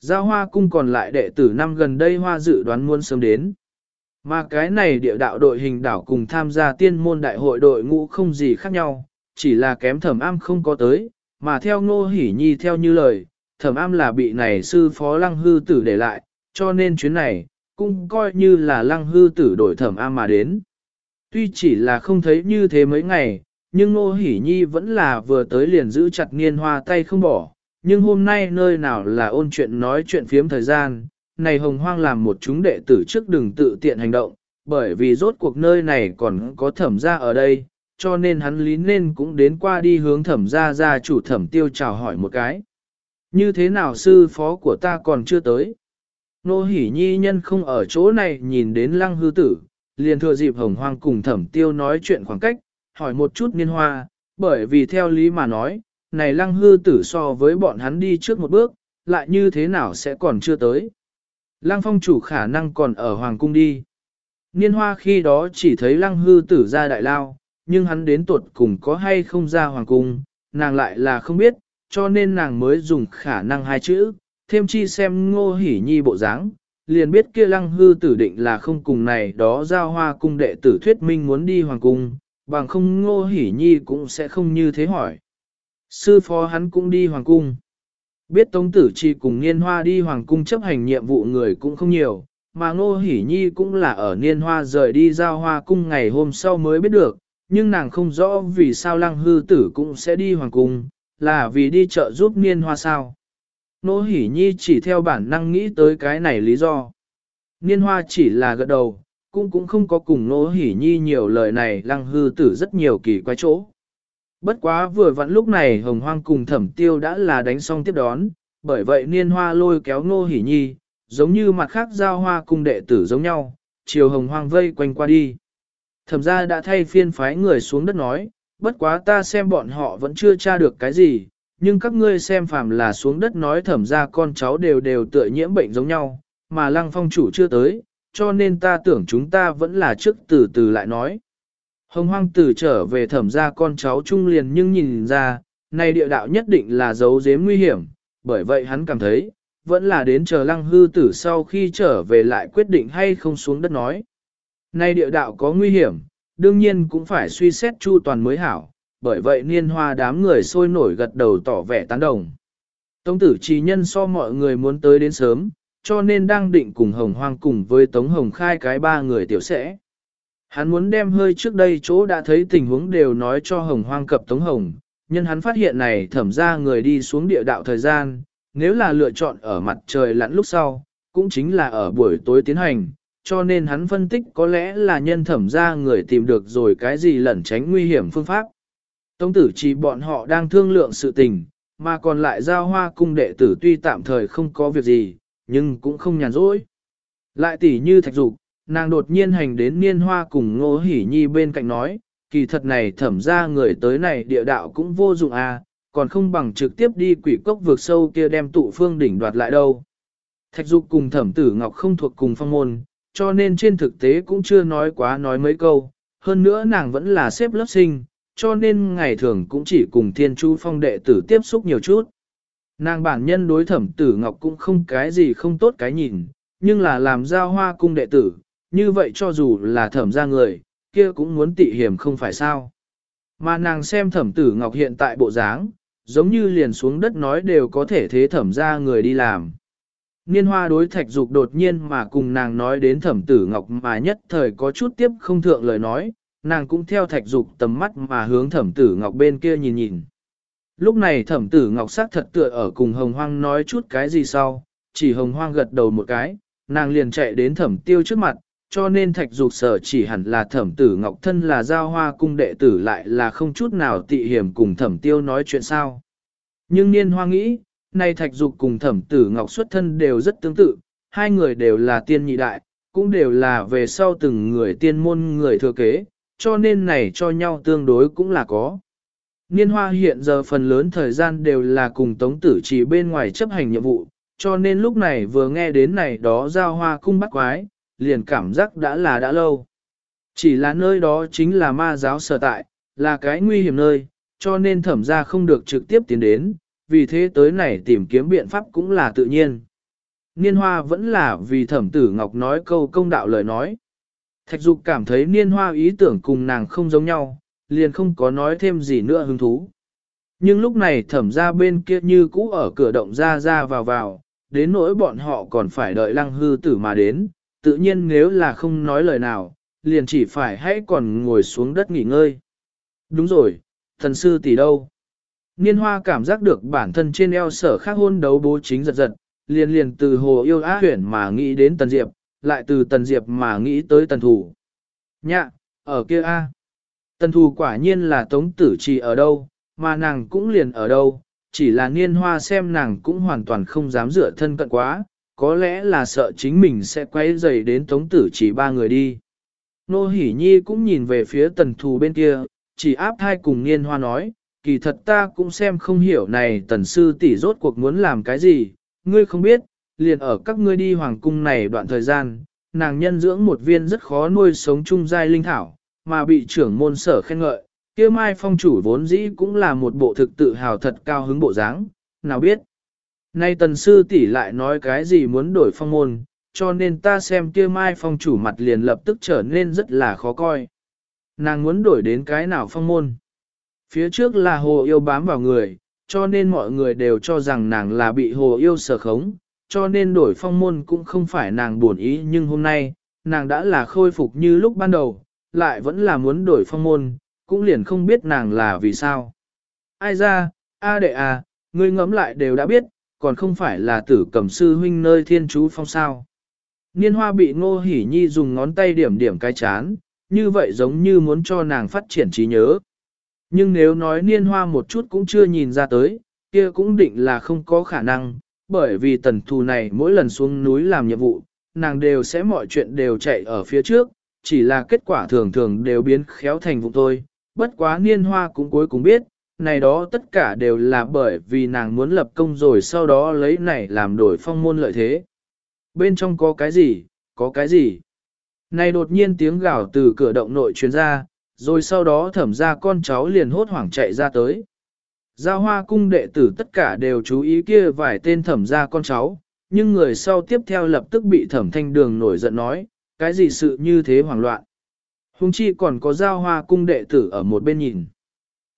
Giao hoa cung còn lại đệ tử năm gần đây hoa dự đoán muốn sớm đến. Mà cái này địa đạo đội hình đảo cùng tham gia tiên môn đại hội đội ngũ không gì khác nhau, chỉ là kém thẩm am không có tới, mà theo ngô hỉ nhi theo như lời, thẩm am là bị này sư phó lăng hư tử để lại, cho nên chuyến này, cũng coi như là lăng hư tử đổi thẩm am mà đến. Tuy chỉ là không thấy như thế mấy ngày, nhưng ngô hỉ nhi vẫn là vừa tới liền giữ chặt niên hoa tay không bỏ, nhưng hôm nay nơi nào là ôn chuyện nói chuyện phiếm thời gian, này hồng hoang làm một chúng đệ tử trước đừng tự tiện hành động, bởi vì rốt cuộc nơi này còn có thẩm gia ở đây, cho nên hắn lý nên cũng đến qua đi hướng thẩm gia gia chủ thẩm tiêu chào hỏi một cái. Như thế nào sư phó của ta còn chưa tới? Nô hỉ nhi nhân không ở chỗ này nhìn đến lăng hư tử, liền thừa dịp hồng hoang cùng thẩm tiêu nói chuyện khoảng cách, hỏi một chút niên hoa, bởi vì theo lý mà nói, này lăng hư tử so với bọn hắn đi trước một bước, lại như thế nào sẽ còn chưa tới. Lăng phong chủ khả năng còn ở hoàng cung đi. Niên hoa khi đó chỉ thấy lăng hư tử ra đại lao, nhưng hắn đến tuột cùng có hay không ra hoàng cung, nàng lại là không biết, cho nên nàng mới dùng khả năng hai chữ, thêm chi xem ngô hỉ nhi bộ dáng, liền biết kia lăng hư tử định là không cùng này đó giao hoa cung đệ tử thuyết minh muốn đi hoàng cung, bằng không ngô hỉ nhi cũng sẽ không như thế hỏi. Sư phó hắn cũng đi hoàng cung. Biết Tống Tử Chi cùng Niên Hoa đi hoàng cung chấp hành nhiệm vụ người cũng không nhiều, mà Ngô Hỷ Nhi cũng là ở Niên Hoa rời đi giao hoa cung ngày hôm sau mới biết được, nhưng nàng không rõ vì sao Lăng Hư Tử cũng sẽ đi hoàng cung, là vì đi chợ giúp Niên Hoa sao. Ngô Hỷ Nhi chỉ theo bản năng nghĩ tới cái này lý do. Niên Hoa chỉ là gật đầu, cũng cũng không có cùng Ngô Hỷ Nhi nhiều lời này Lăng Hư Tử rất nhiều kỳ quái chỗ. Bất quá vừa vặn lúc này hồng hoang cùng thẩm tiêu đã là đánh xong tiếp đón, bởi vậy niên hoa lôi kéo ngô hỉ nhi, giống như mặt khác giao hoa cùng đệ tử giống nhau, chiều hồng hoang vây quanh qua đi. Thẩm ra đã thay phiên phái người xuống đất nói, bất quá ta xem bọn họ vẫn chưa tra được cái gì, nhưng các ngươi xem phàm là xuống đất nói thẩm ra con cháu đều đều tựa nhiễm bệnh giống nhau, mà lăng phong chủ chưa tới, cho nên ta tưởng chúng ta vẫn là trước từ từ lại nói. Hồng hoang tử trở về thẩm ra con cháu trung liền nhưng nhìn ra, này địa đạo nhất định là dấu dếm nguy hiểm, bởi vậy hắn cảm thấy, vẫn là đến chờ lăng hư tử sau khi trở về lại quyết định hay không xuống đất nói. Này địa đạo có nguy hiểm, đương nhiên cũng phải suy xét chu toàn mới hảo, bởi vậy niên hoa đám người sôi nổi gật đầu tỏ vẻ tán đồng. Tống tử trì nhân so mọi người muốn tới đến sớm, cho nên đang định cùng hồng hoang cùng với Tống Hồng khai cái ba người tiểu sẽ. Hắn muốn đem hơi trước đây chỗ đã thấy tình huống đều nói cho hồng hoang cập tống hồng, nhân hắn phát hiện này thẩm ra người đi xuống địa đạo thời gian, nếu là lựa chọn ở mặt trời lặn lúc sau, cũng chính là ở buổi tối tiến hành, cho nên hắn phân tích có lẽ là nhân thẩm ra người tìm được rồi cái gì lẩn tránh nguy hiểm phương pháp. Tông tử chỉ bọn họ đang thương lượng sự tình, mà còn lại giao hoa cung đệ tử tuy tạm thời không có việc gì, nhưng cũng không nhàn rỗi. Lại tỉ như thạch dục, nàng đột nhiên hành đến niên hoa cùng ngô hỉ nhi bên cạnh nói, kỳ thật này thẩm ra người tới này địa đạo cũng vô dụng à, còn không bằng trực tiếp đi quỷ cốc vượt sâu kia đem tụ phương đỉnh đoạt lại đâu. Thạch dục cùng thẩm tử ngọc không thuộc cùng phong môn, cho nên trên thực tế cũng chưa nói quá nói mấy câu, hơn nữa nàng vẫn là xếp lớp sinh, cho nên ngày thường cũng chỉ cùng thiên chu phong đệ tử tiếp xúc nhiều chút. Nàng bản nhân đối thẩm tử ngọc cũng không cái gì không tốt cái nhìn, nhưng là làm giao hoa cung đệ tử, như vậy cho dù là thẩm ra người, kia cũng muốn tị hiểm không phải sao. Mà nàng xem thẩm tử ngọc hiện tại bộ dáng, giống như liền xuống đất nói đều có thể thế thẩm ra người đi làm. Niên hoa đối thạch dục đột nhiên mà cùng nàng nói đến thẩm tử ngọc mà nhất thời có chút tiếp không thượng lời nói, nàng cũng theo thạch dục tầm mắt mà hướng thẩm tử ngọc bên kia nhìn nhìn. Lúc này thẩm tử ngọc sắc thật tựa ở cùng hồng hoang nói chút cái gì sau, chỉ hồng hoang gật đầu một cái, nàng liền chạy đến thẩm tiêu trước mặt, cho nên thạch dục sở chỉ hẳn là thẩm tử ngọc thân là giao hoa cung đệ tử lại là không chút nào tị hiểm cùng thẩm tiêu nói chuyện sao. Nhưng niên hoa nghĩ, nay thạch dục cùng thẩm tử ngọc xuất thân đều rất tương tự, hai người đều là tiên nhị đại, cũng đều là về sau từng người tiên môn người thừa kế, cho nên này cho nhau tương đối cũng là có. Niên hoa hiện giờ phần lớn thời gian đều là cùng tống tử chỉ bên ngoài chấp hành nhiệm vụ, cho nên lúc này vừa nghe đến này đó giao hoa cung bắt quái, liền cảm giác đã là đã lâu. Chỉ là nơi đó chính là ma giáo sở tại, là cái nguy hiểm nơi, cho nên thẩm ra không được trực tiếp tiến đến, vì thế tới này tìm kiếm biện pháp cũng là tự nhiên. niên hoa vẫn là vì thẩm tử ngọc nói câu công đạo lời nói. Thạch dục cảm thấy niên hoa ý tưởng cùng nàng không giống nhau, liền không có nói thêm gì nữa hứng thú. Nhưng lúc này thẩm ra bên kia như cũ ở cửa động ra ra vào vào, đến nỗi bọn họ còn phải đợi lăng hư tử mà đến, tự nhiên nếu là không nói lời nào, liền chỉ phải hãy còn ngồi xuống đất nghỉ ngơi. Đúng rồi, thần sư tỷ đâu? Niên hoa cảm giác được bản thân trên eo sở khác hôn đấu bố chính giật giật, liền liền từ hồ yêu á huyển mà nghĩ đến tần diệp, lại từ tần diệp mà nghĩ tới tần thủ. Nhạ, ở kia a. Tần thủ quả nhiên là tống tử trì ở đâu, mà nàng cũng liền ở đâu, chỉ là niên hoa xem nàng cũng hoàn toàn không dám dựa thân cận quá, có lẽ là sợ chính mình sẽ quay dày đến tống tử chỉ ba người đi. Nô Hỷ Nhi cũng nhìn về phía tần thù bên kia, chỉ áp thai cùng niên hoa nói, kỳ thật ta cũng xem không hiểu này tần sư tỷ rốt cuộc muốn làm cái gì, ngươi không biết, liền ở các ngươi đi hoàng cung này đoạn thời gian, nàng nhân dưỡng một viên rất khó nuôi sống chung giai linh thảo, mà bị trưởng môn sở khen ngợi, kia mai phong chủ vốn dĩ cũng là một bộ thực tự hào thật cao hứng bộ dáng, nào biết. Nay tần sư tỷ lại nói cái gì muốn đổi phong môn, cho nên ta xem kia mai phong chủ mặt liền lập tức trở nên rất là khó coi. Nàng muốn đổi đến cái nào phong môn. Phía trước là hồ yêu bám vào người, cho nên mọi người đều cho rằng nàng là bị hồ yêu sở khống, cho nên đổi phong môn cũng không phải nàng buồn ý nhưng hôm nay, nàng đã là khôi phục như lúc ban đầu, lại vẫn là muốn đổi phong môn, cũng liền không biết nàng là vì sao. Ai ra, a đệ à, ngươi ngẫm lại đều đã biết, còn không phải là tử cẩm sư huynh nơi thiên chú phong sao. Niên hoa bị ngô hỉ nhi dùng ngón tay điểm điểm cái chán, như vậy giống như muốn cho nàng phát triển trí nhớ. Nhưng nếu nói niên hoa một chút cũng chưa nhìn ra tới, kia cũng định là không có khả năng, bởi vì tần thù này mỗi lần xuống núi làm nhiệm vụ, nàng đều sẽ mọi chuyện đều chạy ở phía trước, chỉ là kết quả thường thường đều biến khéo thành vụ thôi. Bất quá niên hoa cũng cuối cùng biết, này đó tất cả đều là bởi vì nàng muốn lập công rồi sau đó lấy này làm đổi phong môn lợi thế. Bên trong có cái gì, có cái gì. Này đột nhiên tiếng gào từ cửa động nội truyền ra, rồi sau đó thẩm ra con cháu liền hốt hoảng chạy ra tới. Giao hoa cung đệ tử tất cả đều chú ý kia vài tên thẩm ra con cháu, nhưng người sau tiếp theo lập tức bị thẩm thanh đường nổi giận nói, cái gì sự như thế hoảng loạn. Hùng chi còn có giao hoa cung đệ tử ở một bên nhìn.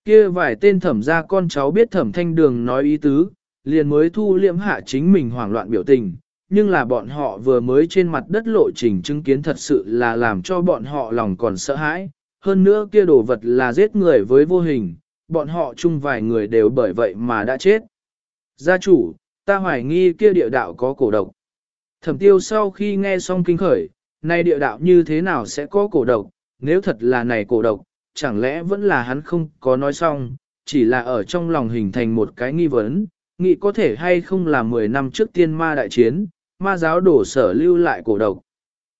Kia vài tên thẩm ra con cháu biết thẩm thanh đường nói ý tứ, liền mới thu liễm hạ chính mình hoảng loạn biểu tình, nhưng là bọn họ vừa mới trên mặt đất lộ trình chứng kiến thật sự là làm cho bọn họ lòng còn sợ hãi, hơn nữa kia đồ vật là giết người với vô hình, bọn họ chung vài người đều bởi vậy mà đã chết. Gia chủ, ta hoài nghi kia địa đạo có cổ độc. Thẩm tiêu sau khi nghe xong kinh khởi, nay địa đạo như thế nào sẽ có cổ độc, nếu thật là này cổ độc, chẳng lẽ vẫn là hắn không có nói xong, chỉ là ở trong lòng hình thành một cái nghi vấn, nghĩ có thể hay không là 10 năm trước tiên ma đại chiến, ma giáo đổ sở lưu lại cổ độc.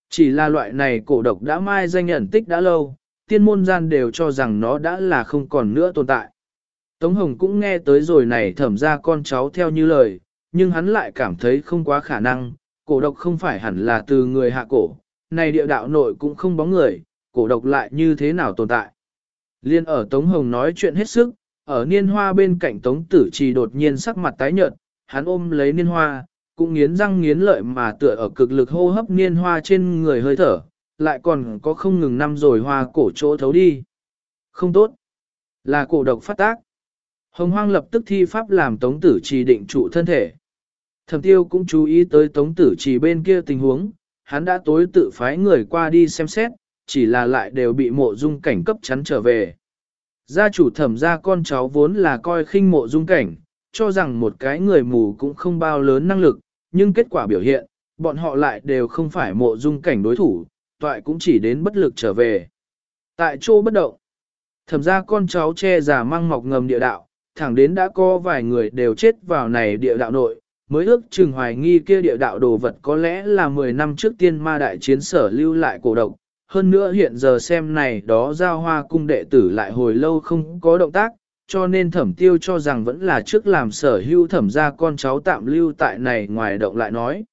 Chỉ là loại này cổ độc đã mai danh nhận tích đã lâu, tiên môn gian đều cho rằng nó đã là không còn nữa tồn tại. Tống Hồng cũng nghe tới rồi này thẩm ra con cháu theo như lời, nhưng hắn lại cảm thấy không quá khả năng, cổ độc không phải hẳn là từ người hạ cổ, này địa đạo nội cũng không bóng người, cổ độc lại như thế nào tồn tại. Liên ở Tống Hồng nói chuyện hết sức, ở niên hoa bên cạnh Tống Tử Trì đột nhiên sắc mặt tái nhợt, hắn ôm lấy niên hoa, cũng nghiến răng nghiến lợi mà tựa ở cực lực hô hấp niên hoa trên người hơi thở, lại còn có không ngừng năm rồi hoa cổ chỗ thấu đi. Không tốt. Là cổ độc phát tác. Hồng hoang lập tức thi pháp làm tống tử trì định trụ thân thể. Thẩm tiêu cũng chú ý tới tống tử trì bên kia tình huống, hắn đã tối tự phái người qua đi xem xét, chỉ là lại đều bị mộ dung cảnh cấp chắn trở về. Gia chủ thẩm gia con cháu vốn là coi khinh mộ dung cảnh, cho rằng một cái người mù cũng không bao lớn năng lực, nhưng kết quả biểu hiện, bọn họ lại đều không phải mộ dung cảnh đối thủ, toại cũng chỉ đến bất lực trở về. Tại chỗ bất động, thẩm ra con cháu che giả mang mọc ngầm địa đạo, thẳng đến đã có vài người đều chết vào này địa đạo nội, mới ước chừng hoài nghi kia địa đạo đồ vật có lẽ là 10 năm trước tiên ma đại chiến sở lưu lại cổ độc. Hơn nữa hiện giờ xem này đó giao hoa cung đệ tử lại hồi lâu không có động tác, cho nên thẩm tiêu cho rằng vẫn là trước làm sở hưu thẩm ra con cháu tạm lưu tại này ngoài động lại nói.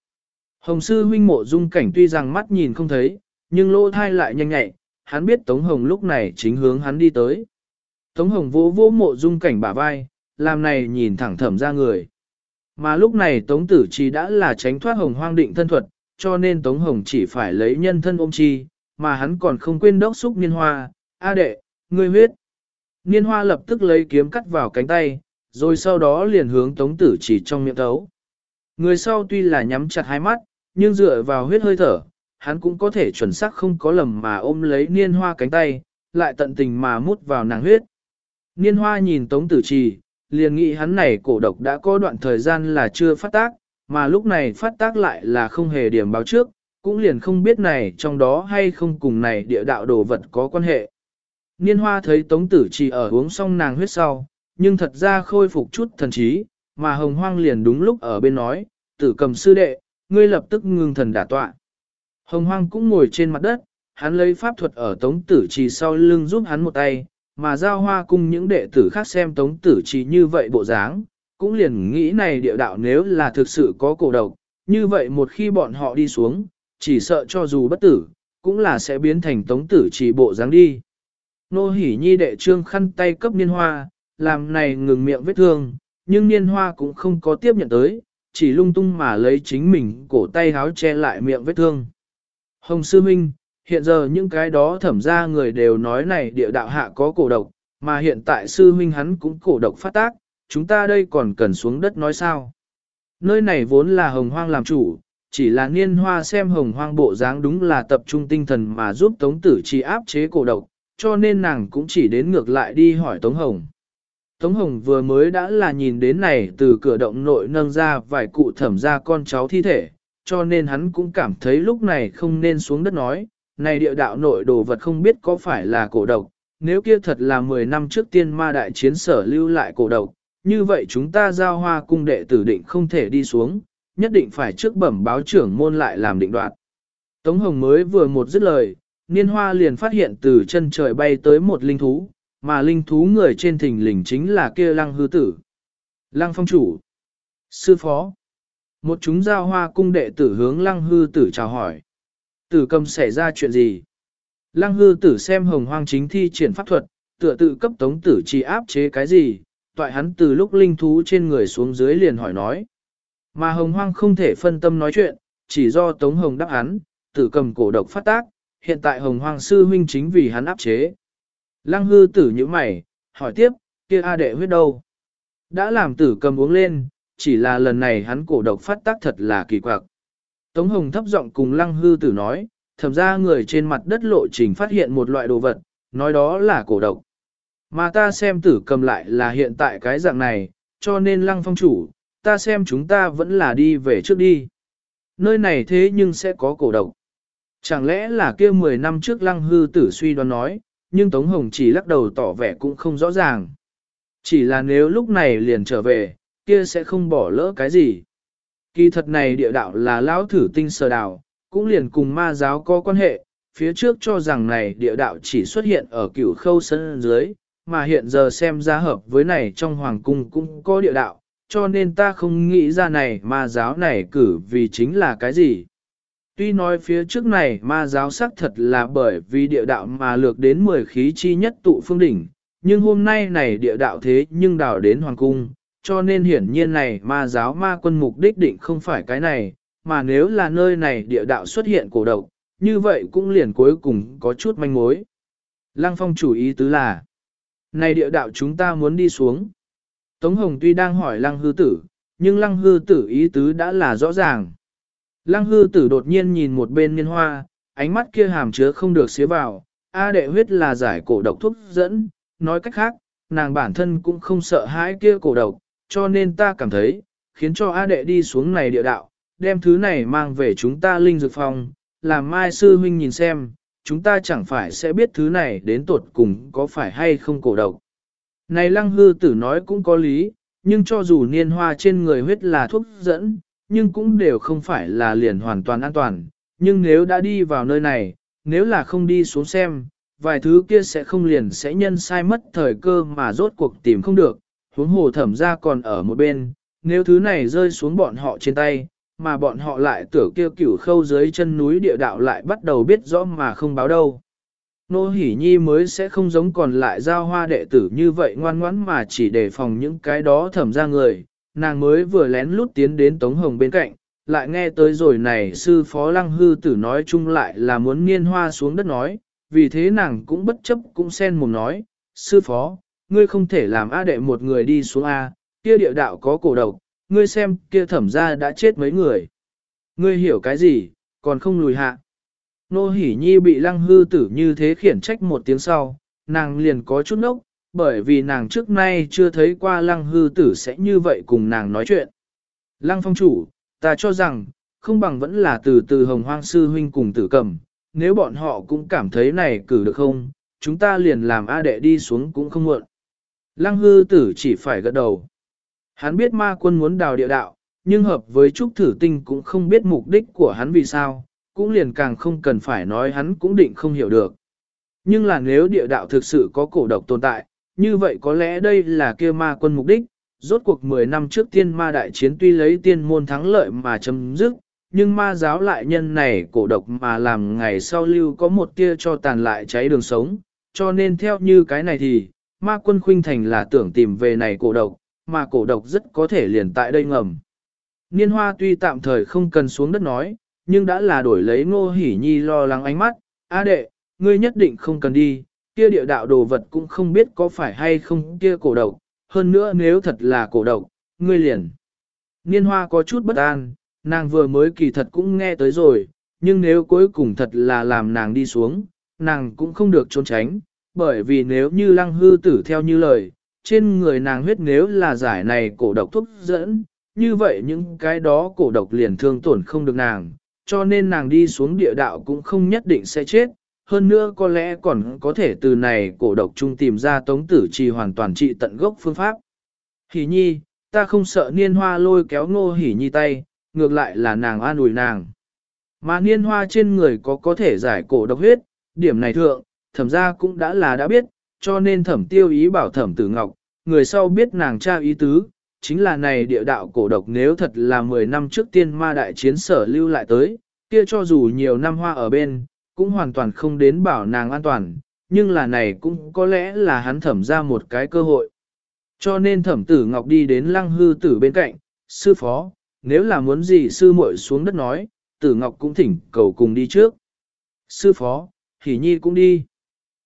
Hồng sư huynh mộ dung cảnh tuy rằng mắt nhìn không thấy, nhưng lỗ thai lại nhanh nhạy, hắn biết Tống Hồng lúc này chính hướng hắn đi tới. Tống Hồng vỗ vỗ mộ dung cảnh bả vai, làm này nhìn thẳng thẩm ra người. Mà lúc này Tống Tử Chi đã là tránh thoát hồng hoang định thân thuật, cho nên Tống Hồng chỉ phải lấy nhân thân ôm chi, mà hắn còn không quên đốc xúc niên hoa, A đệ, ngươi huyết. Niên hoa lập tức lấy kiếm cắt vào cánh tay, rồi sau đó liền hướng Tống Tử Chỉ trong miệng thấu. Người sau tuy là nhắm chặt hai mắt, nhưng dựa vào huyết hơi thở, hắn cũng có thể chuẩn xác không có lầm mà ôm lấy niên hoa cánh tay, lại tận tình mà mút vào nàng huyết. Niên hoa nhìn Tống Tử Trì, liền nghĩ hắn này cổ độc đã có đoạn thời gian là chưa phát tác, mà lúc này phát tác lại là không hề điểm báo trước, cũng liền không biết này trong đó hay không cùng này địa đạo đồ vật có quan hệ. Niên hoa thấy Tống Tử Trì ở uống xong nàng huyết sau, nhưng thật ra khôi phục chút thần trí, mà hồng hoang liền đúng lúc ở bên nói, tử cầm sư đệ, ngươi lập tức ngưng thần đả tọa. Hồng hoang cũng ngồi trên mặt đất, hắn lấy pháp thuật ở tống tử trì sau lưng giúp hắn một tay, mà giao hoa cung những đệ tử khác xem tống tử trì như vậy bộ dáng, cũng liền nghĩ này địa đạo nếu là thực sự có cổ độc, như vậy một khi bọn họ đi xuống, chỉ sợ cho dù bất tử, cũng là sẽ biến thành tống tử chỉ bộ dáng đi. Nô hỉ nhi đệ trương khăn tay cấp niên hoa, làm này ngừng miệng vết thương, nhưng niên hoa cũng không có tiếp nhận tới, chỉ lung tung mà lấy chính mình cổ tay háo che lại miệng vết thương. Hồng Sư Minh, hiện giờ những cái đó thẩm ra người đều nói này địa đạo hạ có cổ độc, mà hiện tại Sư Minh hắn cũng cổ độc phát tác, chúng ta đây còn cần xuống đất nói sao. Nơi này vốn là hồng hoang làm chủ, chỉ là niên hoa xem hồng hoang bộ dáng đúng là tập trung tinh thần mà giúp Tống Tử Chi áp chế cổ độc, cho nên nàng cũng chỉ đến ngược lại đi hỏi Tống Hồng. Tống Hồng vừa mới đã là nhìn đến này từ cửa động nội nâng ra vài cụ thẩm ra con cháu thi thể, cho nên hắn cũng cảm thấy lúc này không nên xuống đất nói, này địa đạo nội đồ vật không biết có phải là cổ độc, nếu kia thật là 10 năm trước tiên ma đại chiến sở lưu lại cổ độc, như vậy chúng ta giao hoa cung đệ tử định không thể đi xuống, nhất định phải trước bẩm báo trưởng môn lại làm định đoạt. Tống Hồng mới vừa một dứt lời, niên hoa liền phát hiện từ chân trời bay tới một linh thú, mà linh thú người trên thình lình chính là kia lăng hư tử. Lăng phong chủ. Sư phó. Một chúng giao hoa cung đệ tử hướng lăng hư tử chào hỏi. Tử cầm xảy ra chuyện gì? Lăng hư tử xem hồng hoang chính thi triển pháp thuật, tựa tự cấp tống tử chỉ áp chế cái gì, toại hắn từ lúc linh thú trên người xuống dưới liền hỏi nói. Mà hồng hoang không thể phân tâm nói chuyện, chỉ do tống hồng đáp án tử cầm cổ độc phát tác, hiện tại hồng hoang sư huynh chính vì hắn áp chế. Lăng hư tử như mày, hỏi tiếp, kia A đệ huyết đâu? Đã làm tử cầm uống lên, chỉ là lần này hắn cổ độc phát tác thật là kỳ quặc. Tống Hồng thấp giọng cùng lăng hư tử nói, thầm ra người trên mặt đất lộ trình phát hiện một loại đồ vật, nói đó là cổ độc. Mà ta xem tử cầm lại là hiện tại cái dạng này, cho nên lăng phong chủ, ta xem chúng ta vẫn là đi về trước đi. Nơi này thế nhưng sẽ có cổ độc. Chẳng lẽ là kia 10 năm trước lăng hư tử suy đoán nói, nhưng Tống Hồng chỉ lắc đầu tỏ vẻ cũng không rõ ràng. Chỉ là nếu lúc này liền trở về, kia sẽ không bỏ lỡ cái gì. Kỳ thật này địa đạo là lão thử tinh sờ đào, cũng liền cùng ma giáo có quan hệ, phía trước cho rằng này địa đạo chỉ xuất hiện ở cửu khâu sân dưới, mà hiện giờ xem ra hợp với này trong hoàng cung cũng có địa đạo, cho nên ta không nghĩ ra này ma giáo này cử vì chính là cái gì. Tuy nói phía trước này ma giáo xác thật là bởi vì địa đạo mà lược đến 10 khí chi nhất tụ phương đỉnh, nhưng hôm nay này địa đạo thế nhưng đào đến hoàng cung, cho nên hiển nhiên này ma giáo ma quân mục đích định không phải cái này, mà nếu là nơi này địa đạo xuất hiện cổ độc, như vậy cũng liền cuối cùng có chút manh mối. Lăng phong chủ ý tứ là, này địa đạo chúng ta muốn đi xuống. Tống Hồng tuy đang hỏi lăng hư tử, nhưng lăng hư tử ý tứ đã là rõ ràng. Lăng hư tử đột nhiên nhìn một bên niên hoa, ánh mắt kia hàm chứa không được xía vào, A đệ huyết là giải cổ độc thuốc dẫn, nói cách khác, nàng bản thân cũng không sợ hãi kia cổ độc, cho nên ta cảm thấy, khiến cho A đệ đi xuống này địa đạo, đem thứ này mang về chúng ta linh dược phòng, làm mai sư huynh nhìn xem, chúng ta chẳng phải sẽ biết thứ này đến tột cùng có phải hay không cổ độc. Này lăng hư tử nói cũng có lý, nhưng cho dù niên hoa trên người huyết là thuốc dẫn, nhưng cũng đều không phải là liền hoàn toàn an toàn. Nhưng nếu đã đi vào nơi này, nếu là không đi xuống xem, vài thứ kia sẽ không liền sẽ nhân sai mất thời cơ mà rốt cuộc tìm không được, huống hồ thẩm ra còn ở một bên, nếu thứ này rơi xuống bọn họ trên tay, mà bọn họ lại tưởng kia cửu khâu dưới chân núi địa đạo lại bắt đầu biết rõ mà không báo đâu. Nô Hỷ Nhi mới sẽ không giống còn lại giao hoa đệ tử như vậy ngoan ngoãn mà chỉ đề phòng những cái đó thẩm ra người, nàng mới vừa lén lút tiến đến Tống Hồng bên cạnh, lại nghe tới rồi này sư phó lăng hư tử nói chung lại là muốn niên hoa xuống đất nói, vì thế nàng cũng bất chấp cũng sen mồm nói, sư phó, ngươi không thể làm A đệ một người đi xuống A, kia địa đạo có cổ độc, ngươi xem kia thẩm ra đã chết mấy người. Ngươi hiểu cái gì, còn không lùi hạ. Nô hỉ nhi bị lăng hư tử như thế khiển trách một tiếng sau, nàng liền có chút nốc, bởi vì nàng trước nay chưa thấy qua lăng hư tử sẽ như vậy cùng nàng nói chuyện. Lăng phong chủ, ta cho rằng, không bằng vẫn là từ từ hồng hoang sư huynh cùng tử cầm, nếu bọn họ cũng cảm thấy này cử được không, chúng ta liền làm A đệ đi xuống cũng không muộn. Lăng hư tử chỉ phải gật đầu. Hắn biết ma quân muốn đào địa đạo, nhưng hợp với Trúc Thử Tinh cũng không biết mục đích của hắn vì sao, cũng liền càng không cần phải nói hắn cũng định không hiểu được. Nhưng là nếu địa đạo thực sự có cổ độc tồn tại, như vậy có lẽ đây là kia ma quân mục đích, rốt cuộc 10 năm trước tiên ma đại chiến tuy lấy tiên môn thắng lợi mà chấm dứt, nhưng ma giáo lại nhân này cổ độc mà làm ngày sau lưu có một tia cho tàn lại cháy đường sống, cho nên theo như cái này thì, ma quân khuynh thành là tưởng tìm về này cổ độc, mà cổ độc rất có thể liền tại đây ngầm. Niên hoa tuy tạm thời không cần xuống đất nói, nhưng đã là đổi lấy ngô hỉ nhi lo lắng ánh mắt, A đệ, ngươi nhất định không cần đi, kia địa đạo đồ vật cũng không biết có phải hay không kia cổ độc, hơn nữa nếu thật là cổ độc, ngươi liền. Niên hoa có chút bất an, nàng vừa mới kỳ thật cũng nghe tới rồi, nhưng nếu cuối cùng thật là làm nàng đi xuống, nàng cũng không được trốn tránh, bởi vì nếu như lăng hư tử theo như lời, trên người nàng huyết nếu là giải này cổ độc thuốc dẫn, như vậy những cái đó cổ độc liền thương tổn không được nàng, cho nên nàng đi xuống địa đạo cũng không nhất định sẽ chết, hơn nữa có lẽ còn có thể từ này cổ độc chung tìm ra tống tử trì hoàn toàn trị tận gốc phương pháp. Hỷ nhi, ta không sợ niên hoa lôi kéo ngô hỷ nhi tay, ngược lại là nàng an ủi nàng. Mà niên hoa trên người có có thể giải cổ độc huyết, điểm này thượng, thẩm ra cũng đã là đã biết, cho nên thẩm tiêu ý bảo thẩm tử ngọc, người sau biết nàng tra ý tứ, chính là này địa đạo cổ độc nếu thật là 10 năm trước tiên ma đại chiến sở lưu lại tới, kia cho dù nhiều năm hoa ở bên, cũng hoàn toàn không đến bảo nàng an toàn, nhưng là này cũng có lẽ là hắn thẩm ra một cái cơ hội. Cho nên thẩm tử ngọc đi đến lăng hư tử bên cạnh, sư phó, nếu là muốn gì sư muội xuống đất nói, tử ngọc cũng thỉnh cầu cùng đi trước. Sư phó, hỉ nhi cũng đi.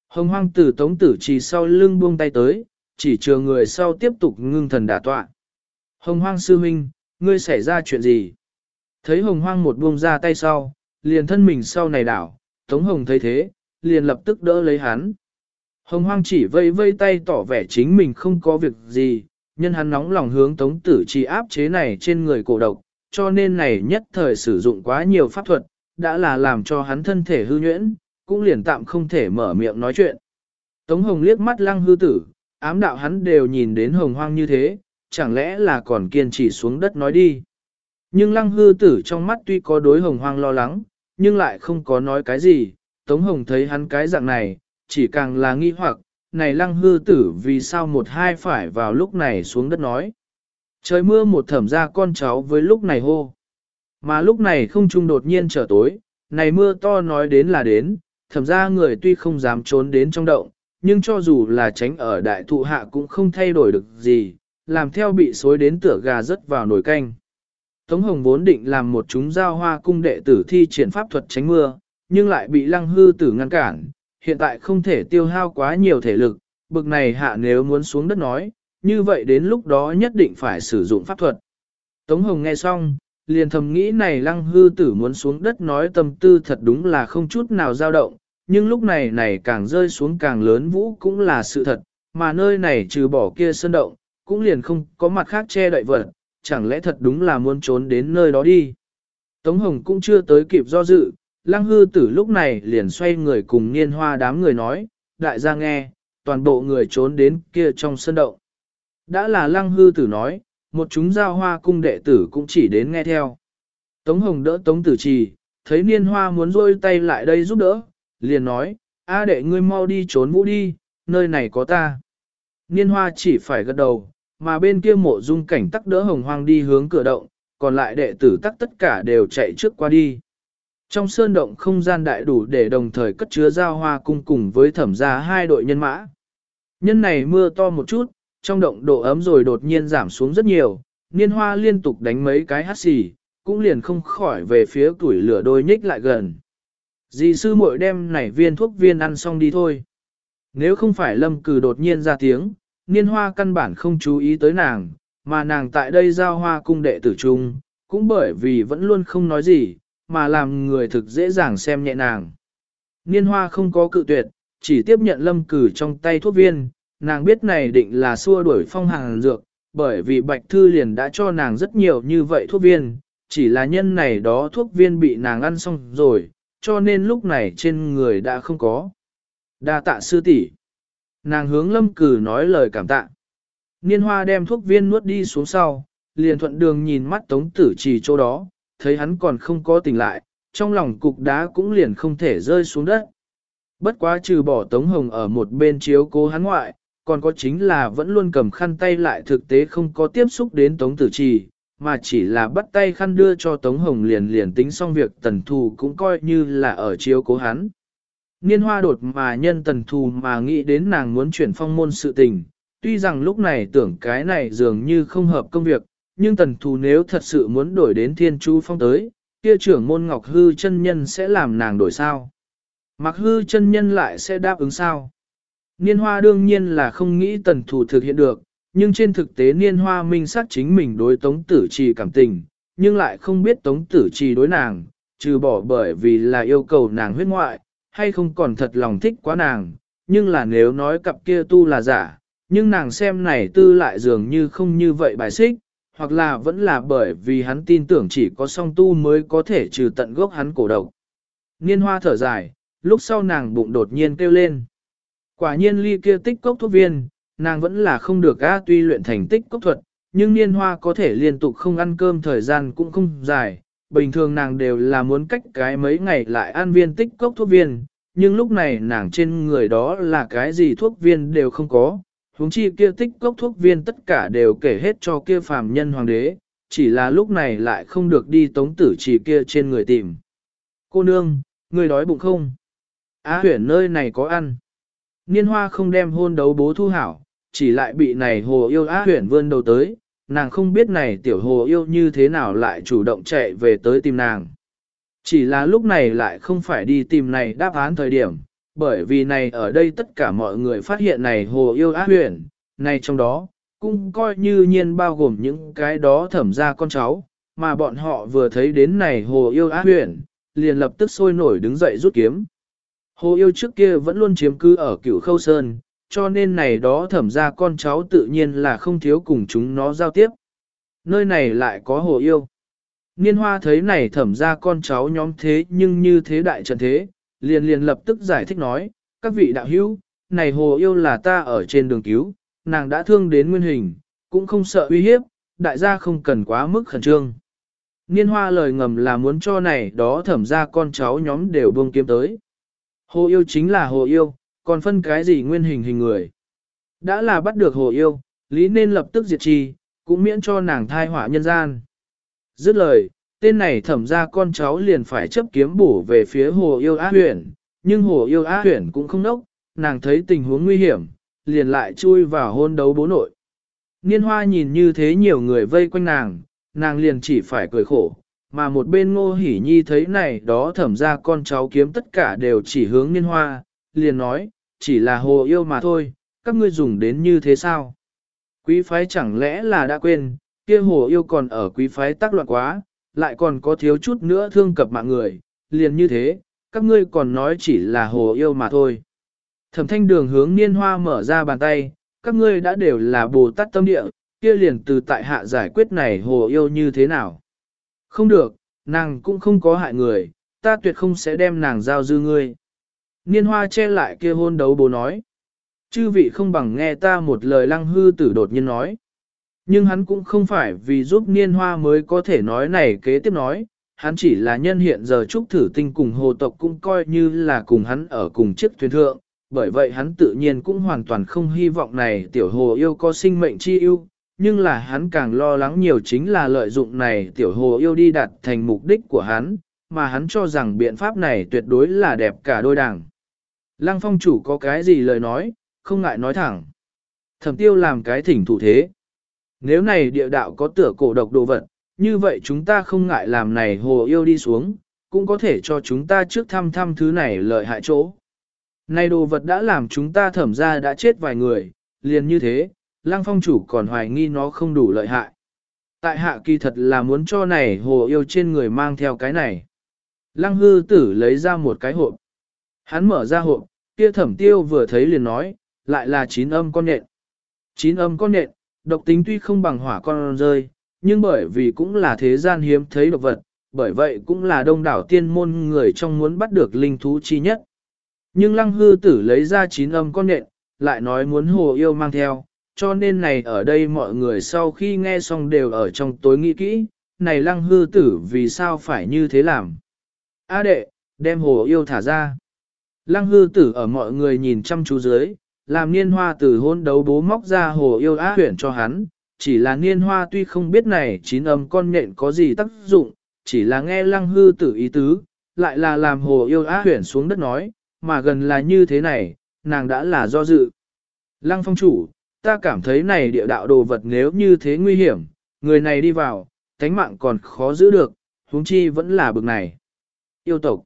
Hồng hoang tử tống tử chỉ sau lưng buông tay tới, chỉ chờ người sau tiếp tục ngưng thần đả tọa. Hồng hoang sư huynh, ngươi xảy ra chuyện gì? Thấy hồng hoang một buông ra tay sau, liền thân mình sau này đảo, tống hồng thấy thế, liền lập tức đỡ lấy hắn. Hồng hoang chỉ vây vây tay tỏ vẻ chính mình không có việc gì, nhân hắn nóng lòng hướng tống tử Chi áp chế này trên người cổ độc, cho nên này nhất thời sử dụng quá nhiều pháp thuật, đã là làm cho hắn thân thể hư nhuyễn, cũng liền tạm không thể mở miệng nói chuyện. Tống hồng liếc mắt lăng hư tử, ám đạo hắn đều nhìn đến hồng hoang như thế, chẳng lẽ là còn kiên trì xuống đất nói đi. Nhưng lăng hư tử trong mắt tuy có đối hồng hoang lo lắng, nhưng lại không có nói cái gì, Tống Hồng thấy hắn cái dạng này, chỉ càng là nghi hoặc, này lăng hư tử vì sao một hai phải vào lúc này xuống đất nói. Trời mưa một thẩm ra con cháu với lúc này hô. Mà lúc này không trung đột nhiên trở tối, này mưa to nói đến là đến, thẩm ra người tuy không dám trốn đến trong động, nhưng cho dù là tránh ở đại thụ hạ cũng không thay đổi được gì, làm theo bị xối đến tửa gà rớt vào nồi canh. Tống Hồng vốn định làm một chúng giao hoa cung đệ tử thi triển pháp thuật tránh mưa, nhưng lại bị lăng hư tử ngăn cản, hiện tại không thể tiêu hao quá nhiều thể lực, bực này hạ nếu muốn xuống đất nói, như vậy đến lúc đó nhất định phải sử dụng pháp thuật. Tống Hồng nghe xong, liền thầm nghĩ này lăng hư tử muốn xuống đất nói tâm tư thật đúng là không chút nào dao động, nhưng lúc này này càng rơi xuống càng lớn vũ cũng là sự thật, mà nơi này trừ bỏ kia sơn động, cũng liền không có mặt khác che đậy vật, chẳng lẽ thật đúng là muốn trốn đến nơi đó đi. Tống Hồng cũng chưa tới kịp do dự, lăng hư tử lúc này liền xoay người cùng niên hoa đám người nói, đại gia nghe, toàn bộ người trốn đến kia trong sân động. Đã là lăng hư tử nói, một chúng giao hoa cung đệ tử cũng chỉ đến nghe theo. Tống Hồng đỡ Tống Tử Trì, thấy niên hoa muốn rôi tay lại đây giúp đỡ, liền nói, a đệ ngươi mau đi trốn vũ đi, nơi này có ta. Niên hoa chỉ phải gật đầu, mà bên kia mộ dung cảnh tắc đỡ hồng hoang đi hướng cửa động, còn lại đệ tử tắc tất cả đều chạy trước qua đi. Trong sơn động không gian đại đủ để đồng thời cất chứa giao hoa cung cùng với thẩm gia hai đội nhân mã. Nhân này mưa to một chút, trong động độ ấm rồi đột nhiên giảm xuống rất nhiều, niên hoa liên tục đánh mấy cái hát xì, cũng liền không khỏi về phía tuổi lửa đôi nhích lại gần. Dì sư muội đem nảy viên thuốc viên ăn xong đi thôi. Nếu không phải lâm cử đột nhiên ra tiếng, niên hoa căn bản không chú ý tới nàng, mà nàng tại đây giao hoa cung đệ tử trung, cũng bởi vì vẫn luôn không nói gì, mà làm người thực dễ dàng xem nhẹ nàng. Niên hoa không có cự tuyệt, chỉ tiếp nhận lâm cử trong tay thuốc viên, nàng biết này định là xua đuổi phong hàng dược, bởi vì bạch thư liền đã cho nàng rất nhiều như vậy thuốc viên, chỉ là nhân này đó thuốc viên bị nàng ăn xong rồi, cho nên lúc này trên người đã không có. Đa tạ sư tỷ. Nàng hướng lâm cử nói lời cảm tạ. Niên hoa đem thuốc viên nuốt đi xuống sau, liền thuận đường nhìn mắt tống tử trì chỗ đó, thấy hắn còn không có tỉnh lại, trong lòng cục đá cũng liền không thể rơi xuống đất. Bất quá trừ bỏ tống hồng ở một bên chiếu cố hắn ngoại, còn có chính là vẫn luôn cầm khăn tay lại thực tế không có tiếp xúc đến tống tử trì, mà chỉ là bắt tay khăn đưa cho tống hồng liền liền tính xong việc tần thù cũng coi như là ở chiếu cố hắn. Niên hoa đột mà nhân tần thù mà nghĩ đến nàng muốn chuyển phong môn sự tình, tuy rằng lúc này tưởng cái này dường như không hợp công việc, nhưng tần thù nếu thật sự muốn đổi đến thiên chu phong tới, kia trưởng môn ngọc hư chân nhân sẽ làm nàng đổi sao? Mặc hư chân nhân lại sẽ đáp ứng sao? Niên hoa đương nhiên là không nghĩ tần thù thực hiện được, nhưng trên thực tế niên hoa minh sát chính mình đối tống tử trì cảm tình, nhưng lại không biết tống tử trì đối nàng, trừ bỏ bởi vì là yêu cầu nàng huyết ngoại, hay không còn thật lòng thích quá nàng, nhưng là nếu nói cặp kia tu là giả, nhưng nàng xem này tư lại dường như không như vậy bài xích, hoặc là vẫn là bởi vì hắn tin tưởng chỉ có song tu mới có thể trừ tận gốc hắn cổ độc. Niên hoa thở dài, lúc sau nàng bụng đột nhiên kêu lên. Quả nhiên ly kia tích cốc thuốc viên, nàng vẫn là không được a tuy luyện thành tích cốc thuật, nhưng niên hoa có thể liên tục không ăn cơm thời gian cũng không dài. Bình thường nàng đều là muốn cách cái mấy ngày lại ăn viên tích cốc thuốc viên, nhưng lúc này nàng trên người đó là cái gì thuốc viên đều không có, huống chi kia tích cốc thuốc viên tất cả đều kể hết cho kia phàm nhân hoàng đế, chỉ là lúc này lại không được đi tống tử chỉ kia trên người tìm. Cô nương, người đói bụng không? Á huyển nơi này có ăn. Niên hoa không đem hôn đấu bố thu hảo, chỉ lại bị này hồ yêu á huyển vươn đầu tới, nàng không biết này tiểu hồ yêu như thế nào lại chủ động chạy về tới tìm nàng. Chỉ là lúc này lại không phải đi tìm này đáp án thời điểm, bởi vì này ở đây tất cả mọi người phát hiện này hồ yêu ác huyền, này trong đó, cũng coi như nhiên bao gồm những cái đó thẩm ra con cháu, mà bọn họ vừa thấy đến này hồ yêu ác huyền, liền lập tức sôi nổi đứng dậy rút kiếm. Hồ yêu trước kia vẫn luôn chiếm cứ ở cửu khâu sơn, cho nên này đó thẩm ra con cháu tự nhiên là không thiếu cùng chúng nó giao tiếp. Nơi này lại có hồ yêu. Niên hoa thấy này thẩm ra con cháu nhóm thế nhưng như thế đại trận thế, liền liền lập tức giải thích nói, các vị đạo hữu, này hồ yêu là ta ở trên đường cứu, nàng đã thương đến nguyên hình, cũng không sợ uy hiếp, đại gia không cần quá mức khẩn trương. Niên hoa lời ngầm là muốn cho này đó thẩm ra con cháu nhóm đều buông kiếm tới. Hồ yêu chính là hồ yêu, còn phân cái gì nguyên hình hình người. Đã là bắt được hồ yêu, lý nên lập tức diệt chi, cũng miễn cho nàng thai họa nhân gian. Dứt lời, tên này thẩm ra con cháu liền phải chấp kiếm bổ về phía hồ yêu á huyển, nhưng hồ yêu á huyển cũng không nốc, nàng thấy tình huống nguy hiểm, liền lại chui vào hôn đấu bố nội. Niên hoa nhìn như thế nhiều người vây quanh nàng, nàng liền chỉ phải cười khổ, mà một bên ngô hỉ nhi thấy này đó thẩm ra con cháu kiếm tất cả đều chỉ hướng niên hoa, liền nói, chỉ là hồ yêu mà thôi, các ngươi dùng đến như thế sao? Quý phái chẳng lẽ là đã quên, kia hồ yêu còn ở quý phái tác loạn quá, lại còn có thiếu chút nữa thương cập mạng người, liền như thế, các ngươi còn nói chỉ là hồ yêu mà thôi. Thẩm thanh đường hướng niên hoa mở ra bàn tay, các ngươi đã đều là bồ tát tâm địa, kia liền từ tại hạ giải quyết này hồ yêu như thế nào. Không được, nàng cũng không có hại người, ta tuyệt không sẽ đem nàng giao dư ngươi. Niên hoa che lại kia hôn đấu bố nói. Chư vị không bằng nghe ta một lời lăng hư tử đột nhiên nói. Nhưng hắn cũng không phải vì giúp niên hoa mới có thể nói này kế tiếp nói, hắn chỉ là nhân hiện giờ trúc thử tinh cùng hồ tộc cũng coi như là cùng hắn ở cùng chiếc thuyền thượng, bởi vậy hắn tự nhiên cũng hoàn toàn không hy vọng này tiểu hồ yêu có sinh mệnh chi yêu, nhưng là hắn càng lo lắng nhiều chính là lợi dụng này tiểu hồ yêu đi đạt thành mục đích của hắn, mà hắn cho rằng biện pháp này tuyệt đối là đẹp cả đôi đảng. Lăng phong chủ có cái gì lời nói, không ngại nói thẳng. Thẩm tiêu làm cái thỉnh thủ thế. Nếu này địa đạo có tựa cổ độc đồ vật, như vậy chúng ta không ngại làm này hồ yêu đi xuống, cũng có thể cho chúng ta trước thăm thăm thứ này lợi hại chỗ. Này đồ vật đã làm chúng ta thẩm ra đã chết vài người, liền như thế, lăng phong chủ còn hoài nghi nó không đủ lợi hại. Tại hạ kỳ thật là muốn cho này hồ yêu trên người mang theo cái này. Lăng hư tử lấy ra một cái hộp. Hắn mở ra hộp, kia thẩm tiêu vừa thấy liền nói, lại là chín âm con nện. Chín âm con nện, độc tính tuy không bằng hỏa con rơi, nhưng bởi vì cũng là thế gian hiếm thấy độc vật, bởi vậy cũng là đông đảo tiên môn người trong muốn bắt được linh thú chi nhất. Nhưng lăng hư tử lấy ra chín âm con nện, lại nói muốn hồ yêu mang theo, cho nên này ở đây mọi người sau khi nghe xong đều ở trong tối nghĩ kỹ, này lăng hư tử vì sao phải như thế làm. A đệ, đem hồ yêu thả ra. Lăng hư tử ở mọi người nhìn chăm chú dưới, làm niên hoa tử hôn đấu bố móc ra hồ yêu á huyển cho hắn, chỉ là niên hoa tuy không biết này chín âm con nện có gì tác dụng, chỉ là nghe lăng hư tử ý tứ, lại là làm hồ yêu á huyển xuống đất nói, mà gần là như thế này, nàng đã là do dự. Lăng phong chủ, ta cảm thấy này địa đạo đồ vật nếu như thế nguy hiểm, người này đi vào, tánh mạng còn khó giữ được, huống chi vẫn là bực này. Yêu tộc.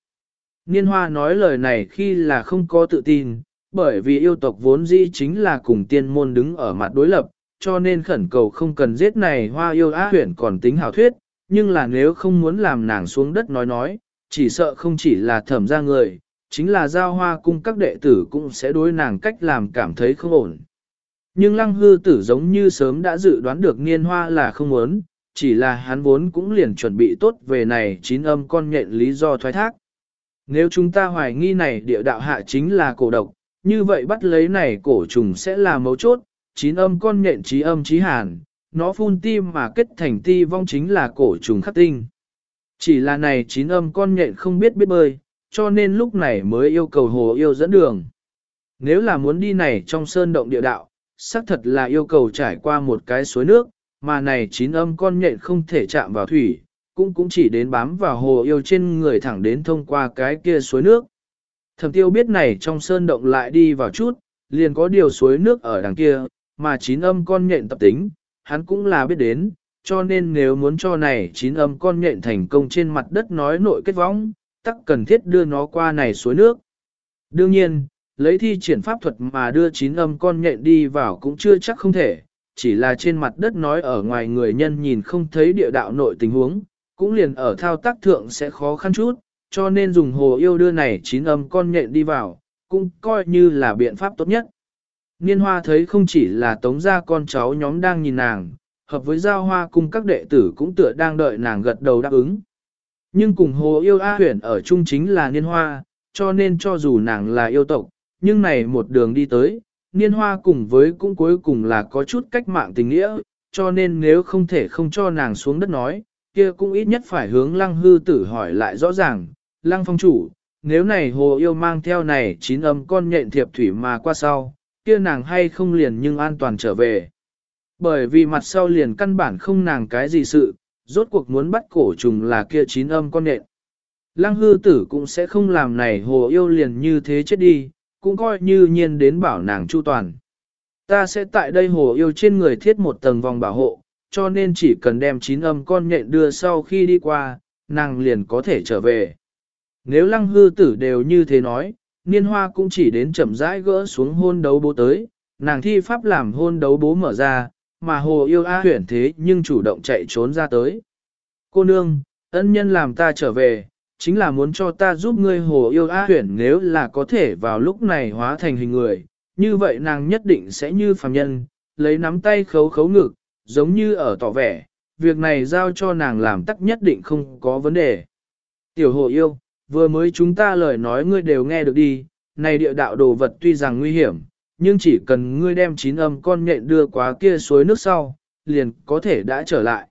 Niên hoa nói lời này khi là không có tự tin, bởi vì yêu tộc vốn dĩ chính là cùng tiên môn đứng ở mặt đối lập, cho nên khẩn cầu không cần giết này hoa yêu á huyển còn tính hảo thuyết, nhưng là nếu không muốn làm nàng xuống đất nói nói, chỉ sợ không chỉ là thẩm ra người, chính là giao hoa cung các đệ tử cũng sẽ đối nàng cách làm cảm thấy không ổn. Nhưng lăng hư tử giống như sớm đã dự đoán được niên hoa là không muốn, chỉ là hắn vốn cũng liền chuẩn bị tốt về này chín âm con nhện lý do thoái thác. Nếu chúng ta hoài nghi này địa đạo hạ chính là cổ độc, như vậy bắt lấy này cổ trùng sẽ là mấu chốt, chín âm con nhện trí âm trí hàn, nó phun tim mà kết thành ti vong chính là cổ trùng khắc tinh. Chỉ là này chín âm con nhện không biết biết bơi, cho nên lúc này mới yêu cầu hồ yêu dẫn đường. Nếu là muốn đi này trong sơn động địa đạo, xác thật là yêu cầu trải qua một cái suối nước, mà này chín âm con nhện không thể chạm vào thủy, cũng cũng chỉ đến bám vào hồ yêu trên người thẳng đến thông qua cái kia suối nước. Thẩm tiêu biết này trong sơn động lại đi vào chút, liền có điều suối nước ở đằng kia, mà chín âm con nhện tập tính, hắn cũng là biết đến, cho nên nếu muốn cho này chín âm con nhện thành công trên mặt đất nói nội kết võng, tắc cần thiết đưa nó qua này suối nước. Đương nhiên, lấy thi triển pháp thuật mà đưa chín âm con nhện đi vào cũng chưa chắc không thể, chỉ là trên mặt đất nói ở ngoài người nhân nhìn không thấy địa đạo nội tình huống, cũng liền ở thao tác thượng sẽ khó khăn chút, cho nên dùng hồ yêu đưa này chín âm con nhện đi vào, cũng coi như là biện pháp tốt nhất. Niên hoa thấy không chỉ là tống gia con cháu nhóm đang nhìn nàng, hợp với giao hoa cùng các đệ tử cũng tựa đang đợi nàng gật đầu đáp ứng. Nhưng cùng hồ yêu A huyển ở chung chính là niên hoa, cho nên cho dù nàng là yêu tộc, nhưng này một đường đi tới, niên hoa cùng với cũng cuối cùng là có chút cách mạng tình nghĩa, cho nên nếu không thể không cho nàng xuống đất nói, kia cũng ít nhất phải hướng lăng hư tử hỏi lại rõ ràng, lăng phong chủ, nếu này hồ yêu mang theo này chín âm con nhện thiệp thủy mà qua sau, kia nàng hay không liền nhưng an toàn trở về. Bởi vì mặt sau liền căn bản không nàng cái gì sự, rốt cuộc muốn bắt cổ trùng là kia chín âm con nhện. Lăng hư tử cũng sẽ không làm này hồ yêu liền như thế chết đi, cũng coi như nhiên đến bảo nàng chu toàn. Ta sẽ tại đây hồ yêu trên người thiết một tầng vòng bảo hộ, cho nên chỉ cần đem chín âm con nhện đưa sau khi đi qua, nàng liền có thể trở về. Nếu lăng hư tử đều như thế nói, niên hoa cũng chỉ đến chậm rãi gỡ xuống hôn đấu bố tới, nàng thi pháp làm hôn đấu bố mở ra, mà hồ yêu A huyển thế nhưng chủ động chạy trốn ra tới. Cô nương, ân nhân làm ta trở về, chính là muốn cho ta giúp ngươi hồ yêu A huyển nếu là có thể vào lúc này hóa thành hình người, như vậy nàng nhất định sẽ như phàm nhân, lấy nắm tay khấu khấu ngực, giống như ở tỏ vẻ, việc này giao cho nàng làm tắc nhất định không có vấn đề. Tiểu hồ yêu, vừa mới chúng ta lời nói ngươi đều nghe được đi, này địa đạo đồ vật tuy rằng nguy hiểm, nhưng chỉ cần ngươi đem chín âm con nhện đưa qua kia suối nước sau, liền có thể đã trở lại.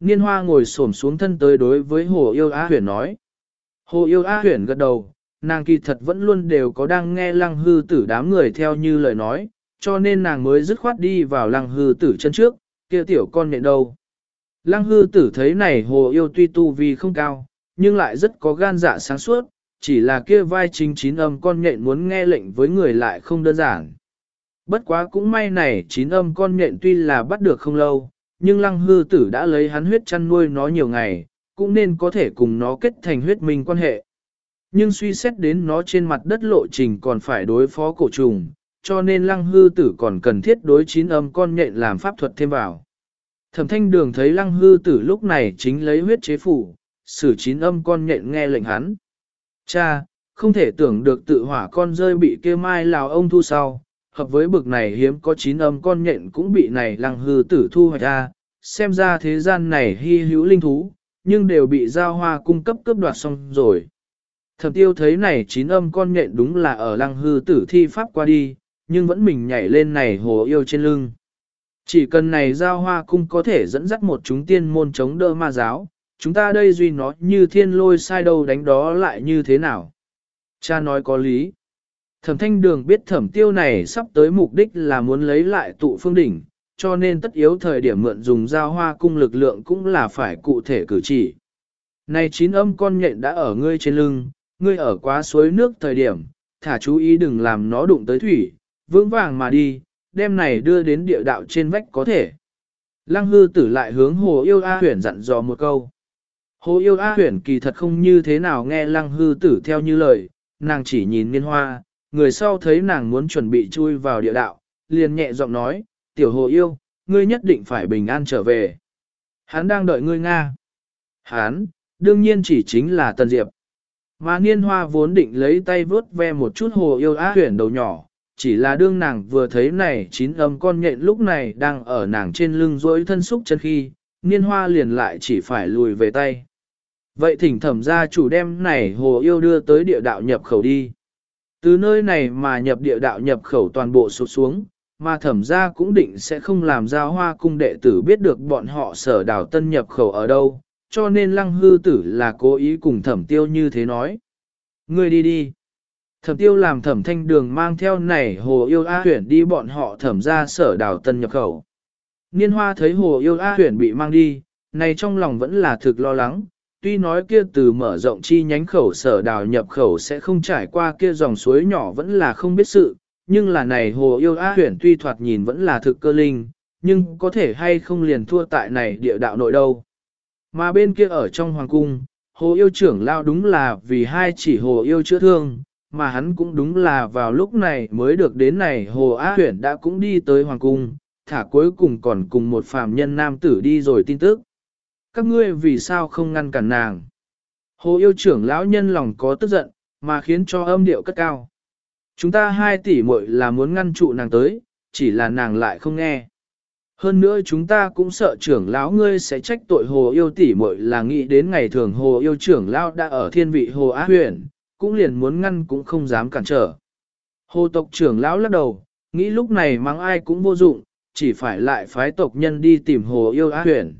Niên hoa ngồi xổm xuống thân tới đối với hồ yêu á huyền nói. Hồ yêu á huyền gật đầu, nàng kỳ thật vẫn luôn đều có đang nghe lăng hư tử đám người theo như lời nói, cho nên nàng mới dứt khoát đi vào lăng hư tử chân trước, kia tiểu con nện đâu. Lăng hư tử thấy này hồ yêu tuy tu vi không cao, nhưng lại rất có gan dạ sáng suốt, chỉ là kia vai chính chín âm con nhện muốn nghe lệnh với người lại không đơn giản. Bất quá cũng may này chín âm con nhện tuy là bắt được không lâu, nhưng lăng hư tử đã lấy hắn huyết chăn nuôi nó nhiều ngày, cũng nên có thể cùng nó kết thành huyết minh quan hệ. Nhưng suy xét đến nó trên mặt đất lộ trình còn phải đối phó cổ trùng, cho nên lăng hư tử còn cần thiết đối chín âm con nhện làm pháp thuật thêm vào. Thẩm thanh đường thấy lăng hư tử lúc này chính lấy huyết chế phủ, xử chín âm con nhện nghe lệnh hắn. Cha, không thể tưởng được tự hỏa con rơi bị kêu mai lào ông thu sau, hợp với bực này hiếm có chín âm con nhện cũng bị này lăng hư tử thu hoạch ra, xem ra thế gian này hy hữu linh thú, nhưng đều bị giao hoa cung cấp cướp đoạt xong rồi. Thẩm tiêu thấy này chín âm con nhện đúng là ở lăng hư tử thi pháp qua đi, nhưng vẫn mình nhảy lên này hồ yêu trên lưng. Chỉ cần này giao hoa cung có thể dẫn dắt một chúng tiên môn chống đỡ ma giáo, chúng ta đây duy nó như thiên lôi sai đâu đánh đó lại như thế nào. Cha nói có lý. Thẩm thanh đường biết thẩm tiêu này sắp tới mục đích là muốn lấy lại tụ phương đỉnh, cho nên tất yếu thời điểm mượn dùng giao hoa cung lực lượng cũng là phải cụ thể cử chỉ. Này chín âm con nhện đã ở ngươi trên lưng, ngươi ở quá suối nước thời điểm, thả chú ý đừng làm nó đụng tới thủy, vững vàng mà đi, đem này đưa đến địa đạo trên vách có thể. Lăng hư tử lại hướng hồ yêu A huyển dặn dò một câu. Hồ yêu A huyển kỳ thật không như thế nào nghe lăng hư tử theo như lời, nàng chỉ nhìn niên hoa, người sau thấy nàng muốn chuẩn bị chui vào địa đạo, liền nhẹ giọng nói, tiểu hồ yêu, ngươi nhất định phải bình an trở về. Hắn đang đợi ngươi Nga. Hắn, đương nhiên chỉ chính là Tần Diệp. Mà niên hoa vốn định lấy tay vớt ve một chút hồ yêu á huyển đầu nhỏ, chỉ là đương nàng vừa thấy này chín âm con nhện lúc này đang ở nàng trên lưng rỗi thân xúc chân khi, niên hoa liền lại chỉ phải lùi về tay. Vậy thỉnh thẩm gia chủ đem này hồ yêu đưa tới địa đạo nhập khẩu đi. Từ nơi này mà nhập địa đạo nhập khẩu toàn bộ sụt xuống, mà thẩm gia cũng định sẽ không làm giao hoa cung đệ tử biết được bọn họ sở đảo tân nhập khẩu ở đâu, cho nên lăng hư tử là cố ý cùng thẩm tiêu như thế nói. Ngươi đi đi. Thẩm tiêu làm thẩm thanh đường mang theo này hồ yêu A huyển đi bọn họ thẩm ra sở đảo tân nhập khẩu. Niên hoa thấy hồ yêu A huyển bị mang đi, này trong lòng vẫn là thực lo lắng, tuy nói kia từ mở rộng chi nhánh khẩu sở đào nhập khẩu sẽ không trải qua kia dòng suối nhỏ vẫn là không biết sự, nhưng là này hồ yêu A huyển tuy thoạt nhìn vẫn là thực cơ linh, nhưng có thể hay không liền thua tại này địa đạo nội đâu. Mà bên kia ở trong hoàng cung, hồ yêu trưởng lao đúng là vì hai chỉ hồ yêu chữa thương, mà hắn cũng đúng là vào lúc này mới được đến này hồ á huyển đã cũng đi tới hoàng cung, thả cuối cùng còn cùng một phàm nhân nam tử đi rồi tin tức. Các ngươi vì sao không ngăn cản nàng? Hồ yêu trưởng lão nhân lòng có tức giận, mà khiến cho âm điệu cất cao. Chúng ta hai tỷ muội là muốn ngăn trụ nàng tới, chỉ là nàng lại không nghe. Hơn nữa chúng ta cũng sợ trưởng lão ngươi sẽ trách tội hồ yêu tỷ muội là nghĩ đến ngày thường hồ yêu trưởng lão đã ở thiên vị hồ á huyền, cũng liền muốn ngăn cũng không dám cản trở. Hồ tộc trưởng lão lắc đầu, nghĩ lúc này mắng ai cũng vô dụng, chỉ phải lại phái tộc nhân đi tìm hồ yêu á huyền.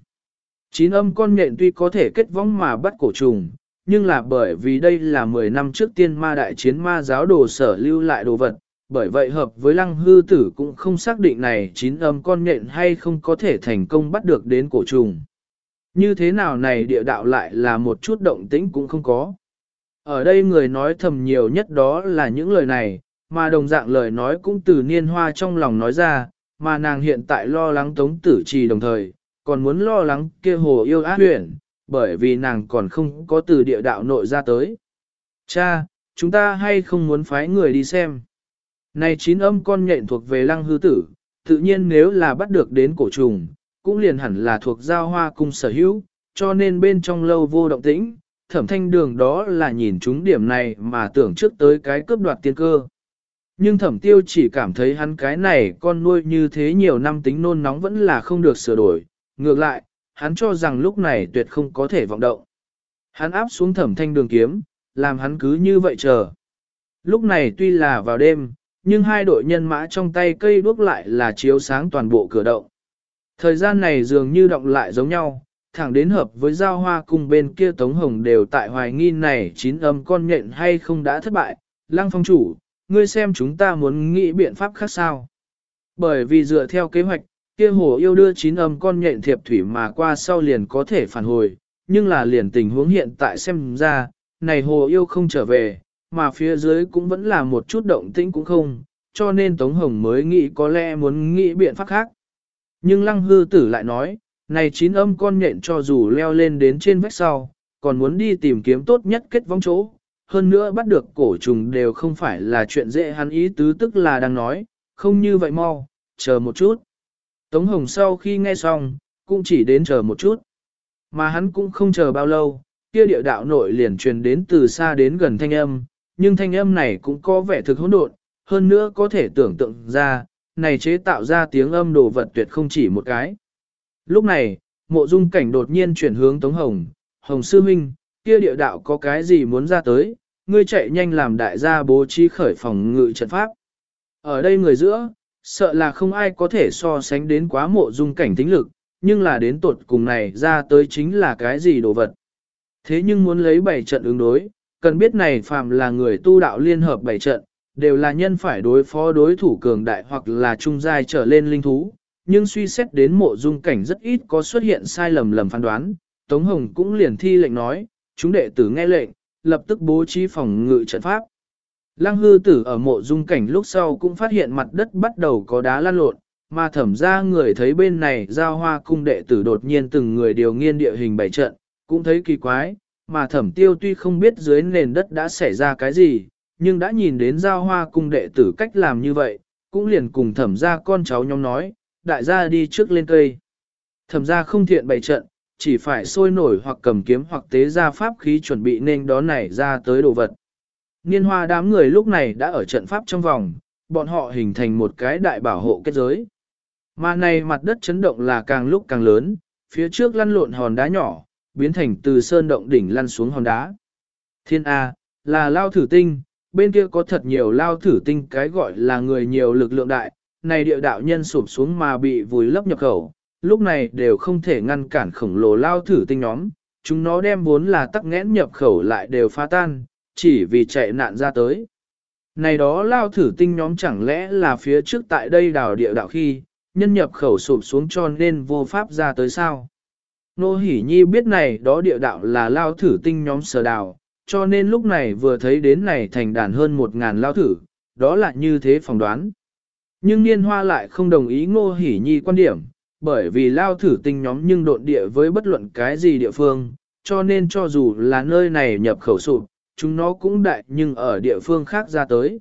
Chín âm con nhện tuy có thể kết vong mà bắt cổ trùng, nhưng là bởi vì đây là 10 năm trước tiên ma đại chiến ma giáo đồ sở lưu lại đồ vật, bởi vậy hợp với lăng hư tử cũng không xác định này chín âm con nhện hay không có thể thành công bắt được đến cổ trùng. Như thế nào này địa đạo lại là một chút động tĩnh cũng không có. Ở đây người nói thầm nhiều nhất đó là những lời này, mà đồng dạng lời nói cũng từ niên hoa trong lòng nói ra, mà nàng hiện tại lo lắng tống tử trì đồng thời, còn muốn lo lắng kia hồ yêu ác huyền, bởi vì nàng còn không có từ địa đạo nội ra tới. Cha, chúng ta hay không muốn phái người đi xem? Này chín âm con nhện thuộc về lăng hư tử, tự nhiên nếu là bắt được đến cổ trùng, cũng liền hẳn là thuộc giao hoa cung sở hữu, cho nên bên trong lâu vô động tĩnh, thẩm thanh đường đó là nhìn chúng điểm này mà tưởng trước tới cái cướp đoạt tiên cơ. Nhưng thẩm tiêu chỉ cảm thấy hắn cái này con nuôi như thế nhiều năm tính nôn nóng vẫn là không được sửa đổi, ngược lại, hắn cho rằng lúc này tuyệt không có thể vọng động. Hắn áp xuống thẩm thanh đường kiếm, làm hắn cứ như vậy chờ. Lúc này tuy là vào đêm, nhưng hai đội nhân mã trong tay cây đuốc lại là chiếu sáng toàn bộ cửa động. Thời gian này dường như động lại giống nhau, thẳng đến hợp với giao hoa cùng bên kia Tống Hồng đều tại hoài nghi này chín âm con nhện hay không đã thất bại. Lăng phong chủ, ngươi xem chúng ta muốn nghĩ biện pháp khác sao. Bởi vì dựa theo kế hoạch, kia hồ yêu đưa chín âm con nhện thiệp thủy mà qua sau liền có thể phản hồi, nhưng là liền tình huống hiện tại xem ra, này hồ yêu không trở về, mà phía dưới cũng vẫn là một chút động tĩnh cũng không, cho nên Tống Hồng mới nghĩ có lẽ muốn nghĩ biện pháp khác. Nhưng lăng hư tử lại nói, này chín âm con nhện cho dù leo lên đến trên vách sau, còn muốn đi tìm kiếm tốt nhất kết vong chỗ. Hơn nữa bắt được cổ trùng đều không phải là chuyện dễ hắn ý tứ tức là đang nói, không như vậy mau, chờ một chút. Tống Hồng sau khi nghe xong, cũng chỉ đến chờ một chút. Mà hắn cũng không chờ bao lâu, kia địa đạo nội liền truyền đến từ xa đến gần thanh âm, nhưng thanh âm này cũng có vẻ thực hỗn độn, hơn nữa có thể tưởng tượng ra, này chế tạo ra tiếng âm đồ vật tuyệt không chỉ một cái. Lúc này, mộ dung cảnh đột nhiên chuyển hướng Tống Hồng, Hồng Sư Minh, kia địa đạo có cái gì muốn ra tới, ngươi chạy nhanh làm đại gia bố trí khởi phòng ngự trận pháp. Ở đây người giữa, sợ là không ai có thể so sánh đến quá mộ dung cảnh tính lực, nhưng là đến tột cùng này ra tới chính là cái gì đồ vật. Thế nhưng muốn lấy bảy trận ứng đối, cần biết này phàm là người tu đạo liên hợp bảy trận, đều là nhân phải đối phó đối thủ cường đại hoặc là trung giai trở lên linh thú, nhưng suy xét đến mộ dung cảnh rất ít có xuất hiện sai lầm lầm phán đoán, Tống Hồng cũng liền thi lệnh nói, chúng đệ tử nghe lệnh, lập tức bố trí phòng ngự trận pháp. Lăng hư tử ở mộ dung cảnh lúc sau cũng phát hiện mặt đất bắt đầu có đá lan lộn, mà thẩm ra người thấy bên này giao hoa cung đệ tử đột nhiên từng người điều nghiên địa hình bảy trận, cũng thấy kỳ quái, mà thẩm tiêu tuy không biết dưới nền đất đã xảy ra cái gì, nhưng đã nhìn đến giao hoa cung đệ tử cách làm như vậy, cũng liền cùng thẩm ra con cháu nhóm nói, đại gia đi trước lên cây. Thẩm gia không thiện bày trận, chỉ phải sôi nổi hoặc cầm kiếm hoặc tế ra pháp khí chuẩn bị nên đón này ra tới đồ vật. Niên hoa đám người lúc này đã ở trận pháp trong vòng, bọn họ hình thành một cái đại bảo hộ kết giới. Mà này mặt đất chấn động là càng lúc càng lớn, phía trước lăn lộn hòn đá nhỏ, biến thành từ sơn động đỉnh lăn xuống hòn đá. Thiên A, là lao thử tinh, bên kia có thật nhiều lao thử tinh cái gọi là người nhiều lực lượng đại, này địa đạo nhân sụp xuống mà bị vùi lấp nhập khẩu, lúc này đều không thể ngăn cản khổng lồ lao thử tinh nhóm, chúng nó đem vốn là tắc nghẽn nhập khẩu lại đều phá tan, chỉ vì chạy nạn ra tới. Này đó lao thử tinh nhóm chẳng lẽ là phía trước tại đây đào địa đạo khi, nhân nhập khẩu sụp xuống cho nên vô pháp ra tới sao? Nô Hỷ Nhi biết này đó địa đạo là lao thử tinh nhóm sở đào, cho nên lúc này vừa thấy đến này thành đàn hơn một ngàn lao thử, đó là như thế phỏng đoán. Nhưng Niên Hoa lại không đồng ý Ngô Hỷ Nhi quan điểm, bởi vì lao thử tinh nhóm nhưng độn địa với bất luận cái gì địa phương, cho nên cho dù là nơi này nhập khẩu sụp, chúng nó cũng đại nhưng ở địa phương khác ra tới.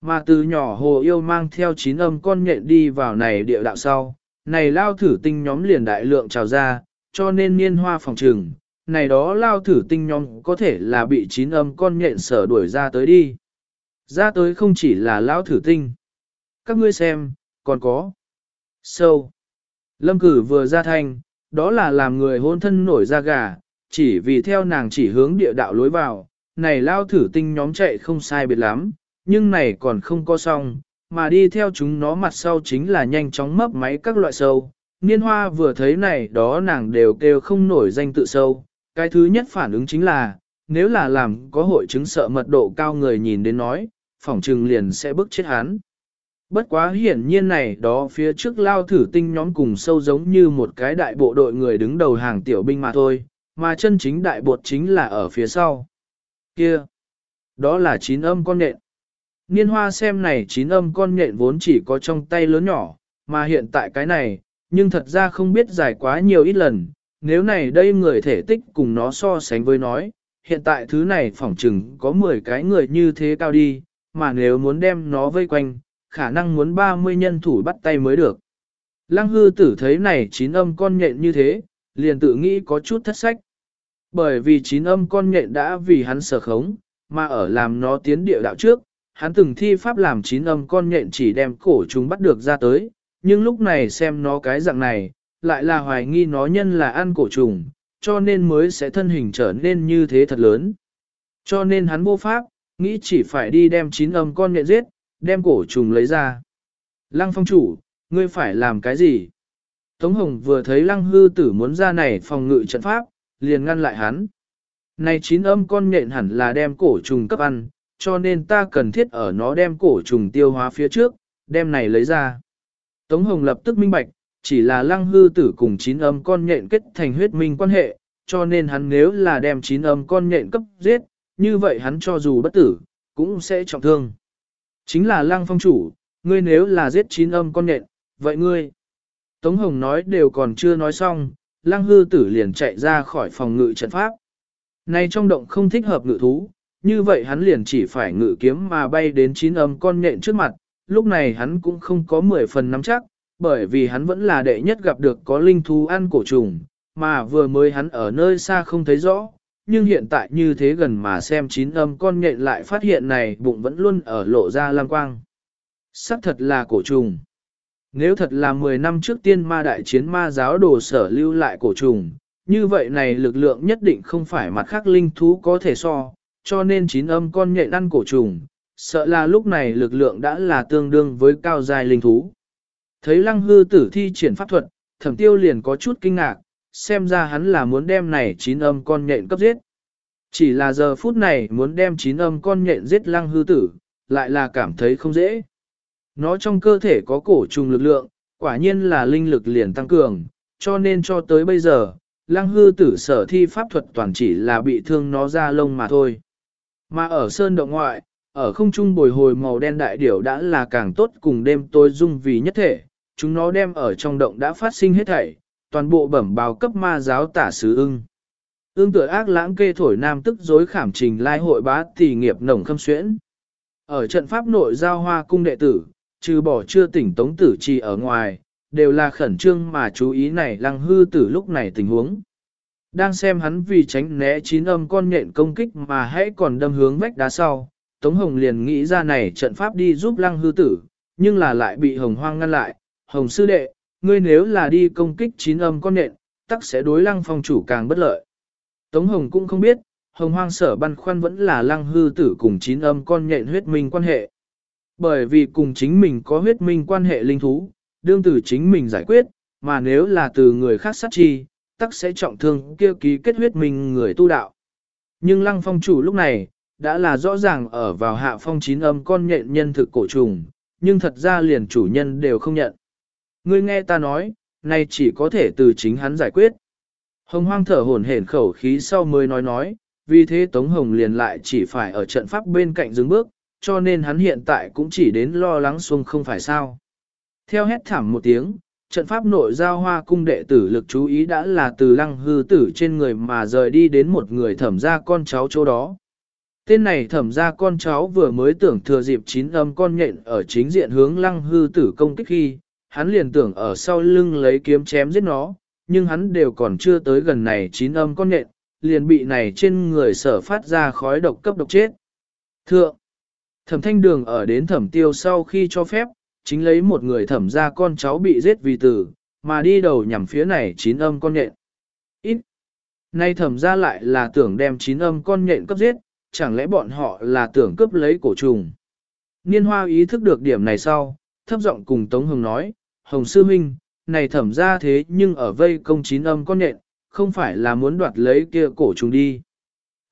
Mà từ nhỏ hồ yêu mang theo chín âm con nhện đi vào này địa đạo sau, này lao thử tinh nhóm liền đại lượng trào ra, cho nên niên hoa phòng trừng, này đó lao thử tinh nhóm có thể là bị chín âm con nhện sở đuổi ra tới đi. Ra tới không chỉ là lao thử tinh. Các ngươi xem, còn có. Sâu. So. Lâm cử vừa ra thanh, đó là làm người hôn thân nổi ra gà, chỉ vì theo nàng chỉ hướng địa đạo lối vào, này lao thử tinh nhóm chạy không sai biệt lắm, nhưng này còn không có xong, mà đi theo chúng nó mặt sau chính là nhanh chóng mấp máy các loại sâu. Niên hoa vừa thấy này đó nàng đều kêu không nổi danh tự sâu, cái thứ nhất phản ứng chính là, nếu là làm có hội chứng sợ mật độ cao người nhìn đến nói, phỏng trừng liền sẽ bức chết hắn. Bất quá hiển nhiên này đó phía trước lao thử tinh nhóm cùng sâu giống như một cái đại bộ đội người đứng đầu hàng tiểu binh mà thôi, mà chân chính đại bột chính là ở phía sau. Kia! Đó là chín âm con nện. Niên hoa xem này chín âm con nện vốn chỉ có trong tay lớn nhỏ, mà hiện tại cái này, nhưng thật ra không biết dài quá nhiều ít lần, nếu này đây người thể tích cùng nó so sánh với nói, hiện tại thứ này phỏng chừng có 10 cái người như thế cao đi, mà nếu muốn đem nó vây quanh, khả năng muốn 30 nhân thủ bắt tay mới được. Lăng hư tử thấy này chín âm con nhện như thế, liền tự nghĩ có chút thất sách. Bởi vì chín âm con nhện đã vì hắn sở khống, mà ở làm nó tiến địa đạo trước, hắn từng thi pháp làm chín âm con nhện chỉ đem cổ chúng bắt được ra tới, nhưng lúc này xem nó cái dạng này, lại là hoài nghi nó nhân là ăn cổ trùng, cho nên mới sẽ thân hình trở nên như thế thật lớn. Cho nên hắn vô pháp, nghĩ chỉ phải đi đem chín âm con nhện giết, đem cổ trùng lấy ra. Lăng phong chủ, ngươi phải làm cái gì? Tống Hồng vừa thấy lăng hư tử muốn ra này phòng ngự trận pháp, liền ngăn lại hắn. Này chín âm con nhện hẳn là đem cổ trùng cấp ăn, cho nên ta cần thiết ở nó đem cổ trùng tiêu hóa phía trước, đem này lấy ra. Tống Hồng lập tức minh bạch, chỉ là lăng hư tử cùng chín âm con nhện kết thành huyết minh quan hệ, cho nên hắn nếu là đem chín âm con nhện cấp giết, như vậy hắn cho dù bất tử, cũng sẽ trọng thương. Chính là lăng phong chủ, ngươi nếu là giết chín âm con Nện, vậy ngươi. Tống Hồng nói đều còn chưa nói xong, lăng hư tử liền chạy ra khỏi phòng ngự trận pháp. Này trong động không thích hợp ngự thú, như vậy hắn liền chỉ phải ngự kiếm mà bay đến chín âm con Nện trước mặt, lúc này hắn cũng không có 10 phần nắm chắc, bởi vì hắn vẫn là đệ nhất gặp được có linh thú ăn cổ trùng, mà vừa mới hắn ở nơi xa không thấy rõ, nhưng hiện tại như thế gần mà xem chín âm con nhện lại phát hiện này bụng vẫn luôn ở lộ ra lam quang. Sắc thật là cổ trùng. Nếu thật là 10 năm trước tiên ma đại chiến ma giáo đồ sở lưu lại cổ trùng, như vậy này lực lượng nhất định không phải mặt khác linh thú có thể so, cho nên chín âm con nhện ăn cổ trùng, sợ là lúc này lực lượng đã là tương đương với cao dài linh thú. Thấy lăng hư tử thi triển pháp thuật, thẩm tiêu liền có chút kinh ngạc, xem ra hắn là muốn đem này chín âm con nhện cấp giết. Chỉ là giờ phút này muốn đem chín âm con nhện giết lăng hư tử, lại là cảm thấy không dễ. Nó trong cơ thể có cổ trùng lực lượng, quả nhiên là linh lực liền tăng cường, cho nên cho tới bây giờ, lăng hư tử sở thi pháp thuật toàn chỉ là bị thương nó ra lông mà thôi. Mà ở sơn động ngoại, ở không trung bồi hồi màu đen đại điểu đã là càng tốt cùng đêm tối dung vì nhất thể, chúng nó đem ở trong động đã phát sinh hết thảy, toàn bộ bẩm báo cấp ma giáo tả sứ ưng. ưng tựa ác lãng kê thổi nam tức dối khảm trình lai hội bá tỷ nghiệp nồng khâm xuyễn. Ở trận pháp nội giao hoa cung đệ tử, trừ bỏ chưa tỉnh tống tử trì ở ngoài, đều là khẩn trương mà chú ý này lăng hư tử lúc này tình huống. Đang xem hắn vì tránh né chín âm con nhện công kích mà hãy còn đâm hướng vách đá sau, Tống Hồng liền nghĩ ra này trận pháp đi giúp lăng hư tử, nhưng là lại bị Hồng hoang ngăn lại. Hồng sư đệ, ngươi nếu là đi công kích chín âm con nện, tắc sẽ đối lăng phong chủ càng bất lợi. Tống Hồng cũng không biết, Hồng hoang sở băn khoăn vẫn là lăng hư tử cùng chín âm con nhện huyết minh quan hệ. Bởi vì cùng chính mình có huyết minh quan hệ linh thú, đương từ chính mình giải quyết, mà nếu là từ người khác sát chi, tắc sẽ trọng thương kia ký kết huyết minh người tu đạo. Nhưng lăng phong chủ lúc này, đã là rõ ràng ở vào hạ phong chín âm con nhện nhân thực cổ trùng, nhưng thật ra liền chủ nhân đều không nhận. Ngươi nghe ta nói, nay chỉ có thể từ chính hắn giải quyết. Hồng hoang thở hổn hển khẩu khí sau mới nói nói, vì thế Tống Hồng liền lại chỉ phải ở trận pháp bên cạnh dừng bước, cho nên hắn hiện tại cũng chỉ đến lo lắng xuông không phải sao. Theo hét thảm một tiếng, trận pháp nội giao hoa cung đệ tử lực chú ý đã là từ lăng hư tử trên người mà rời đi đến một người thẩm ra con cháu chỗ đó. Tên này thẩm ra con cháu vừa mới tưởng thừa dịp chín âm con nhện ở chính diện hướng lăng hư tử công kích khi, hắn liền tưởng ở sau lưng lấy kiếm chém giết nó, nhưng hắn đều còn chưa tới gần này chín âm con nện, liền bị này trên người sở phát ra khói độc cấp độc chết. Thượng, thẩm thanh đường ở đến thẩm tiêu sau khi cho phép, chính lấy một người thẩm ra con cháu bị giết vì tử, mà đi đầu nhằm phía này chín âm con nhện. Ít, nay thẩm ra lại là tưởng đem chín âm con nhện cấp giết, chẳng lẽ bọn họ là tưởng cướp lấy cổ trùng. Niên hoa ý thức được điểm này sau, thấp giọng cùng Tống Hưng nói, Hồng Sư Minh, này thẩm ra thế nhưng ở vây công chín âm con nện không phải là muốn đoạt lấy kia cổ trùng đi.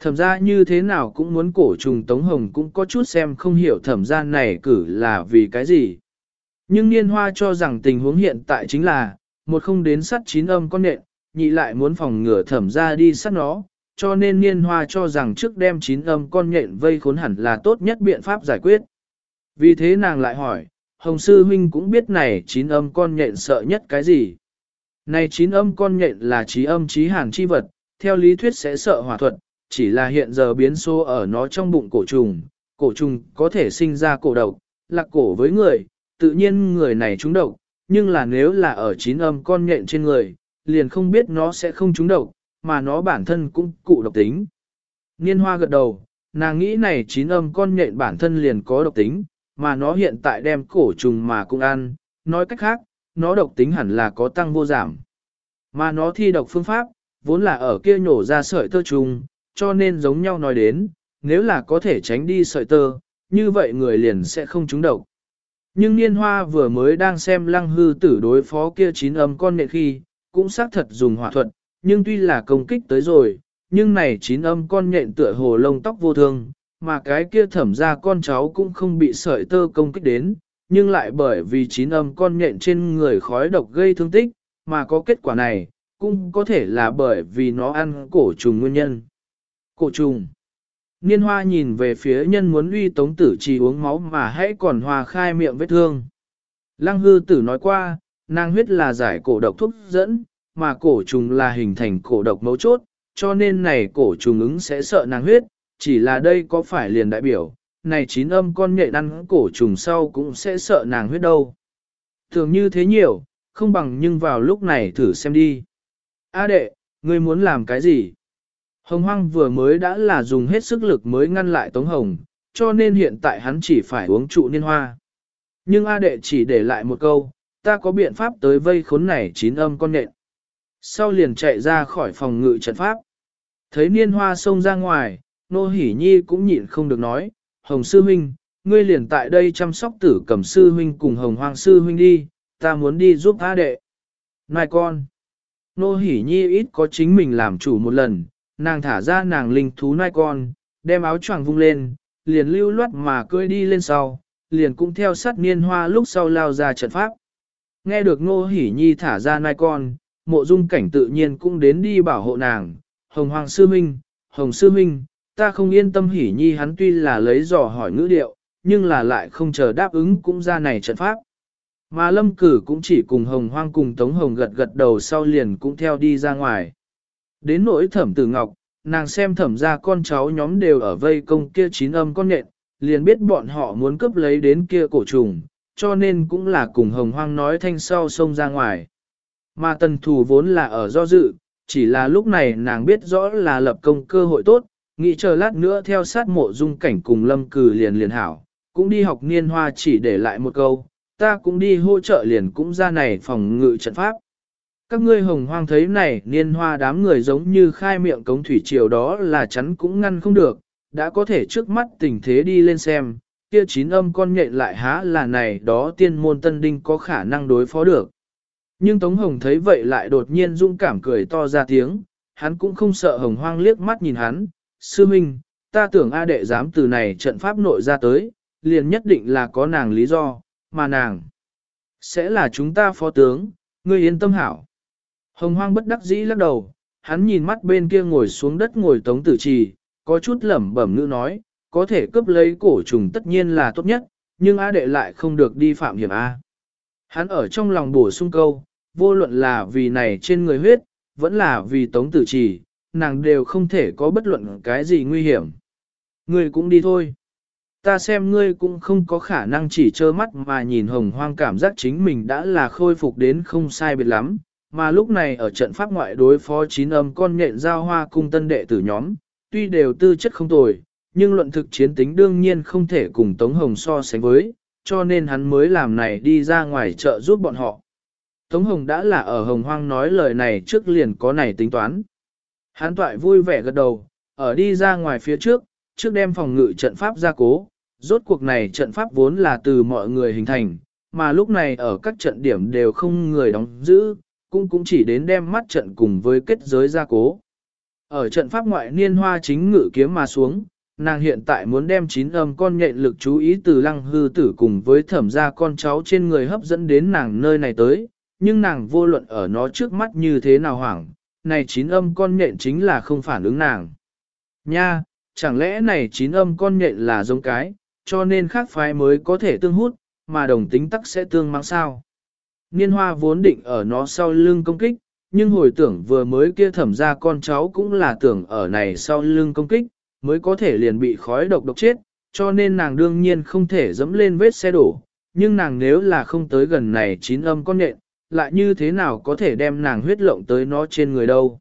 Thẩm ra như thế nào cũng muốn cổ trùng Tống Hồng cũng có chút xem không hiểu thẩm ra này cử là vì cái gì. Nhưng niên hoa cho rằng tình huống hiện tại chính là, một không đến sắt chín âm con nện, nhị lại muốn phòng ngừa thẩm ra đi sắt nó, cho nên niên hoa cho rằng trước đem chín âm con nhện vây khốn hẳn là tốt nhất biện pháp giải quyết. Vì thế nàng lại hỏi, Hồng Sư Huynh cũng biết này chín âm con nhện sợ nhất cái gì. Này chín âm con nhện là trí âm trí hàn chi vật, theo lý thuyết sẽ sợ hỏa thuật, chỉ là hiện giờ biến số ở nó trong bụng cổ trùng, cổ trùng có thể sinh ra cổ độc, lạc cổ với người, tự nhiên người này trúng độc, nhưng là nếu là ở chín âm con nhện trên người, liền không biết nó sẽ không trúng độc, mà nó bản thân cũng cụ độc tính. Niên hoa gật đầu, nàng nghĩ này chín âm con nhện bản thân liền có độc tính, mà nó hiện tại đem cổ trùng mà cũng ăn, nói cách khác, nó độc tính hẳn là có tăng vô giảm. Mà nó thi độc phương pháp, vốn là ở kia nhổ ra sợi tơ trùng, cho nên giống nhau nói đến, nếu là có thể tránh đi sợi tơ, như vậy người liền sẽ không trúng độc. Nhưng niên hoa vừa mới đang xem lăng hư tử đối phó kia chín âm con nện khi, cũng xác thật dùng hỏa thuật, nhưng tuy là công kích tới rồi, nhưng này chín âm con nhện tựa hồ lông tóc vô thương, mà cái kia thẩm ra con cháu cũng không bị sợi tơ công kích đến, nhưng lại bởi vì chín âm con nhện trên người khói độc gây thương tích, mà có kết quả này, cũng có thể là bởi vì nó ăn cổ trùng nguyên nhân. Cổ trùng. Niên hoa nhìn về phía nhân muốn uy tống tử trì uống máu mà hãy còn hòa khai miệng vết thương. Lăng hư tử nói qua, nàng huyết là giải cổ độc thuốc dẫn, mà cổ trùng là hình thành cổ độc mấu chốt, cho nên này cổ trùng ứng sẽ sợ nàng huyết, chỉ là đây có phải liền đại biểu, này chín âm con nhện ăn cổ trùng sau cũng sẽ sợ nàng huyết đâu. Thường như thế nhiều, không bằng nhưng vào lúc này thử xem đi. A đệ, ngươi muốn làm cái gì? Hồng Hoang vừa mới đã là dùng hết sức lực mới ngăn lại Tống Hồng, cho nên hiện tại hắn chỉ phải uống trụ niên hoa. Nhưng A đệ chỉ để lại một câu, ta có biện pháp tới vây khốn này chín âm con nện. Sau liền chạy ra khỏi phòng ngự trận pháp. Thấy niên hoa xông ra ngoài, nô hỉ nhi cũng nhịn không được nói, Hồng Sư Huynh, ngươi liền tại đây chăm sóc tử cẩm Sư Huynh cùng Hồng hoàng Sư Huynh đi, ta muốn đi giúp A đệ. Này con, nô hỉ nhi ít có chính mình làm chủ một lần, nàng thả ra nàng linh thú nai con, đem áo choàng vung lên, liền lưu loát mà cưỡi đi lên sau, liền cũng theo sát niên hoa lúc sau lao ra trận pháp. Nghe được Ngô Hỷ Nhi thả ra nai con, mộ dung cảnh tự nhiên cũng đến đi bảo hộ nàng, Hồng Hoàng Sư Minh, Hồng Sư Minh, ta không yên tâm hỉ Nhi hắn tuy là lấy dò hỏi ngữ điệu, nhưng là lại không chờ đáp ứng cũng ra này trận pháp. Mà lâm cử cũng chỉ cùng Hồng Hoang cùng Tống Hồng gật gật đầu sau liền cũng theo đi ra ngoài. Đến nỗi thẩm tử ngọc, nàng xem thẩm ra con cháu nhóm đều ở vây công kia chín âm con nện liền biết bọn họ muốn cướp lấy đến kia cổ trùng, cho nên cũng là cùng hồng hoang nói thanh sau xông ra ngoài. Mà tần thù vốn là ở do dự, chỉ là lúc này nàng biết rõ là lập công cơ hội tốt, nghĩ chờ lát nữa theo sát mộ dung cảnh cùng lâm cử liền liền hảo, cũng đi học niên hoa chỉ để lại một câu, ta cũng đi hỗ trợ liền cũng ra này phòng ngự trận pháp. Các ngươi hồng hoang thấy này niên hoa đám người giống như khai miệng cống thủy triều đó là chắn cũng ngăn không được, đã có thể trước mắt tình thế đi lên xem, kia chín âm con nhện lại há là này đó tiên môn tân đinh có khả năng đối phó được. Nhưng Tống Hồng thấy vậy lại đột nhiên dũng cảm cười to ra tiếng, hắn cũng không sợ hồng hoang liếc mắt nhìn hắn, sư minh, ta tưởng A đệ dám từ này trận pháp nội ra tới, liền nhất định là có nàng lý do, mà nàng sẽ là chúng ta phó tướng, ngươi yên tâm hảo. Hồng hoang bất đắc dĩ lắc đầu, hắn nhìn mắt bên kia ngồi xuống đất ngồi tống tử trì, có chút lẩm bẩm ngữ nói, có thể cướp lấy cổ trùng tất nhiên là tốt nhất, nhưng A đệ lại không được đi phạm hiểm A. Hắn ở trong lòng bổ sung câu, vô luận là vì này trên người huyết, vẫn là vì tống tử trì, nàng đều không thể có bất luận cái gì nguy hiểm. Ngươi cũng đi thôi. Ta xem ngươi cũng không có khả năng chỉ trơ mắt mà nhìn hồng hoang cảm giác chính mình đã là khôi phục đến không sai biệt lắm, mà lúc này ở trận pháp ngoại đối phó chín âm con nhện giao hoa cung tân đệ tử nhóm, tuy đều tư chất không tồi, nhưng luận thực chiến tính đương nhiên không thể cùng Tống Hồng so sánh với, cho nên hắn mới làm này đi ra ngoài chợ giúp bọn họ. Tống Hồng đã là ở Hồng Hoang nói lời này trước liền có này tính toán. Hán toại vui vẻ gật đầu, ở đi ra ngoài phía trước, trước đem phòng ngự trận pháp ra cố, rốt cuộc này trận pháp vốn là từ mọi người hình thành, mà lúc này ở các trận điểm đều không người đóng giữ, cũng cũng chỉ đến đem mắt trận cùng với kết giới gia cố. Ở trận pháp ngoại niên hoa chính ngự kiếm mà xuống, nàng hiện tại muốn đem chín âm con nhện lực chú ý từ lăng hư tử cùng với thẩm gia con cháu trên người hấp dẫn đến nàng nơi này tới, nhưng nàng vô luận ở nó trước mắt như thế nào hoảng, này chín âm con nhện chính là không phản ứng nàng. Nha, chẳng lẽ này chín âm con nhện là giống cái, cho nên khác phái mới có thể tương hút, mà đồng tính tắc sẽ tương mang sao. Niên hoa vốn định ở nó sau lưng công kích, nhưng hồi tưởng vừa mới kia thẩm ra con cháu cũng là tưởng ở này sau lưng công kích, mới có thể liền bị khói độc độc chết, cho nên nàng đương nhiên không thể dẫm lên vết xe đổ, nhưng nàng nếu là không tới gần này chín âm con nhện, lại như thế nào có thể đem nàng huyết lộng tới nó trên người đâu.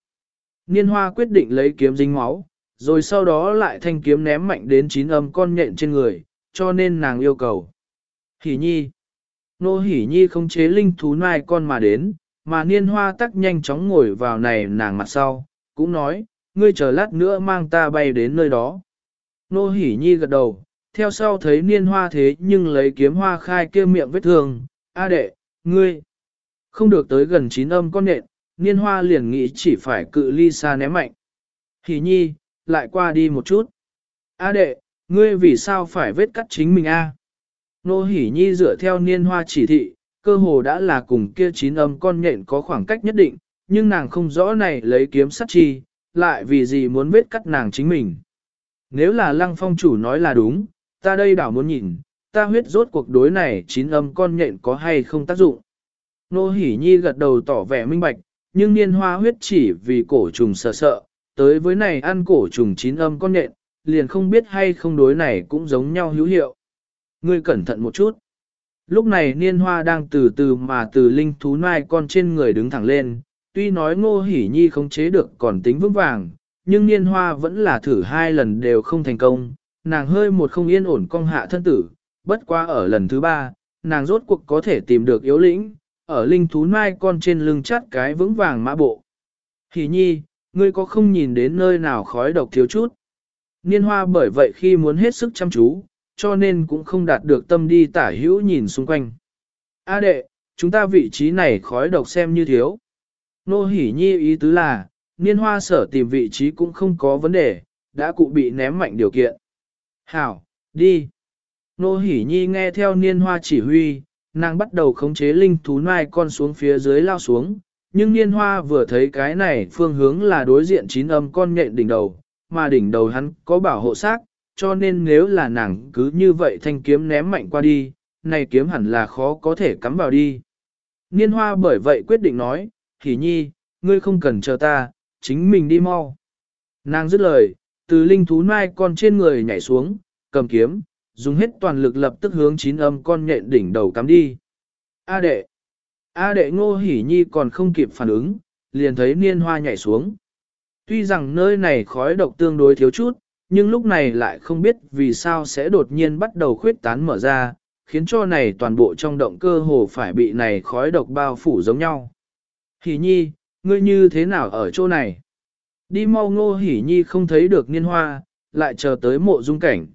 Niên hoa quyết định lấy kiếm dính máu, rồi sau đó lại thanh kiếm ném mạnh đến chín âm con nhện trên người, cho nên nàng yêu cầu. Hỉ nhi, Nô hỉ nhi không chế linh thú nai con mà đến, mà niên hoa tắc nhanh chóng ngồi vào này nàng mặt sau, cũng nói, ngươi chờ lát nữa mang ta bay đến nơi đó. Nô hỉ nhi gật đầu, theo sau thấy niên hoa thế nhưng lấy kiếm hoa khai kia miệng vết thương, a đệ, ngươi, không được tới gần chín âm con nện, niên hoa liền nghĩ chỉ phải cự ly xa ném mạnh. Hỉ nhi, lại qua đi một chút. A đệ, ngươi vì sao phải vết cắt chính mình a? Nô Hỷ Nhi dựa theo niên hoa chỉ thị, cơ hồ đã là cùng kia chín âm con nhện có khoảng cách nhất định, nhưng nàng không rõ này lấy kiếm sắt chi, lại vì gì muốn vết cắt nàng chính mình. Nếu là lăng phong chủ nói là đúng, ta đây đảo muốn nhìn, ta huyết rốt cuộc đối này chín âm con nhện có hay không tác dụng. Nô hỉ nhi gật đầu tỏ vẻ minh bạch, nhưng niên hoa huyết chỉ vì cổ trùng sợ sợ, tới với này ăn cổ trùng chín âm con nện, liền không biết hay không đối này cũng giống nhau hữu hiệu. Ngươi cẩn thận một chút. Lúc này niên hoa đang từ từ mà từ linh thú nai con trên người đứng thẳng lên, tuy nói ngô hỉ nhi không chế được còn tính vững vàng, nhưng niên hoa vẫn là thử hai lần đều không thành công, nàng hơi một không yên ổn cong hạ thân tử, bất qua ở lần thứ ba, nàng rốt cuộc có thể tìm được yếu lĩnh, ở linh thú nai con trên lưng chắt cái vững vàng mã bộ. Hỉ nhi, ngươi có không nhìn đến nơi nào khói độc thiếu chút? Niên hoa bởi vậy khi muốn hết sức chăm chú, cho nên cũng không đạt được tâm đi tả hữu nhìn xung quanh. A đệ, chúng ta vị trí này khói độc xem như thiếu. Nô hỉ nhi ý tứ là, niên hoa sở tìm vị trí cũng không có vấn đề, đã cụ bị ném mạnh điều kiện. Hảo, đi. Nô hỉ nhi nghe theo niên hoa chỉ huy, nàng bắt đầu khống chế linh thú nai con xuống phía dưới lao xuống, nhưng niên hoa vừa thấy cái này phương hướng là đối diện chín âm con nhện đỉnh đầu, mà đỉnh đầu hắn có bảo hộ xác, cho nên nếu là nàng cứ như vậy thanh kiếm ném mạnh qua đi, này kiếm hẳn là khó có thể cắm vào đi. Niên hoa bởi vậy quyết định nói, thì nhi, ngươi không cần chờ ta, chính mình đi mau. Nàng dứt lời, từ linh thú nai con trên người nhảy xuống, cầm kiếm, dùng hết toàn lực lập tức hướng chín âm con nhện đỉnh đầu cắm đi. A đệ! A đệ ngô hỉ nhi còn không kịp phản ứng, liền thấy niên hoa nhảy xuống. Tuy rằng nơi này khói độc tương đối thiếu chút, nhưng lúc này lại không biết vì sao sẽ đột nhiên bắt đầu khuyết tán mở ra, khiến cho này toàn bộ trong động cơ hồ phải bị này khói độc bao phủ giống nhau. Hỉ nhi, ngươi như thế nào ở chỗ này? Đi mau ngô hỉ nhi không thấy được niên hoa, lại chờ tới mộ dung cảnh.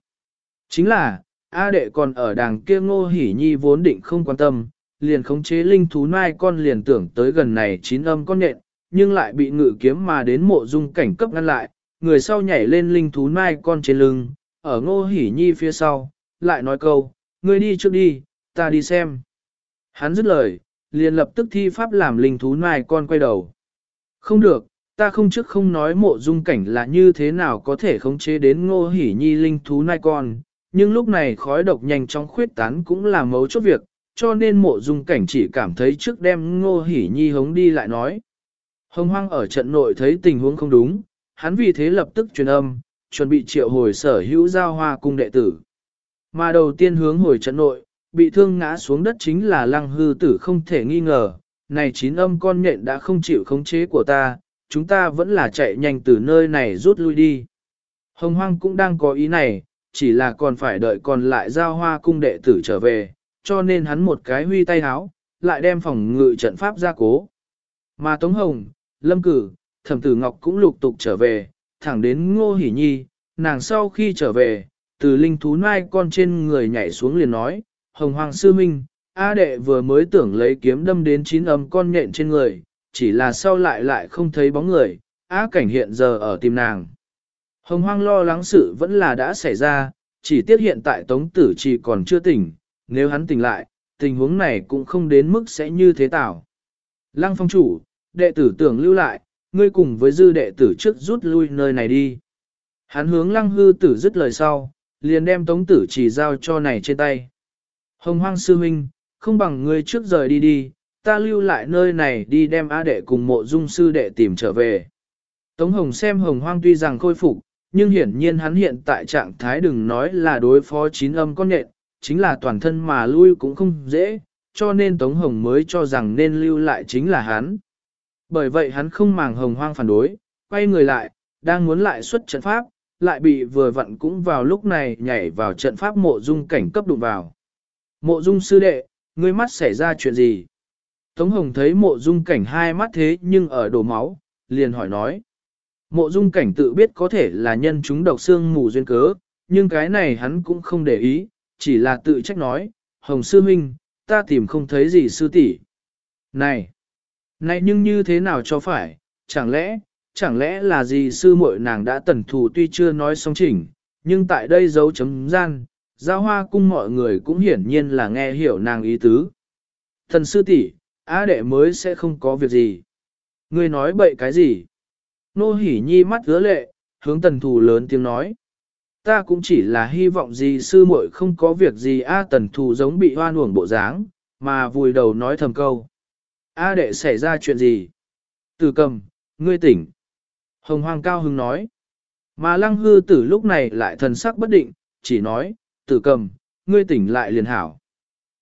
Chính là, A đệ còn ở đàng kia ngô hỉ nhi vốn định không quan tâm, liền khống chế linh thú nai con liền tưởng tới gần này chín âm con nhện, nhưng lại bị ngự kiếm mà đến mộ dung cảnh cấp ngăn lại, người sau nhảy lên linh thú nai con trên lưng, ở ngô hỉ nhi phía sau, lại nói câu, ngươi đi trước đi, ta đi xem. Hắn dứt lời, liền lập tức thi pháp làm linh thú nai con quay đầu. Không được, ta không trước không nói mộ dung cảnh là như thế nào có thể khống chế đến ngô hỉ nhi linh thú nai con, nhưng lúc này khói độc nhanh chóng khuyết tán cũng là mấu chốt việc, cho nên mộ dung cảnh chỉ cảm thấy trước đem ngô hỉ nhi hống đi lại nói. Hồng hoang ở trận nội thấy tình huống không đúng, hắn vì thế lập tức truyền âm, chuẩn bị triệu hồi sở hữu giao hoa cung đệ tử. Mà đầu tiên hướng hồi trận nội, bị thương ngã xuống đất chính là lăng hư tử không thể nghi ngờ, này chín âm con nhện đã không chịu khống chế của ta, chúng ta vẫn là chạy nhanh từ nơi này rút lui đi. Hồng hoang cũng đang có ý này, chỉ là còn phải đợi còn lại giao hoa cung đệ tử trở về, cho nên hắn một cái huy tay háo, lại đem phòng ngự trận pháp ra cố. Mà Tống Hồng, Lâm Cử, Thẩm Tử Ngọc cũng lục tục trở về, thẳng đến Ngô Hỷ Nhi, nàng sau khi trở về, từ linh thú nai con trên người nhảy xuống liền nói, Hồng Hoàng Sư Minh, A đệ vừa mới tưởng lấy kiếm đâm đến chín âm con nhện trên người, chỉ là sau lại lại không thấy bóng người, A cảnh hiện giờ ở tìm nàng. Hồng Hoang lo lắng sự vẫn là đã xảy ra, chỉ tiếc hiện tại Tống Tử chỉ còn chưa tỉnh, nếu hắn tỉnh lại, tình huống này cũng không đến mức sẽ như thế tạo. Lăng phong chủ, đệ tử tưởng lưu lại, ngươi cùng với dư đệ tử trước rút lui nơi này đi. Hắn hướng lăng hư tử dứt lời sau, liền đem tống tử chỉ giao cho này trên tay. Hồng hoang sư huynh, không bằng ngươi trước rời đi đi, ta lưu lại nơi này đi đem A đệ cùng mộ dung sư đệ tìm trở về. Tống hồng xem hồng hoang tuy rằng khôi phục, nhưng hiển nhiên hắn hiện tại trạng thái đừng nói là đối phó chín âm con nhện, chính là toàn thân mà lui cũng không dễ, cho nên Tống Hồng mới cho rằng nên lưu lại chính là hắn. Bởi vậy hắn không màng hồng hoang phản đối, quay người lại, đang muốn lại xuất trận pháp, lại bị vừa vặn cũng vào lúc này nhảy vào trận pháp mộ dung cảnh cấp đụng vào. Mộ dung sư đệ, ngươi mắt xảy ra chuyện gì? Tống Hồng thấy mộ dung cảnh hai mắt thế nhưng ở đổ máu, liền hỏi nói. Mộ dung cảnh tự biết có thể là nhân chúng độc xương mù duyên cớ, nhưng cái này hắn cũng không để ý, chỉ là tự trách nói, Hồng sư Minh, ta tìm không thấy gì sư tỷ. Này! Này nhưng như thế nào cho phải, chẳng lẽ, chẳng lẽ là gì sư muội nàng đã tẩn thủ tuy chưa nói xong chỉnh, nhưng tại đây dấu chấm gian, giao hoa cung mọi người cũng hiển nhiên là nghe hiểu nàng ý tứ. Thần sư tỷ, á đệ mới sẽ không có việc gì. Ngươi nói bậy cái gì? Nô hỉ nhi mắt hứa lệ, hướng tần thủ lớn tiếng nói. Ta cũng chỉ là hy vọng gì sư muội không có việc gì A tần thù giống bị hoan uổng bộ dáng, mà vùi đầu nói thầm câu. A đệ xảy ra chuyện gì? Tử cầm, ngươi tỉnh. Hồng Hoàng cao hứng nói. Mà lăng hư tử lúc này lại thần sắc bất định, chỉ nói, tử cầm, ngươi tỉnh lại liền hảo.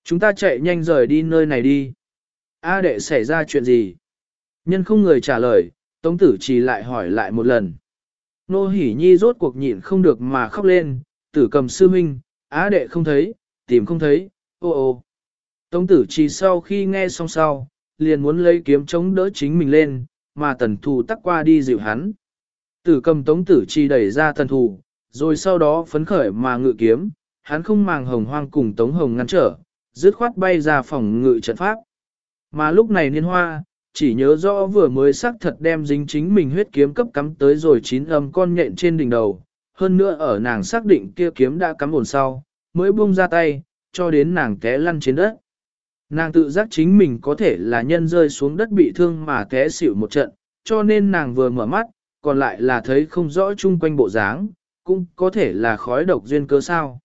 Chúng ta chạy nhanh rời đi nơi này đi. A đệ xảy ra chuyện gì? Nhân không người trả lời, Tống tử chỉ lại hỏi lại một lần. Nô hỉ nhi rốt cuộc nhịn không được mà khóc lên, tử cầm sư minh, á đệ không thấy, tìm không thấy, ô ô. Tống tử chỉ sau khi nghe xong sau, liền muốn lấy kiếm chống đỡ chính mình lên, mà tần thù tắc qua đi dịu hắn. Tử cầm tống tử chi đẩy ra tần thù, rồi sau đó phấn khởi mà ngự kiếm, hắn không màng hồng hoang cùng tống hồng ngăn trở, dứt khoát bay ra phòng ngự trận pháp. Mà lúc này niên hoa, chỉ nhớ rõ vừa mới xác thật đem dính chính mình huyết kiếm cấp cắm tới rồi chín âm con nhện trên đỉnh đầu, hơn nữa ở nàng xác định kia kiếm đã cắm ổn sau, mới buông ra tay, cho đến nàng té lăn trên đất. Nàng tự giác chính mình có thể là nhân rơi xuống đất bị thương mà té xỉu một trận, cho nên nàng vừa mở mắt, còn lại là thấy không rõ chung quanh bộ dáng, cũng có thể là khói độc duyên cơ sao.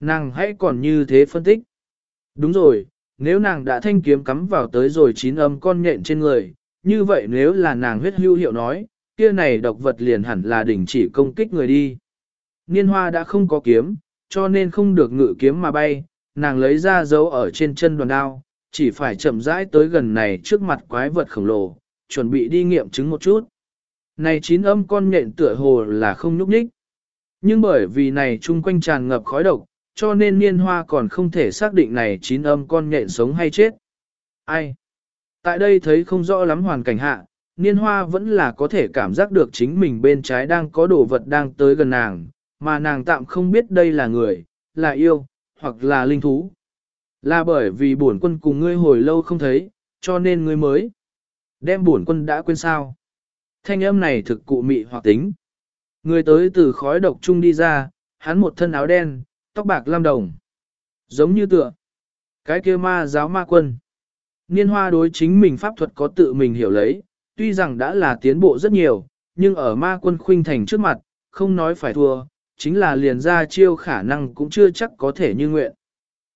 Nàng hãy còn như thế phân tích. Đúng rồi, nếu nàng đã thanh kiếm cắm vào tới rồi chín âm con nhện trên người, như vậy nếu là nàng huyết hưu hiệu nói, kia này độc vật liền hẳn là đỉnh chỉ công kích người đi. Niên hoa đã không có kiếm, cho nên không được ngự kiếm mà bay, nàng lấy ra dấu ở trên chân đoàn đao, chỉ phải chậm rãi tới gần này trước mặt quái vật khổng lồ, chuẩn bị đi nghiệm chứng một chút. Này chín âm con nhện tựa hồ là không nhúc nhích. Nhưng bởi vì này chung quanh tràn ngập khói độc, cho nên niên hoa còn không thể xác định này chín âm con nhện sống hay chết. Ai? Tại đây thấy không rõ lắm hoàn cảnh hạ, niên hoa vẫn là có thể cảm giác được chính mình bên trái đang có đồ vật đang tới gần nàng, mà nàng tạm không biết đây là người, là yêu, hoặc là linh thú. Là bởi vì bổn quân cùng ngươi hồi lâu không thấy, cho nên ngươi mới đem bổn quân đã quên sao. Thanh âm này thực cụ mị hoặc tính. Người tới từ khói độc trung đi ra, hắn một thân áo đen, tóc bạc lam đồng. Giống như tựa. Cái kia ma giáo ma quân. Niên hoa đối chính mình pháp thuật có tự mình hiểu lấy, tuy rằng đã là tiến bộ rất nhiều, nhưng ở ma quân khuynh thành trước mặt, không nói phải thua, chính là liền ra chiêu khả năng cũng chưa chắc có thể như nguyện.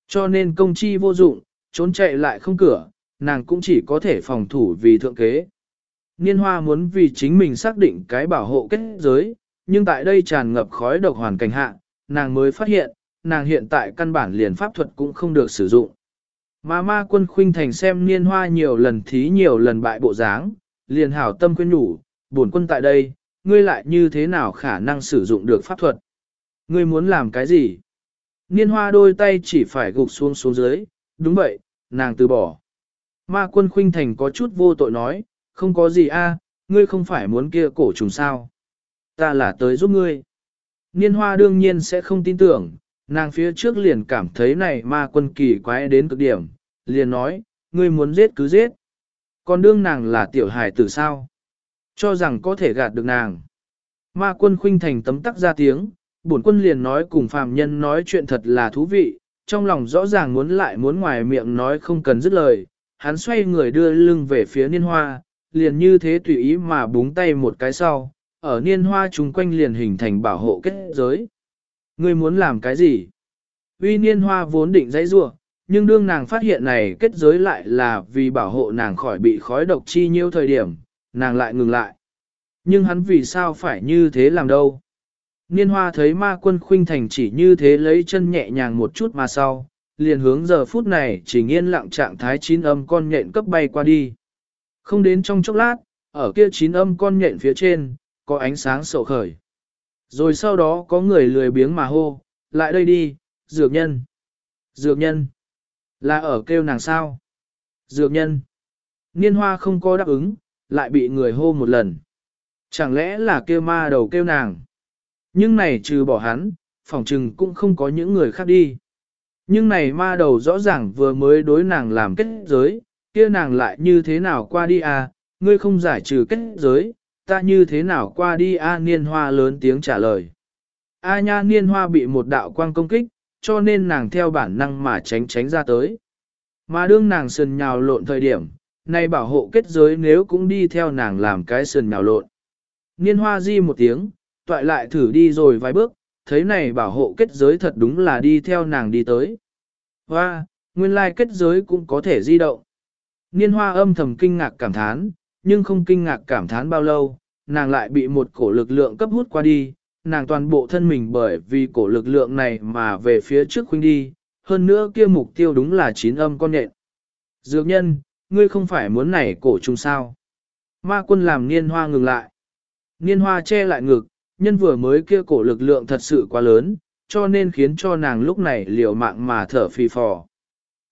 Cho nên công chi vô dụng, trốn chạy lại không cửa, nàng cũng chỉ có thể phòng thủ vì thượng kế. Niên hoa muốn vì chính mình xác định cái bảo hộ kết giới, nhưng tại đây tràn ngập khói độc hoàn cảnh hạ, nàng mới phát hiện, nàng hiện tại căn bản liền pháp thuật cũng không được sử dụng. Mà ma quân khuynh thành xem niên hoa nhiều lần thí nhiều lần bại bộ dáng, liền hảo tâm khuyên nhủ, bổn quân tại đây, ngươi lại như thế nào khả năng sử dụng được pháp thuật? Ngươi muốn làm cái gì? Niên hoa đôi tay chỉ phải gục xuống xuống dưới, đúng vậy, nàng từ bỏ. Ma quân khuynh thành có chút vô tội nói, không có gì a, ngươi không phải muốn kia cổ trùng sao. Ta là tới giúp ngươi. Niên hoa đương nhiên sẽ không tin tưởng, nàng phía trước liền cảm thấy này ma quân kỳ quái đến cực điểm, liền nói, ngươi muốn giết cứ giết. Còn đương nàng là tiểu hải tử sao? Cho rằng có thể gạt được nàng. Ma quân khuynh thành tấm tắc ra tiếng, bổn quân liền nói cùng phàm nhân nói chuyện thật là thú vị, trong lòng rõ ràng muốn lại muốn ngoài miệng nói không cần dứt lời, hắn xoay người đưa lưng về phía niên hoa, liền như thế tùy ý mà búng tay một cái sau, ở niên hoa chung quanh liền hình thành bảo hộ kết giới. Ngươi muốn làm cái gì? Uy niên hoa vốn định dãy rua, nhưng đương nàng phát hiện này kết giới lại là vì bảo hộ nàng khỏi bị khói độc chi nhiêu thời điểm, nàng lại ngừng lại. Nhưng hắn vì sao phải như thế làm đâu? Niên hoa thấy ma quân khuynh thành chỉ như thế lấy chân nhẹ nhàng một chút mà sau, liền hướng giờ phút này chỉ nghiên lặng trạng thái chín âm con nhện cấp bay qua đi. Không đến trong chốc lát, ở kia chín âm con nhện phía trên, có ánh sáng sầu khởi. Rồi sau đó có người lười biếng mà hô, lại đây đi, dược nhân. Dược nhân. Là ở kêu nàng sao? Dược nhân. Niên hoa không có đáp ứng, lại bị người hô một lần. Chẳng lẽ là kêu ma đầu kêu nàng? Nhưng này trừ bỏ hắn, phòng trừng cũng không có những người khác đi. Nhưng này ma đầu rõ ràng vừa mới đối nàng làm kết giới, kia nàng lại như thế nào qua đi à, ngươi không giải trừ kết giới, ta như thế nào qua đi a niên hoa lớn tiếng trả lời. A nha niên hoa bị một đạo quang công kích, cho nên nàng theo bản năng mà tránh tránh ra tới. Mà đương nàng sườn nhào lộn thời điểm, này bảo hộ kết giới nếu cũng đi theo nàng làm cái sườn nhào lộn. Niên hoa di một tiếng, toại lại thử đi rồi vài bước, thấy này bảo hộ kết giới thật đúng là đi theo nàng đi tới. Hoa, nguyên lai kết giới cũng có thể di động. Niên hoa âm thầm kinh ngạc cảm thán, nhưng không kinh ngạc cảm thán bao lâu, nàng lại bị một cổ lực lượng cấp hút qua đi, nàng toàn bộ thân mình bởi vì cổ lực lượng này mà về phía trước khuynh đi, hơn nữa kia mục tiêu đúng là chín âm con nhện. Dược nhân, ngươi không phải muốn nảy cổ trùng sao. Ma quân làm niên hoa ngừng lại. Niên hoa che lại ngực, nhân vừa mới kia cổ lực lượng thật sự quá lớn, cho nên khiến cho nàng lúc này liều mạng mà thở phì phò.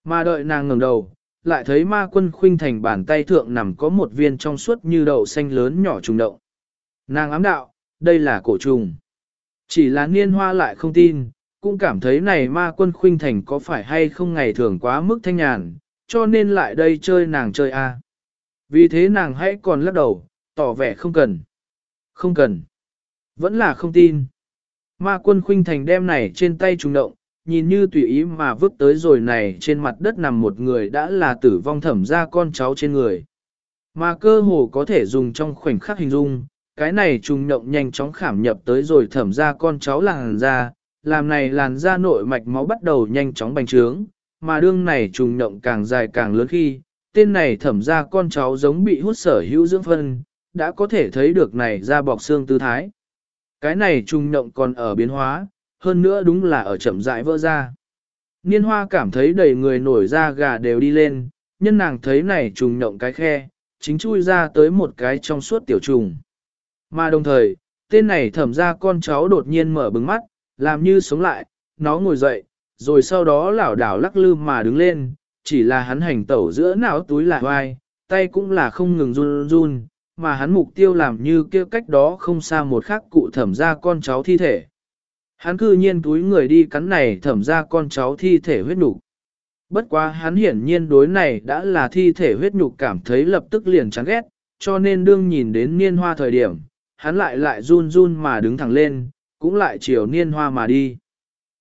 Mà đợi nàng ngẩng đầu, lại thấy ma quân khuynh thành bàn tay thượng nằm có một viên trong suốt như đậu xanh lớn nhỏ trùng động. Nàng ám đạo, đây là cổ trùng. Chỉ là niên hoa lại không tin, cũng cảm thấy này ma quân khuynh thành có phải hay không ngày thường quá mức thanh nhàn, cho nên lại đây chơi nàng chơi a. Vì thế nàng hãy còn lắc đầu, tỏ vẻ không cần. Không cần. Vẫn là không tin. Ma quân khuynh thành đem này trên tay trùng động, nhìn như tùy ý mà vứt tới rồi này trên mặt đất nằm một người đã là tử vong thẩm ra con cháu trên người. Mà cơ hồ có thể dùng trong khoảnh khắc hình dung, cái này trùng động nhanh chóng khảm nhập tới rồi thẩm ra con cháu làn da, làm này làn da nội mạch máu bắt đầu nhanh chóng bành trướng, mà đương này trùng động càng dài càng lớn khi, tên này thẩm ra con cháu giống bị hút sở hữu dưỡng phân, đã có thể thấy được này ra bọc xương tư thái. Cái này trùng động còn ở biến hóa, hơn nữa đúng là ở chậm rãi vỡ ra. Niên hoa cảm thấy đầy người nổi da gà đều đi lên, nhân nàng thấy này trùng nhộng cái khe, chính chui ra tới một cái trong suốt tiểu trùng. Mà đồng thời, tên này thẩm ra con cháu đột nhiên mở bừng mắt, làm như sống lại, nó ngồi dậy, rồi sau đó lảo đảo lắc lư mà đứng lên, chỉ là hắn hành tẩu giữa não túi là hoai, tay cũng là không ngừng run run, mà hắn mục tiêu làm như kia cách đó không xa một khắc cụ thẩm ra con cháu thi thể. Hắn cư nhiên túi người đi cắn này thẩm ra con cháu thi thể huyết nhục. Bất quá hắn hiển nhiên đối này đã là thi thể huyết nhục cảm thấy lập tức liền chán ghét, cho nên đương nhìn đến niên hoa thời điểm, hắn lại lại run run mà đứng thẳng lên, cũng lại chiều niên hoa mà đi.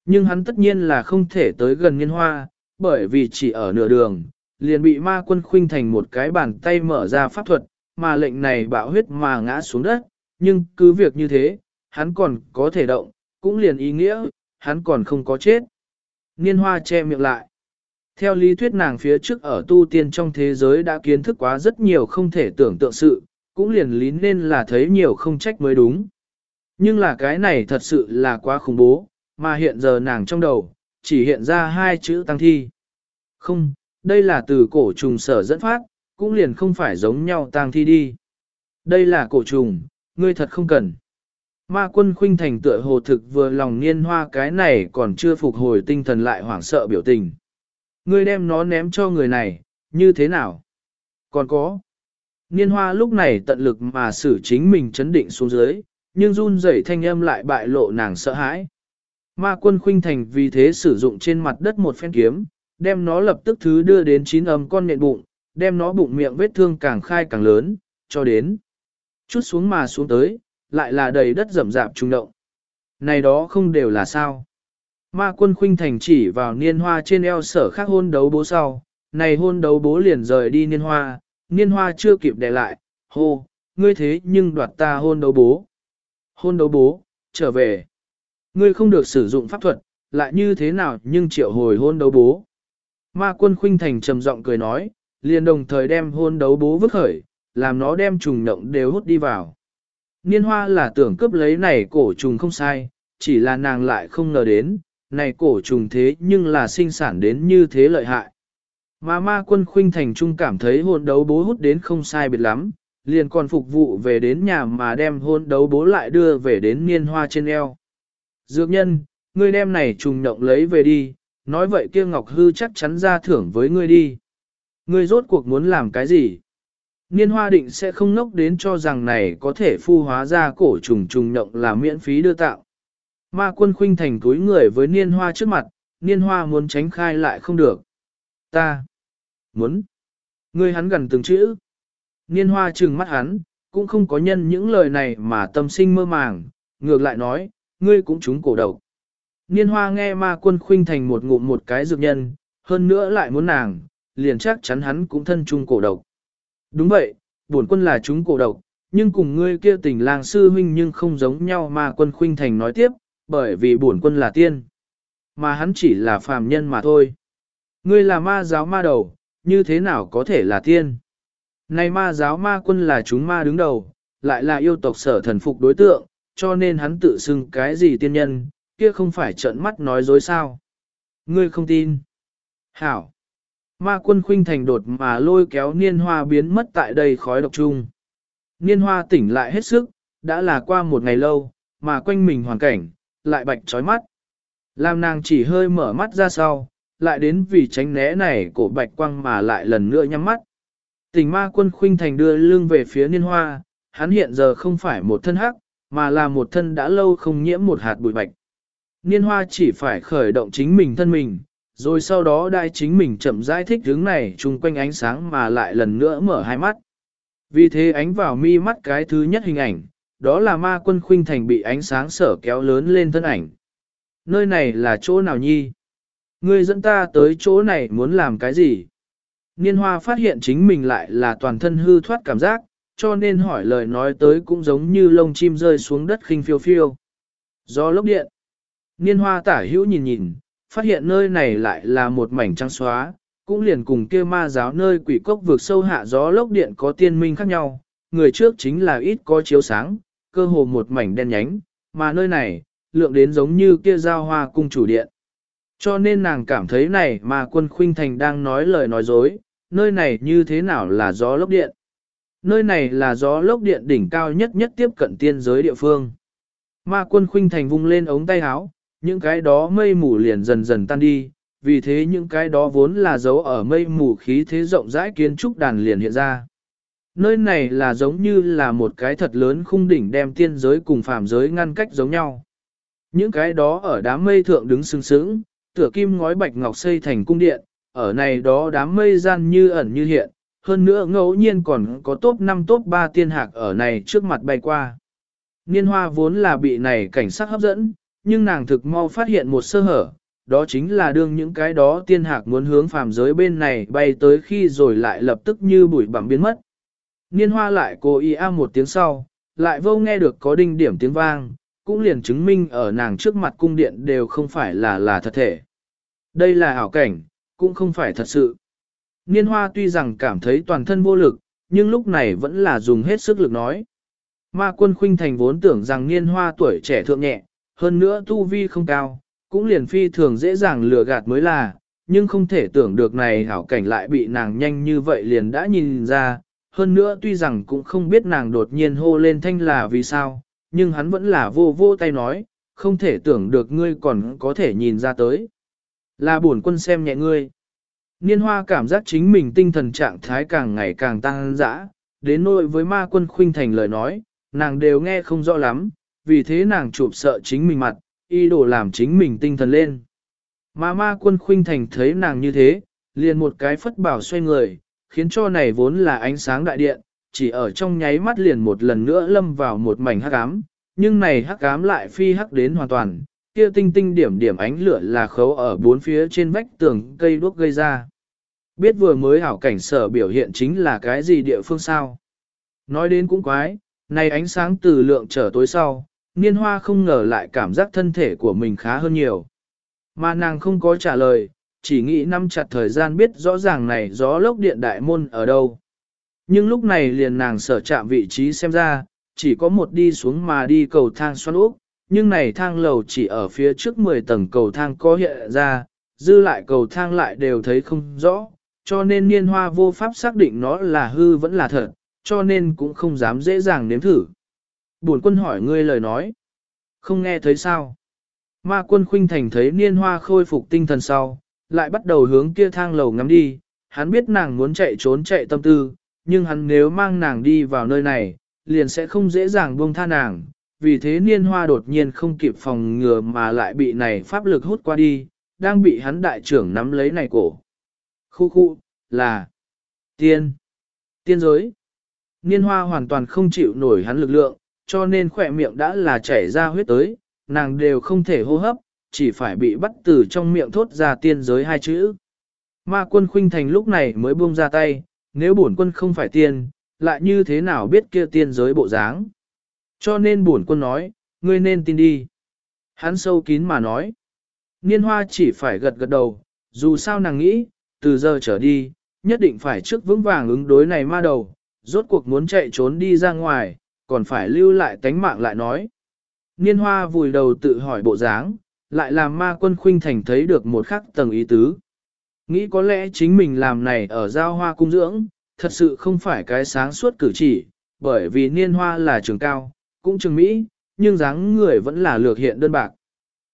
Nhưng hắn tất nhiên là không thể tới gần niên hoa, bởi vì chỉ ở nửa đường, liền bị ma quân khuynh thành một cái bàn tay mở ra pháp thuật, mà lệnh này bạo huyết mà ngã xuống đất, nhưng cứ việc như thế, hắn còn có thể động, cũng liền ý nghĩa, hắn còn không có chết. Niên hoa che miệng lại. Theo lý thuyết nàng phía trước ở tu tiên trong thế giới đã kiến thức quá rất nhiều không thể tưởng tượng sự, cũng liền lý nên là thấy nhiều không trách mới đúng. Nhưng là cái này thật sự là quá khủng bố, mà hiện giờ nàng trong đầu, chỉ hiện ra hai chữ tăng thi. Không, đây là từ cổ trùng sở dẫn phát, cũng liền không phải giống nhau tăng thi đi. Đây là cổ trùng, ngươi thật không cần. Ma quân khuynh thành tựa hồ thực vừa lòng niên hoa cái này còn chưa phục hồi tinh thần lại hoảng sợ biểu tình. Ngươi đem nó ném cho người này, như thế nào? Còn có. Niên hoa lúc này tận lực mà xử chính mình chấn định xuống dưới, nhưng run rẩy thanh âm lại bại lộ nàng sợ hãi. Ma quân khuynh thành vì thế sử dụng trên mặt đất một phen kiếm, đem nó lập tức thứ đưa đến chín âm con nện bụng, đem nó bụng miệng vết thương càng khai càng lớn, cho đến. Chút xuống mà xuống tới, lại là đầy đất rậm rạp trung động. Này đó không đều là sao. Ma quân khuynh thành chỉ vào niên hoa trên eo sở khác hôn đấu bố sau, này hôn đấu bố liền rời đi niên hoa, niên hoa chưa kịp đè lại, hô, ngươi thế nhưng đoạt ta hôn đấu bố. Hôn đấu bố, trở về. Ngươi không được sử dụng pháp thuật, lại như thế nào nhưng triệu hồi hôn đấu bố. Ma quân khuynh thành trầm giọng cười nói, liền đồng thời đem hôn đấu bố vứt khởi, làm nó đem trùng động đều hút đi vào. Niên hoa là tưởng cướp lấy này cổ trùng không sai, chỉ là nàng lại không ngờ đến, này cổ trùng thế nhưng là sinh sản đến như thế lợi hại. Mà ma quân khuynh thành trung cảm thấy hôn đấu bố hút đến không sai biệt lắm, liền còn phục vụ về đến nhà mà đem hôn đấu bố lại đưa về đến niên hoa trên eo. Dược nhân, ngươi đem này trùng động lấy về đi, nói vậy kia Ngọc Hư chắc chắn ra thưởng với ngươi đi. Ngươi rốt cuộc muốn làm cái gì? Niên hoa định sẽ không nốc đến cho rằng này có thể phu hóa ra cổ trùng trùng động là miễn phí đưa tạo. Ma quân khuynh thành túi người với niên hoa trước mặt, niên hoa muốn tránh khai lại không được. Ta muốn. Ngươi hắn gần từng chữ. Niên hoa trừng mắt hắn, cũng không có nhân những lời này mà tâm sinh mơ màng, ngược lại nói, ngươi cũng trúng cổ độc. Niên hoa nghe ma quân khuynh thành một ngụm một cái dược nhân, hơn nữa lại muốn nàng, liền chắc chắn hắn cũng thân chung cổ độc. Đúng vậy, bổn quân là chúng cổ độc, nhưng cùng ngươi kia tình lang sư huynh nhưng không giống nhau mà quân khuynh thành nói tiếp, bởi vì bổn quân là tiên. Mà hắn chỉ là phàm nhân mà thôi. Ngươi là ma giáo ma đầu, như thế nào có thể là tiên? Này ma giáo ma quân là chúng ma đứng đầu, lại là yêu tộc sở thần phục đối tượng, cho nên hắn tự xưng cái gì tiên nhân, kia không phải trợn mắt nói dối sao. Ngươi không tin. Hảo. Ma quân khuynh thành đột mà lôi kéo niên hoa biến mất tại đây khói độc chung. Niên hoa tỉnh lại hết sức, đã là qua một ngày lâu, mà quanh mình hoàn cảnh, lại bạch trói mắt. Làm nàng chỉ hơi mở mắt ra sau, lại đến vì tránh né này cổ bạch quang mà lại lần nữa nhắm mắt. Tình ma quân khuynh thành đưa lưng về phía niên hoa, hắn hiện giờ không phải một thân hắc, mà là một thân đã lâu không nhiễm một hạt bụi bạch. Niên hoa chỉ phải khởi động chính mình thân mình, rồi sau đó đại chính mình chậm rãi thích hướng này chung quanh ánh sáng mà lại lần nữa mở hai mắt. Vì thế ánh vào mi mắt cái thứ nhất hình ảnh, đó là ma quân khuynh thành bị ánh sáng sở kéo lớn lên thân ảnh. Nơi này là chỗ nào nhi? Ngươi dẫn ta tới chỗ này muốn làm cái gì? Niên hoa phát hiện chính mình lại là toàn thân hư thoát cảm giác, cho nên hỏi lời nói tới cũng giống như lông chim rơi xuống đất khinh phiêu phiêu. Do lốc điện, niên hoa tả hữu nhìn nhìn, phát hiện nơi này lại là một mảnh trăng xóa, cũng liền cùng kia ma giáo nơi quỷ cốc vượt sâu hạ gió lốc điện có tiên minh khác nhau, người trước chính là ít có chiếu sáng, cơ hồ một mảnh đen nhánh, mà nơi này, lượng đến giống như kia giao hoa cung chủ điện. Cho nên nàng cảm thấy này mà quân khuynh thành đang nói lời nói dối, nơi này như thế nào là gió lốc điện. Nơi này là gió lốc điện đỉnh cao nhất nhất tiếp cận tiên giới địa phương. Ma quân khuynh thành vung lên ống tay áo, những cái đó mây mù liền dần dần tan đi, vì thế những cái đó vốn là dấu ở mây mù khí thế rộng rãi kiến trúc đàn liền hiện ra. Nơi này là giống như là một cái thật lớn khung đỉnh đem tiên giới cùng phàm giới ngăn cách giống nhau. Những cái đó ở đám mây thượng đứng sừng sững, tựa kim ngói bạch ngọc xây thành cung điện, ở này đó đám mây gian như ẩn như hiện, hơn nữa ngẫu nhiên còn có top 5 top 3 tiên hạc ở này trước mặt bay qua. Niên hoa vốn là bị này cảnh sắc hấp dẫn, nhưng nàng thực mau phát hiện một sơ hở, đó chính là đương những cái đó tiên hạc muốn hướng phàm giới bên này bay tới khi rồi lại lập tức như bụi bặm biến mất. Niên hoa lại cô y a một tiếng sau, lại vô nghe được có đinh điểm tiếng vang, cũng liền chứng minh ở nàng trước mặt cung điện đều không phải là là thật thể. Đây là ảo cảnh, cũng không phải thật sự. Niên hoa tuy rằng cảm thấy toàn thân vô lực, nhưng lúc này vẫn là dùng hết sức lực nói. Ma quân khuynh thành vốn tưởng rằng niên hoa tuổi trẻ thượng nhẹ, hơn nữa tu vi không cao, cũng liền phi thường dễ dàng lừa gạt mới là, nhưng không thể tưởng được này hảo cảnh lại bị nàng nhanh như vậy liền đã nhìn ra, hơn nữa tuy rằng cũng không biết nàng đột nhiên hô lên thanh là vì sao, nhưng hắn vẫn là vô vô tay nói, không thể tưởng được ngươi còn có thể nhìn ra tới. Là buồn quân xem nhẹ ngươi. Niên hoa cảm giác chính mình tinh thần trạng thái càng ngày càng tăng dã, đến nỗi với ma quân khuynh thành lời nói, nàng đều nghe không rõ lắm, vì thế nàng chụp sợ chính mình mặt, y đồ làm chính mình tinh thần lên. Mà ma quân khuynh thành thấy nàng như thế, liền một cái phất bảo xoay người, khiến cho này vốn là ánh sáng đại điện, chỉ ở trong nháy mắt liền một lần nữa lâm vào một mảnh hắc ám, nhưng này hắc ám lại phi hắc đến hoàn toàn, kia tinh tinh điểm điểm ánh lửa là khấu ở bốn phía trên vách tường cây đuốc gây ra. Biết vừa mới hảo cảnh sở biểu hiện chính là cái gì địa phương sao? Nói đến cũng quái, này ánh sáng từ lượng trở tối sau, niên hoa không ngờ lại cảm giác thân thể của mình khá hơn nhiều. Mà nàng không có trả lời, chỉ nghĩ năm chặt thời gian biết rõ ràng này gió lốc điện đại môn ở đâu. Nhưng lúc này liền nàng sở chạm vị trí xem ra, chỉ có một đi xuống mà đi cầu thang xoắn úp, nhưng này thang lầu chỉ ở phía trước 10 tầng cầu thang có hiện ra, dư lại cầu thang lại đều thấy không rõ, cho nên niên hoa vô pháp xác định nó là hư vẫn là thật, cho nên cũng không dám dễ dàng nếm thử. Buồn quân hỏi ngươi lời nói, không nghe thấy sao. Ma quân khuynh thành thấy niên hoa khôi phục tinh thần sau, lại bắt đầu hướng kia thang lầu ngắm đi, hắn biết nàng muốn chạy trốn chạy tâm tư, nhưng hắn nếu mang nàng đi vào nơi này, liền sẽ không dễ dàng buông tha nàng, vì thế niên hoa đột nhiên không kịp phòng ngừa mà lại bị này pháp lực hút qua đi, đang bị hắn đại trưởng nắm lấy này cổ. Khu khu, là tiên, tiên giới. Niên hoa hoàn toàn không chịu nổi hắn lực lượng, cho nên khỏe miệng đã là chảy ra huyết tới, nàng đều không thể hô hấp, chỉ phải bị bắt từ trong miệng thốt ra tiên giới hai chữ. Ma quân khuynh thành lúc này mới buông ra tay, nếu bổn quân không phải tiên, lại như thế nào biết kia tiên giới bộ dáng. Cho nên bổn quân nói, ngươi nên tin đi. Hắn sâu kín mà nói. Niên hoa chỉ phải gật gật đầu, dù sao nàng nghĩ, từ giờ trở đi, nhất định phải trước vững vàng ứng đối này ma đầu, rốt cuộc muốn chạy trốn đi ra ngoài, còn phải lưu lại tánh mạng lại nói. Niên hoa vùi đầu tự hỏi bộ dáng, lại làm ma quân khuynh thành thấy được một khắc tầng ý tứ. Nghĩ có lẽ chính mình làm này ở giao hoa cung dưỡng, thật sự không phải cái sáng suốt cử chỉ, bởi vì niên hoa là trường cao, cũng trường Mỹ, nhưng dáng người vẫn là lược hiện đơn bạc.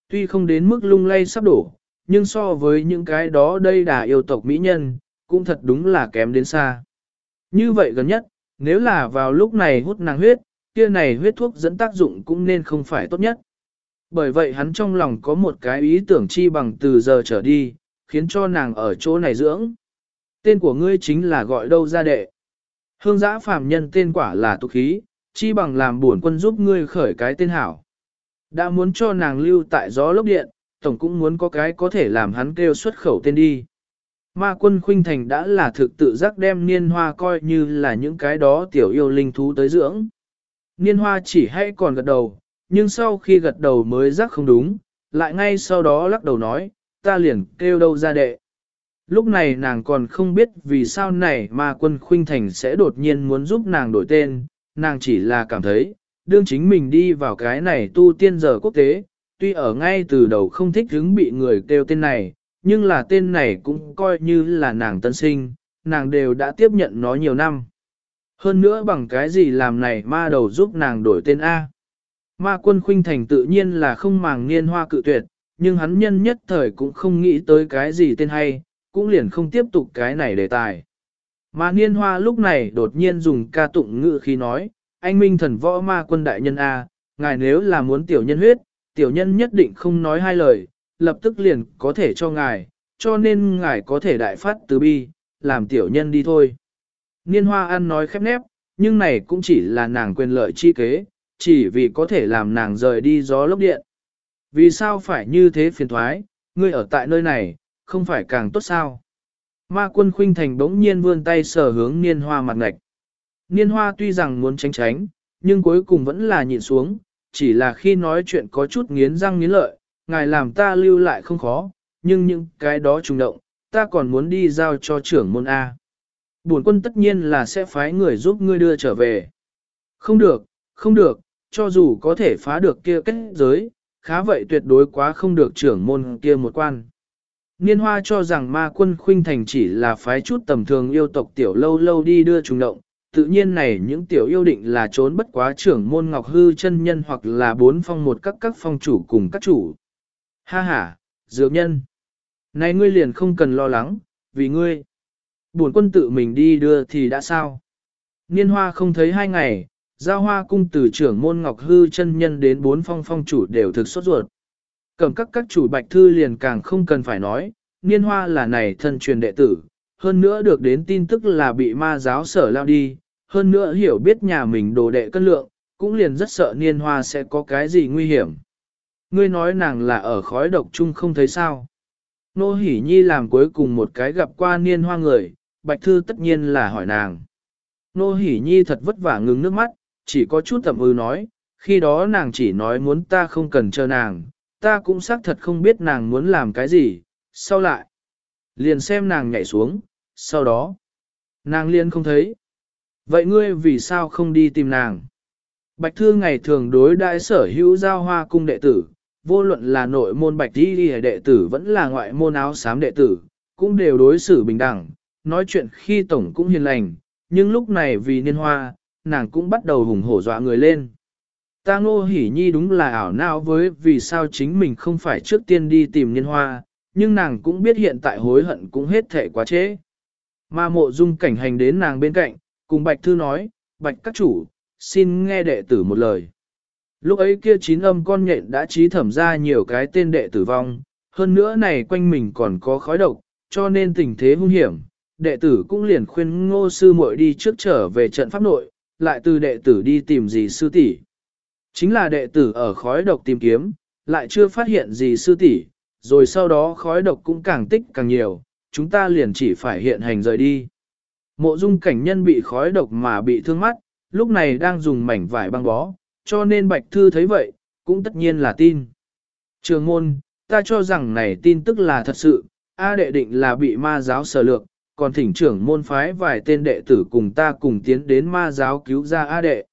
Tuy không đến mức lung lay sắp đổ, nhưng so với những cái đó đây đà yêu tộc Mỹ nhân, cũng thật đúng là kém đến xa. Như vậy gần nhất, nếu là vào lúc này hút nàng huyết, kia này huyết thuốc dẫn tác dụng cũng nên không phải tốt nhất. Bởi vậy hắn trong lòng có một cái ý tưởng chi bằng từ giờ trở đi, khiến cho nàng ở chỗ này dưỡng. Tên của ngươi chính là gọi đâu ra đệ. Hương giã phàm nhân tên quả là tục khí, chi bằng làm buồn quân giúp ngươi khởi cái tên hảo. Đã muốn cho nàng lưu tại gió lốc điện, tổng cũng muốn có cái có thể làm hắn kêu xuất khẩu tên đi. Ma quân khuynh thành đã là thực tự giác đem niên hoa coi như là những cái đó tiểu yêu linh thú tới dưỡng. Niên hoa chỉ hay còn gật đầu, nhưng sau khi gật đầu mới giác không đúng, lại ngay sau đó lắc đầu nói, ta liền kêu đâu ra đệ. Lúc này nàng còn không biết vì sao này mà quân khuynh thành sẽ đột nhiên muốn giúp nàng đổi tên, nàng chỉ là cảm thấy, đương chính mình đi vào cái này tu tiên giờ quốc tế, tuy ở ngay từ đầu không thích hứng bị người kêu tên này, nhưng là tên này cũng coi như là nàng tân sinh, nàng đều đã tiếp nhận nó nhiều năm. Hơn nữa bằng cái gì làm này ma đầu giúp nàng đổi tên A. Ma quân khuynh thành tự nhiên là không màng niên hoa cự tuyệt, nhưng hắn nhân nhất thời cũng không nghĩ tới cái gì tên hay, cũng liền không tiếp tục cái này đề tài. Mà niên hoa lúc này đột nhiên dùng ca tụng ngữ khi nói, anh minh thần võ ma quân đại nhân A, ngài nếu là muốn tiểu nhân huyết, tiểu nhân nhất định không nói hai lời, lập tức liền có thể cho ngài, cho nên ngài có thể đại phát từ bi, làm tiểu nhân đi thôi. Niên hoa ăn nói khép nép, nhưng này cũng chỉ là nàng quyền lợi chi kế, chỉ vì có thể làm nàng rời đi gió lốc điện. Vì sao phải như thế phiền thoái, ngươi ở tại nơi này, không phải càng tốt sao? Ma quân khuynh thành bỗng nhiên vươn tay sờ hướng niên hoa mặt ngạch. Niên hoa tuy rằng muốn tránh tránh, nhưng cuối cùng vẫn là nhịn xuống, chỉ là khi nói chuyện có chút nghiến răng nghiến lợi, ngài làm ta lưu lại không khó, nhưng những cái đó trùng động, ta còn muốn đi giao cho trưởng môn A. Buồn quân tất nhiên là sẽ phái người giúp ngươi đưa trở về. Không được, không được, cho dù có thể phá được kia kết giới, khá vậy tuyệt đối quá không được trưởng môn kia một quan. Niên hoa cho rằng ma quân khuynh thành chỉ là phái chút tầm thường yêu tộc tiểu lâu lâu đi đưa trùng động, tự nhiên này những tiểu yêu định là trốn bất quá trưởng môn ngọc hư chân nhân hoặc là bốn phong một các các phong chủ cùng các chủ. Ha ha, dược nhân. Này ngươi liền không cần lo lắng, vì ngươi. Buồn quân tự mình đi đưa thì đã sao? Niên hoa không thấy hai ngày, giao hoa cung từ trưởng môn ngọc hư chân nhân đến bốn phong phong chủ đều thực sốt ruột. Cầm các các chủ bạch thư liền càng không cần phải nói, niên hoa là này thân truyền đệ tử, hơn nữa được đến tin tức là bị ma giáo sở lao đi, hơn nữa hiểu biết nhà mình đồ đệ cân lượng, cũng liền rất sợ niên hoa sẽ có cái gì nguy hiểm. Ngươi nói nàng là ở khói độc chung không thấy sao. Nô Hỷ Nhi làm cuối cùng một cái gặp qua niên hoa người, Bạch Thư tất nhiên là hỏi nàng. Nô Hỷ Nhi thật vất vả ngừng nước mắt, chỉ có chút tầm ư nói, khi đó nàng chỉ nói muốn ta không cần chờ nàng, ta cũng xác thật không biết nàng muốn làm cái gì, sau lại. Liền xem nàng nhảy xuống, sau đó, nàng liên không thấy. Vậy ngươi vì sao không đi tìm nàng? Bạch Thư ngày thường đối đại sở hữu giao hoa cung đệ tử, vô luận là nội môn bạch đi đi đệ tử vẫn là ngoại môn áo xám đệ tử, cũng đều đối xử bình đẳng, nói chuyện khi tổng cũng hiền lành, nhưng lúc này vì niên hoa, nàng cũng bắt đầu hùng hổ dọa người lên. Ta ngô hỉ nhi đúng là ảo não với vì sao chính mình không phải trước tiên đi tìm niên hoa, nhưng nàng cũng biết hiện tại hối hận cũng hết thể quá trễ. Mà mộ dung cảnh hành đến nàng bên cạnh, cùng bạch thư nói, bạch các chủ, xin nghe đệ tử một lời. Lúc ấy kia chín âm con nhện đã trí thẩm ra nhiều cái tên đệ tử vong, hơn nữa này quanh mình còn có khói độc, cho nên tình thế hung hiểm. Đệ tử cũng liền khuyên ngô sư muội đi trước trở về trận pháp nội, lại từ đệ tử đi tìm gì sư tỷ. Chính là đệ tử ở khói độc tìm kiếm, lại chưa phát hiện gì sư tỷ, rồi sau đó khói độc cũng càng tích càng nhiều, chúng ta liền chỉ phải hiện hành rời đi. Mộ dung cảnh nhân bị khói độc mà bị thương mắt, lúc này đang dùng mảnh vải băng bó, cho nên Bạch Thư thấy vậy, cũng tất nhiên là tin. Trường môn, ta cho rằng này tin tức là thật sự, A đệ định là bị ma giáo sở lược, còn thỉnh trưởng môn phái vài tên đệ tử cùng ta cùng tiến đến ma giáo cứu ra A đệ.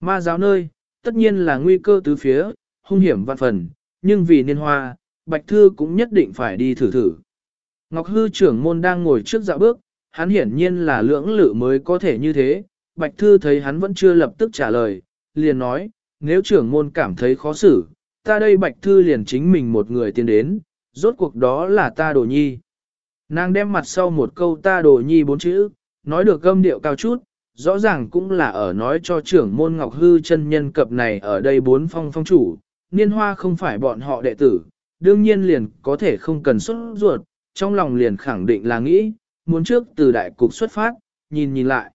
Ma giáo nơi, tất nhiên là nguy cơ tứ phía, hung hiểm vạn phần, nhưng vì niên hoa, Bạch Thư cũng nhất định phải đi thử thử. Ngọc Hư trưởng môn đang ngồi trước dạo bước, hắn hiển nhiên là lưỡng lự mới có thể như thế. Bạch Thư thấy hắn vẫn chưa lập tức trả lời, liền nói, nếu trưởng môn cảm thấy khó xử, ta đây Bạch Thư liền chính mình một người tiến đến, rốt cuộc đó là ta đồ nhi. Nàng đem mặt sau một câu ta đồ nhi bốn chữ, nói được gâm điệu cao chút, rõ ràng cũng là ở nói cho trưởng môn Ngọc Hư chân nhân cập này ở đây bốn phong phong chủ, niên hoa không phải bọn họ đệ tử, đương nhiên liền có thể không cần xuất ruột, trong lòng liền khẳng định là nghĩ, muốn trước từ đại cục xuất phát, nhìn nhìn lại.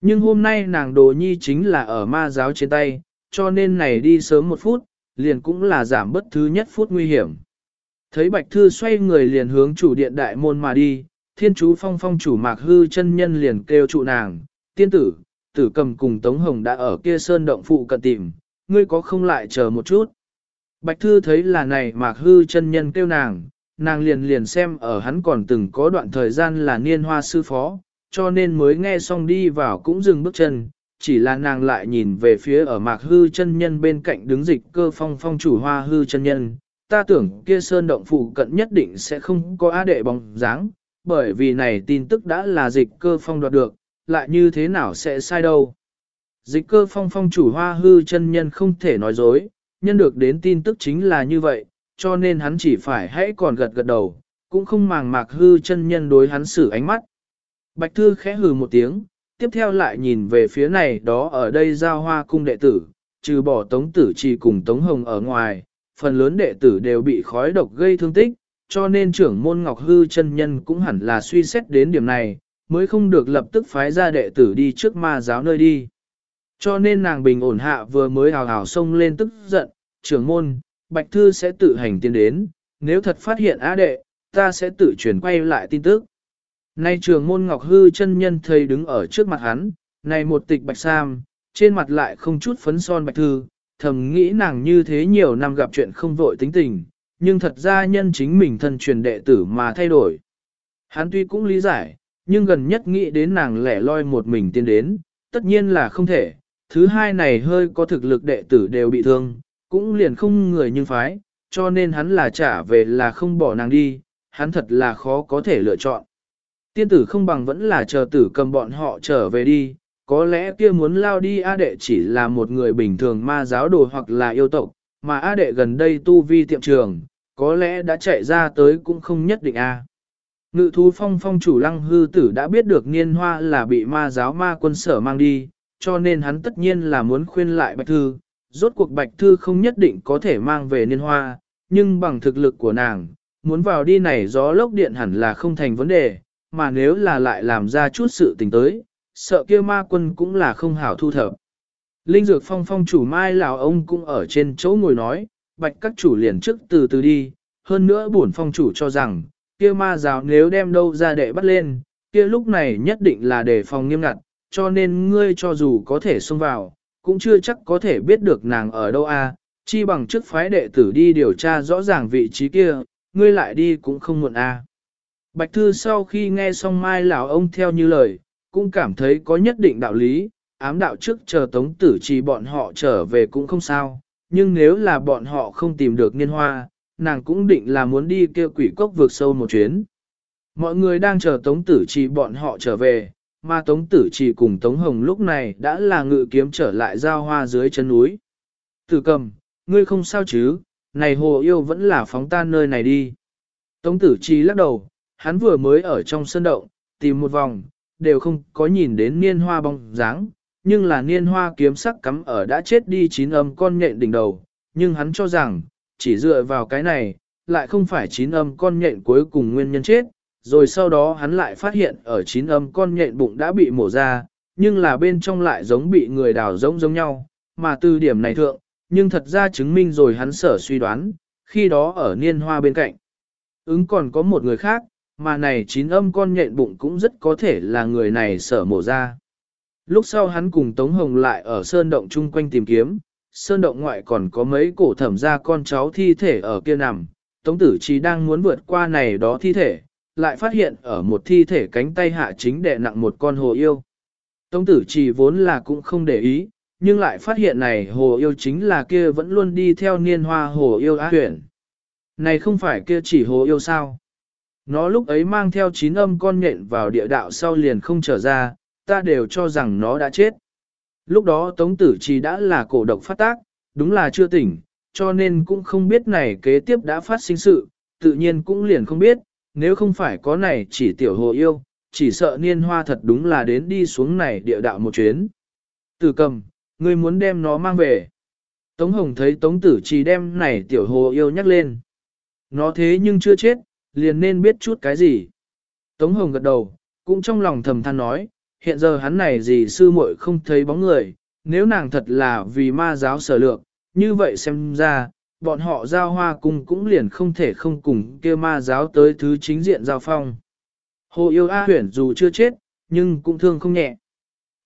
Nhưng hôm nay nàng đồ nhi chính là ở ma giáo trên tay, cho nên này đi sớm một phút, liền cũng là giảm bất thứ nhất phút nguy hiểm. Thấy Bạch Thư xoay người liền hướng chủ điện đại môn mà đi, thiên chú phong phong chủ mạc hư chân nhân liền kêu trụ nàng, tiên tử, tử cầm cùng Tống Hồng đã ở kia sơn động phụ cận tìm, ngươi có không lại chờ một chút. Bạch Thư thấy là này mạc hư chân nhân kêu nàng, nàng liền liền xem ở hắn còn từng có đoạn thời gian là niên hoa sư phó, cho nên mới nghe xong đi vào cũng dừng bước chân, chỉ là nàng lại nhìn về phía ở mạc hư chân nhân bên cạnh đứng dịch cơ phong phong chủ hoa hư chân nhân, ta tưởng kia sơn động phụ cận nhất định sẽ không có á đệ bóng dáng, bởi vì này tin tức đã là dịch cơ phong đoạt được, lại như thế nào sẽ sai đâu. Dịch cơ phong phong chủ hoa hư chân nhân không thể nói dối, nhân được đến tin tức chính là như vậy, cho nên hắn chỉ phải hãy còn gật gật đầu, cũng không màng mạc hư chân nhân đối hắn xử ánh mắt. Bạch Thư khẽ hừ một tiếng, tiếp theo lại nhìn về phía này đó ở đây giao hoa cung đệ tử, trừ bỏ tống tử chỉ cùng tống hồng ở ngoài, phần lớn đệ tử đều bị khói độc gây thương tích, cho nên trưởng môn Ngọc Hư chân nhân cũng hẳn là suy xét đến điểm này, mới không được lập tức phái ra đệ tử đi trước ma giáo nơi đi. Cho nên nàng bình ổn hạ vừa mới hào hào xông lên tức giận, trưởng môn, Bạch Thư sẽ tự hành tiến đến, nếu thật phát hiện á đệ, ta sẽ tự chuyển quay lại tin tức. Nay trưởng môn Ngọc Hư chân nhân thầy đứng ở trước mặt hắn, này một tịch bạch sam, trên mặt lại không chút phấn son Bạch Thư, thầm nghĩ nàng như thế nhiều năm gặp chuyện không vội tính tình, nhưng thật ra nhân chính mình thân truyền đệ tử mà thay đổi. Hắn tuy cũng lý giải, nhưng gần nhất nghĩ đến nàng lẻ loi một mình tiến đến, tất nhiên là không thể. Thứ hai này hơi có thực lực đệ tử đều bị thương, cũng liền không người nhưng phái, cho nên hắn là trả về là không bỏ nàng đi, hắn thật là khó có thể lựa chọn. Tiên tử không bằng vẫn là chờ tử cầm bọn họ trở về đi, có lẽ kia muốn lao đi A đệ chỉ là một người bình thường ma giáo đồ hoặc là yêu tộc, mà A đệ gần đây tu vi tiệm trường, có lẽ đã chạy ra tới cũng không nhất định A. Ngự thú phong phong chủ lăng hư tử đã biết được niên hoa là bị ma giáo ma quân sở mang đi, cho nên hắn tất nhiên là muốn khuyên lại bạch thư, rốt cuộc bạch thư không nhất định có thể mang về niên hoa, nhưng bằng thực lực của nàng, muốn vào đi này gió lốc điện hẳn là không thành vấn đề, mà nếu là lại làm ra chút sự tình tới, sợ kia ma quân cũng là không hảo thu thập. Linh dược phong phong chủ mai lão ông cũng ở trên chỗ ngồi nói, bạch các chủ liền trước từ từ đi, hơn nữa bổn phong chủ cho rằng, kia ma giáo nếu đem đâu ra để bắt lên, kia lúc này nhất định là để phòng nghiêm ngặt, cho nên ngươi cho dù có thể xông vào, cũng chưa chắc có thể biết được nàng ở đâu a. chi bằng trước phái đệ tử đi điều tra rõ ràng vị trí kia, ngươi lại đi cũng không muộn a. Bạch Thư sau khi nghe xong Mai lão ông theo như lời, cũng cảm thấy có nhất định đạo lý, ám đạo trước chờ tống tử trì bọn họ trở về cũng không sao, nhưng nếu là bọn họ không tìm được niên hoa, nàng cũng định là muốn đi kêu quỷ cốc vượt sâu một chuyến. Mọi người đang chờ tống tử trì bọn họ trở về, mà tống tử trì cùng tống hồng lúc này đã là ngự kiếm trở lại giao hoa dưới chân núi. Tử cầm, ngươi không sao chứ, này hồ yêu vẫn là phóng tan nơi này đi. Tống tử trì lắc đầu, hắn vừa mới ở trong sân động, tìm một vòng, đều không có nhìn đến niên hoa bóng dáng, nhưng là niên hoa kiếm sắc cắm ở đã chết đi chín âm con nhện đỉnh đầu, nhưng hắn cho rằng, chỉ dựa vào cái này, lại không phải chín âm con nhện cuối cùng nguyên nhân chết, rồi sau đó hắn lại phát hiện ở chín âm con nhện bụng đã bị mổ ra, nhưng là bên trong lại giống bị người đào giống giống nhau, mà từ điểm này thượng, nhưng thật ra chứng minh rồi hắn sở suy đoán, khi đó ở niên hoa bên cạnh. Ứng còn có một người khác, mà này chín âm con nhện bụng cũng rất có thể là người này sở mổ ra. Lúc sau hắn cùng Tống Hồng lại ở sơn động chung quanh tìm kiếm, sơn động ngoại còn có mấy cổ thẩm ra con cháu thi thể ở kia nằm, Tống tử chi đang muốn vượt qua này đó thi thể, lại phát hiện ở một thi thể cánh tay hạ chính đè nặng một con hồ yêu. Tống tử chi vốn là cũng không để ý, nhưng lại phát hiện này hồ yêu chính là kia vẫn luôn đi theo niên hoa hồ yêu á huyển. Này không phải kia chỉ hồ yêu sao? Nó lúc ấy mang theo chín âm con nhện vào địa đạo sau liền không trở ra, ta đều cho rằng nó đã chết. Lúc đó Tống Tử Trì đã là cổ độc phát tác, đúng là chưa tỉnh, cho nên cũng không biết này kế tiếp đã phát sinh sự, tự nhiên cũng liền không biết, nếu không phải có này chỉ tiểu hồ yêu, chỉ sợ niên hoa thật đúng là đến đi xuống này địa đạo một chuyến. Tử cầm, ngươi muốn đem nó mang về. Tống Hồng thấy Tống Tử Trì đem này tiểu hồ yêu nhắc lên. Nó thế nhưng chưa chết, liền nên biết chút cái gì. Tống Hồng gật đầu, cũng trong lòng thầm than nói, hiện giờ hắn này gì sư muội không thấy bóng người, nếu nàng thật là vì ma giáo sở lược, như vậy xem ra, bọn họ giao hoa cung cũng liền không thể không cùng kia ma giáo tới thứ chính diện giao phong. Hồ yêu A huyển dù chưa chết, nhưng cũng thương không nhẹ.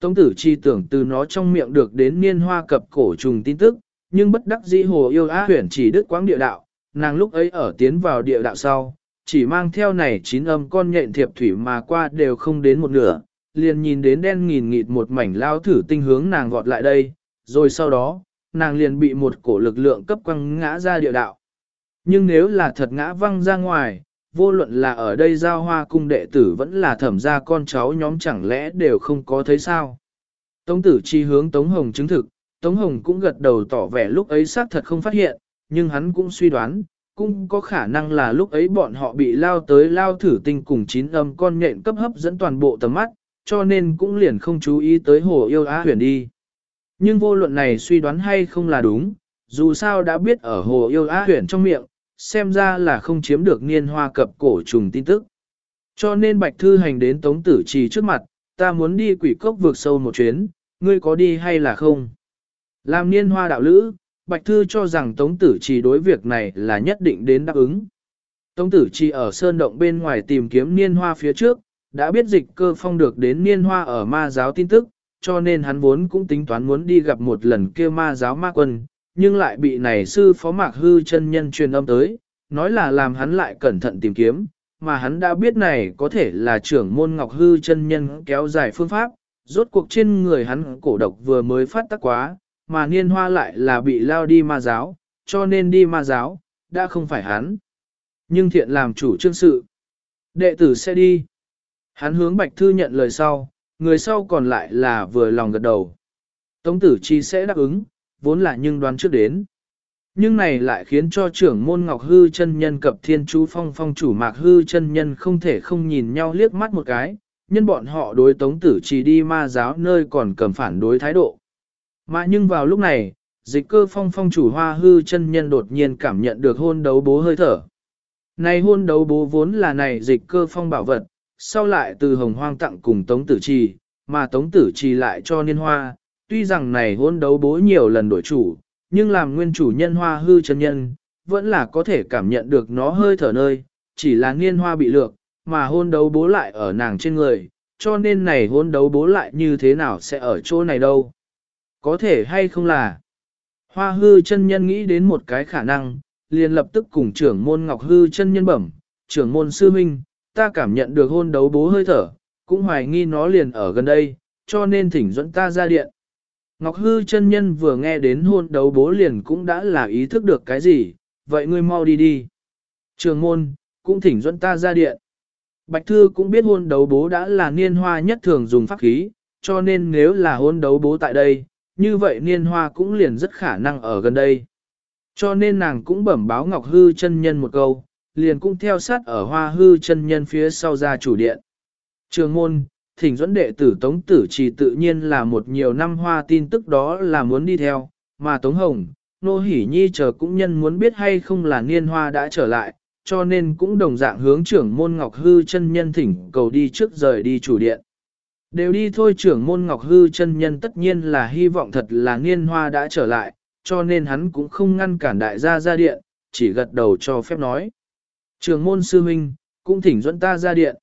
Tống tử chi tưởng từ nó trong miệng được đến niên hoa cập cổ trùng tin tức, nhưng bất đắc dĩ hồ yêu A huyển chỉ đứt quãng địa đạo, nàng lúc ấy ở tiến vào địa đạo sau, chỉ mang theo này chín âm con nhện thiệp thủy mà qua đều không đến một nửa, liền nhìn đến đen nghìn nghịt một mảnh lao thử tinh hướng nàng vọt lại đây, rồi sau đó, nàng liền bị một cổ lực lượng cấp quăng ngã ra địa đạo. Nhưng nếu là thật ngã văng ra ngoài, vô luận là ở đây giao hoa cung đệ tử vẫn là thẩm gia con cháu nhóm chẳng lẽ đều không có thấy sao. Tống tử chi hướng Tống Hồng chứng thực, Tống Hồng cũng gật đầu tỏ vẻ lúc ấy xác thật không phát hiện, nhưng hắn cũng suy đoán, cũng có khả năng là lúc ấy bọn họ bị lao tới lao thử tinh cùng chín âm con nhện cấp hấp dẫn toàn bộ tầm mắt, cho nên cũng liền không chú ý tới hồ yêu á huyền đi. Nhưng vô luận này suy đoán hay không là đúng, dù sao đã biết ở hồ yêu á huyền trong miệng, xem ra là không chiếm được niên hoa cập cổ trùng tin tức. Cho nên Bạch Thư Hành đến Tống Tử Trì trước mặt, ta muốn đi quỷ cốc vượt sâu một chuyến, ngươi có đi hay là không? Làm niên hoa đạo lữ, Bạch Thư cho rằng Tống Tử Trì đối việc này là nhất định đến đáp ứng. Tống Tử Trì ở sơn động bên ngoài tìm kiếm niên hoa phía trước, đã biết dịch cơ phong được đến niên hoa ở ma giáo tin tức, cho nên hắn vốn cũng tính toán muốn đi gặp một lần kia ma giáo ma quân, nhưng lại bị này sư phó mạc hư chân nhân truyền âm tới, nói là làm hắn lại cẩn thận tìm kiếm, mà hắn đã biết này có thể là trưởng môn ngọc hư chân nhân kéo dài phương pháp, rốt cuộc trên người hắn cổ độc vừa mới phát tác quá, mà niên hoa lại là bị lao đi ma giáo, cho nên đi ma giáo, đã không phải hắn. Nhưng thiện làm chủ trương sự. Đệ tử sẽ đi. Hắn hướng Bạch Thư nhận lời sau, người sau còn lại là vừa lòng gật đầu. Tống tử chi sẽ đáp ứng, vốn là nhưng đoán trước đến. Nhưng này lại khiến cho trưởng môn Ngọc Hư chân nhân cập thiên chú phong phong chủ mạc hư chân nhân không thể không nhìn nhau liếc mắt một cái, nhân bọn họ đối tống tử chỉ đi ma giáo nơi còn cầm phản đối thái độ. Mà nhưng vào lúc này, dịch cơ phong phong chủ hoa hư chân nhân đột nhiên cảm nhận được hôn đấu bố hơi thở. Này hôn đấu bố vốn là này dịch cơ phong bảo vật, sau lại từ hồng hoang tặng cùng tống tử trì, mà tống tử trì lại cho niên hoa, tuy rằng này hôn đấu bố nhiều lần đổi chủ, nhưng làm nguyên chủ nhân hoa hư chân nhân, vẫn là có thể cảm nhận được nó hơi thở nơi, chỉ là niên hoa bị lược, mà hôn đấu bố lại ở nàng trên người, cho nên này hôn đấu bố lại như thế nào sẽ ở chỗ này đâu. Có thể hay không là, hoa hư chân nhân nghĩ đến một cái khả năng, liền lập tức cùng trưởng môn ngọc hư chân nhân bẩm, trưởng môn sư minh, ta cảm nhận được hôn đấu bố hơi thở, cũng hoài nghi nó liền ở gần đây, cho nên thỉnh dẫn ta ra điện. Ngọc Hư chân nhân vừa nghe đến hôn đấu bố liền cũng đã là ý thức được cái gì, vậy ngươi mau đi đi. Trường môn, cũng thỉnh dẫn ta ra điện. Bạch Thư cũng biết hôn đấu bố đã là niên hoa nhất thường dùng pháp khí, cho nên nếu là hôn đấu bố tại đây, như vậy niên hoa cũng liền rất khả năng ở gần đây. Cho nên nàng cũng bẩm báo Ngọc Hư chân nhân một câu, liền cũng theo sát ở hoa hư chân nhân phía sau ra chủ điện. Trường môn, thỉnh dẫn đệ tử Tống Tử chỉ tự nhiên là một nhiều năm hoa tin tức đó là muốn đi theo, mà Tống Hồng, Nô Hỷ Nhi chờ cũng nhân muốn biết hay không là niên hoa đã trở lại, cho nên cũng đồng dạng hướng trưởng môn Ngọc Hư chân nhân thỉnh cầu đi trước rời đi chủ điện. Đều đi thôi trưởng môn Ngọc Hư chân nhân tất nhiên là hy vọng thật là niên hoa đã trở lại, cho nên hắn cũng không ngăn cản đại gia ra điện, chỉ gật đầu cho phép nói. Trường môn sư huynh, cũng thỉnh dẫn ta ra điện.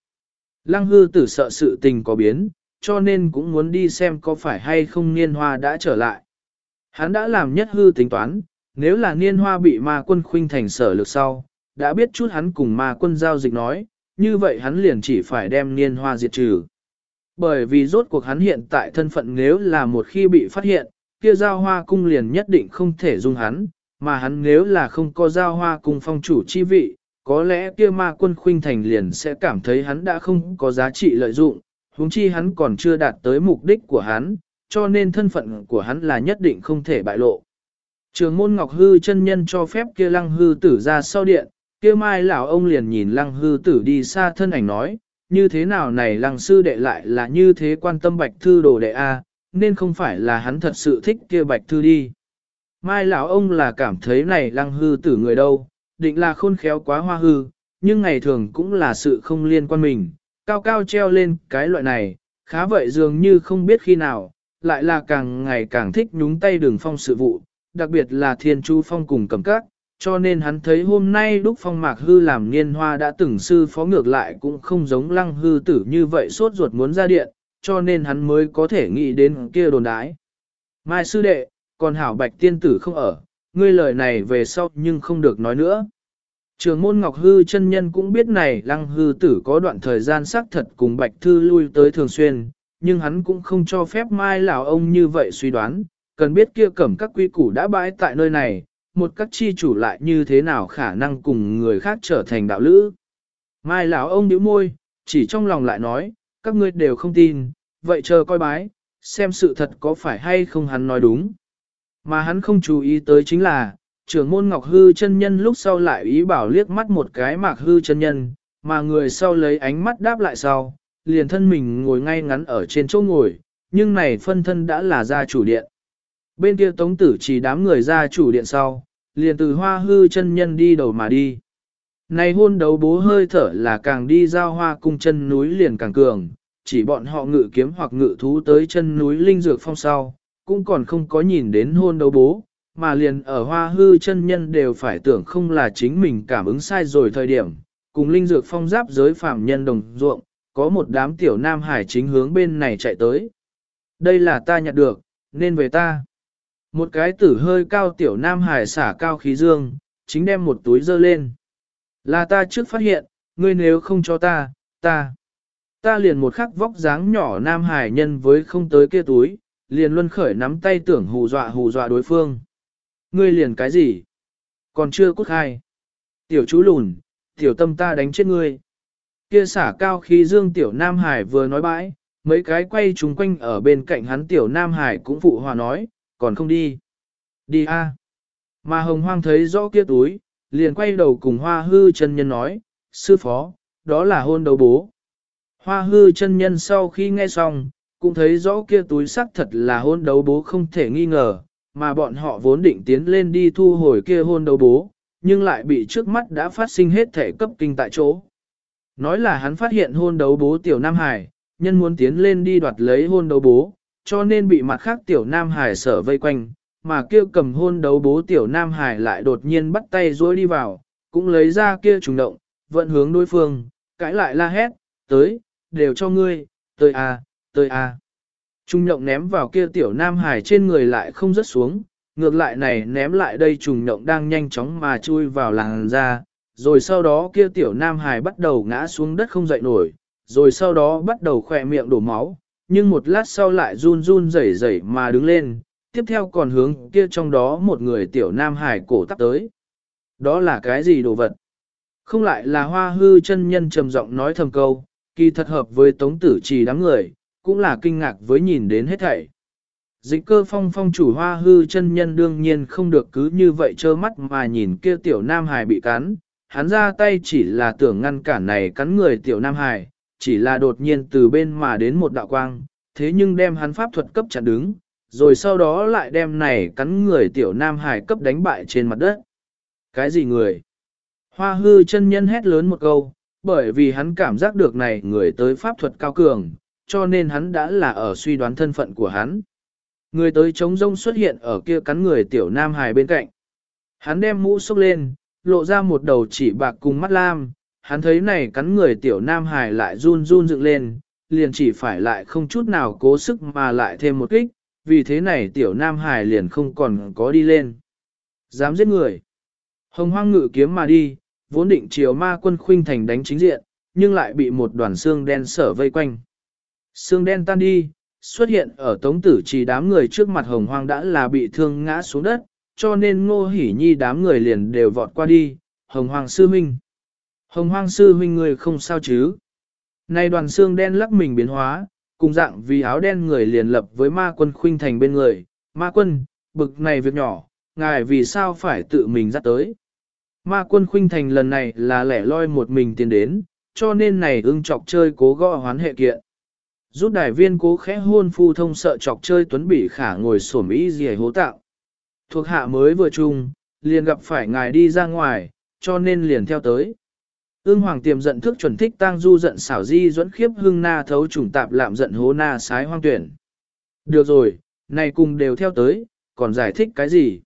Lăng hư tử sợ sự tình có biến, cho nên cũng muốn đi xem có phải hay không niên hoa đã trở lại. Hắn đã làm nhất hư tính toán, nếu là niên hoa bị ma quân khuynh thành sở lực sau, đã biết chút hắn cùng ma quân giao dịch nói, như vậy hắn liền chỉ phải đem niên hoa diệt trừ. Bởi vì rốt cuộc hắn hiện tại thân phận nếu là một khi bị phát hiện, kia giao hoa cung liền nhất định không thể dung hắn, mà hắn nếu là không có giao hoa cung phong chủ chi vị, có lẽ kia ma quân khuynh thành liền sẽ cảm thấy hắn đã không có giá trị lợi dụng, huống chi hắn còn chưa đạt tới mục đích của hắn, cho nên thân phận của hắn là nhất định không thể bại lộ. Trường môn Ngọc Hư chân nhân cho phép kia lăng hư tử ra sau điện, kia mai lão ông liền nhìn lăng hư tử đi xa thân ảnh nói, như thế nào này lăng sư đệ lại là như thế quan tâm bạch thư đồ đệ A, nên không phải là hắn thật sự thích kia bạch thư đi. Mai lão ông là cảm thấy này lăng hư tử người đâu, định là khôn khéo quá hoa hư, nhưng ngày thường cũng là sự không liên quan mình, cao cao treo lên cái loại này, khá vậy dường như không biết khi nào, lại là càng ngày càng thích nhúng tay đường phong sự vụ, đặc biệt là thiên chu phong cùng cầm các, cho nên hắn thấy hôm nay đúc phong mạc hư làm niên hoa đã từng sư phó ngược lại cũng không giống lăng hư tử như vậy sốt ruột muốn ra điện, cho nên hắn mới có thể nghĩ đến kia đồn đái. Mai sư đệ, còn hảo bạch tiên tử không ở, ngươi lời này về sau nhưng không được nói nữa. Trường môn Ngọc Hư chân nhân cũng biết này lăng hư tử có đoạn thời gian xác thật cùng bạch thư lui tới thường xuyên, nhưng hắn cũng không cho phép mai lão ông như vậy suy đoán, cần biết kia cẩm các quy củ đã bãi tại nơi này, một các chi chủ lại như thế nào khả năng cùng người khác trở thành đạo lữ. Mai lão ông nhíu môi, chỉ trong lòng lại nói, các ngươi đều không tin, vậy chờ coi bái, xem sự thật có phải hay không hắn nói đúng. Mà hắn không chú ý tới chính là, trưởng môn Ngọc Hư chân nhân lúc sau lại ý bảo liếc mắt một cái mạc hư chân nhân, mà người sau lấy ánh mắt đáp lại sau, liền thân mình ngồi ngay ngắn ở trên chỗ ngồi, nhưng này phân thân đã là gia chủ điện. Bên kia tống tử chỉ đám người ra chủ điện sau, liền từ hoa hư chân nhân đi đầu mà đi. Này hôn đấu bố hơi thở là càng đi giao hoa cung chân núi liền càng cường, chỉ bọn họ ngự kiếm hoặc ngự thú tới chân núi linh dược phong sau, cũng còn không có nhìn đến hôn đấu bố, mà liền ở hoa hư chân nhân đều phải tưởng không là chính mình cảm ứng sai rồi thời điểm, cùng linh dược phong giáp giới phạm nhân đồng ruộng, có một đám tiểu nam hải chính hướng bên này chạy tới. Đây là ta nhặt được, nên về ta. Một cái tử hơi cao tiểu nam hải xả cao khí dương, chính đem một túi dơ lên. Là ta trước phát hiện, ngươi nếu không cho ta, ta. Ta liền một khắc vóc dáng nhỏ nam hải nhân với không tới kia túi, liền luân khởi nắm tay tưởng hù dọa hù dọa đối phương. Ngươi liền cái gì? Còn chưa cút khai. Tiểu chú lùn, tiểu tâm ta đánh chết ngươi. Kia xả cao khí dương tiểu nam hải vừa nói bãi, mấy cái quay chúng quanh ở bên cạnh hắn tiểu nam hải cũng phụ hòa nói, còn không đi. Đi a. Mà hồng hoang thấy rõ kia túi, liền quay đầu cùng hoa hư chân nhân nói, sư phó, đó là hôn đầu bố. Hoa hư chân nhân sau khi nghe xong, cũng thấy rõ kia túi sắc thật là hôn đấu bố không thể nghi ngờ, mà bọn họ vốn định tiến lên đi thu hồi kia hôn đấu bố, nhưng lại bị trước mắt đã phát sinh hết thể cấp kinh tại chỗ. Nói là hắn phát hiện hôn đấu bố tiểu Nam Hải, nhân muốn tiến lên đi đoạt lấy hôn đấu bố, cho nên bị mặt khác tiểu Nam Hải sở vây quanh, mà kia cầm hôn đấu bố tiểu Nam Hải lại đột nhiên bắt tay dối đi vào, cũng lấy ra kia trùng động, vận hướng đối phương, cãi lại la hét, tới, đều cho ngươi, tới à, tới à. Trung nhộng ném vào kia tiểu Nam Hải trên người lại không rớt xuống, ngược lại này ném lại đây trùng nhộng đang nhanh chóng mà chui vào làng ra, rồi sau đó kia tiểu Nam Hải bắt đầu ngã xuống đất không dậy nổi, rồi sau đó bắt đầu khỏe miệng đổ máu, nhưng một lát sau lại run run rẩy rẩy mà đứng lên, tiếp theo còn hướng kia trong đó một người tiểu Nam Hải cổ tắp tới. Đó là cái gì đồ vật? Không lại là hoa hư chân nhân trầm giọng nói thầm câu, kỳ thật hợp với tống tử trì đám người, cũng là kinh ngạc với nhìn đến hết thảy. Dịch cơ phong phong chủ hoa hư chân nhân đương nhiên không được cứ như vậy trơ mắt mà nhìn kia tiểu nam Hải bị cắn, hắn ra tay chỉ là tưởng ngăn cản này cắn người tiểu nam Hải chỉ là đột nhiên từ bên mà đến một đạo quang, thế nhưng đem hắn pháp thuật cấp chặn đứng, rồi sau đó lại đem này cắn người tiểu nam hải cấp đánh bại trên mặt đất. Cái gì người? Hoa hư chân nhân hét lớn một câu, bởi vì hắn cảm giác được này người tới pháp thuật cao cường, cho nên hắn đã là ở suy đoán thân phận của hắn. Người tới chống rông xuất hiện ở kia cắn người tiểu nam hài bên cạnh. Hắn đem mũ xốc lên, lộ ra một đầu chỉ bạc cùng mắt lam, hắn thấy này cắn người tiểu nam hài lại run run dựng lên, liền chỉ phải lại không chút nào cố sức mà lại thêm một kích, vì thế này tiểu nam hải liền không còn có đi lên. Dám giết người. Hồng hoang ngự kiếm mà đi, vốn định chiều ma quân khuynh thành đánh chính diện, nhưng lại bị một đoàn xương đen sở vây quanh. Xương đen tan đi, xuất hiện ở tống tử chỉ đám người trước mặt hồng hoang đã là bị thương ngã xuống đất, cho nên ngô hỉ nhi đám người liền đều vọt qua đi, hồng hoang sư minh Hồng hoang sư huynh người không sao chứ. nay đoàn xương đen lắc mình biến hóa, cùng dạng vì áo đen người liền lập với ma quân khuynh thành bên người, ma quân, bực này việc nhỏ, ngài vì sao phải tự mình dắt tới. Ma quân khuynh thành lần này là lẻ loi một mình tiến đến, cho nên này ưng chọc chơi cố gõ hoán hệ kiện. Rút đại viên cố khẽ hôn phu thông sợ chọc chơi tuấn bỉ khả ngồi sổm ý gì hố tạo. Thuộc hạ mới vừa chung, liền gặp phải ngài đi ra ngoài, cho nên liền theo tới. Ưng hoàng tiềm giận thức chuẩn thích tang du giận xảo di dẫn khiếp hưng na thấu trùng tạp lạm giận hố na sái hoang tuyển. Được rồi, này cùng đều theo tới, còn giải thích cái gì?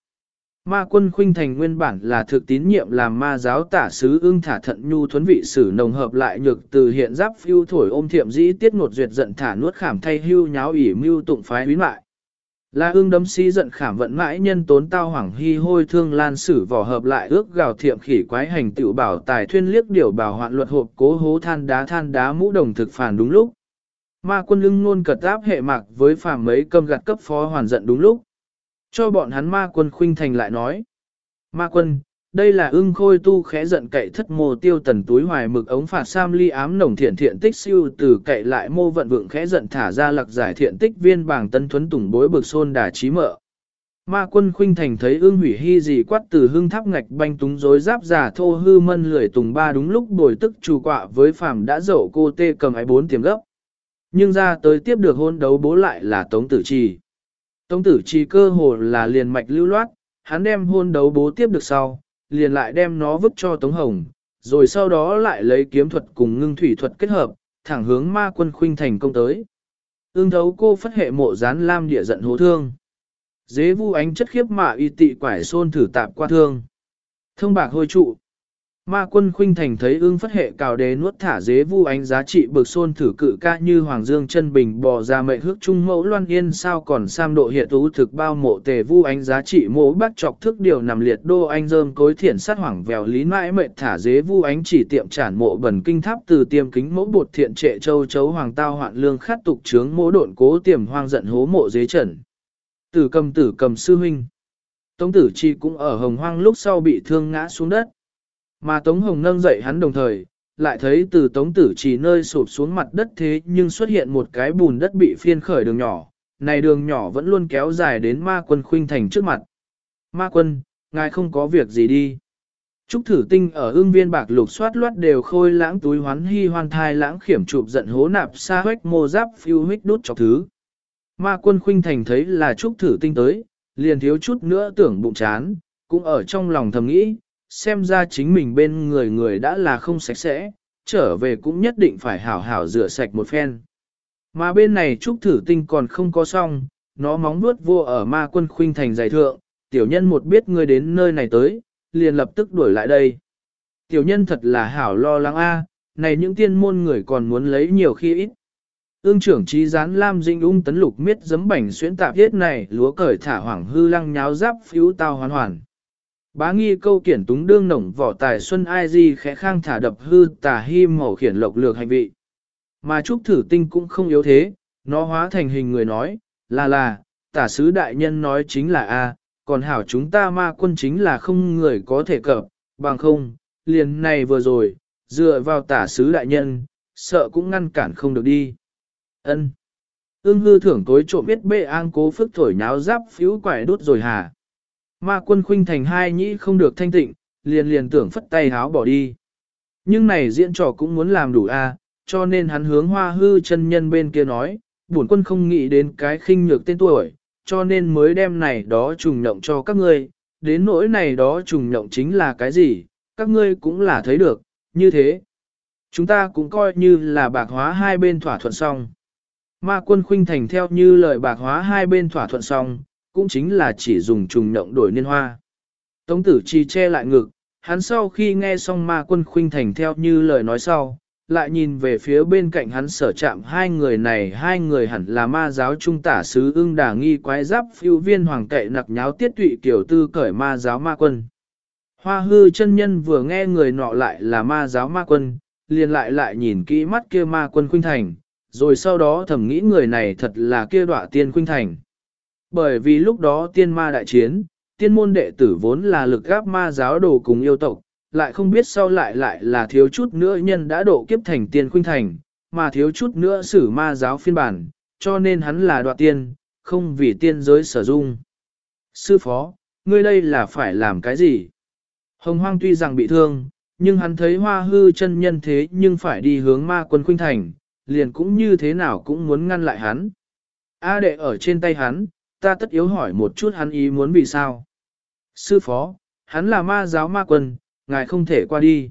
Ma quân khuynh thành nguyên bản là thực tín nhiệm làm ma giáo tả sứ ưng thả thận nhu thuấn vị sử nồng hợp lại nhược từ hiện giáp phiêu thổi ôm thiệm dĩ tiết ngột duyệt giận thả nuốt khảm thay hưu nháo ỉ mưu tụng phái huyến mại. La ương đấm si giận khảm vận mãi nhân tốn tao hoảng hy hôi thương lan sử vỏ hợp lại ước gào thiệm khỉ quái hành tiểu bảo tài thuyên liếc điều bảo hoạn luật hộp cố hố than đá than đá mũ đồng thực phản đúng lúc. Ma quân lưng ngôn cật áp hệ mạc với phàm mấy cầm gạt cấp phó hoàn giận đúng lúc. Cho bọn hắn ma quân khuynh thành lại nói. Ma quân, đây là ưng khôi tu khẽ giận cậy thất mô tiêu tần túi hoài mực ống phạt sam ly ám nồng thiện thiện tích siêu từ cậy lại mô vận vượng khẽ giận thả ra lạc giải thiện tích viên bảng tân thuấn tùng bối bực xôn đà trí mợ. Ma quân khuynh thành thấy ưng hủy hy gì quát từ hưng tháp ngạch banh túng rối giáp giả thô hư mân lười tùng ba đúng lúc bồi tức trù quạ với phàm đã dậu cô tê cầm ái bốn tiềm gấp. Nhưng ra tới tiếp được hôn đấu bố lại là tống tử trì. Tống tử trì cơ hồ là liền mạch lưu loát, hắn đem hôn đấu bố tiếp được sau, liền lại đem nó vứt cho Tống Hồng, rồi sau đó lại lấy kiếm thuật cùng ngưng thủy thuật kết hợp, thẳng hướng ma quân khuynh thành công tới. Ương thấu cô phát hệ mộ gián lam địa giận hố thương. Dế vu ánh chất khiếp mạ y tị quải xôn thử tạp qua thương. Thông bạc hôi trụ. Ma quân khuynh thành thấy ưng phất hệ cào đế nuốt thả dế vu ánh giá trị bực xôn thử cự ca như hoàng dương chân bình bò ra mệ hước trung mẫu loan yên sao còn sam độ hiện tú thực bao mộ tề vu ánh giá trị mỗ bắt chọc thức điều nằm liệt đô anh dơm cối thiển sát hoảng vèo lý mãi mệ thả dế vu ánh chỉ tiệm trản mộ bẩn kinh tháp từ tiêm kính mẫu bột thiện trệ châu chấu hoàng tao hoạn lương khát tục trướng mỗ độn cố tiềm hoang giận hố mộ dế trần. Tử cầm tử cầm sư huynh. Tống tử chi cũng ở hồng hoang lúc sau bị thương ngã xuống đất. Mà Tống Hồng nâng dậy hắn đồng thời, lại thấy từ Tống Tử chỉ nơi sụp xuống mặt đất thế nhưng xuất hiện một cái bùn đất bị phiên khởi đường nhỏ, này đường nhỏ vẫn luôn kéo dài đến ma quân khuynh thành trước mặt. Ma quân, ngài không có việc gì đi. Trúc thử tinh ở ương viên bạc lục xoát loát đều khôi lãng túi hoán hy hoan thai lãng khiểm chụp giận hố nạp xa hoách mô giáp phiêu hích đút chọc thứ. Ma quân khuynh thành thấy là trúc thử tinh tới, liền thiếu chút nữa tưởng bụng chán, cũng ở trong lòng thầm nghĩ, xem ra chính mình bên người người đã là không sạch sẽ, trở về cũng nhất định phải hảo hảo rửa sạch một phen. Mà bên này trúc thử tinh còn không có xong, nó móng vuốt vua ở ma quân khuynh thành giải thượng, tiểu nhân một biết ngươi đến nơi này tới, liền lập tức đuổi lại đây. Tiểu nhân thật là hảo lo lắng a, này những tiên môn người còn muốn lấy nhiều khi ít. Ương trưởng trí gián lam dinh ung tấn lục miết giấm bảnh xuyến tạp thiết này lúa cởi thả hoảng hư lăng nháo giáp phiếu tao hoàn hoàn. Bá nghi câu kiển túng đương nổng vỏ tài xuân ai di khẽ khang thả đập hư tà hi màu khiển lộc lược hành vị. Mà trúc thử tinh cũng không yếu thế, nó hóa thành hình người nói, là là, tả sứ đại nhân nói chính là A, còn hảo chúng ta ma quân chính là không người có thể cập, bằng không, liền này vừa rồi, dựa vào tả sứ đại nhân, sợ cũng ngăn cản không được đi. ân Ưng hư thưởng tối trộm biết bệ an cố phức thổi nháo giáp phiếu quải đốt rồi hả? Ma quân khuynh thành hai nhĩ không được thanh tịnh, liền liền tưởng phất tay háo bỏ đi. Nhưng này diễn trò cũng muốn làm đủ a, cho nên hắn hướng hoa hư chân nhân bên kia nói, bổn quân không nghĩ đến cái khinh nhược tên tuổi, cho nên mới đem này đó trùng nhộng cho các ngươi, đến nỗi này đó trùng nhộng chính là cái gì, các ngươi cũng là thấy được, như thế. Chúng ta cũng coi như là bạc hóa hai bên thỏa thuận xong. Ma quân khuynh thành theo như lời bạc hóa hai bên thỏa thuận xong, cũng chính là chỉ dùng trùng nhộng đổi niên hoa. Tống tử chi che lại ngực, hắn sau khi nghe xong ma quân khuynh thành theo như lời nói sau, lại nhìn về phía bên cạnh hắn sở chạm hai người này hai người hẳn là ma giáo trung tả sứ ưng đà nghi quái giáp phiêu viên hoàng cậy nặc nháo tiết tụy kiểu tư cởi ma giáo ma quân. Hoa hư chân nhân vừa nghe người nọ lại là ma giáo ma quân, liền lại lại nhìn kỹ mắt kia ma quân khuynh thành, rồi sau đó thầm nghĩ người này thật là kia đọa tiên khuynh thành. Bởi vì lúc đó tiên ma đại chiến, tiên môn đệ tử vốn là lực gáp ma giáo đồ cùng yêu tộc, lại không biết sau lại lại là thiếu chút nữa nhân đã độ kiếp thành tiên khuynh thành, mà thiếu chút nữa xử ma giáo phiên bản, cho nên hắn là đoạt tiên, không vì tiên giới sở dung Sư phó, ngươi đây là phải làm cái gì? Hồng hoang tuy rằng bị thương, nhưng hắn thấy hoa hư chân nhân thế nhưng phải đi hướng ma quân khuynh thành, liền cũng như thế nào cũng muốn ngăn lại hắn. A đệ ở trên tay hắn, ta tất yếu hỏi một chút hắn ý muốn vì sao. Sư phó, hắn là ma giáo ma quân, ngài không thể qua đi.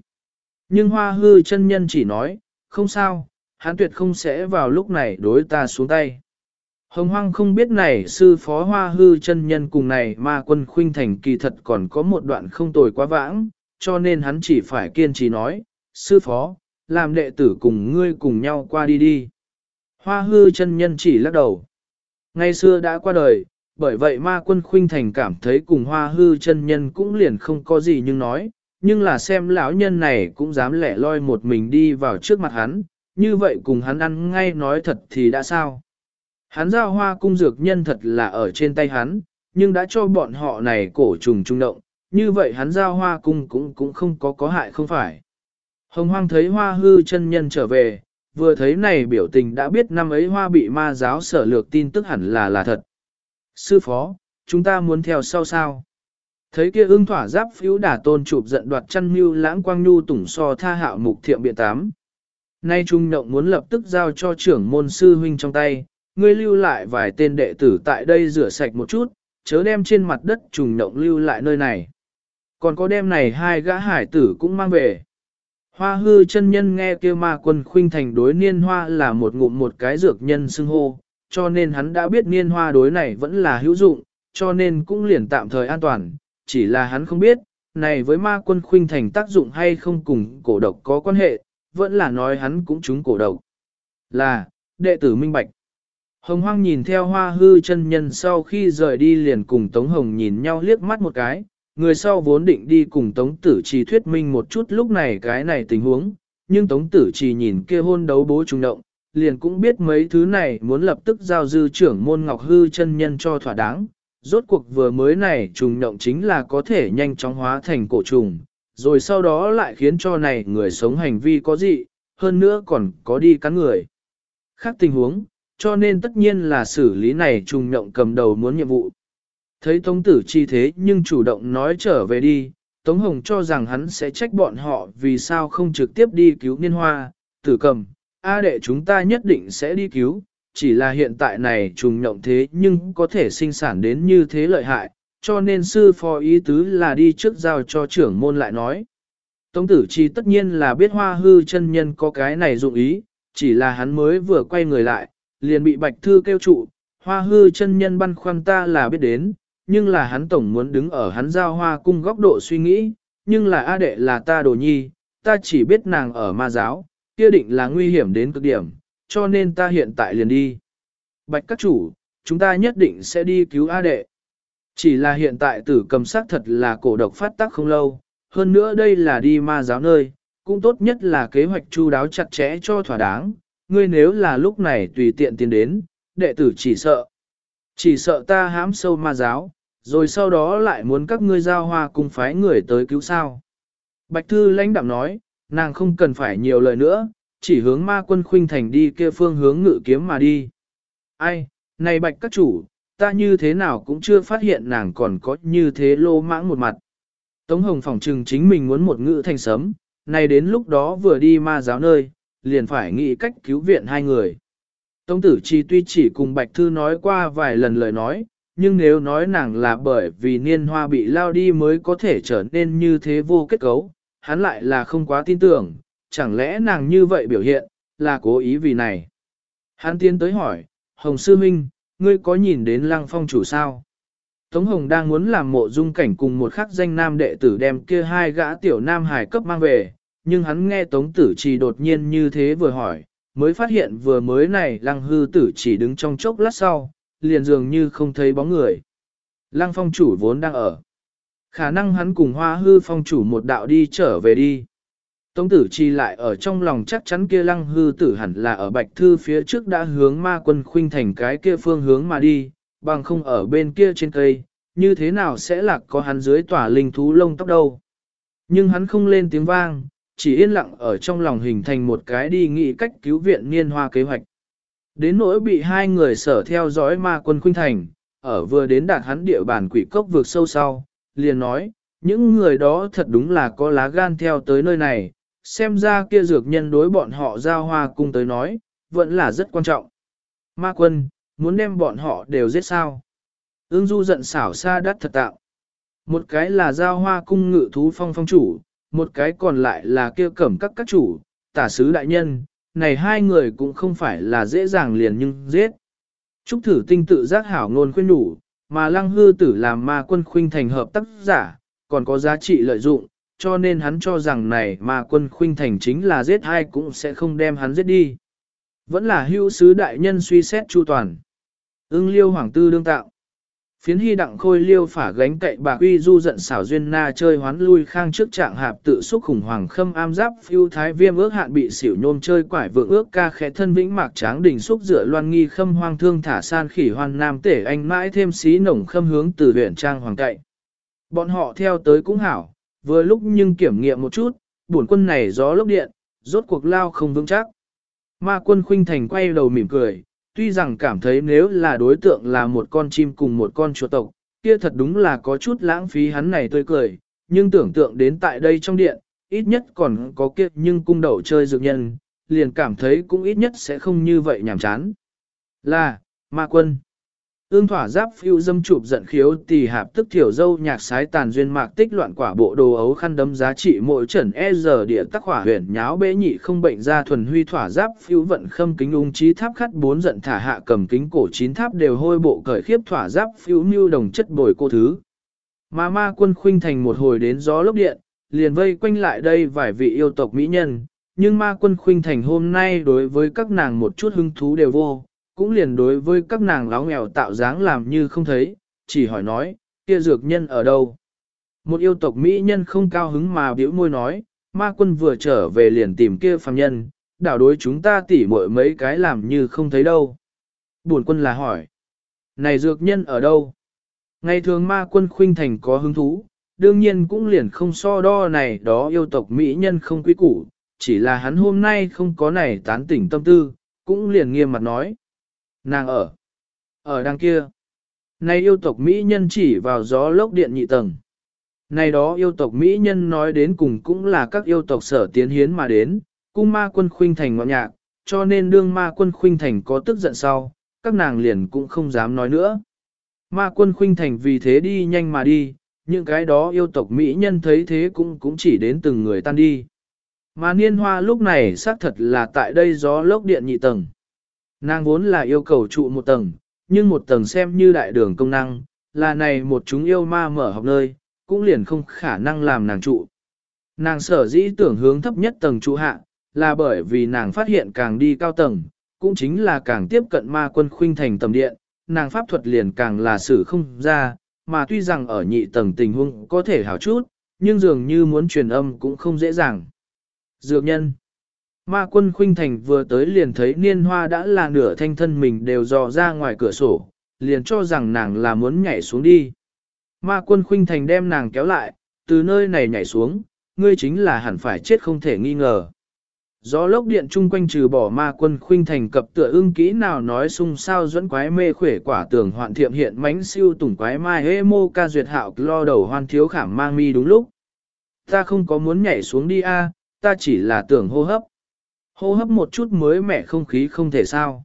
Nhưng hoa hư chân nhân chỉ nói, không sao, hắn tuyệt không sẽ vào lúc này đối ta xuống tay. Hồng hoang không biết này sư phó hoa hư chân nhân cùng này ma quân khuynh thành kỳ thật còn có một đoạn không tồi quá vãng, cho nên hắn chỉ phải kiên trì nói, sư phó, làm đệ tử cùng ngươi cùng nhau qua đi đi. Hoa hư chân nhân chỉ lắc đầu. Ngày xưa đã qua đời, bởi vậy ma quân khuynh thành cảm thấy cùng hoa hư chân nhân cũng liền không có gì nhưng nói, nhưng là xem lão nhân này cũng dám lẻ loi một mình đi vào trước mặt hắn, như vậy cùng hắn ăn ngay nói thật thì đã sao. Hắn giao hoa cung dược nhân thật là ở trên tay hắn, nhưng đã cho bọn họ này cổ trùng trung động, như vậy hắn giao hoa cung cũng cũng không có có hại không phải. Hồng hoang thấy hoa hư chân nhân trở về, vừa thấy này biểu tình đã biết năm ấy hoa bị ma giáo sở lược tin tức hẳn là là thật. Sư phó, chúng ta muốn theo sau sao? Thấy kia ưng thỏa giáp phiếu đả tôn chụp giận đoạt chăn mưu lãng quang nhu tủng so tha hạo mục thiệm biện tám. Nay Trung động muốn lập tức giao cho trưởng môn sư huynh trong tay, ngươi lưu lại vài tên đệ tử tại đây rửa sạch một chút, chớ đem trên mặt đất trùng động lưu lại nơi này. Còn có đem này hai gã hải tử cũng mang về. Hoa hư chân nhân nghe kêu ma quân khuynh thành đối niên hoa là một ngụm một cái dược nhân xưng hô, cho nên hắn đã biết niên hoa đối này vẫn là hữu dụng, cho nên cũng liền tạm thời an toàn, chỉ là hắn không biết, này với ma quân khuynh thành tác dụng hay không cùng cổ độc có quan hệ, vẫn là nói hắn cũng trúng cổ độc. Là, đệ tử minh bạch. Hồng hoang nhìn theo hoa hư chân nhân sau khi rời đi liền cùng Tống Hồng nhìn nhau liếc mắt một cái, người sau vốn định đi cùng Tống Tử Trì thuyết minh một chút lúc này cái này tình huống, nhưng Tống Tử Trì nhìn kia hôn đấu bố trùng động, liền cũng biết mấy thứ này muốn lập tức giao dư trưởng môn Ngọc Hư chân nhân cho thỏa đáng. Rốt cuộc vừa mới này trùng động chính là có thể nhanh chóng hóa thành cổ trùng, rồi sau đó lại khiến cho này người sống hành vi có gì, hơn nữa còn có đi cắn người. Khác tình huống, cho nên tất nhiên là xử lý này trùng động cầm đầu muốn nhiệm vụ. Thấy Tống Tử chi thế nhưng chủ động nói trở về đi, Tống Hồng cho rằng hắn sẽ trách bọn họ vì sao không trực tiếp đi cứu niên hoa, tử cầm, A đệ chúng ta nhất định sẽ đi cứu, chỉ là hiện tại này trùng nhộng thế nhưng có thể sinh sản đến như thế lợi hại, cho nên sư phó ý tứ là đi trước giao cho trưởng môn lại nói. Tống tử chi tất nhiên là biết hoa hư chân nhân có cái này dụng ý, chỉ là hắn mới vừa quay người lại, liền bị bạch thư kêu trụ, hoa hư chân nhân băn khoăn ta là biết đến, nhưng là hắn tổng muốn đứng ở hắn giao hoa cung góc độ suy nghĩ, nhưng là A đệ là ta đồ nhi, ta chỉ biết nàng ở ma giáo, kia định là nguy hiểm đến cực điểm, cho nên ta hiện tại liền đi. Bạch các chủ, chúng ta nhất định sẽ đi cứu A đệ. Chỉ là hiện tại tử cầm sắc thật là cổ độc phát tác không lâu, hơn nữa đây là đi ma giáo nơi, cũng tốt nhất là kế hoạch chu đáo chặt chẽ cho thỏa đáng, ngươi nếu là lúc này tùy tiện tiến đến, đệ tử chỉ sợ. Chỉ sợ ta hãm sâu ma giáo, rồi sau đó lại muốn các ngươi giao hoa cùng phái người tới cứu sao. Bạch Thư lãnh đạm nói, nàng không cần phải nhiều lời nữa, chỉ hướng ma quân khuynh thành đi kia phương hướng ngự kiếm mà đi. Ai, này bạch các chủ, ta như thế nào cũng chưa phát hiện nàng còn có như thế lô mãng một mặt. Tống Hồng phỏng trừng chính mình muốn một ngự thành sấm, này đến lúc đó vừa đi ma giáo nơi, liền phải nghĩ cách cứu viện hai người. Tống tử chi tuy chỉ cùng Bạch Thư nói qua vài lần lời nói, nhưng nếu nói nàng là bởi vì niên hoa bị lao đi mới có thể trở nên như thế vô kết cấu, hắn lại là không quá tin tưởng, chẳng lẽ nàng như vậy biểu hiện, là cố ý vì này. Hắn tiến tới hỏi, Hồng Sư Minh, ngươi có nhìn đến lăng phong chủ sao? Tống Hồng đang muốn làm mộ dung cảnh cùng một khắc danh nam đệ tử đem kia hai gã tiểu nam hải cấp mang về, nhưng hắn nghe Tống Tử Trì đột nhiên như thế vừa hỏi, mới phát hiện vừa mới này lăng hư tử chỉ đứng trong chốc lát sau, liền dường như không thấy bóng người. Lăng phong chủ vốn đang ở. Khả năng hắn cùng hoa hư phong chủ một đạo đi trở về đi. Tống tử chi lại ở trong lòng chắc chắn kia lăng hư tử hẳn là ở bạch thư phía trước đã hướng ma quân khuynh thành cái kia phương hướng mà đi, bằng không ở bên kia trên cây, như thế nào sẽ lạc có hắn dưới tỏa linh thú lông tóc đâu. Nhưng hắn không lên tiếng vang, chỉ yên lặng ở trong lòng hình thành một cái đi nghĩ cách cứu viện niên hoa kế hoạch. Đến nỗi bị hai người sở theo dõi ma quân khuynh thành, ở vừa đến đạt hắn địa bàn quỷ cốc vượt sâu sau, liền nói, những người đó thật đúng là có lá gan theo tới nơi này, xem ra kia dược nhân đối bọn họ giao hoa cung tới nói, vẫn là rất quan trọng. Ma quân, muốn đem bọn họ đều giết sao? Ưng du giận xảo xa đắt thật tạo. Một cái là giao hoa cung ngự thú phong phong chủ, một cái còn lại là kia cẩm các các chủ, tả sứ đại nhân, này hai người cũng không phải là dễ dàng liền nhưng giết. Trúc thử tinh tự giác hảo ngôn khuyên đủ, mà lăng hư tử làm ma quân khuynh thành hợp tác giả, còn có giá trị lợi dụng, cho nên hắn cho rằng này ma quân khuynh thành chính là giết ai cũng sẽ không đem hắn giết đi. Vẫn là hữu sứ đại nhân suy xét chu toàn. Ưng liêu hoàng tư đương tạo. Phiến hy đặng khôi liêu phả gánh cậy bạc uy du giận xảo duyên na chơi hoán lui khang trước trạng hạp tự xúc khủng hoàng khâm am giáp phiêu thái viêm ước hạn bị xỉu nhôm chơi quải vượng ước ca khẽ thân vĩnh mạc tráng đỉnh xúc dựa loan nghi khâm hoang thương thả san khỉ hoan nam tể anh mãi thêm xí nồng khâm hướng từ huyện trang hoàng cậy. Bọn họ theo tới cũng hảo, vừa lúc nhưng kiểm nghiệm một chút, bổn quân này gió lốc điện, rốt cuộc lao không vững chắc. Ma quân khuynh thành quay đầu mỉm cười, tuy rằng cảm thấy nếu là đối tượng là một con chim cùng một con chuột tộc, kia thật đúng là có chút lãng phí hắn này tươi cười, nhưng tưởng tượng đến tại đây trong điện, ít nhất còn có kia nhưng cung đầu chơi dược nhân, liền cảm thấy cũng ít nhất sẽ không như vậy nhàm chán. Là, ma quân. Ương thỏa giáp phiêu dâm chụp giận khiếu tỳ hạp tức thiểu dâu nhạc sái tàn duyên mạc tích loạn quả bộ đồ ấu khăn đấm giá trị mỗi trần e giờ địa tắc hỏa huyền nháo bế nhị không bệnh ra thuần huy thỏa giáp phiêu vận khâm kính ung trí tháp khắt bốn giận thả hạ cầm kính cổ chín tháp đều hôi bộ cởi khiếp thỏa giáp phiêu mưu đồng chất bồi cô thứ. Mà ma quân khuynh thành một hồi đến gió lốc điện, liền vây quanh lại đây vài vị yêu tộc mỹ nhân, nhưng ma quân khuynh thành hôm nay đối với các nàng một chút hứng thú đều vô cũng liền đối với các nàng láo nghèo tạo dáng làm như không thấy, chỉ hỏi nói, kia dược nhân ở đâu. Một yêu tộc Mỹ nhân không cao hứng mà biểu môi nói, ma quân vừa trở về liền tìm kia phàm nhân, đảo đối chúng ta tỉ muội mấy cái làm như không thấy đâu. Buồn quân là hỏi, này dược nhân ở đâu? Ngày thường ma quân khuynh thành có hứng thú, đương nhiên cũng liền không so đo này đó yêu tộc Mỹ nhân không quý củ, chỉ là hắn hôm nay không có này tán tỉnh tâm tư, cũng liền nghiêm mặt nói. Nàng ở. Ở đằng kia. Này yêu tộc Mỹ nhân chỉ vào gió lốc điện nhị tầng. Này đó yêu tộc Mỹ nhân nói đến cùng cũng là các yêu tộc sở tiến hiến mà đến, cung ma quân khuynh thành ngọn nhạc, cho nên đương ma quân khuynh thành có tức giận sau, các nàng liền cũng không dám nói nữa. Ma quân khuynh thành vì thế đi nhanh mà đi, những cái đó yêu tộc Mỹ nhân thấy thế cũng cũng chỉ đến từng người tan đi. Mà niên hoa lúc này xác thật là tại đây gió lốc điện nhị tầng. Nàng vốn là yêu cầu trụ một tầng, nhưng một tầng xem như đại đường công năng, là này một chúng yêu ma mở học nơi, cũng liền không khả năng làm nàng trụ. Nàng sở dĩ tưởng hướng thấp nhất tầng trụ hạ, là bởi vì nàng phát hiện càng đi cao tầng, cũng chính là càng tiếp cận ma quân khuynh thành tầm điện, nàng pháp thuật liền càng là xử không ra, mà tuy rằng ở nhị tầng tình huống có thể hảo chút, nhưng dường như muốn truyền âm cũng không dễ dàng. Dược nhân Ma quân khuynh thành vừa tới liền thấy niên hoa đã là nửa thanh thân mình đều dò ra ngoài cửa sổ, liền cho rằng nàng là muốn nhảy xuống đi. Ma quân khuynh thành đem nàng kéo lại, từ nơi này nhảy xuống, ngươi chính là hẳn phải chết không thể nghi ngờ. Gió lốc điện chung quanh trừ bỏ ma quân khuynh thành cập tựa ưng kỹ nào nói sung sao dẫn quái mê khỏe quả tường hoạn thiệm hiện mánh siêu tủng quái mai hê mô ca duyệt hạo lo đầu hoan thiếu khảm mang mi đúng lúc. Ta không có muốn nhảy xuống đi a, ta chỉ là tưởng hô hấp. Hô hấp một chút mới mẻ không khí không thể sao.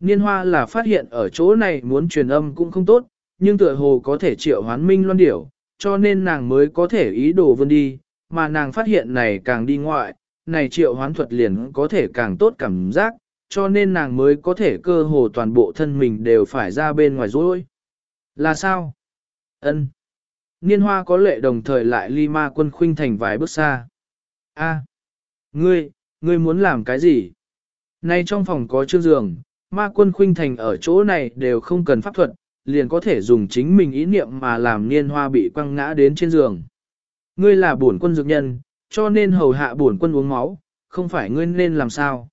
Niên hoa là phát hiện ở chỗ này muốn truyền âm cũng không tốt, nhưng tựa hồ có thể triệu hoán minh loan điểu, cho nên nàng mới có thể ý đồ vươn đi, mà nàng phát hiện này càng đi ngoại, này triệu hoán thuật liền có thể càng tốt cảm giác, cho nên nàng mới có thể cơ hồ toàn bộ thân mình đều phải ra bên ngoài rồi. Là sao? Ân. Niên hoa có lệ đồng thời lại ly ma quân khuynh thành vài bước xa. A. Ngươi, ngươi muốn làm cái gì? Nay trong phòng có chương giường, ma quân khuynh thành ở chỗ này đều không cần pháp thuật, liền có thể dùng chính mình ý niệm mà làm niên hoa bị quăng ngã đến trên giường. Ngươi là bổn quân dược nhân, cho nên hầu hạ bổn quân uống máu, không phải ngươi nên làm sao.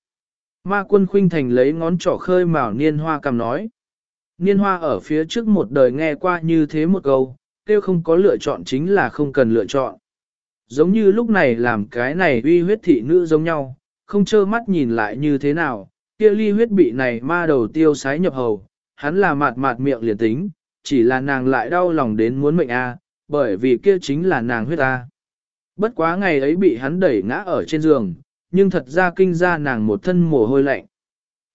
Ma quân khuynh thành lấy ngón trỏ khơi mào niên hoa cầm nói. Niên hoa ở phía trước một đời nghe qua như thế một câu, kêu không có lựa chọn chính là không cần lựa chọn. Giống như lúc này làm cái này uy huyết thị nữ giống nhau, không trơ mắt nhìn lại như thế nào, kia ly huyết bị này ma đầu tiêu sái nhập hầu, hắn là mạt mạt miệng liền tính, chỉ là nàng lại đau lòng đến muốn mệnh a, bởi vì kia chính là nàng huyết a. Bất quá ngày ấy bị hắn đẩy ngã ở trên giường, nhưng thật ra kinh ra nàng một thân mồ hôi lạnh.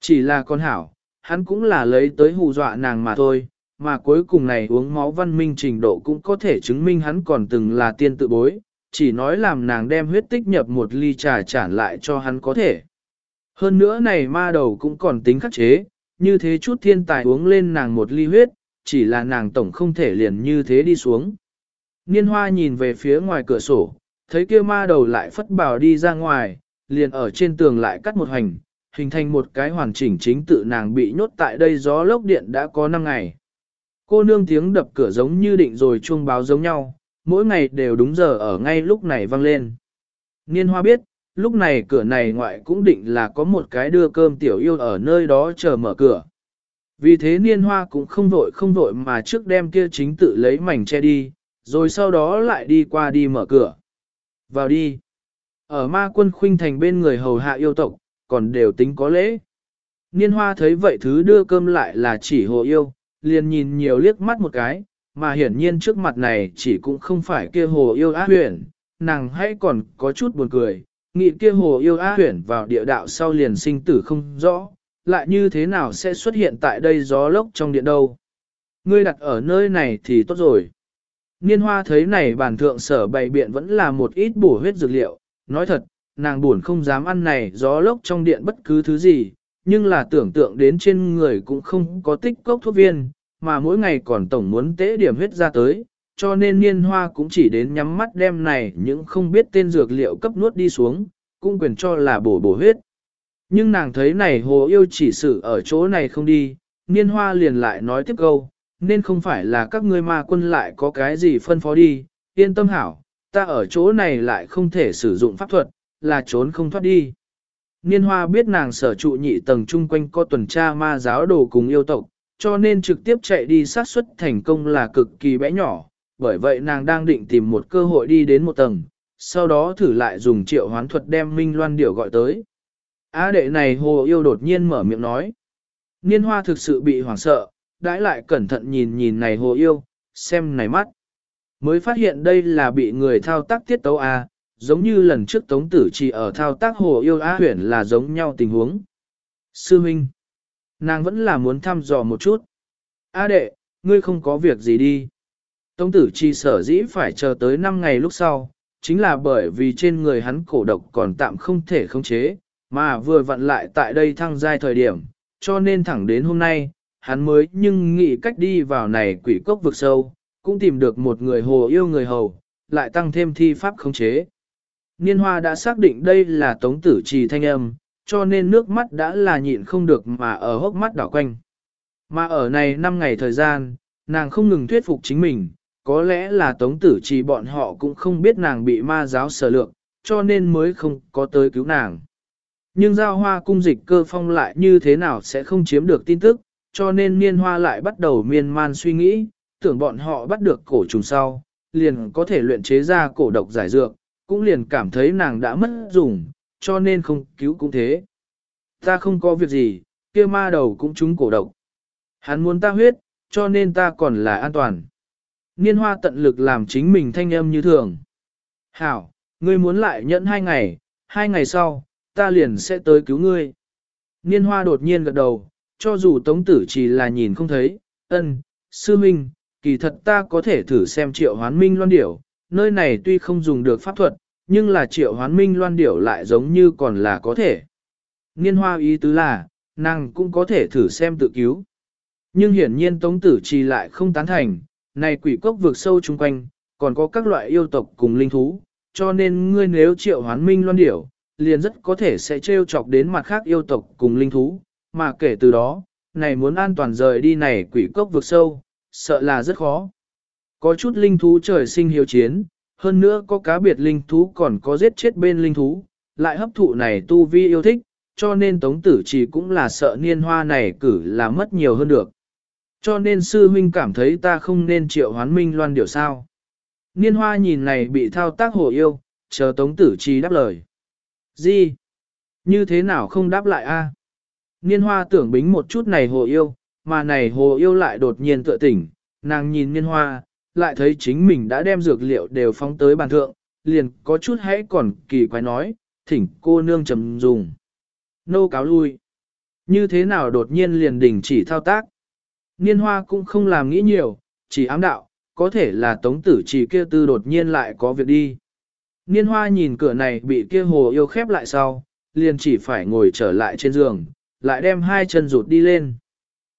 Chỉ là con hảo, hắn cũng là lấy tới hù dọa nàng mà thôi, mà cuối cùng này uống máu văn minh trình độ cũng có thể chứng minh hắn còn từng là tiên tự bối, chỉ nói làm nàng đem huyết tích nhập một ly trà trản lại cho hắn có thể. Hơn nữa này ma đầu cũng còn tính khắc chế, như thế chút thiên tài uống lên nàng một ly huyết, chỉ là nàng tổng không thể liền như thế đi xuống. Niên hoa nhìn về phía ngoài cửa sổ, thấy kia ma đầu lại phất bảo đi ra ngoài, liền ở trên tường lại cắt một hành, hình thành một cái hoàn chỉnh chính tự nàng bị nhốt tại đây gió lốc điện đã có 5 ngày. Cô nương tiếng đập cửa giống như định rồi chuông báo giống nhau, mỗi ngày đều đúng giờ ở ngay lúc này vang lên. Niên hoa biết, lúc này cửa này ngoại cũng định là có một cái đưa cơm tiểu yêu ở nơi đó chờ mở cửa. Vì thế niên hoa cũng không vội không vội mà trước đem kia chính tự lấy mảnh che đi, rồi sau đó lại đi qua đi mở cửa. Vào đi. Ở ma quân khuynh thành bên người hầu hạ yêu tộc, còn đều tính có lễ. Niên hoa thấy vậy thứ đưa cơm lại là chỉ hồ yêu, liền nhìn nhiều liếc mắt một cái, mà hiển nhiên trước mặt này chỉ cũng không phải kia hồ yêu á huyển, nàng hãy còn có chút buồn cười, nghĩ kia hồ yêu á huyển vào địa đạo sau liền sinh tử không rõ, lại như thế nào sẽ xuất hiện tại đây gió lốc trong điện đâu. Ngươi đặt ở nơi này thì tốt rồi. Niên hoa thấy này bản thượng sở bày biện vẫn là một ít bổ huyết dược liệu, nói thật, nàng buồn không dám ăn này gió lốc trong điện bất cứ thứ gì, nhưng là tưởng tượng đến trên người cũng không có tích cốc thuốc viên, mà mỗi ngày còn tổng muốn tế điểm huyết ra tới, cho nên niên hoa cũng chỉ đến nhắm mắt đem này những không biết tên dược liệu cấp nuốt đi xuống, cũng quyền cho là bổ bổ huyết. Nhưng nàng thấy này hồ yêu chỉ sự ở chỗ này không đi, niên hoa liền lại nói tiếp câu, nên không phải là các ngươi ma quân lại có cái gì phân phó đi, yên tâm hảo, ta ở chỗ này lại không thể sử dụng pháp thuật, là trốn không thoát đi. Niên hoa biết nàng sở trụ nhị tầng chung quanh có tuần tra ma giáo đồ cùng yêu tộc, cho nên trực tiếp chạy đi sát xuất thành công là cực kỳ bé nhỏ, bởi vậy nàng đang định tìm một cơ hội đi đến một tầng, sau đó thử lại dùng triệu hoán thuật đem Minh Loan Điểu gọi tới. Á đệ này hồ yêu đột nhiên mở miệng nói. Niên hoa thực sự bị hoảng sợ, đãi lại cẩn thận nhìn nhìn này hồ yêu, xem này mắt. Mới phát hiện đây là bị người thao tác tiết tấu A, giống như lần trước tống tử chỉ ở thao tác hồ yêu a huyển là giống nhau tình huống. Sư Minh, nàng vẫn là muốn thăm dò một chút. A đệ, ngươi không có việc gì đi. Tống tử chi sở dĩ phải chờ tới 5 ngày lúc sau, chính là bởi vì trên người hắn cổ độc còn tạm không thể khống chế, mà vừa vặn lại tại đây thăng giai thời điểm, cho nên thẳng đến hôm nay, hắn mới nhưng nghĩ cách đi vào này quỷ cốc vực sâu, cũng tìm được một người hồ yêu người hầu, lại tăng thêm thi pháp khống chế. Niên hoa đã xác định đây là tống tử trì thanh âm, cho nên nước mắt đã là nhịn không được mà ở hốc mắt đảo quanh. Mà ở này 5 ngày thời gian, nàng không ngừng thuyết phục chính mình, có lẽ là tống tử trì bọn họ cũng không biết nàng bị ma giáo sở lượng, cho nên mới không có tới cứu nàng. Nhưng giao hoa cung dịch cơ phong lại như thế nào sẽ không chiếm được tin tức, cho nên niên hoa lại bắt đầu miên man suy nghĩ, tưởng bọn họ bắt được cổ trùng sau, liền có thể luyện chế ra cổ độc giải dược, cũng liền cảm thấy nàng đã mất dùng, cho nên không cứu cũng thế. Ta không có việc gì, kia ma đầu cũng trúng cổ độc. Hắn muốn ta huyết, cho nên ta còn là an toàn. Niên hoa tận lực làm chính mình thanh âm như thường. Hảo, ngươi muốn lại nhận hai ngày, hai ngày sau, ta liền sẽ tới cứu ngươi. Niên hoa đột nhiên gật đầu, cho dù tống tử chỉ là nhìn không thấy, ân, sư minh, kỳ thật ta có thể thử xem triệu hoán minh loan điểu, nơi này tuy không dùng được pháp thuật, nhưng là triệu hoán minh loan điểu lại giống như còn là có thể. Niên hoa ý tứ là, nàng cũng có thể thử xem tự cứu. Nhưng hiển nhiên tống tử trì lại không tán thành, này quỷ cốc vượt sâu chung quanh, còn có các loại yêu tộc cùng linh thú, cho nên ngươi nếu triệu hoán minh loan điểu, liền rất có thể sẽ trêu chọc đến mặt khác yêu tộc cùng linh thú, mà kể từ đó, này muốn an toàn rời đi này quỷ cốc vực sâu, sợ là rất khó. Có chút linh thú trời sinh hiếu chiến, hơn nữa có cá biệt linh thú còn có giết chết bên linh thú, lại hấp thụ này tu vi yêu thích, cho nên tống tử chỉ cũng là sợ niên hoa này cử là mất nhiều hơn được. Cho nên sư huynh cảm thấy ta không nên triệu hoán minh loan điều sao. Niên hoa nhìn này bị thao tác hồ yêu, chờ tống tử chi đáp lời. Gì? Như thế nào không đáp lại a? Niên hoa tưởng bính một chút này hồ yêu, mà này hồ yêu lại đột nhiên tựa tỉnh, nàng nhìn niên hoa, lại thấy chính mình đã đem dược liệu đều phóng tới bàn thượng, liền có chút hãy còn kỳ quái nói, thỉnh cô nương trầm dùng. Nô cáo lui. Như thế nào đột nhiên liền đình chỉ thao tác. Niên hoa cũng không làm nghĩ nhiều, chỉ ám đạo, có thể là tống tử chỉ kia tư đột nhiên lại có việc đi. Niên hoa nhìn cửa này bị kia hồ yêu khép lại sau, liền chỉ phải ngồi trở lại trên giường, lại đem hai chân rụt đi lên.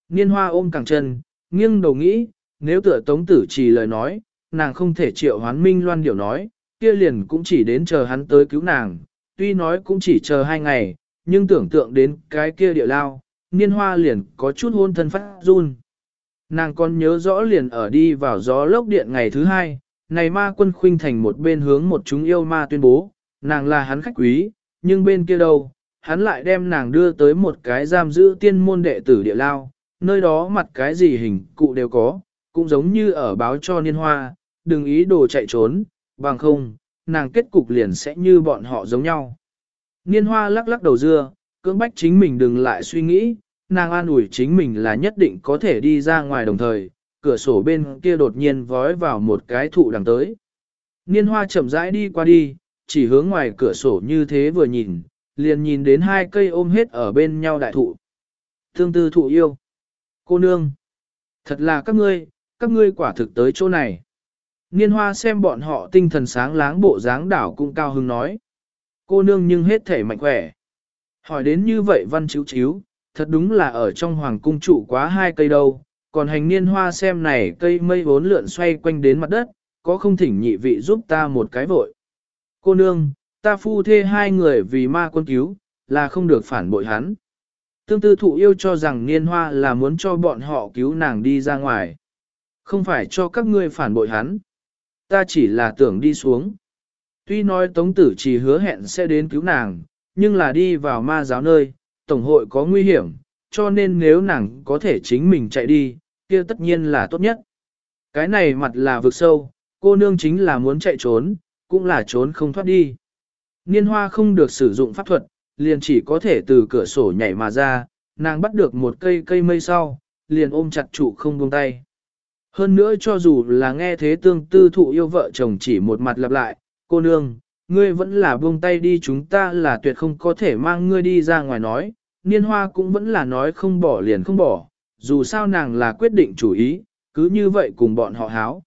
Niên hoa ôm cẳng chân, nghiêng đầu nghĩ, nếu tựa tống tử chỉ lời nói, nàng không thể triệu hoán minh loan điều nói, kia liền cũng chỉ đến chờ hắn tới cứu nàng, tuy nói cũng chỉ chờ hai ngày, nhưng tưởng tượng đến cái kia địa lao, niên hoa liền có chút hôn thân phát run. Nàng còn nhớ rõ liền ở đi vào gió lốc điện ngày thứ hai, này ma quân khuynh thành một bên hướng một chúng yêu ma tuyên bố, nàng là hắn khách quý, nhưng bên kia đâu, hắn lại đem nàng đưa tới một cái giam giữ tiên môn đệ tử địa lao, nơi đó mặt cái gì hình cụ đều có, cũng giống như ở báo cho niên hoa, đừng ý đồ chạy trốn, bằng không, nàng kết cục liền sẽ như bọn họ giống nhau. Niên hoa lắc lắc đầu dưa, cưỡng bách chính mình đừng lại suy nghĩ, nàng an ủi chính mình là nhất định có thể đi ra ngoài đồng thời, cửa sổ bên kia đột nhiên vói vào một cái thụ đằng tới. Niên hoa chậm rãi đi qua đi, chỉ hướng ngoài cửa sổ như thế vừa nhìn, liền nhìn đến hai cây ôm hết ở bên nhau đại thụ. Thương tư thụ yêu. Cô nương. Thật là các ngươi, các ngươi quả thực tới chỗ này. Niên hoa xem bọn họ tinh thần sáng láng bộ dáng đảo cũng cao hứng nói. Cô nương nhưng hết thể mạnh khỏe. Hỏi đến như vậy văn chiếu chiếu, thật đúng là ở trong hoàng cung trụ quá hai cây đâu, còn hành niên hoa xem này cây mây vốn lượn xoay quanh đến mặt đất, có không thỉnh nhị vị giúp ta một cái vội. Cô nương, ta phu thê hai người vì ma quân cứu, là không được phản bội hắn. Tương tư thụ yêu cho rằng niên hoa là muốn cho bọn họ cứu nàng đi ra ngoài. Không phải cho các ngươi phản bội hắn. Ta chỉ là tưởng đi xuống. Tuy nói Tống Tử chỉ hứa hẹn sẽ đến cứu nàng, nhưng là đi vào ma giáo nơi, Tổng hội có nguy hiểm, cho nên nếu nàng có thể chính mình chạy đi, kia tất nhiên là tốt nhất. Cái này mặt là vực sâu, cô nương chính là muốn chạy trốn, cũng là trốn không thoát đi. Niên hoa không được sử dụng pháp thuật, liền chỉ có thể từ cửa sổ nhảy mà ra, nàng bắt được một cây cây mây sau, liền ôm chặt trụ không buông tay. Hơn nữa cho dù là nghe thế tương tư thụ yêu vợ chồng chỉ một mặt lặp lại, cô nương, ngươi vẫn là buông tay đi chúng ta là tuyệt không có thể mang ngươi đi ra ngoài nói, niên hoa cũng vẫn là nói không bỏ liền không bỏ, dù sao nàng là quyết định chủ ý, cứ như vậy cùng bọn họ háo.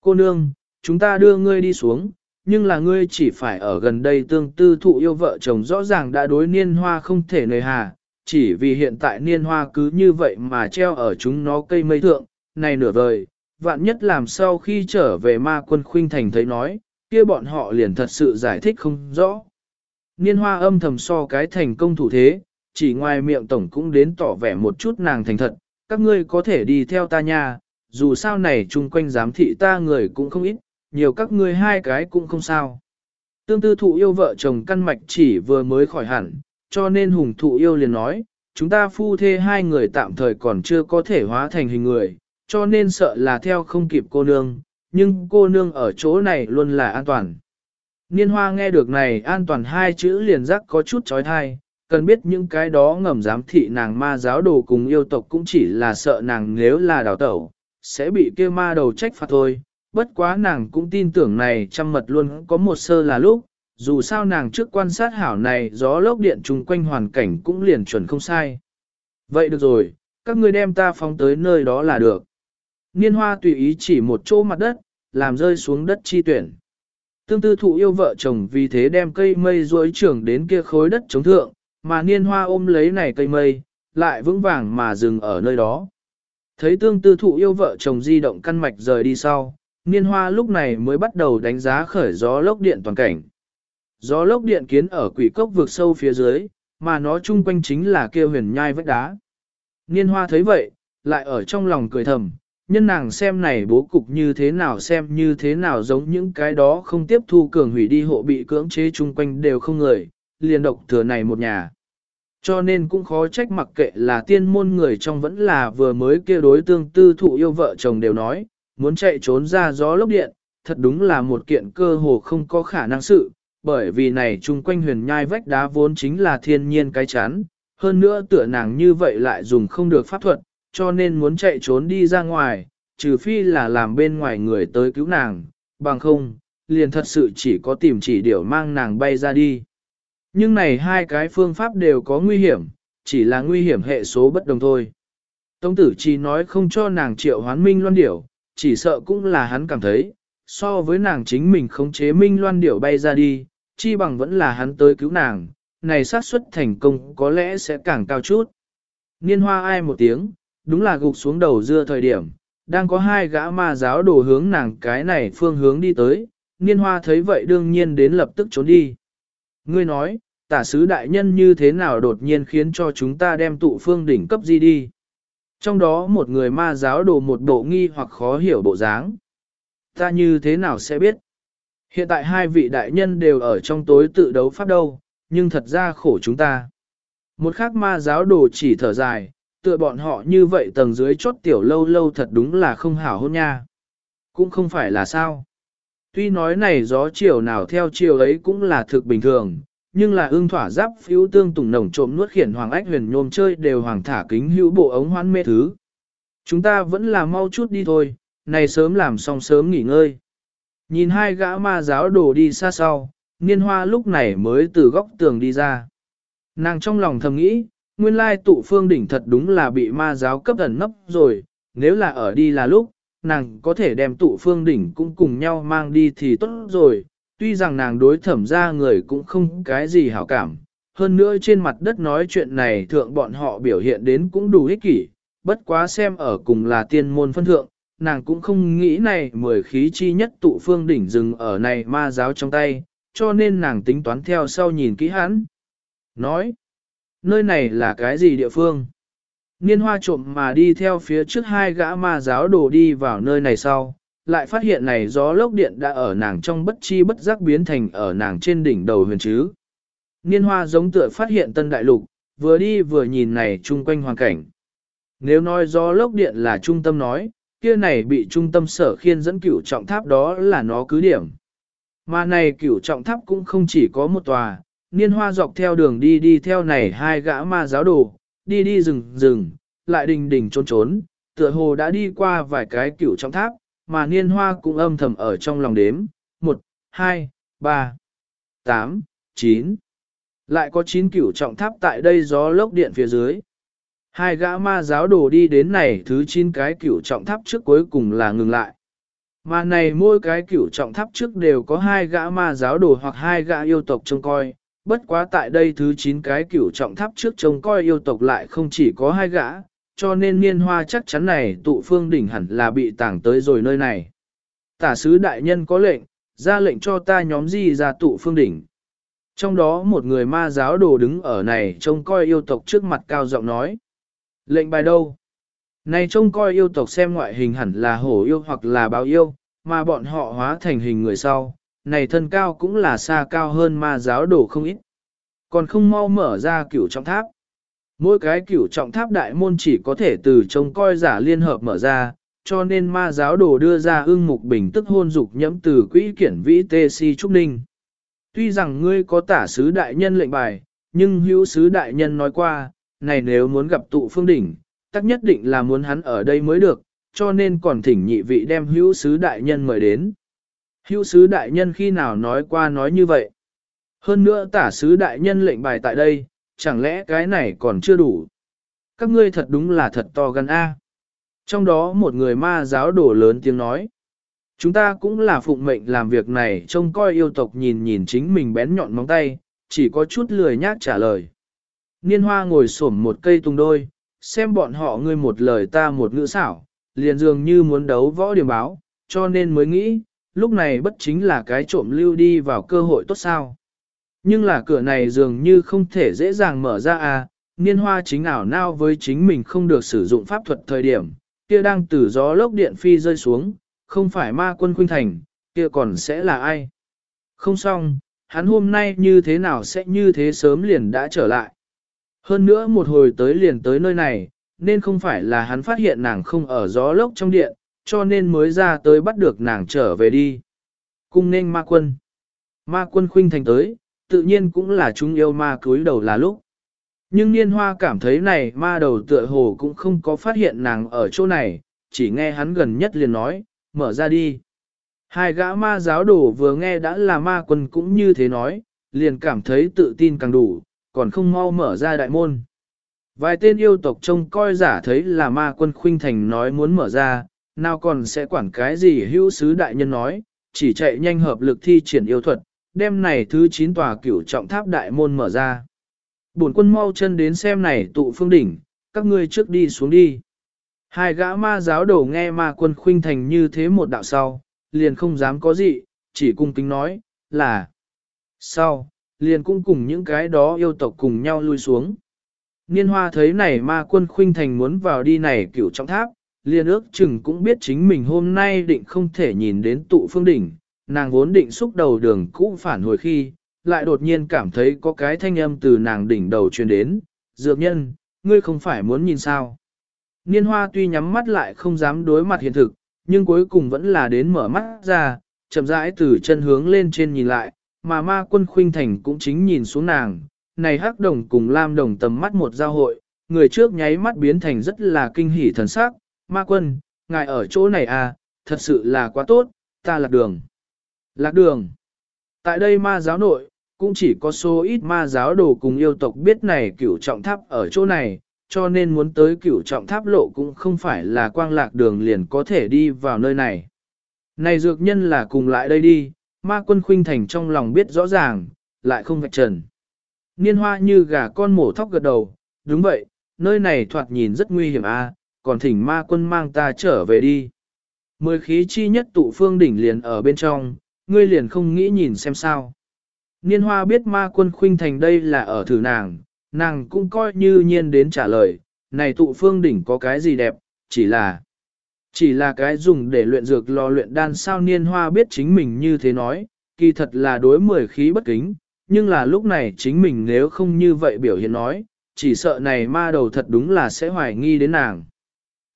Cô nương, chúng ta đưa ngươi đi xuống, nhưng là ngươi chỉ phải ở gần đây tương tư thụ yêu vợ chồng rõ ràng đã đối niên hoa không thể nề hà, chỉ vì hiện tại niên hoa cứ như vậy mà treo ở chúng nó cây mây thượng, này nửa vời, vạn nhất làm sau khi trở về ma quân khuynh thành thấy nói, kia bọn họ liền thật sự giải thích không rõ. Niên hoa âm thầm so cái thành công thủ thế, chỉ ngoài miệng tổng cũng đến tỏ vẻ một chút nàng thành thật, các ngươi có thể đi theo ta nha, dù sao này chung quanh giám thị ta người cũng không ít, nhiều các ngươi hai cái cũng không sao. Tương tư thụ yêu vợ chồng căn mạch chỉ vừa mới khỏi hẳn, cho nên hùng thụ yêu liền nói, chúng ta phu thê hai người tạm thời còn chưa có thể hóa thành hình người, cho nên sợ là theo không kịp cô nương, nhưng cô nương ở chỗ này luôn là an toàn. Niên hoa nghe được này an toàn hai chữ liền rắc có chút trói thai, cần biết những cái đó ngầm giám thị nàng ma giáo đồ cùng yêu tộc cũng chỉ là sợ nàng nếu là đào tẩu, sẽ bị kêu ma đầu trách phạt thôi. Bất quá nàng cũng tin tưởng này trăm mật luôn có một sơ là lúc, dù sao nàng trước quan sát hảo này gió lốc điện chung quanh hoàn cảnh cũng liền chuẩn không sai. Vậy được rồi, các ngươi đem ta phóng tới nơi đó là được. Niên hoa tùy ý chỉ một chỗ mặt đất, làm rơi xuống đất chi tuyển. Tương tư thụ yêu vợ chồng vì thế đem cây mây duỗi trưởng đến kia khối đất chống thượng, mà niên hoa ôm lấy này cây mây, lại vững vàng mà dừng ở nơi đó. Thấy tương tư thụ yêu vợ chồng di động căn mạch rời đi sau, niên hoa lúc này mới bắt đầu đánh giá khởi gió lốc điện toàn cảnh. Gió lốc điện kiến ở quỷ cốc vực sâu phía dưới, mà nó chung quanh chính là kia huyền nhai vách đá. Niên hoa thấy vậy, lại ở trong lòng cười thầm, nhân nàng xem này bố cục như thế nào xem như thế nào giống những cái đó không tiếp thu cường hủy đi hộ bị cưỡng chế chung quanh đều không người, liền độc thừa này một nhà. Cho nên cũng khó trách mặc kệ là tiên môn người trong vẫn là vừa mới kia đối tương tư thụ yêu vợ chồng đều nói, muốn chạy trốn ra gió lốc điện, thật đúng là một kiện cơ hồ không có khả năng sự, bởi vì này chung quanh huyền nhai vách đá vốn chính là thiên nhiên cái chán, hơn nữa tựa nàng như vậy lại dùng không được pháp thuật, cho nên muốn chạy trốn đi ra ngoài, trừ phi là làm bên ngoài người tới cứu nàng, bằng không, liền thật sự chỉ có tìm chỉ điều mang nàng bay ra đi. Nhưng này hai cái phương pháp đều có nguy hiểm, chỉ là nguy hiểm hệ số bất đồng thôi. Tông tử chỉ nói không cho nàng triệu hoán minh loan điểu, chỉ sợ cũng là hắn cảm thấy, so với nàng chính mình khống chế minh loan điểu bay ra đi, chi bằng vẫn là hắn tới cứu nàng, này xác suất thành công có lẽ sẽ càng cao chút. Niên hoa ai một tiếng, đúng là gục xuống đầu dưa thời điểm, đang có hai gã ma giáo đồ hướng nàng cái này phương hướng đi tới, niên hoa thấy vậy đương nhiên đến lập tức trốn đi. Ngươi nói, tả sứ đại nhân như thế nào đột nhiên khiến cho chúng ta đem tụ phương đỉnh cấp gì đi. Trong đó một người ma giáo đồ một bộ nghi hoặc khó hiểu bộ dáng. Ta như thế nào sẽ biết? Hiện tại hai vị đại nhân đều ở trong tối tự đấu pháp đâu, nhưng thật ra khổ chúng ta. Một khác ma giáo đồ chỉ thở dài, tựa bọn họ như vậy tầng dưới chốt tiểu lâu lâu thật đúng là không hảo hôn nha. Cũng không phải là sao. Tuy nói này gió chiều nào theo chiều ấy cũng là thực bình thường, nhưng là ương thỏa giáp phiếu tương tùng nồng trộm nuốt khiển hoàng ách huyền nhôm chơi đều hoàng thả kính hữu bộ ống hoan mê thứ. Chúng ta vẫn là mau chút đi thôi, này sớm làm xong sớm nghỉ ngơi. Nhìn hai gã ma giáo đổ đi xa sau, niên hoa lúc này mới từ góc tường đi ra. Nàng trong lòng thầm nghĩ, nguyên lai tụ phương đỉnh thật đúng là bị ma giáo cấp ẩn nấp rồi, nếu là ở đi là lúc, nàng có thể đem tụ phương đỉnh cũng cùng nhau mang đi thì tốt rồi, tuy rằng nàng đối thẩm ra người cũng không cái gì hảo cảm. Hơn nữa trên mặt đất nói chuyện này thượng bọn họ biểu hiện đến cũng đủ ích kỷ, bất quá xem ở cùng là tiên môn phân thượng, nàng cũng không nghĩ này mười khí chi nhất tụ phương đỉnh dừng ở này ma giáo trong tay, cho nên nàng tính toán theo sau nhìn kỹ hắn. Nói, nơi này là cái gì địa phương? Niên hoa trộm mà đi theo phía trước hai gã ma giáo đồ đi vào nơi này sau, lại phát hiện này gió lốc điện đã ở nàng trong bất chi bất giác biến thành ở nàng trên đỉnh đầu huyền chứ. Niên hoa giống tựa phát hiện tân đại lục, vừa đi vừa nhìn này chung quanh hoàn cảnh. Nếu nói gió lốc điện là trung tâm nói, kia này bị trung tâm sở khiên dẫn cửu trọng tháp đó là nó cứ điểm. Mà này cửu trọng tháp cũng không chỉ có một tòa, niên hoa dọc theo đường đi đi theo này hai gã ma giáo đồ, đi đi rừng rừng, lại đình đình trốn trốn, tựa hồ đã đi qua vài cái cửu trọng tháp, mà niên hoa cũng âm thầm ở trong lòng đếm, 1, 2, 3, 8, 9. Lại có 9 cửu trọng tháp tại đây gió lốc điện phía dưới. Hai gã ma giáo đồ đi đến này thứ 9 cái cửu trọng tháp trước cuối cùng là ngừng lại. Mà này mỗi cái cửu trọng tháp trước đều có hai gã ma giáo đồ hoặc hai gã yêu tộc trông coi, bất quá tại đây thứ 9 cái cửu trọng tháp trước trông coi yêu tộc lại không chỉ có hai gã, cho nên niên hoa chắc chắn này tụ phương đỉnh hẳn là bị tàng tới rồi nơi này. Tả sứ đại nhân có lệnh, ra lệnh cho ta nhóm gì ra tụ phương đỉnh. Trong đó một người ma giáo đồ đứng ở này trông coi yêu tộc trước mặt cao giọng nói. Lệnh bài đâu? Này trông coi yêu tộc xem ngoại hình hẳn là hổ yêu hoặc là báo yêu, mà bọn họ hóa thành hình người sau, này thân cao cũng là xa cao hơn ma giáo đồ không ít. Còn không mau mở ra cửu trọng tháp. Mỗi cái cửu trọng tháp đại môn chỉ có thể từ trông coi giả liên hợp mở ra, cho nên ma giáo đồ đưa ra ưng mục bình tức hôn dục nhẫm từ quỹ kiển vĩ tê si trúc ninh. Tuy rằng ngươi có tả sứ đại nhân lệnh bài, nhưng hữu sứ đại nhân nói qua, này nếu muốn gặp tụ phương đỉnh, tắc nhất định là muốn hắn ở đây mới được, cho nên còn thỉnh nhị vị đem hữu sứ đại nhân mời đến. Hữu sứ đại nhân khi nào nói qua nói như vậy? Hơn nữa tả sứ đại nhân lệnh bài tại đây, chẳng lẽ cái này còn chưa đủ? Các ngươi thật đúng là thật to gan A. Trong đó một người ma giáo đổ lớn tiếng nói. Chúng ta cũng là phụng mệnh làm việc này trông coi yêu tộc nhìn nhìn chính mình bén nhọn móng tay, chỉ có chút lười nhác trả lời. Niên hoa ngồi xổm một cây tung đôi, xem bọn họ ngươi một lời ta một ngữ xảo, liền dường như muốn đấu võ điểm báo, cho nên mới nghĩ, lúc này bất chính là cái trộm lưu đi vào cơ hội tốt sao. Nhưng là cửa này dường như không thể dễ dàng mở ra à, niên hoa chính ảo nao với chính mình không được sử dụng pháp thuật thời điểm, kia đang từ gió lốc điện phi rơi xuống, không phải ma quân khuynh thành, kia còn sẽ là ai? Không xong, hắn hôm nay như thế nào sẽ như thế sớm liền đã trở lại. Hơn nữa một hồi tới liền tới nơi này, nên không phải là hắn phát hiện nàng không ở gió lốc trong điện, cho nên mới ra tới bắt được nàng trở về đi. Cung nên ma quân. Ma quân khuynh thành tới, tự nhiên cũng là chúng yêu ma cúi đầu là lúc. Nhưng niên hoa cảm thấy này ma đầu tựa hồ cũng không có phát hiện nàng ở chỗ này, chỉ nghe hắn gần nhất liền nói, mở ra đi. Hai gã ma giáo đồ vừa nghe đã là ma quân cũng như thế nói, liền cảm thấy tự tin càng đủ, còn không mau mở ra đại môn. Vài tên yêu tộc trông coi giả thấy là ma quân khuynh thành nói muốn mở ra, nào còn sẽ quản cái gì hữu sứ đại nhân nói, chỉ chạy nhanh hợp lực thi triển yêu thuật, đêm này thứ 9 tòa cửu trọng tháp đại môn mở ra. Bổn quân mau chân đến xem này tụ phương đỉnh, các ngươi trước đi xuống đi. Hai gã ma giáo đổ nghe ma quân khuynh thành như thế một đạo sau, liền không dám có gì, chỉ cung kính nói, là sau, liền cũng cùng những cái đó yêu tộc cùng nhau lui xuống. Niên hoa thấy này ma quân khuynh thành muốn vào đi này cửu trọng tháp, liền ước chừng cũng biết chính mình hôm nay định không thể nhìn đến tụ phương đỉnh, nàng vốn định xúc đầu đường cũ phản hồi khi, lại đột nhiên cảm thấy có cái thanh âm từ nàng đỉnh đầu truyền đến, dược nhân, ngươi không phải muốn nhìn sao. Niên hoa tuy nhắm mắt lại không dám đối mặt hiện thực, nhưng cuối cùng vẫn là đến mở mắt ra, chậm rãi từ chân hướng lên trên nhìn lại, mà ma quân khuynh thành cũng chính nhìn xuống nàng, này hắc đồng cùng lam đồng tầm mắt một giao hội, người trước nháy mắt biến thành rất là kinh hỉ thần sắc, ma quân, ngài ở chỗ này à, thật sự là quá tốt, ta lạc đường. Lạc đường. Tại đây ma giáo nội, cũng chỉ có số ít ma giáo đồ cùng yêu tộc biết này cửu trọng tháp ở chỗ này, cho nên muốn tới cửu trọng tháp lộ cũng không phải là quang lạc đường liền có thể đi vào nơi này. Này dược nhân là cùng lại đây đi, ma quân khuynh thành trong lòng biết rõ ràng, lại không vạch trần. Niên hoa như gà con mổ thóc gật đầu, đúng vậy, nơi này thoạt nhìn rất nguy hiểm a, à, còn thỉnh ma quân mang ta trở về đi. Mười khí chi nhất tụ phương đỉnh liền ở bên trong, ngươi liền không nghĩ nhìn xem sao. Niên hoa biết ma quân khuynh thành đây là ở thử nàng, nàng cũng coi như nhiên đến trả lời, này tụ phương đỉnh có cái gì đẹp, chỉ là, chỉ là cái dùng để luyện dược lò luyện đan sao niên hoa biết chính mình như thế nói, kỳ thật là đối mười khí bất kính, nhưng là lúc này chính mình nếu không như vậy biểu hiện nói, chỉ sợ này ma đầu thật đúng là sẽ hoài nghi đến nàng.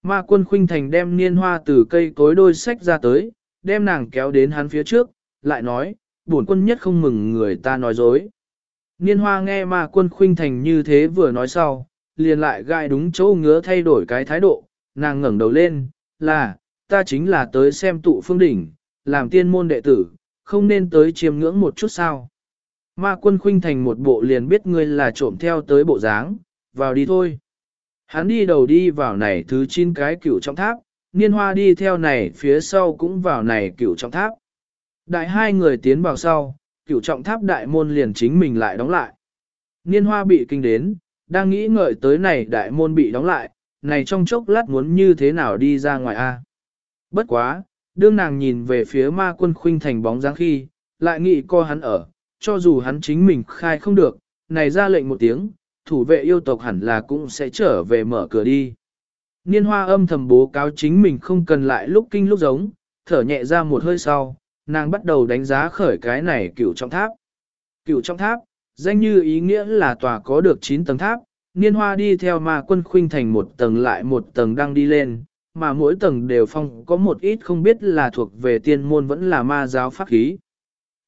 Ma quân khuynh thành đem niên hoa từ cây cối đôi sách ra tới, đem nàng kéo đến hắn phía trước, lại nói, bổn quân nhất không mừng người ta nói dối. Niên hoa nghe ma quân khuynh thành như thế vừa nói sau, liền lại gai đúng chỗ ngứa thay đổi cái thái độ, nàng ngẩng đầu lên, là, ta chính là tới xem tụ phương đỉnh, làm tiên môn đệ tử, không nên tới chiêm ngưỡng một chút sao. Ma quân khuynh thành một bộ liền biết ngươi là trộm theo tới bộ dáng, vào đi thôi. Hắn đi đầu đi vào này thứ chín cái cửu trong tháp, niên hoa đi theo này phía sau cũng vào này cửu trọng tháp. Đại hai người tiến vào sau, cửu trọng tháp đại môn liền chính mình lại đóng lại. Niên hoa bị kinh đến, đang nghĩ ngợi tới này đại môn bị đóng lại, này trong chốc lát muốn như thế nào đi ra ngoài a? Bất quá, đương nàng nhìn về phía ma quân khuynh thành bóng dáng khi, lại nghĩ co hắn ở, cho dù hắn chính mình khai không được, này ra lệnh một tiếng, thủ vệ yêu tộc hẳn là cũng sẽ trở về mở cửa đi. Niên hoa âm thầm bố cáo chính mình không cần lại lúc kinh lúc giống, thở nhẹ ra một hơi sau, nàng bắt đầu đánh giá khởi cái này cửu trong tháp. Cửu trong tháp, danh như ý nghĩa là tòa có được 9 tầng tháp, niên hoa đi theo mà quân khuynh thành một tầng lại một tầng đang đi lên, mà mỗi tầng đều phong có một ít không biết là thuộc về tiên môn vẫn là ma giáo pháp khí.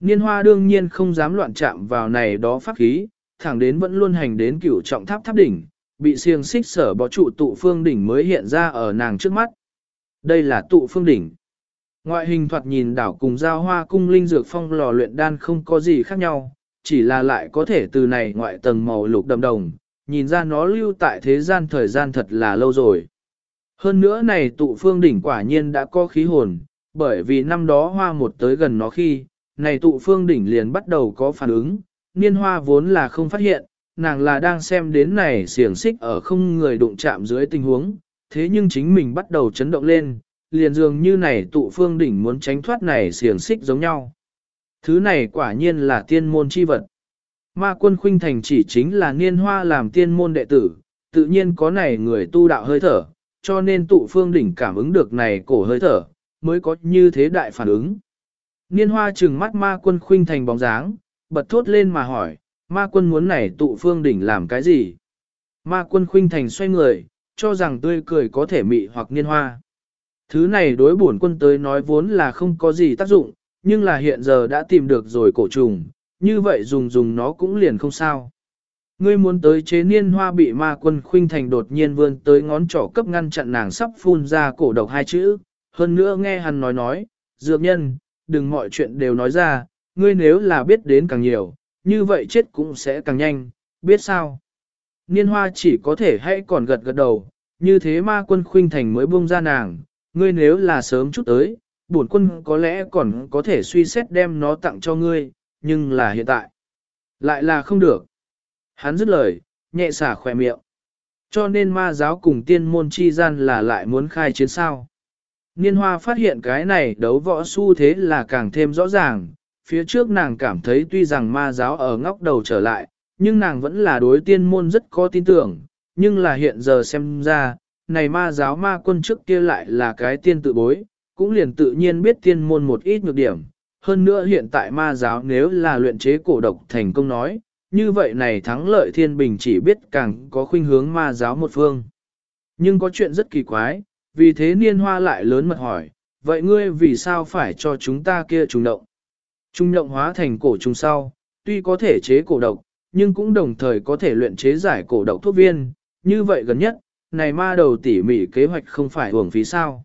Niên hoa đương nhiên không dám loạn chạm vào này đó pháp khí, thẳng đến vẫn luôn hành đến cửu trọng tháp tháp đỉnh, bị xiềng xích sở bỏ trụ tụ phương đỉnh mới hiện ra ở nàng trước mắt. Đây là tụ phương đỉnh. Ngoại hình thoạt nhìn đảo cùng giao hoa cung linh dược phong lò luyện đan không có gì khác nhau, chỉ là lại có thể từ này ngoại tầng màu lục đầm đồng, nhìn ra nó lưu tại thế gian thời gian thật là lâu rồi. Hơn nữa này tụ phương đỉnh quả nhiên đã có khí hồn, bởi vì năm đó hoa một tới gần nó khi, này tụ phương đỉnh liền bắt đầu có phản ứng, niên hoa vốn là không phát hiện, nàng là đang xem đến này xiềng xích ở không người đụng chạm dưới tình huống, thế nhưng chính mình bắt đầu chấn động lên, liền dường như này tụ phương đỉnh muốn tránh thoát này xiềng xích giống nhau. Thứ này quả nhiên là tiên môn chi vật. Ma quân khuynh thành chỉ chính là niên hoa làm tiên môn đệ tử, tự nhiên có này người tu đạo hơi thở, cho nên tụ phương đỉnh cảm ứng được này cổ hơi thở, mới có như thế đại phản ứng. Niên hoa trừng mắt ma quân khuynh thành bóng dáng, bật thốt lên mà hỏi, ma quân muốn này tụ phương đỉnh làm cái gì? Ma quân khuynh thành xoay người, cho rằng tươi cười có thể mị hoặc niên hoa. Thứ này đối bổn quân tới nói vốn là không có gì tác dụng, nhưng là hiện giờ đã tìm được rồi cổ trùng, như vậy dùng dùng nó cũng liền không sao. Ngươi muốn tới chế niên hoa bị ma quân khuynh thành đột nhiên vươn tới ngón trỏ cấp ngăn chặn nàng sắp phun ra cổ độc hai chữ, hơn nữa nghe hắn nói nói, dược nhân, đừng mọi chuyện đều nói ra, ngươi nếu là biết đến càng nhiều, như vậy chết cũng sẽ càng nhanh, biết sao. Niên hoa chỉ có thể hãy còn gật gật đầu, như thế ma quân khuynh thành mới buông ra nàng, ngươi nếu là sớm chút tới, bổn quân có lẽ còn có thể suy xét đem nó tặng cho ngươi, nhưng là hiện tại. Lại là không được. Hắn dứt lời, nhẹ xả khỏe miệng. Cho nên ma giáo cùng tiên môn chi gian là lại muốn khai chiến sao. Niên hoa phát hiện cái này đấu võ xu thế là càng thêm rõ ràng, phía trước nàng cảm thấy tuy rằng ma giáo ở ngóc đầu trở lại, nhưng nàng vẫn là đối tiên môn rất có tin tưởng, nhưng là hiện giờ xem ra, này ma giáo ma quân trước kia lại là cái tiên tự bối, cũng liền tự nhiên biết tiên môn một ít nhược điểm. Hơn nữa hiện tại ma giáo nếu là luyện chế cổ độc thành công nói, như vậy này thắng lợi thiên bình chỉ biết càng có khuynh hướng ma giáo một phương. Nhưng có chuyện rất kỳ quái, vì thế niên hoa lại lớn mật hỏi, vậy ngươi vì sao phải cho chúng ta kia trùng động? Trung động hóa thành cổ trùng sau, tuy có thể chế cổ độc, nhưng cũng đồng thời có thể luyện chế giải cổ độc thuốc viên, như vậy gần nhất, này ma đầu tỉ mỉ kế hoạch không phải hưởng phí sao.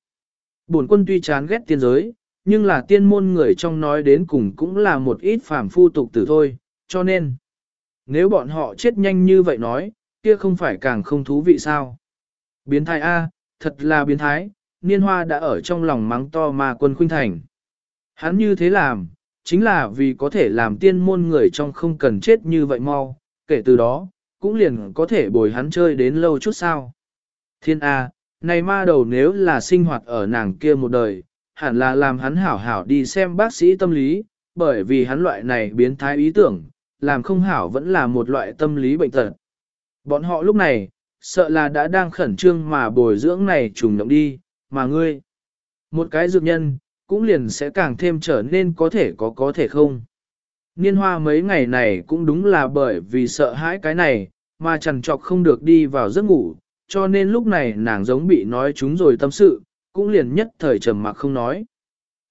Bổn quân tuy chán ghét tiên giới, nhưng là tiên môn người trong nói đến cùng cũng là một ít phàm phu tục tử thôi, cho nên, nếu bọn họ chết nhanh như vậy nói, kia không phải càng không thú vị sao. Biến thái A, thật là biến thái, niên hoa đã ở trong lòng mắng to ma quân khuynh thành. Hắn như thế làm, chính là vì có thể làm tiên môn người trong không cần chết như vậy mau, kể từ đó, cũng liền có thể bồi hắn chơi đến lâu chút sao. Thiên A, này ma đầu nếu là sinh hoạt ở nàng kia một đời, hẳn là làm hắn hảo hảo đi xem bác sĩ tâm lý, bởi vì hắn loại này biến thái ý tưởng, làm không hảo vẫn là một loại tâm lý bệnh tật. Bọn họ lúc này, sợ là đã đang khẩn trương mà bồi dưỡng này trùng động đi, mà ngươi, một cái dược nhân, cũng liền sẽ càng thêm trở nên có thể có có thể không. Niên hoa mấy ngày này cũng đúng là bởi vì sợ hãi cái này, mà chẳng chọc không được đi vào giấc ngủ, cho nên lúc này nàng giống bị nói chúng rồi tâm sự, cũng liền nhất thời trầm mặc không nói.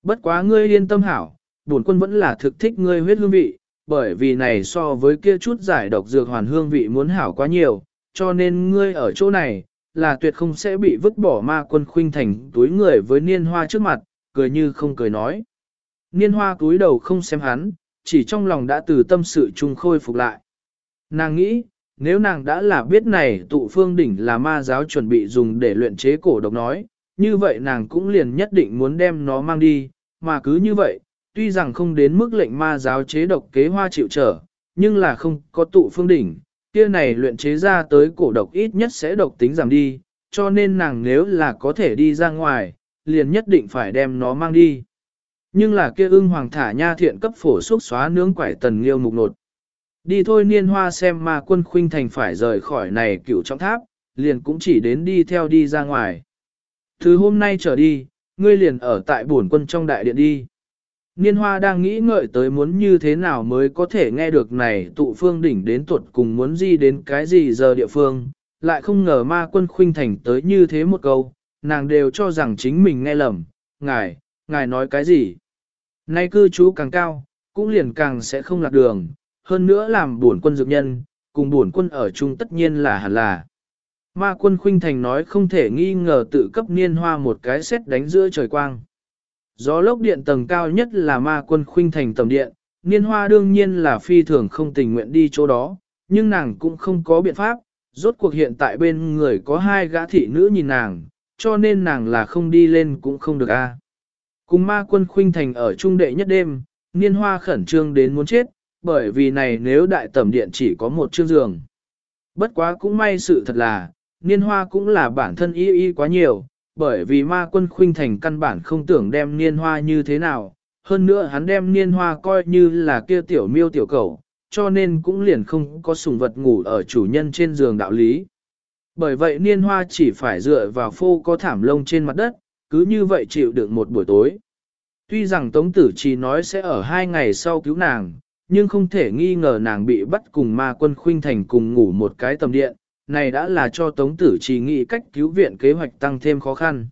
Bất quá ngươi yên tâm hảo, bổn quân vẫn là thực thích ngươi huyết hương vị, bởi vì này so với kia chút giải độc dược hoàn hương vị muốn hảo quá nhiều, cho nên ngươi ở chỗ này, là tuyệt không sẽ bị vứt bỏ ma quân khuynh thành túi người với niên hoa trước mặt, cười như không cười nói. Niên hoa cúi đầu không xem hắn, chỉ trong lòng đã từ tâm sự chung khôi phục lại. Nàng nghĩ, nếu nàng đã là biết này tụ phương đỉnh là ma giáo chuẩn bị dùng để luyện chế cổ độc nói, như vậy nàng cũng liền nhất định muốn đem nó mang đi, mà cứ như vậy, tuy rằng không đến mức lệnh ma giáo chế độc kế hoa chịu trở, nhưng là không có tụ phương đỉnh, kia này luyện chế ra tới cổ độc ít nhất sẽ độc tính giảm đi, cho nên nàng nếu là có thể đi ra ngoài, liền nhất định phải đem nó mang đi. Nhưng là kia ưng hoàng thả nha thiện cấp phổ xúc xóa nướng quải tần liêu mục nột. Đi thôi niên hoa xem mà quân khuynh thành phải rời khỏi này cựu trong tháp, liền cũng chỉ đến đi theo đi ra ngoài. Thứ hôm nay trở đi, ngươi liền ở tại bổn quân trong đại điện đi. Niên hoa đang nghĩ ngợi tới muốn như thế nào mới có thể nghe được này tụ phương đỉnh đến tuột cùng muốn gì đến cái gì giờ địa phương, lại không ngờ ma quân khuynh thành tới như thế một câu, nàng đều cho rằng chính mình nghe lầm, ngài, ngài nói cái gì. Nay cư trú càng cao, cũng liền càng sẽ không lạc đường, hơn nữa làm buồn quân dược nhân, cùng buồn quân ở chung tất nhiên là hẳn là. Ma quân khuynh thành nói không thể nghi ngờ tự cấp niên hoa một cái xét đánh giữa trời quang. Gió lốc điện tầng cao nhất là ma quân khuynh thành tầm điện, niên hoa đương nhiên là phi thường không tình nguyện đi chỗ đó, nhưng nàng cũng không có biện pháp, rốt cuộc hiện tại bên người có hai gã thị nữ nhìn nàng, cho nên nàng là không đi lên cũng không được a. Cùng ma quân khuynh thành ở trung đệ nhất đêm, niên hoa khẩn trương đến muốn chết, bởi vì này nếu đại tẩm điện chỉ có một chương giường. Bất quá cũng may sự thật là, niên hoa cũng là bản thân y y quá nhiều, bởi vì ma quân khuynh thành căn bản không tưởng đem niên hoa như thế nào, hơn nữa hắn đem niên hoa coi như là kia tiểu miêu tiểu cầu, cho nên cũng liền không có sùng vật ngủ ở chủ nhân trên giường đạo lý. Bởi vậy niên hoa chỉ phải dựa vào phô có thảm lông trên mặt đất, cứ như vậy chịu đựng một buổi tối. Tuy rằng Tống Tử Trì nói sẽ ở hai ngày sau cứu nàng, nhưng không thể nghi ngờ nàng bị bắt cùng ma quân khuynh thành cùng ngủ một cái tầm điện, này đã là cho Tống Tử Trì nghĩ cách cứu viện kế hoạch tăng thêm khó khăn.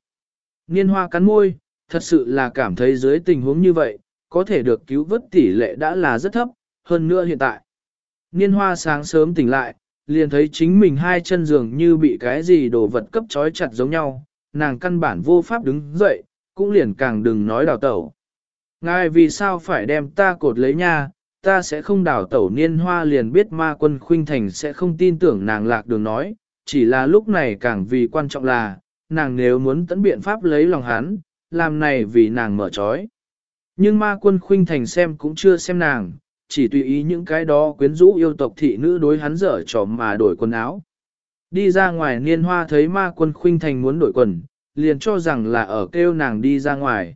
Niên hoa cắn môi, thật sự là cảm thấy dưới tình huống như vậy, có thể được cứu vớt tỷ lệ đã là rất thấp, hơn nữa hiện tại. Niên hoa sáng sớm tỉnh lại, liền thấy chính mình hai chân giường như bị cái gì đồ vật cấp trói chặt giống nhau, nàng căn bản vô pháp đứng dậy, cũng liền càng đừng nói đào tẩu. Ngài vì sao phải đem ta cột lấy nha, ta sẽ không đào tẩu niên hoa liền biết ma quân khuynh thành sẽ không tin tưởng nàng lạc đường nói, chỉ là lúc này càng vì quan trọng là, nàng nếu muốn tấn biện pháp lấy lòng hắn, làm này vì nàng mở trói. Nhưng ma quân khuynh thành xem cũng chưa xem nàng, chỉ tùy ý những cái đó quyến rũ yêu tộc thị nữ đối hắn dở trò mà đổi quần áo. Đi ra ngoài niên hoa thấy ma quân khuynh thành muốn đổi quần, liền cho rằng là ở kêu nàng đi ra ngoài.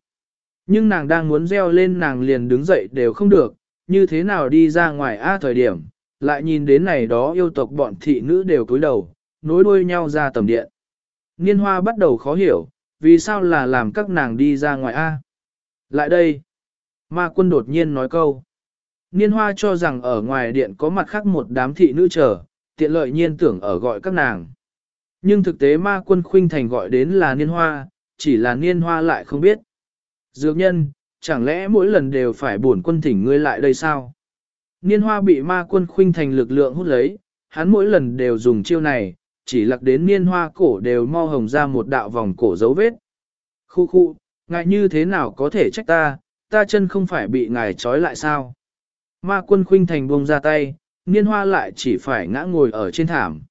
Nhưng nàng đang muốn reo lên nàng liền đứng dậy đều không được, như thế nào đi ra ngoài a thời điểm, lại nhìn đến này đó yêu tộc bọn thị nữ đều cúi đầu, nối đuôi nhau ra tầm điện. Niên hoa bắt đầu khó hiểu, vì sao là làm các nàng đi ra ngoài a? Lại đây, ma quân đột nhiên nói câu. Niên hoa cho rằng ở ngoài điện có mặt khác một đám thị nữ chờ, tiện lợi nhiên tưởng ở gọi các nàng. Nhưng thực tế ma quân khuynh thành gọi đến là niên hoa, chỉ là niên hoa lại không biết. Dược nhân, chẳng lẽ mỗi lần đều phải buồn quân thỉnh ngươi lại đây sao? Niên hoa bị ma quân khuynh thành lực lượng hút lấy, hắn mỗi lần đều dùng chiêu này, chỉ lặc đến niên hoa cổ đều mau hồng ra một đạo vòng cổ dấu vết. Khu khu, ngài như thế nào có thể trách ta, ta chân không phải bị ngài trói lại sao? Ma quân khuynh thành buông ra tay, niên hoa lại chỉ phải ngã ngồi ở trên thảm.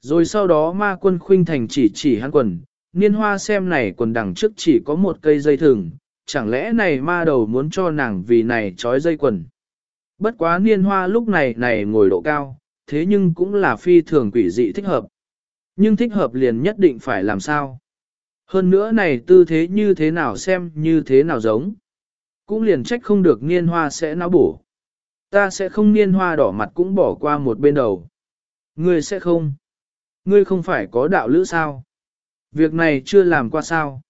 Rồi sau đó ma quân khuynh thành chỉ chỉ hắn quần, niên hoa xem này quần đằng trước chỉ có một cây dây thừng, chẳng lẽ này ma đầu muốn cho nàng vì này trói dây quần. Bất quá niên hoa lúc này này ngồi độ cao, thế nhưng cũng là phi thường quỷ dị thích hợp. Nhưng thích hợp liền nhất định phải làm sao. Hơn nữa này tư thế như thế nào xem như thế nào giống. Cũng liền trách không được niên hoa sẽ não bổ. Ta sẽ không niên hoa đỏ mặt cũng bỏ qua một bên đầu. Ngươi sẽ không. Ngươi không phải có đạo lữ sao? Việc này chưa làm qua sao?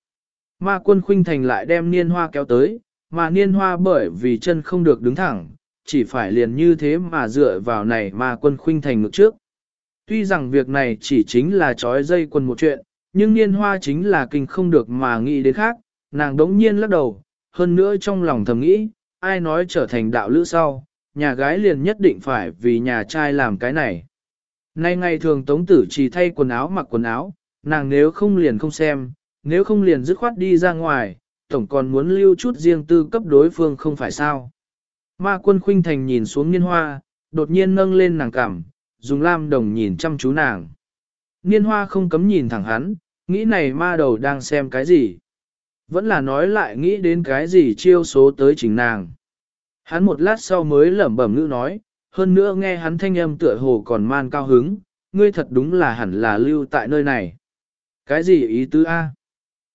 Ma quân khuynh thành lại đem niên hoa kéo tới, mà niên hoa bởi vì chân không được đứng thẳng, chỉ phải liền như thế mà dựa vào này ma quân khuynh thành ngược trước. Tuy rằng việc này chỉ chính là trói dây quần một chuyện, nhưng niên hoa chính là kinh không được mà nghĩ đến khác, nàng đống nhiên lắc đầu, hơn nữa trong lòng thầm nghĩ, ai nói trở thành đạo lữ sau, nhà gái liền nhất định phải vì nhà trai làm cái này. Nay ngày thường tống tử chỉ thay quần áo mặc quần áo, nàng nếu không liền không xem, nếu không liền dứt khoát đi ra ngoài, tổng còn muốn lưu chút riêng tư cấp đối phương không phải sao. Ma quân khuynh thành nhìn xuống niên hoa, đột nhiên nâng lên nàng cảm, dùng lam đồng nhìn chăm chú nàng. Niên hoa không cấm nhìn thẳng hắn, nghĩ này ma đầu đang xem cái gì. Vẫn là nói lại nghĩ đến cái gì chiêu số tới chính nàng. Hắn một lát sau mới lẩm bẩm ngữ nói, hơn nữa nghe hắn thanh âm tựa hồ còn man cao hứng, ngươi thật đúng là hẳn là lưu tại nơi này. Cái gì ý tứ A?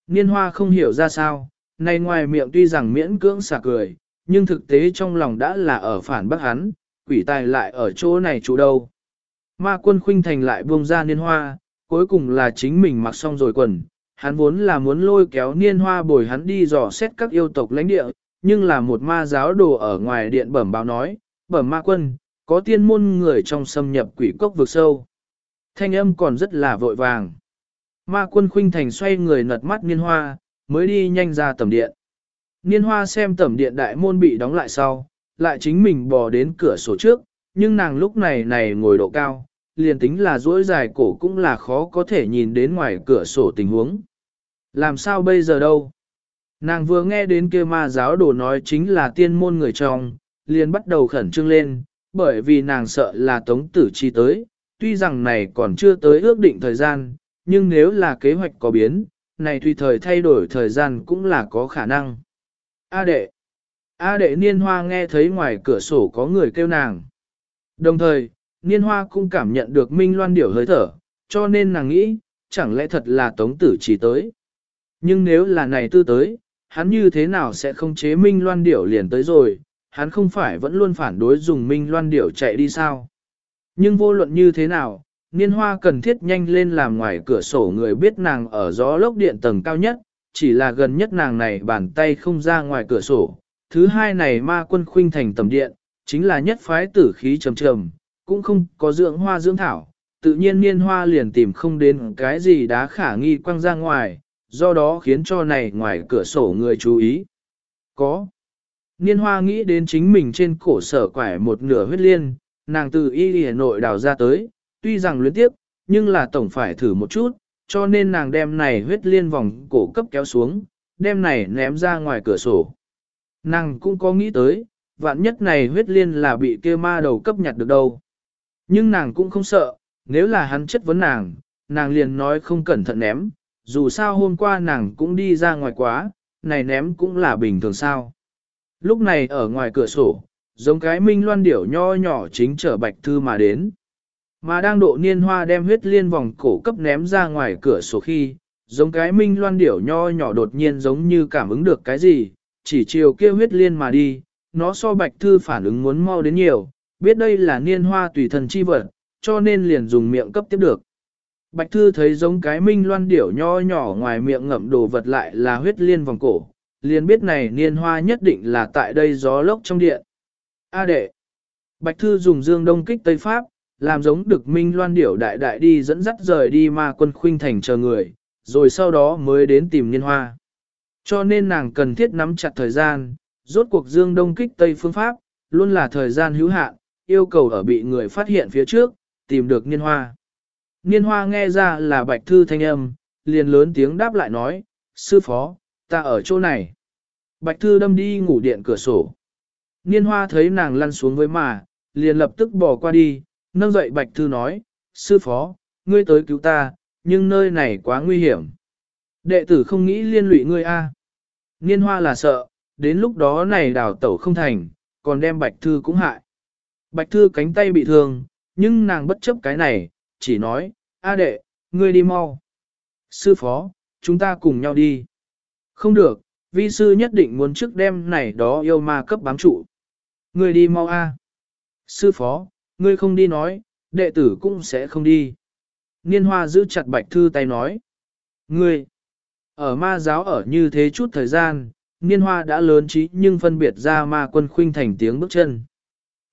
Niên hoa không hiểu ra sao, này ngoài miệng tuy rằng miễn cưỡng xả cười, nhưng thực tế trong lòng đã là ở phản bác hắn, quỷ tài lại ở chỗ này chủ đâu. Ma quân khuynh thành lại buông ra niên hoa, cuối cùng là chính mình mặc xong rồi quần, hắn vốn là muốn lôi kéo niên hoa bồi hắn đi dò xét các yêu tộc lãnh địa, nhưng là một ma giáo đồ ở ngoài điện bẩm báo nói, bẩm ma quân, có tiên môn người trong xâm nhập quỷ cốc vực sâu. Thanh âm còn rất là vội vàng. Ma quân khuynh thành xoay người nật mắt niên hoa, mới đi nhanh ra tầm điện. Niên hoa xem tầm điện đại môn bị đóng lại sau, lại chính mình bò đến cửa sổ trước, nhưng nàng lúc này này ngồi độ cao, liền tính là duỗi dài cổ cũng là khó có thể nhìn đến ngoài cửa sổ tình huống. Làm sao bây giờ đâu? Nàng vừa nghe đến kia ma giáo đồ nói chính là tiên môn người trong, liền bắt đầu khẩn trương lên, bởi vì nàng sợ là tống tử chi tới, tuy rằng này còn chưa tới ước định thời gian, nhưng nếu là kế hoạch có biến, này tùy thời thay đổi thời gian cũng là có khả năng. A đệ A đệ niên hoa nghe thấy ngoài cửa sổ có người kêu nàng. Đồng thời, niên hoa cũng cảm nhận được minh loan điểu hơi thở, cho nên nàng nghĩ, chẳng lẽ thật là tống tử chỉ tới. Nhưng nếu là này tư tới, hắn như thế nào sẽ không chế minh loan điểu liền tới rồi, hắn không phải vẫn luôn phản đối dùng minh loan điểu chạy đi sao. Nhưng vô luận như thế nào, niên hoa cần thiết nhanh lên làm ngoài cửa sổ người biết nàng ở gió lốc điện tầng cao nhất, chỉ là gần nhất nàng này bàn tay không ra ngoài cửa sổ. Thứ hai này ma quân khuynh thành tầm điện, chính là nhất phái tử khí trầm trầm, cũng không có dưỡng hoa dưỡng thảo, tự nhiên niên hoa liền tìm không đến cái gì đá khả nghi quăng ra ngoài, do đó khiến cho này ngoài cửa sổ người chú ý. Có. Niên hoa nghĩ đến chính mình trên cổ sở quải một nửa huyết liên, nàng từ y hà nội đào ra tới, tuy rằng luyến tiếp, nhưng là tổng phải thử một chút, cho nên nàng đem này huyết liên vòng cổ cấp kéo xuống, đem này ném ra ngoài cửa sổ. Nàng cũng có nghĩ tới, vạn nhất này huyết liên là bị kia ma đầu cấp nhặt được đâu. Nhưng nàng cũng không sợ, nếu là hắn chất vấn nàng, nàng liền nói không cẩn thận ném, dù sao hôm qua nàng cũng đi ra ngoài quá, này ném cũng là bình thường sao. Lúc này ở ngoài cửa sổ, giống cái minh loan điểu nho nhỏ chính trở bạch thư mà đến. Mà đang độ niên hoa đem huyết liên vòng cổ cấp ném ra ngoài cửa sổ khi, giống cái minh loan điểu nho nhỏ đột nhiên giống như cảm ứng được cái gì, chỉ chiều kia huyết liên mà đi, nó so bạch thư phản ứng muốn mau đến nhiều, biết đây là niên hoa tùy thần chi vật, cho nên liền dùng miệng cấp tiếp được. Bạch thư thấy giống cái minh loan điểu nho nhỏ ngoài miệng ngậm đồ vật lại là huyết liên vòng cổ, liền biết này niên hoa nhất định là tại đây gió lốc trong điện. A đệ. Bạch thư dùng dương đông kích Tây Pháp, làm giống được minh loan điểu đại đại đi dẫn dắt rời đi ma quân khuynh thành chờ người, rồi sau đó mới đến tìm niên hoa. Cho nên nàng cần thiết nắm chặt thời gian, rốt cuộc dương đông kích Tây phương pháp, luôn là thời gian hữu hạn, yêu cầu ở bị người phát hiện phía trước, tìm được niên hoa. Niên hoa nghe ra là bạch thư thanh âm, liền lớn tiếng đáp lại nói, sư phó, ta ở chỗ này. Bạch thư đâm đi ngủ điện cửa sổ. Niên hoa thấy nàng lăn xuống với mà, liền lập tức bỏ qua đi, nâng dậy bạch thư nói, sư phó, ngươi tới cứu ta, nhưng nơi này quá nguy hiểm. Đệ tử không nghĩ liên lụy ngươi a. Niên hoa là sợ, đến lúc đó này đào tẩu không thành, còn đem bạch thư cũng hại. Bạch thư cánh tay bị thương, nhưng nàng bất chấp cái này, chỉ nói, a đệ, ngươi đi mau. Sư phó, chúng ta cùng nhau đi. Không được, vi sư nhất định muốn trước đêm này đó yêu ma cấp bám trụ. Ngươi đi mau a. Sư phó, ngươi không đi nói, đệ tử cũng sẽ không đi. Niên hoa giữ chặt bạch thư tay nói. Ngươi, ở ma giáo ở như thế chút thời gian, niên hoa đã lớn trí nhưng phân biệt ra ma quân khuynh thành tiếng bước chân.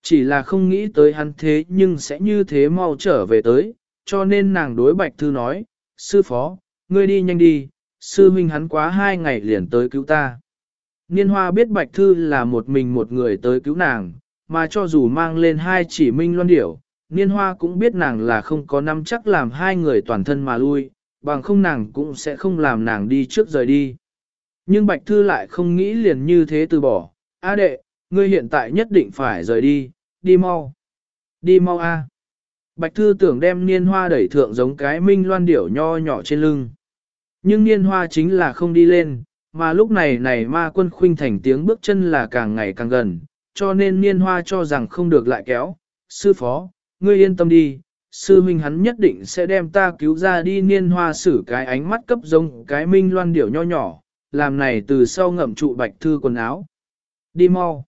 Chỉ là không nghĩ tới hắn thế nhưng sẽ như thế mau trở về tới, cho nên nàng đối bạch thư nói, sư phó, ngươi đi nhanh đi, sư huynh hắn quá hai ngày liền tới cứu ta. Niên hoa biết bạch thư là một mình một người tới cứu nàng, mà cho dù mang lên hai chỉ minh loan điểu, niên hoa cũng biết nàng là không có năm chắc làm hai người toàn thân mà lui, bằng không nàng cũng sẽ không làm nàng đi trước rời đi. Nhưng bạch thư lại không nghĩ liền như thế từ bỏ, a đệ, ngươi hiện tại nhất định phải rời đi, đi mau. Đi mau a. Bạch thư tưởng đem niên hoa đẩy thượng giống cái minh loan điểu nho nhỏ trên lưng. Nhưng niên hoa chính là không đi lên, mà lúc này này ma quân khuynh thành tiếng bước chân là càng ngày càng gần, cho nên niên hoa cho rằng không được lại kéo. Sư phó, ngươi yên tâm đi, sư minh hắn nhất định sẽ đem ta cứu ra đi niên hoa xử cái ánh mắt cấp giống cái minh loan điểu nho nhỏ, làm này từ sau ngậm trụ bạch thư quần áo. Đi mau.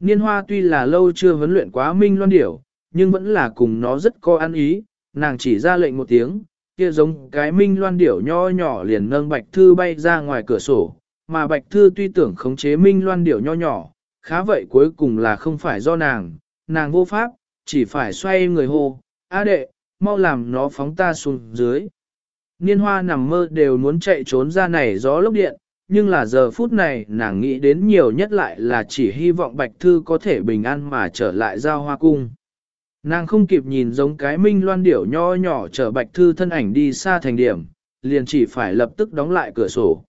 Niên hoa tuy là lâu chưa huấn luyện quá minh loan điểu, nhưng vẫn là cùng nó rất có ăn ý, nàng chỉ ra lệnh một tiếng, kia giống cái minh loan điểu nho nhỏ liền nâng bạch thư bay ra ngoài cửa sổ, mà bạch thư tuy tưởng khống chế minh loan điểu nho nhỏ, khá vậy cuối cùng là không phải do nàng, nàng vô pháp, chỉ phải xoay người hô, a đệ, mau làm nó phóng ta xuống dưới. Niên hoa nằm mơ đều muốn chạy trốn ra này gió lốc điện, nhưng là giờ phút này nàng nghĩ đến nhiều nhất lại là chỉ hy vọng Bạch Thư có thể bình an mà trở lại giao hoa cung. Nàng không kịp nhìn giống cái minh loan điểu nho nhỏ chở Bạch Thư thân ảnh đi xa thành điểm, liền chỉ phải lập tức đóng lại cửa sổ.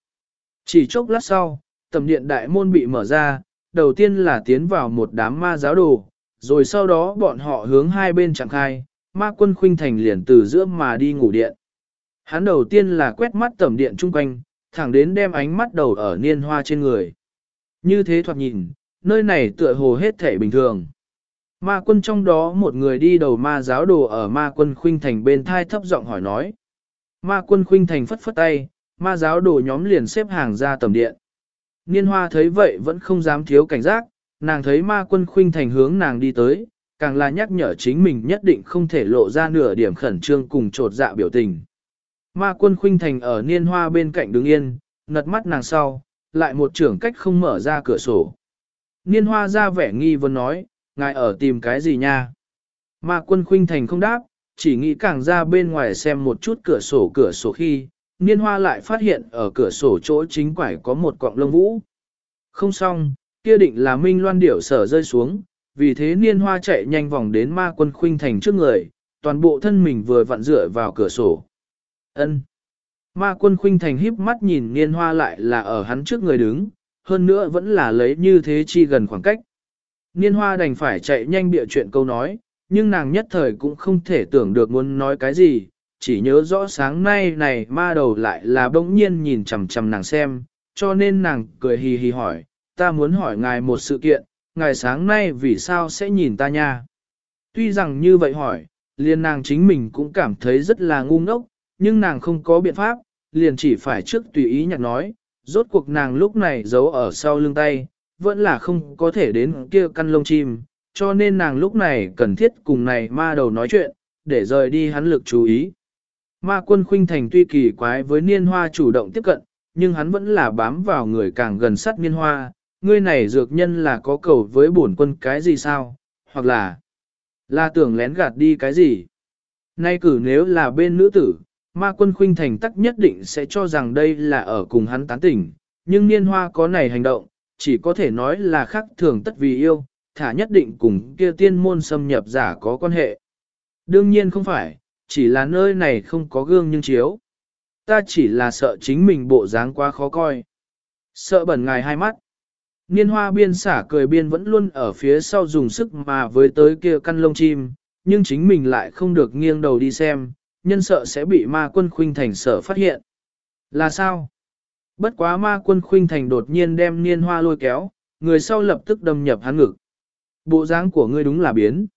Chỉ chốc lát sau, tầm điện đại môn bị mở ra, đầu tiên là tiến vào một đám ma giáo đồ, rồi sau đó bọn họ hướng hai bên chẳng khai, ma quân khuynh thành liền từ giữa mà đi ngủ điện. Hắn đầu tiên là quét mắt tầm điện chung quanh, thẳng đến đem ánh mắt đầu ở niên hoa trên người. Như thế thoạt nhìn, nơi này tựa hồ hết thể bình thường. Ma quân trong đó một người đi đầu ma giáo đồ ở ma quân khuynh thành bên thai thấp giọng hỏi nói. Ma quân khuynh thành phất phất tay, ma giáo đồ nhóm liền xếp hàng ra tầm điện. Niên hoa thấy vậy vẫn không dám thiếu cảnh giác, nàng thấy ma quân khuynh thành hướng nàng đi tới, càng là nhắc nhở chính mình nhất định không thể lộ ra nửa điểm khẩn trương cùng trột dạ biểu tình. Ma quân khuynh thành ở niên hoa bên cạnh đứng yên, ngật mắt nàng sau, lại một trưởng cách không mở ra cửa sổ. Niên hoa ra vẻ nghi vấn nói, ngài ở tìm cái gì nha? Ma quân khuynh thành không đáp, chỉ nghĩ càng ra bên ngoài xem một chút cửa sổ cửa sổ khi, niên hoa lại phát hiện ở cửa sổ chỗ chính quải có một cọng lông vũ. Không xong, kia định là minh loan điểu sở rơi xuống, vì thế niên hoa chạy nhanh vòng đến ma quân khuynh thành trước người, toàn bộ thân mình vừa vặn dựa vào cửa sổ. ân Ma quân khuynh thành híp mắt nhìn niên hoa lại là ở hắn trước người đứng, hơn nữa vẫn là lấy như thế chi gần khoảng cách. Niên hoa đành phải chạy nhanh bịa chuyện câu nói, nhưng nàng nhất thời cũng không thể tưởng được muốn nói cái gì, chỉ nhớ rõ sáng nay này ma đầu lại là bỗng nhiên nhìn chằm chằm nàng xem, cho nên nàng cười hì hì hỏi, ta muốn hỏi ngài một sự kiện, ngài sáng nay vì sao sẽ nhìn ta nha? Tuy rằng như vậy hỏi, liền nàng chính mình cũng cảm thấy rất là ngu ngốc, nhưng nàng không có biện pháp, liền chỉ phải trước tùy ý nhặt nói, rốt cuộc nàng lúc này giấu ở sau lưng tay, vẫn là không có thể đến kia căn lông chim, cho nên nàng lúc này cần thiết cùng này ma đầu nói chuyện, để rời đi hắn lực chú ý. Ma quân khuynh thành tuy kỳ quái với niên hoa chủ động tiếp cận, nhưng hắn vẫn là bám vào người càng gần sát niên hoa, ngươi này dược nhân là có cầu với bổn quân cái gì sao, hoặc là là tưởng lén gạt đi cái gì. Nay cử nếu là bên nữ tử, ma quân khuynh thành tắc nhất định sẽ cho rằng đây là ở cùng hắn tán tỉnh, nhưng niên hoa có này hành động, chỉ có thể nói là khác thường tất vì yêu, thả nhất định cùng kia tiên môn xâm nhập giả có quan hệ. Đương nhiên không phải, chỉ là nơi này không có gương nhưng chiếu. Ta chỉ là sợ chính mình bộ dáng quá khó coi. Sợ bẩn ngài hai mắt. Niên hoa biên xả cười biên vẫn luôn ở phía sau dùng sức mà với tới kia căn lông chim, nhưng chính mình lại không được nghiêng đầu đi xem, nhân sợ sẽ bị ma quân khuynh thành sở phát hiện. Là sao? Bất quá ma quân khuynh thành đột nhiên đem niên hoa lôi kéo, người sau lập tức đâm nhập hắn ngực. Bộ dáng của ngươi đúng là biến.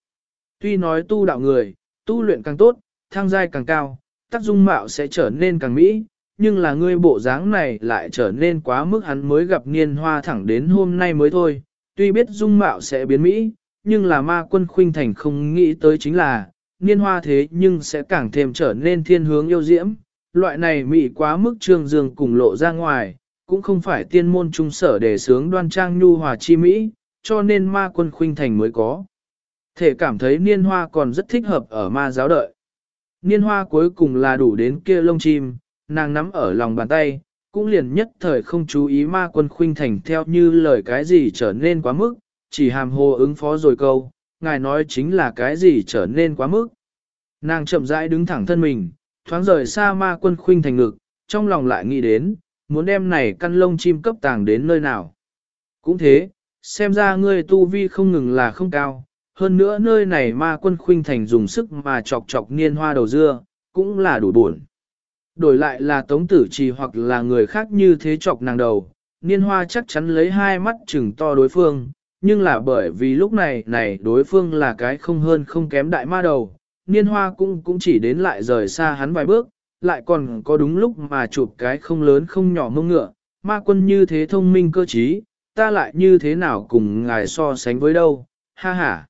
Tuy nói tu đạo người, tu luyện càng tốt, thăng giai càng cao, tác dung mạo sẽ trở nên càng mỹ, nhưng là ngươi bộ dáng này lại trở nên quá mức hắn mới gặp niên hoa thẳng đến hôm nay mới thôi. Tuy biết dung mạo sẽ biến mỹ, nhưng là ma quân khuynh thành không nghĩ tới chính là, niên hoa thế nhưng sẽ càng thêm trở nên thiên hướng yêu diễm. Loại này mỹ quá mức trương dương cùng lộ ra ngoài, cũng không phải tiên môn trung sở để sướng đoan trang nhu hòa chi mỹ, cho nên ma quân khuynh thành mới có. Thể cảm thấy niên hoa còn rất thích hợp ở ma giáo đợi. Niên hoa cuối cùng là đủ đến kia lông chim, nàng nắm ở lòng bàn tay, cũng liền nhất thời không chú ý ma quân khuynh thành theo như lời cái gì trở nên quá mức, chỉ hàm hồ ứng phó rồi câu, ngài nói chính là cái gì trở nên quá mức. Nàng chậm rãi đứng thẳng thân mình, thoáng rời xa ma quân khuynh thành ngực, trong lòng lại nghĩ đến, muốn đem này căn lông chim cấp tàng đến nơi nào. Cũng thế, xem ra ngươi tu vi không ngừng là không cao, hơn nữa nơi này ma quân khuynh thành dùng sức mà chọc chọc niên hoa đầu dưa, cũng là đủ buồn. Đổi lại là tống tử trì hoặc là người khác như thế chọc nàng đầu, niên hoa chắc chắn lấy hai mắt chừng to đối phương, nhưng là bởi vì lúc này này đối phương là cái không hơn không kém đại ma đầu, niên hoa cũng cũng chỉ đến lại rời xa hắn vài bước, lại còn có đúng lúc mà chụp cái không lớn không nhỏ mông ngựa, ma quân như thế thông minh cơ trí, ta lại như thế nào cùng ngài so sánh với đâu, ha ha.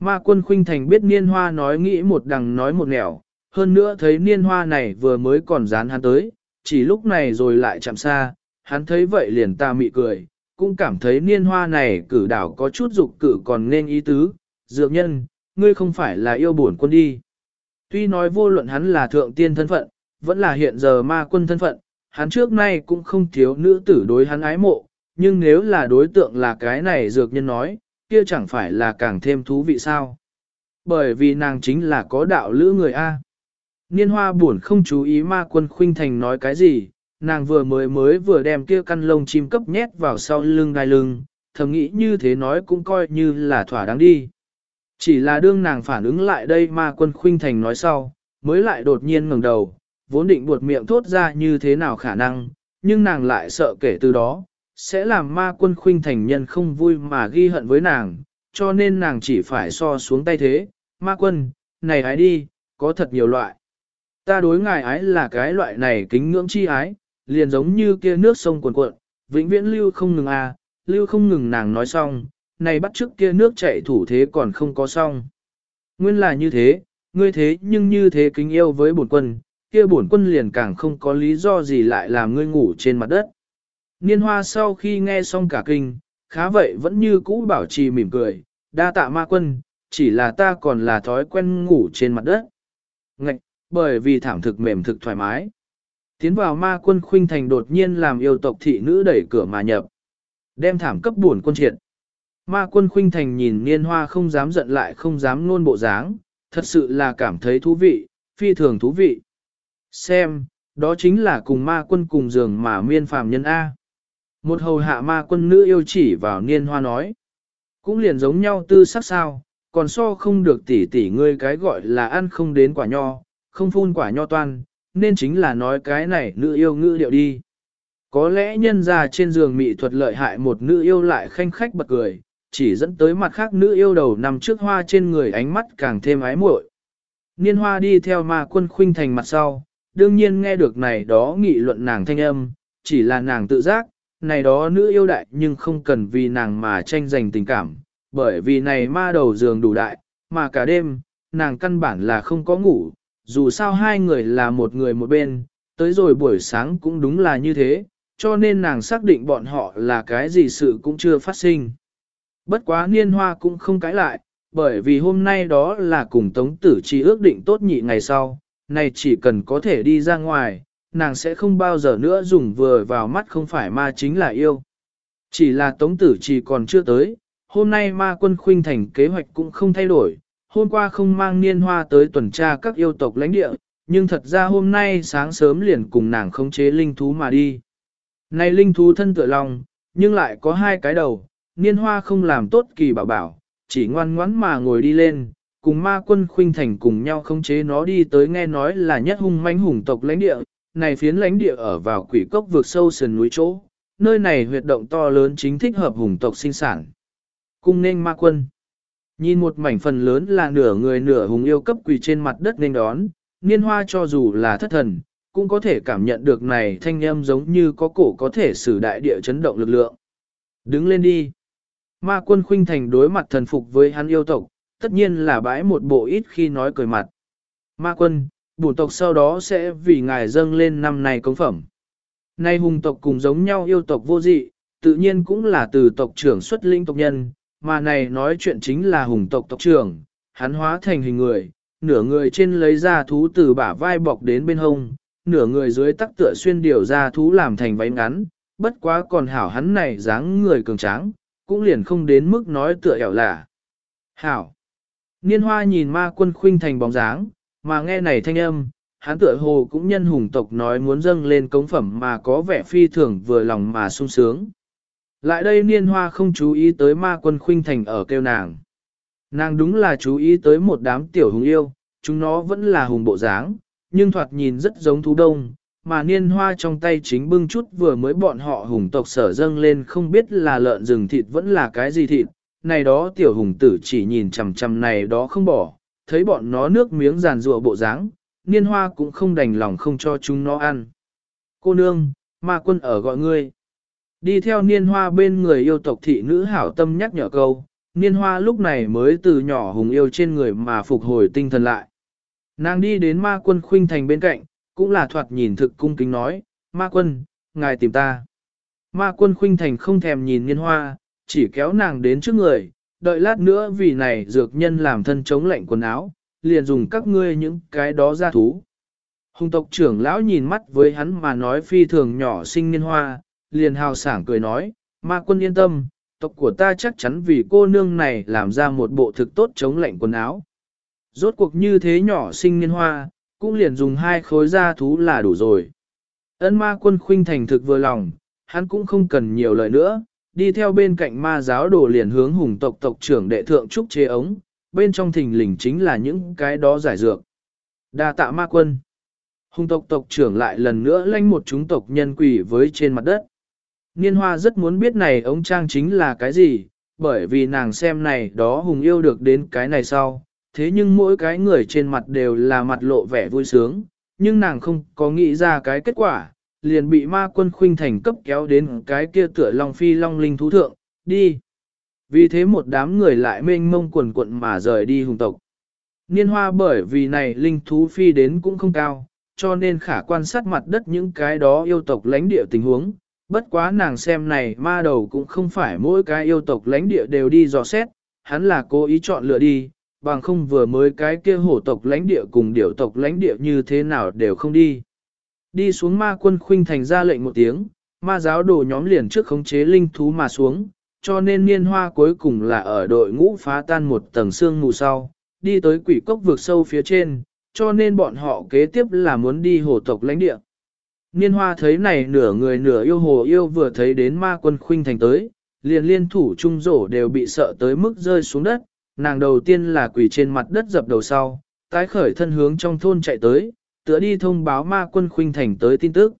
Ma quân khuynh thành biết niên hoa nói nghĩ một đằng nói một nẻo, hơn nữa thấy niên hoa này vừa mới còn dán hắn tới, chỉ lúc này rồi lại chạm xa, hắn thấy vậy liền ta mị cười, cũng cảm thấy niên hoa này cử đảo có chút dục cử còn nên ý tứ, dược nhân, ngươi không phải là yêu bổn quân đi. Tuy nói vô luận hắn là thượng tiên thân phận, vẫn là hiện giờ ma quân thân phận, hắn trước nay cũng không thiếu nữ tử đối hắn ái mộ, nhưng nếu là đối tượng là cái này dược nhân nói, kia chẳng phải là càng thêm thú vị sao. Bởi vì nàng chính là có đạo lữ người A. Niên hoa buồn không chú ý ma quân khuynh thành nói cái gì, nàng vừa mới mới vừa đem kia căn lông chim cấp nhét vào sau lưng đai lưng, thầm nghĩ như thế nói cũng coi như là thỏa đáng đi. Chỉ là đương nàng phản ứng lại đây ma quân khuynh thành nói sau, mới lại đột nhiên ngẩng đầu, vốn định buột miệng thốt ra như thế nào khả năng, nhưng nàng lại sợ kể từ đó, sẽ làm ma quân khuynh thành nhân không vui mà ghi hận với nàng, cho nên nàng chỉ phải so xuống tay thế, ma quân, này ái đi, có thật nhiều loại. Ta đối ngài ái là cái loại này kính ngưỡng chi ái, liền giống như kia nước sông cuồn cuộn, vĩnh viễn lưu không ngừng à, lưu không ngừng nàng nói xong, này bắt trước kia nước chảy thủ thế còn không có xong. Nguyên là như thế, ngươi thế nhưng như thế kính yêu với bổn quân, kia bổn quân liền càng không có lý do gì lại làm ngươi ngủ trên mặt đất. Niên hoa sau khi nghe xong cả kinh, khá vậy vẫn như cũ bảo trì mỉm cười, đa tạ ma quân, chỉ là ta còn là thói quen ngủ trên mặt đất. Ngạch, bởi vì thảm thực mềm thực thoải mái. Tiến vào ma quân khuynh thành đột nhiên làm yêu tộc thị nữ đẩy cửa mà nhập. Đem thảm cấp buồn quân triệt. Ma quân khuynh thành nhìn niên hoa không dám giận lại không dám nôn bộ dáng, thật sự là cảm thấy thú vị, phi thường thú vị. Xem, đó chính là cùng ma quân cùng giường mà miên phàm nhân A. Một hầu hạ ma quân nữ yêu chỉ vào niên hoa nói. Cũng liền giống nhau tư sắc sao, còn so không được tỉ tỉ ngươi cái gọi là ăn không đến quả nho, không phun quả nho toan, nên chính là nói cái này nữ yêu ngữ điệu đi. Có lẽ nhân ra trên giường mị thuật lợi hại một nữ yêu lại khanh khách bật cười, chỉ dẫn tới mặt khác nữ yêu đầu nằm trước hoa trên người ánh mắt càng thêm ái muội. Niên hoa đi theo ma quân khuynh thành mặt sau, đương nhiên nghe được này đó nghị luận nàng thanh âm, chỉ là nàng tự giác, này đó nữ yêu đại nhưng không cần vì nàng mà tranh giành tình cảm, bởi vì này ma đầu giường đủ đại, mà cả đêm, nàng căn bản là không có ngủ, dù sao hai người là một người một bên, tới rồi buổi sáng cũng đúng là như thế, cho nên nàng xác định bọn họ là cái gì sự cũng chưa phát sinh. Bất quá niên hoa cũng không cãi lại, bởi vì hôm nay đó là cùng Tống Tử Chi ước định tốt nhị ngày sau, này chỉ cần có thể đi ra ngoài, nàng sẽ không bao giờ nữa dùng vừa vào mắt không phải ma chính là yêu. Chỉ là Tống Tử Chi còn chưa tới, hôm nay ma quân khuynh thành kế hoạch cũng không thay đổi, hôm qua không mang niên hoa tới tuần tra các yêu tộc lãnh địa, nhưng thật ra hôm nay sáng sớm liền cùng nàng khống chế linh thú mà đi. Này linh thú thân tựa lòng, nhưng lại có hai cái đầu, niên hoa không làm tốt kỳ bảo bảo, chỉ ngoan ngoãn mà ngồi đi lên, cùng ma quân khuynh thành cùng nhau khống chế nó đi tới nghe nói là nhất hung manh hùng tộc lãnh địa, này phiến lãnh địa ở vào quỷ cốc vượt sâu sườn núi chỗ, nơi này huyệt động to lớn chính thích hợp hùng tộc sinh sản. Cung nên ma quân. Nhìn một mảnh phần lớn là nửa người nửa hùng yêu cấp quỳ trên mặt đất nên đón, niên hoa cho dù là thất thần, cũng có thể cảm nhận được này thanh âm giống như có cổ có thể xử đại địa chấn động lực lượng. Đứng lên đi. Ma quân khuynh thành đối mặt thần phục với hắn yêu tộc, tất nhiên là bãi một bộ ít khi nói cười mặt. Ma quân, bổn tộc sau đó sẽ vì ngài dâng lên năm này công phẩm. Nay hùng tộc cùng giống nhau yêu tộc vô dị, tự nhiên cũng là từ tộc trưởng xuất linh tộc nhân, mà này nói chuyện chính là hùng tộc tộc trưởng, hắn hóa thành hình người, nửa người trên lấy ra thú từ bả vai bọc đến bên hông, nửa người dưới tắc tựa xuyên điều ra thú làm thành váy ngắn, bất quá còn hảo hắn này dáng người cường tráng, cũng liền không đến mức nói tựa ẻo lả. Hảo! Niên hoa nhìn ma quân khuynh thành bóng dáng, mà nghe này thanh âm, hắn tựa hồ cũng nhân hùng tộc nói muốn dâng lên cống phẩm mà có vẻ phi thường vừa lòng mà sung sướng. Lại đây niên hoa không chú ý tới ma quân khuynh thành ở kêu nàng. Nàng đúng là chú ý tới một đám tiểu hùng yêu, chúng nó vẫn là hùng bộ dáng, nhưng thoạt nhìn rất giống thú đông, mà niên hoa trong tay chính bưng chút vừa mới bọn họ hùng tộc sở dâng lên không biết là lợn rừng thịt vẫn là cái gì thịt, này đó tiểu hùng tử chỉ nhìn chằm chằm này đó không bỏ, thấy bọn nó nước miếng giàn rụa bộ dáng, niên hoa cũng không đành lòng không cho chúng nó ăn. Cô nương, ma quân ở gọi ngươi. Đi theo niên hoa bên người yêu tộc thị nữ hảo tâm nhắc nhở câu, niên hoa lúc này mới từ nhỏ hùng yêu trên người mà phục hồi tinh thần lại. Nàng đi đến ma quân khuynh thành bên cạnh, cũng là thoạt nhìn thực cung kính nói, ma quân, ngài tìm ta. Ma quân khuynh thành không thèm nhìn niên hoa, chỉ kéo nàng đến trước người, đợi lát nữa vì này dược nhân làm thân chống lạnh quần áo, liền dùng các ngươi những cái đó ra thú. Hùng tộc trưởng lão nhìn mắt với hắn mà nói phi thường nhỏ sinh niên hoa, liền hào sảng cười nói, ma quân yên tâm, tộc của ta chắc chắn vì cô nương này làm ra một bộ thực tốt chống lạnh quần áo. Rốt cuộc như thế nhỏ sinh niên hoa, cũng liền dùng hai khối da thú là đủ rồi. ấn ma quân khuynh thành thực vừa lòng, hắn cũng không cần nhiều lời nữa, đi theo bên cạnh ma giáo đồ liền hướng hùng tộc tộc trưởng đệ thượng trúc chế ống, bên trong thình lình chính là những cái đó giải dược. đa tạ ma quân. Hùng tộc tộc trưởng lại lần nữa lanh một chúng tộc nhân quỷ với trên mặt đất. Niên hoa rất muốn biết này ống trang chính là cái gì, bởi vì nàng xem này đó hùng yêu được đến cái này sau, thế nhưng mỗi cái người trên mặt đều là mặt lộ vẻ vui sướng, nhưng nàng không có nghĩ ra cái kết quả, liền bị ma quân khuynh thành cấp kéo đến cái kia tựa long phi long linh thú thượng, đi. Vì thế một đám người lại mênh mông quần quận mà rời đi hùng tộc. Niên hoa bởi vì này linh thú phi đến cũng không cao, cho nên khả quan sát mặt đất những cái đó yêu tộc lãnh địa tình huống. Bất quá nàng xem này ma đầu cũng không phải mỗi cái yêu tộc lãnh địa đều đi dò xét, hắn là cố ý chọn lựa đi, bằng không vừa mới cái kia hổ tộc lãnh địa cùng điểu tộc lãnh địa như thế nào đều không đi. Đi xuống ma quân khuynh thành ra lệnh một tiếng, ma giáo đồ nhóm liền trước khống chế linh thú mà xuống, cho nên niên hoa cuối cùng là ở đội ngũ phá tan một tầng xương mù sau, đi tới quỷ cốc vượt sâu phía trên, cho nên bọn họ kế tiếp là muốn đi hồ tộc lãnh địa. Niên hoa thấy này nửa người nửa yêu hồ yêu vừa thấy đến ma quân khuynh thành tới, liền liên thủ trung rổ đều bị sợ tới mức rơi xuống đất, nàng đầu tiên là quỳ trên mặt đất dập đầu sau, tái khởi thân hướng trong thôn chạy tới, tựa đi thông báo ma quân khuynh thành tới tin tức.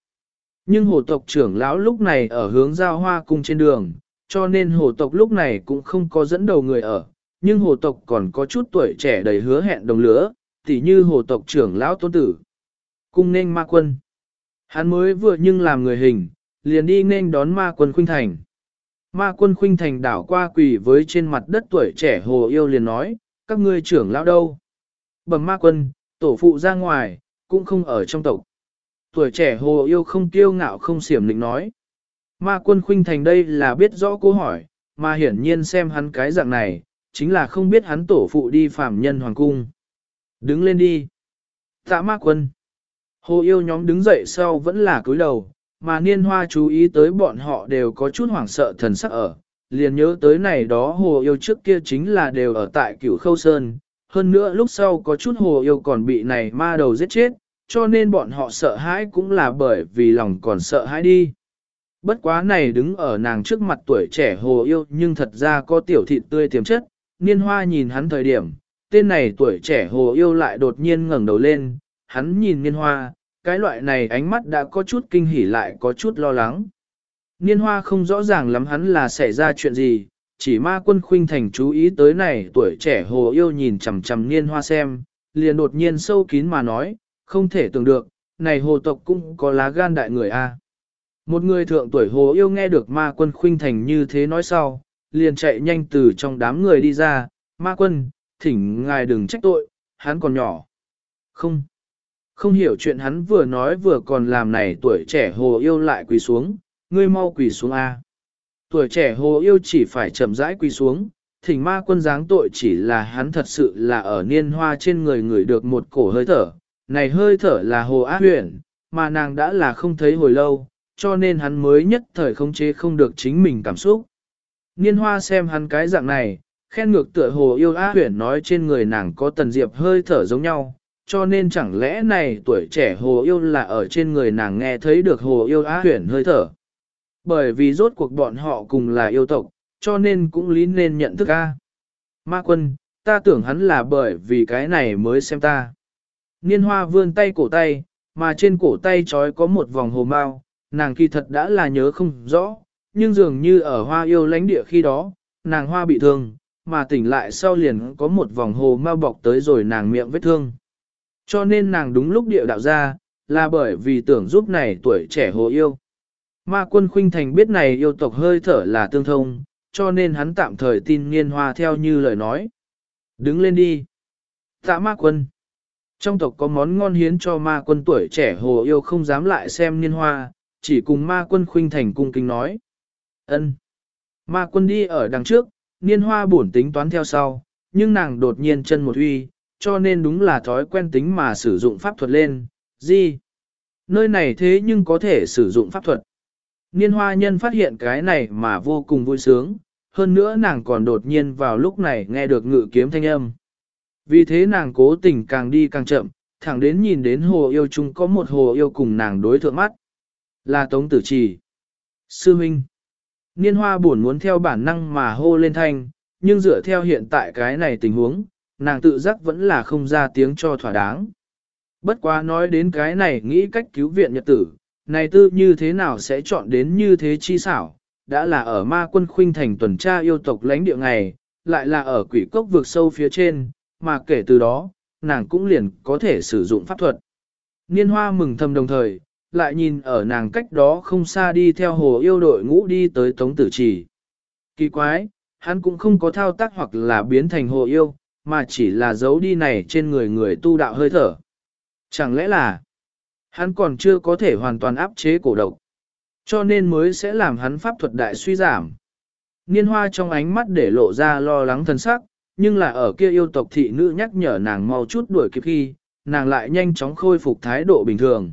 Nhưng hồ tộc trưởng lão lúc này ở hướng giao hoa cung trên đường, cho nên hồ tộc lúc này cũng không có dẫn đầu người ở, nhưng hồ tộc còn có chút tuổi trẻ đầy hứa hẹn đồng lứa, tỉ như hồ tộc trưởng lão tôn tử. Cung nên ma quân. Hắn mới vừa nhưng làm người hình, liền đi nên đón ma quân khuynh thành. Ma quân khuynh thành đảo qua quỳ với trên mặt đất tuổi trẻ hồ yêu liền nói, các ngươi trưởng lão đâu? Bẩm ma quân, tổ phụ ra ngoài, cũng không ở trong tộc. Tuổi trẻ hồ yêu không kiêu ngạo không xiểm định nói. Ma quân khuynh thành đây là biết rõ câu hỏi, mà hiển nhiên xem hắn cái dạng này, chính là không biết hắn tổ phụ đi phạm nhân hoàng cung. Đứng lên đi. Tạ ma quân. Hồ yêu nhóm đứng dậy sau vẫn là cúi đầu, mà niên hoa chú ý tới bọn họ đều có chút hoảng sợ thần sắc ở. Liền nhớ tới này đó hồ yêu trước kia chính là đều ở tại cửu khâu sơn. Hơn nữa lúc sau có chút hồ yêu còn bị này ma đầu giết chết, cho nên bọn họ sợ hãi cũng là bởi vì lòng còn sợ hãi đi. Bất quá này đứng ở nàng trước mặt tuổi trẻ hồ yêu nhưng thật ra có tiểu thịt tươi tiềm chất, niên hoa nhìn hắn thời điểm, tên này tuổi trẻ hồ yêu lại đột nhiên ngẩng đầu lên, hắn nhìn niên hoa, cái loại này ánh mắt đã có chút kinh hỉ lại có chút lo lắng. Niên hoa không rõ ràng lắm hắn là xảy ra chuyện gì, chỉ ma quân khuynh thành chú ý tới này tuổi trẻ hồ yêu nhìn chằm chằm niên hoa xem, liền đột nhiên sâu kín mà nói, không thể tưởng được, này hồ tộc cũng có lá gan đại người a. Một người thượng tuổi hồ yêu nghe được ma quân khuynh thành như thế nói sau, liền chạy nhanh từ trong đám người đi ra, ma quân, thỉnh ngài đừng trách tội, hắn còn nhỏ. Không, không hiểu chuyện hắn vừa nói vừa còn làm này tuổi trẻ hồ yêu lại quỳ xuống, ngươi mau quỳ xuống A. Tuổi trẻ hồ yêu chỉ phải chậm rãi quỳ xuống, thỉnh ma quân giáng tội chỉ là hắn thật sự là ở niên hoa trên người người được một cổ hơi thở, này hơi thở là hồ ác huyền, mà nàng đã là không thấy hồi lâu, cho nên hắn mới nhất thời không chế không được chính mình cảm xúc. Niên hoa xem hắn cái dạng này, khen ngược tựa hồ yêu á huyển nói trên người nàng có tần diệp hơi thở giống nhau, cho nên chẳng lẽ này tuổi trẻ hồ yêu là ở trên người nàng nghe thấy được hồ yêu á huyển hơi thở. Bởi vì rốt cuộc bọn họ cùng là yêu tộc, cho nên cũng lý nên nhận thức a. Ma quân, ta tưởng hắn là bởi vì cái này mới xem ta. Niên hoa vươn tay cổ tay, mà trên cổ tay trói có một vòng hồ mao, nàng kỳ thật đã là nhớ không rõ, nhưng dường như ở hoa yêu lãnh địa khi đó, nàng hoa bị thương, mà tỉnh lại sau liền có một vòng hồ mau bọc tới rồi nàng miệng vết thương. Cho nên nàng đúng lúc địa đạo ra, là bởi vì tưởng giúp này tuổi trẻ hồ yêu. Ma quân khuynh thành biết này yêu tộc hơi thở là tương thông, cho nên hắn tạm thời tin nghiên hoa theo như lời nói. Đứng lên đi. Tạ ma quân. Trong tộc có món ngon hiến cho ma quân tuổi trẻ hồ yêu không dám lại xem niên hoa, chỉ cùng ma quân khuynh thành cung kính nói. ân Ma quân đi ở đằng trước, niên hoa bổn tính toán theo sau, nhưng nàng đột nhiên chân một huy, cho nên đúng là thói quen tính mà sử dụng pháp thuật lên, gì? Nơi này thế nhưng có thể sử dụng pháp thuật. Niên hoa nhân phát hiện cái này mà vô cùng vui sướng, hơn nữa nàng còn đột nhiên vào lúc này nghe được ngự kiếm thanh âm. Vì thế nàng cố tình càng đi càng chậm, thẳng đến nhìn đến hồ yêu chung có một hồ yêu cùng nàng đối thượng mắt. Là Tống Tử Trì. Sư Minh. Niên hoa buồn muốn theo bản năng mà hô lên thanh, nhưng dựa theo hiện tại cái này tình huống, nàng tự giác vẫn là không ra tiếng cho thỏa đáng. Bất quá nói đến cái này nghĩ cách cứu viện nhật tử, này tư như thế nào sẽ chọn đến như thế chi xảo, đã là ở ma quân khuynh thành tuần tra yêu tộc lãnh địa ngày, lại là ở quỷ cốc vượt sâu phía trên, mà kể từ đó, nàng cũng liền có thể sử dụng pháp thuật. Niên hoa mừng thầm đồng thời, lại nhìn ở nàng cách đó không xa đi theo hồ yêu đội ngũ đi tới Tống Tử Trì. Kỳ quái, hắn cũng không có thao tác hoặc là biến thành hồ yêu, mà chỉ là giấu đi này trên người người tu đạo hơi thở. Chẳng lẽ là, hắn còn chưa có thể hoàn toàn áp chế cổ độc, cho nên mới sẽ làm hắn pháp thuật đại suy giảm. Niên hoa trong ánh mắt để lộ ra lo lắng thân sắc, nhưng là ở kia yêu tộc thị nữ nhắc nhở nàng mau chút đuổi kịp khi, nàng lại nhanh chóng khôi phục thái độ bình thường.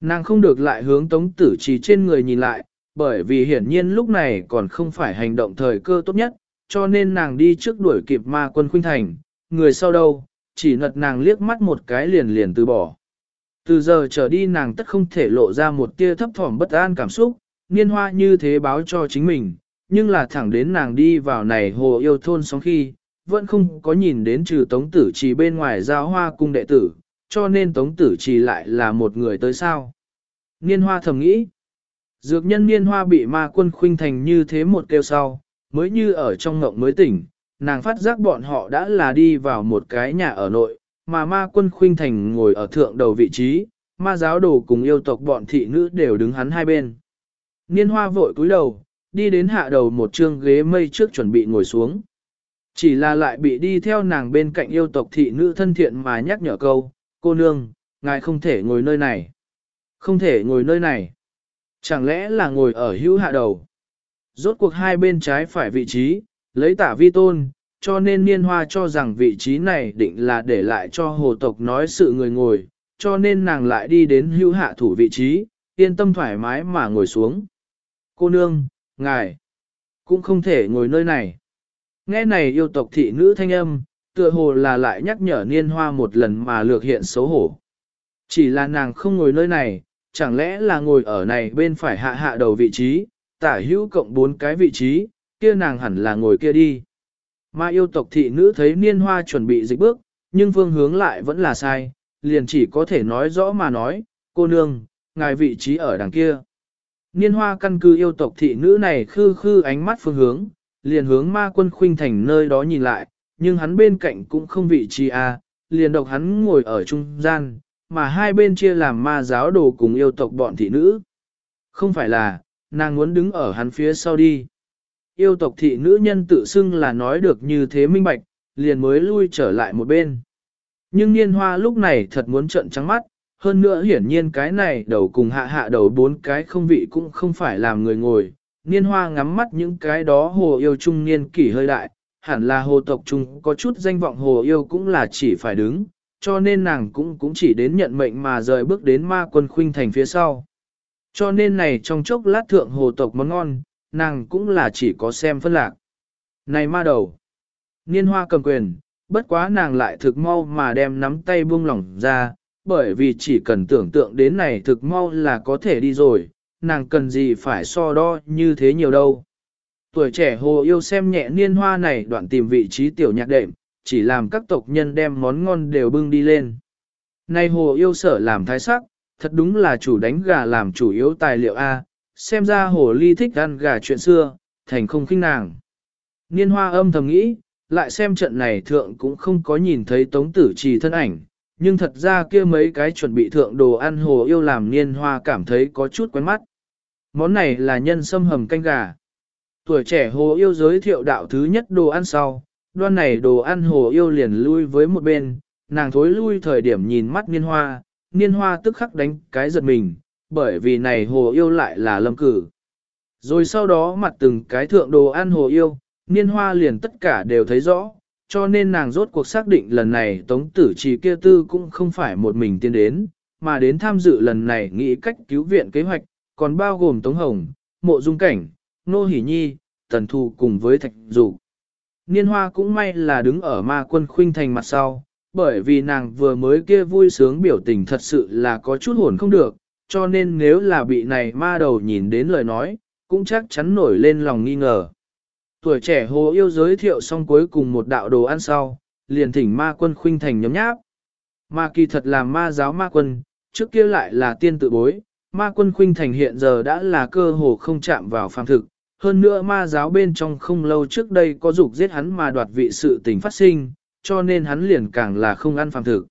Nàng không được lại hướng tống tử trì trên người nhìn lại, bởi vì hiển nhiên lúc này còn không phải hành động thời cơ tốt nhất, cho nên nàng đi trước đuổi kịp ma quân khuynh thành, người sau đâu, chỉ nật nàng liếc mắt một cái liền liền từ bỏ. Từ giờ trở đi nàng tất không thể lộ ra một tia thấp thỏm bất an cảm xúc, niên hoa như thế báo cho chính mình, nhưng là thẳng đến nàng đi vào này hồ yêu thôn sóng khi, vẫn không có nhìn đến trừ tống tử trì bên ngoài giao hoa cung đệ tử, cho nên tống tử trì lại là một người tới sao. Niên hoa thầm nghĩ, dược nhân niên hoa bị ma quân khuynh thành như thế một kêu sau, mới như ở trong ngộng mới tỉnh, nàng phát giác bọn họ đã là đi vào một cái nhà ở nội, mà ma quân khuynh thành ngồi ở thượng đầu vị trí, ma giáo đồ cùng yêu tộc bọn thị nữ đều đứng hắn hai bên. Niên hoa vội cúi đầu, đi đến hạ đầu một chương ghế mây trước chuẩn bị ngồi xuống. Chỉ là lại bị đi theo nàng bên cạnh yêu tộc thị nữ thân thiện mà nhắc nhở câu, cô nương, ngài không thể ngồi nơi này. Không thể ngồi nơi này. Chẳng lẽ là ngồi ở hữu hạ đầu. Rốt cuộc hai bên trái phải vị trí, lấy tả vi tôn, cho nên niên hoa cho rằng vị trí này định là để lại cho hồ tộc nói sự người ngồi, cho nên nàng lại đi đến hưu hạ thủ vị trí, yên tâm thoải mái mà ngồi xuống. Cô nương, ngài, cũng không thể ngồi nơi này. Nghe này yêu tộc thị nữ thanh âm, tựa hồ là lại nhắc nhở niên hoa một lần mà lược hiện xấu hổ. Chỉ là nàng không ngồi nơi này, chẳng lẽ là ngồi ở này bên phải hạ hạ đầu vị trí, tả hữu cộng bốn cái vị trí, kia nàng hẳn là ngồi kia đi. Mà yêu tộc thị nữ thấy niên hoa chuẩn bị dịch bước, nhưng phương hướng lại vẫn là sai, liền chỉ có thể nói rõ mà nói, cô nương, ngài vị trí ở đằng kia. Niên hoa căn cứ yêu tộc thị nữ này khư khư ánh mắt phương hướng, liền hướng ma quân khuynh thành nơi đó nhìn lại, nhưng hắn bên cạnh cũng không vị trí a, à, liền độc hắn ngồi ở trung gian, mà hai bên chia làm ma giáo đồ cùng yêu tộc bọn thị nữ. Không phải là, nàng muốn đứng ở hắn phía sau đi. Yêu tộc thị nữ nhân tự xưng là nói được như thế minh bạch, liền mới lui trở lại một bên. Nhưng niên hoa lúc này thật muốn trận trắng mắt, hơn nữa hiển nhiên cái này đầu cùng hạ hạ đầu bốn cái không vị cũng không phải làm người ngồi. Niên hoa ngắm mắt những cái đó hồ yêu trung niên kỷ hơi đại, hẳn là hồ tộc trung có chút danh vọng hồ yêu cũng là chỉ phải đứng, cho nên nàng cũng cũng chỉ đến nhận mệnh mà rời bước đến ma quân khuynh thành phía sau. Cho nên này trong chốc lát thượng hồ tộc món ngon, nàng cũng là chỉ có xem phân lạc. Này ma đầu! Niên hoa cầm quyền, bất quá nàng lại thực mau mà đem nắm tay buông lỏng ra, bởi vì chỉ cần tưởng tượng đến này thực mau là có thể đi rồi, nàng cần gì phải so đo như thế nhiều đâu. Tuổi trẻ hồ yêu xem nhẹ niên hoa này đoạn tìm vị trí tiểu nhạc đệm, chỉ làm các tộc nhân đem món ngon đều bưng đi lên. Này hồ yêu sở làm thái sắc, thật đúng là chủ đánh gà làm chủ yếu tài liệu A, xem ra hồ ly thích ăn gà chuyện xưa, thành không khinh nàng. Niên hoa âm thầm nghĩ, lại xem trận này thượng cũng không có nhìn thấy tống tử trì thân ảnh, nhưng thật ra kia mấy cái chuẩn bị thượng đồ ăn hồ yêu làm niên hoa cảm thấy có chút quen mắt. Món này là nhân sâm hầm canh gà. Tuổi trẻ hồ yêu giới thiệu đạo thứ nhất đồ ăn sau, đoan này đồ ăn hồ yêu liền lui với một bên, nàng thối lui thời điểm nhìn mắt niên hoa, niên hoa tức khắc đánh cái giật mình, bởi vì này hồ yêu lại là lâm cử. Rồi sau đó mặt từng cái thượng đồ ăn hồ yêu, niên hoa liền tất cả đều thấy rõ, cho nên nàng rốt cuộc xác định lần này tống tử trì kia tư cũng không phải một mình tiến đến, mà đến tham dự lần này nghĩ cách cứu viện kế hoạch, còn bao gồm tống hồng, mộ dung cảnh, nô hỷ nhi, tần thu cùng với thạch dục Niên hoa cũng may là đứng ở ma quân khuynh thành mặt sau, bởi vì nàng vừa mới kia vui sướng biểu tình thật sự là có chút hồn không được, cho nên nếu là bị này ma đầu nhìn đến lời nói, cũng chắc chắn nổi lên lòng nghi ngờ. Tuổi trẻ hồ yêu giới thiệu xong cuối cùng một đạo đồ ăn sau, liền thỉnh ma quân khuynh thành nhóm nháp. Ma kỳ thật là ma giáo ma quân, trước kia lại là tiên tự bối, ma quân khuynh thành hiện giờ đã là cơ hồ không chạm vào phàm thực, hơn nữa ma giáo bên trong không lâu trước đây có dục giết hắn mà đoạt vị sự tình phát sinh, cho nên hắn liền càng là không ăn phàm thực.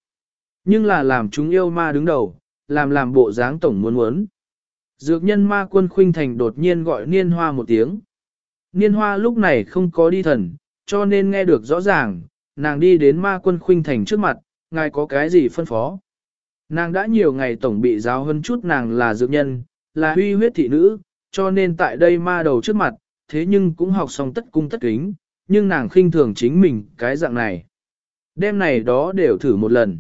Nhưng là làm chúng yêu ma đứng đầu, làm làm bộ dáng tổng muốn muốn. Dược nhân ma quân khuynh thành đột nhiên gọi niên hoa một tiếng. Niên hoa lúc này không có đi thần, cho nên nghe được rõ ràng, nàng đi đến ma quân khuynh thành trước mặt, ngài có cái gì phân phó. Nàng đã nhiều ngày tổng bị giáo hơn chút nàng là dược nhân, là huy huyết thị nữ, cho nên tại đây ma đầu trước mặt, thế nhưng cũng học xong tất cung tất kính, nhưng nàng khinh thường chính mình cái dạng này. Đêm này đó đều thử một lần.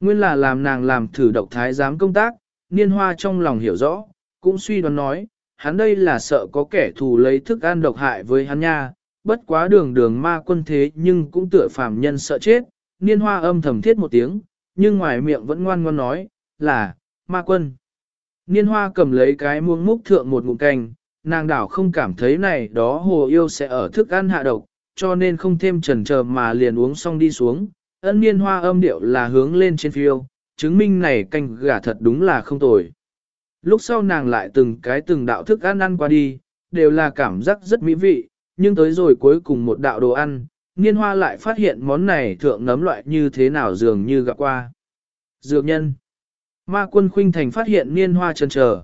Nguyên là làm nàng làm thử độc thái giám công tác, niên hoa trong lòng hiểu rõ, cũng suy đoán nói, hắn đây là sợ có kẻ thù lấy thức ăn độc hại với hắn nha, bất quá đường đường ma quân thế nhưng cũng tựa phàm nhân sợ chết, niên hoa âm thầm thiết một tiếng, nhưng ngoài miệng vẫn ngoan ngoan nói, là, ma quân. Niên hoa cầm lấy cái muông múc thượng một ngụm canh, nàng đảo không cảm thấy này đó hồ yêu sẽ ở thức ăn hạ độc, cho nên không thêm chần chờ mà liền uống xong đi xuống. Ân niên hoa âm điệu là hướng lên trên phiêu, chứng minh này canh gà thật đúng là không tồi. Lúc sau nàng lại từng cái từng đạo thức ăn ăn qua đi, đều là cảm giác rất mỹ vị, nhưng tới rồi cuối cùng một đạo đồ ăn, niên hoa lại phát hiện món này thượng nấm loại như thế nào dường như gặp qua. Dược nhân. Ma quân khuynh thành phát hiện niên hoa chân chờ.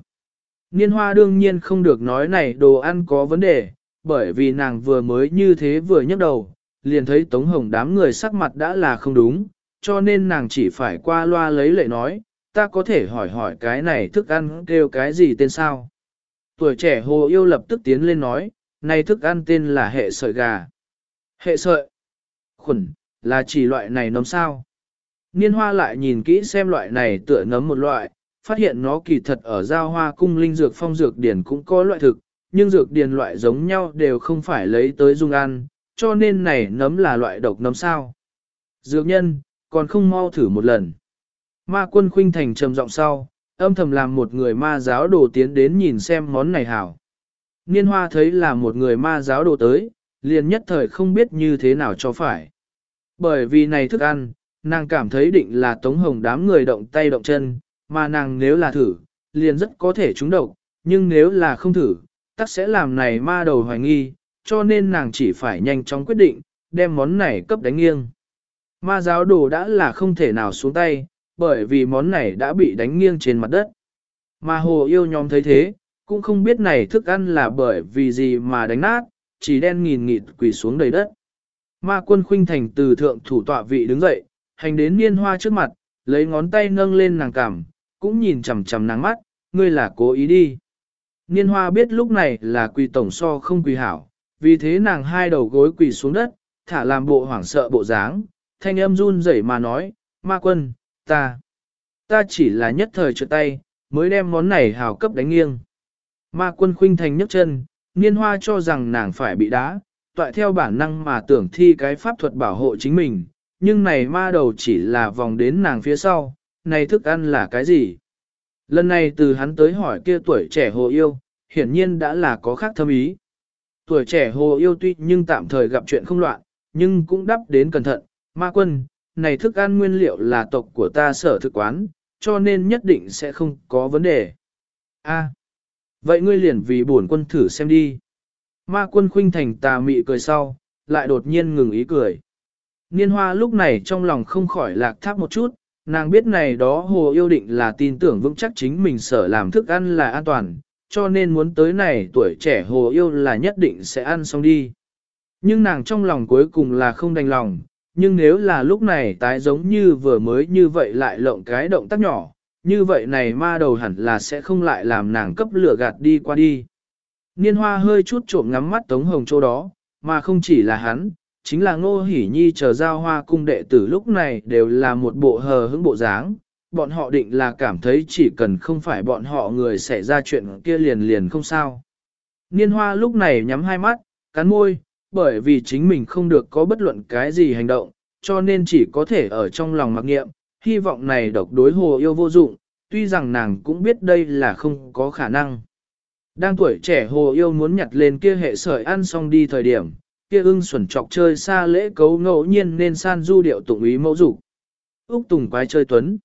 Niên hoa đương nhiên không được nói này đồ ăn có vấn đề, bởi vì nàng vừa mới như thế vừa nhấc đầu, liền thấy Tống Hồng đám người sắc mặt đã là không đúng, cho nên nàng chỉ phải qua loa lấy lệ nói, ta có thể hỏi hỏi cái này thức ăn kêu cái gì tên sao. Tuổi trẻ hồ yêu lập tức tiến lên nói, này thức ăn tên là hệ sợi gà. Hệ sợi, khuẩn, là chỉ loại này nấm sao. Niên hoa lại nhìn kỹ xem loại này tựa nấm một loại, phát hiện nó kỳ thật ở giao hoa cung linh dược phong dược điển cũng có loại thực, nhưng dược điển loại giống nhau đều không phải lấy tới dùng ăn, cho nên này nấm là loại độc nấm sao. Dược nhân, còn không mau thử một lần. Ma quân khuynh thành trầm giọng sau, âm thầm làm một người ma giáo đồ tiến đến nhìn xem món này hảo. Niên hoa thấy là một người ma giáo đồ tới, liền nhất thời không biết như thế nào cho phải. Bởi vì này thức ăn, nàng cảm thấy định là tống hồng đám người động tay động chân, mà nàng nếu là thử, liền rất có thể trúng độc, nhưng nếu là không thử, tắc sẽ làm này ma đầu hoài nghi, cho nên nàng chỉ phải nhanh chóng quyết định, đem món này cấp đánh nghiêng. Ma giáo đồ đã là không thể nào xuống tay, bởi vì món này đã bị đánh nghiêng trên mặt đất. Mà hồ yêu nhóm thấy thế, cũng không biết này thức ăn là bởi vì gì mà đánh nát, chỉ đen nghìn nghịt quỳ xuống đầy đất. Ma quân khuynh thành từ thượng thủ tọa vị đứng dậy, hành đến niên hoa trước mặt, lấy ngón tay nâng lên nàng cằm, cũng nhìn chằm chằm nàng mắt, ngươi là cố ý đi. Niên hoa biết lúc này là quỳ tổng so không quỳ hảo, vì thế nàng hai đầu gối quỳ xuống đất, thả làm bộ hoảng sợ bộ dáng, thanh âm run rẩy mà nói, ma quân, ta, ta chỉ là nhất thời trượt tay, mới đem món này hào cấp đánh nghiêng. Ma quân khuynh thành nhấc chân, niên hoa cho rằng nàng phải bị đá, tọa theo bản năng mà tưởng thi cái pháp thuật bảo hộ chính mình, nhưng này ma đầu chỉ là vòng đến nàng phía sau, này thức ăn là cái gì? Lần này từ hắn tới hỏi kia tuổi trẻ hồ yêu, hiển nhiên đã là có khác thâm ý. Tuổi trẻ hồ yêu tuy nhưng tạm thời gặp chuyện không loạn, nhưng cũng đắp đến cẩn thận, ma quân, này thức ăn nguyên liệu là tộc của ta sở thực quán, cho nên nhất định sẽ không có vấn đề. A, vậy ngươi liền vì bổn quân thử xem đi. Ma quân khuynh thành tà mị cười sau, lại đột nhiên ngừng ý cười. Niên hoa lúc này trong lòng không khỏi lạc tháp một chút, nàng biết này đó hồ yêu định là tin tưởng vững chắc chính mình sở làm thức ăn là an toàn, cho nên muốn tới này tuổi trẻ hồ yêu là nhất định sẽ ăn xong đi. Nhưng nàng trong lòng cuối cùng là không đành lòng, nhưng nếu là lúc này tái giống như vừa mới như vậy lại lộng cái động tác nhỏ, như vậy này ma đầu hẳn là sẽ không lại làm nàng cấp lửa gạt đi qua đi. Niên hoa hơi chút trộm ngắm mắt Tống Hồng Châu đó, mà không chỉ là hắn, chính là Ngô Hỷ Nhi chờ giao hoa cung đệ tử lúc này đều là một bộ hờ hững bộ dáng. Bọn họ định là cảm thấy chỉ cần không phải bọn họ người xảy ra chuyện kia liền liền không sao. Niên hoa lúc này nhắm hai mắt, cắn môi, bởi vì chính mình không được có bất luận cái gì hành động, cho nên chỉ có thể ở trong lòng mặc nghiệm, hy vọng này độc đối hồ yêu vô dụng, tuy rằng nàng cũng biết đây là không có khả năng. Đang tuổi trẻ hồ yêu muốn nhặt lên kia hệ sợi ăn xong đi thời điểm, kia ưng xuẩn trọc chơi xa lễ cấu ngẫu nhiên nên san du điệu tụng ý mẫu dục Úc Tùng quái chơi tuấn.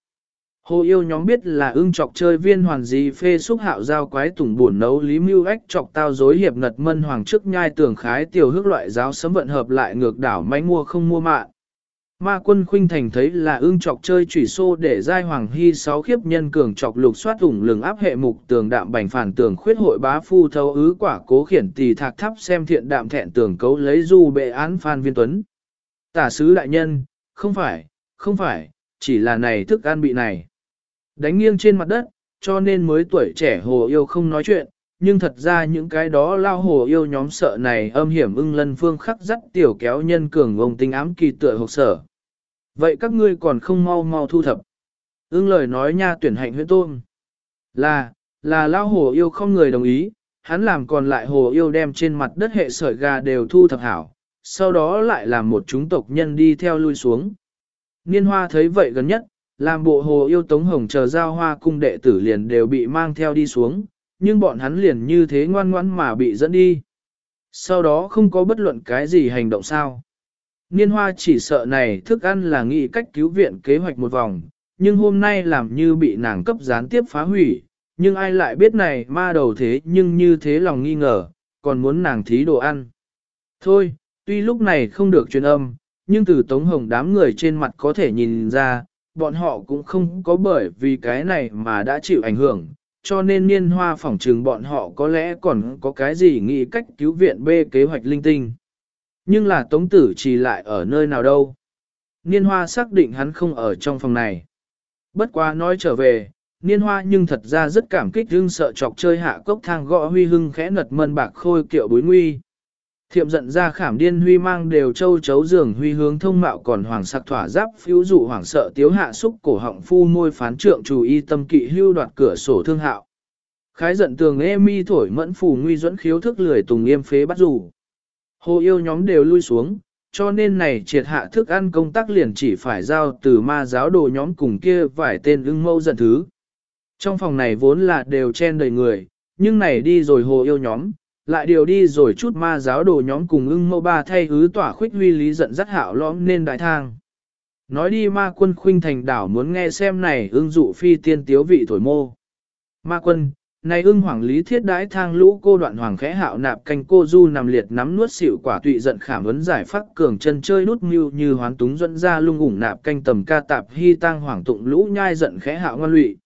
Hồ yêu nhóm biết là ưng trọc chơi viên hoàn gì phê xúc hạo giao quái tùng buồn nấu lý mưu ách trọc tao dối hiệp ngật mân hoàng trước nhai tường khái tiểu hước loại giáo sấm vận hợp lại ngược đảo máy mua không mua mạng. Ma quân khuynh thành thấy là ương chọc chơi chủy xô để giai hoàng hy sáu khiếp nhân cường chọc lục soát ủng lường áp hệ mục tường đạm bành phản tường khuyết hội bá phu thâu ứ quả cố khiển tỳ thạc thắp xem thiện đạm thẹn tường cấu lấy du bệ án phan viên tuấn. Tả sứ đại nhân, không phải, không phải, chỉ là này thức ăn bị này. Đánh nghiêng trên mặt đất, cho nên mới tuổi trẻ hồ yêu không nói chuyện, nhưng thật ra những cái đó lao hồ yêu nhóm sợ này âm hiểm ưng lân phương khắc dắt tiểu kéo nhân cường ông tinh ám kỳ tựa hộp sở. Vậy các ngươi còn không mau mau thu thập. Ưng lời nói nha tuyển hạnh huyễn tôm. Là, là lao hồ yêu không người đồng ý, hắn làm còn lại hồ yêu đem trên mặt đất hệ sợi gà đều thu thập hảo, sau đó lại làm một chúng tộc nhân đi theo lui xuống. Niên hoa thấy vậy gần nhất, làm bộ hồ yêu tống hồng chờ giao hoa cung đệ tử liền đều bị mang theo đi xuống, nhưng bọn hắn liền như thế ngoan ngoãn mà bị dẫn đi. Sau đó không có bất luận cái gì hành động sao. Niên hoa chỉ sợ này thức ăn là nghĩ cách cứu viện kế hoạch một vòng, nhưng hôm nay làm như bị nàng cấp gián tiếp phá hủy, nhưng ai lại biết này ma đầu thế nhưng như thế lòng nghi ngờ, còn muốn nàng thí đồ ăn. Thôi, tuy lúc này không được truyền âm, nhưng từ Tống Hồng đám người trên mặt có thể nhìn ra, bọn họ cũng không có bởi vì cái này mà đã chịu ảnh hưởng, cho nên niên hoa phỏng trừng bọn họ có lẽ còn có cái gì nghĩ cách cứu viện bê kế hoạch linh tinh. Nhưng là Tống Tử chỉ lại ở nơi nào đâu. Niên hoa xác định hắn không ở trong phòng này. Bất quá nói trở về, niên hoa nhưng thật ra rất cảm kích hưng sợ chọc chơi hạ cốc thang gõ huy hưng khẽ nật mân bạc khôi kiệu bối nguy. Thiệm giận ra khảm điên huy mang đều châu chấu giường huy hướng thông mạo còn hoàng sạc thỏa giáp phiếu dụ hoàng sợ tiếu hạ xúc cổ họng phu môi phán trượng chủ y tâm kỵ hưu đoạt cửa sổ thương hạo. Khái giận tường ê mi thổi mẫn phù nguy dẫn khiếu thức lười tùng nghiêm phế bắt rủ. Hồ yêu nhóm đều lui xuống, cho nên này triệt hạ thức ăn công tác liền chỉ phải giao từ ma giáo đồ nhóm cùng kia vài tên ưng mâu giận thứ. Trong phòng này vốn là đều chen đầy người, nhưng này đi rồi hồ yêu nhóm, lại điều đi rồi chút ma giáo đồ nhóm cùng ưng mâu ba thay hứ tỏa khuyết huy lý giận dắt hạo lõm nên đại thang. Nói đi ma quân khuynh thành đảo muốn nghe xem này ưng dụ phi tiên tiếu vị thổi mô. Ma quân, này ưng hoàng lý thiết đãi thang lũ cô đoạn hoàng khẽ hạo nạp canh cô du nằm liệt nắm nuốt xỉu quả tụy giận khảm ấn giải phát cường chân chơi nút mưu như hoán túng dẫn ra lung ủng nạp canh tầm ca tạp hy tang hoàng tụng lũ nhai giận khẽ hạo ngoan lụy.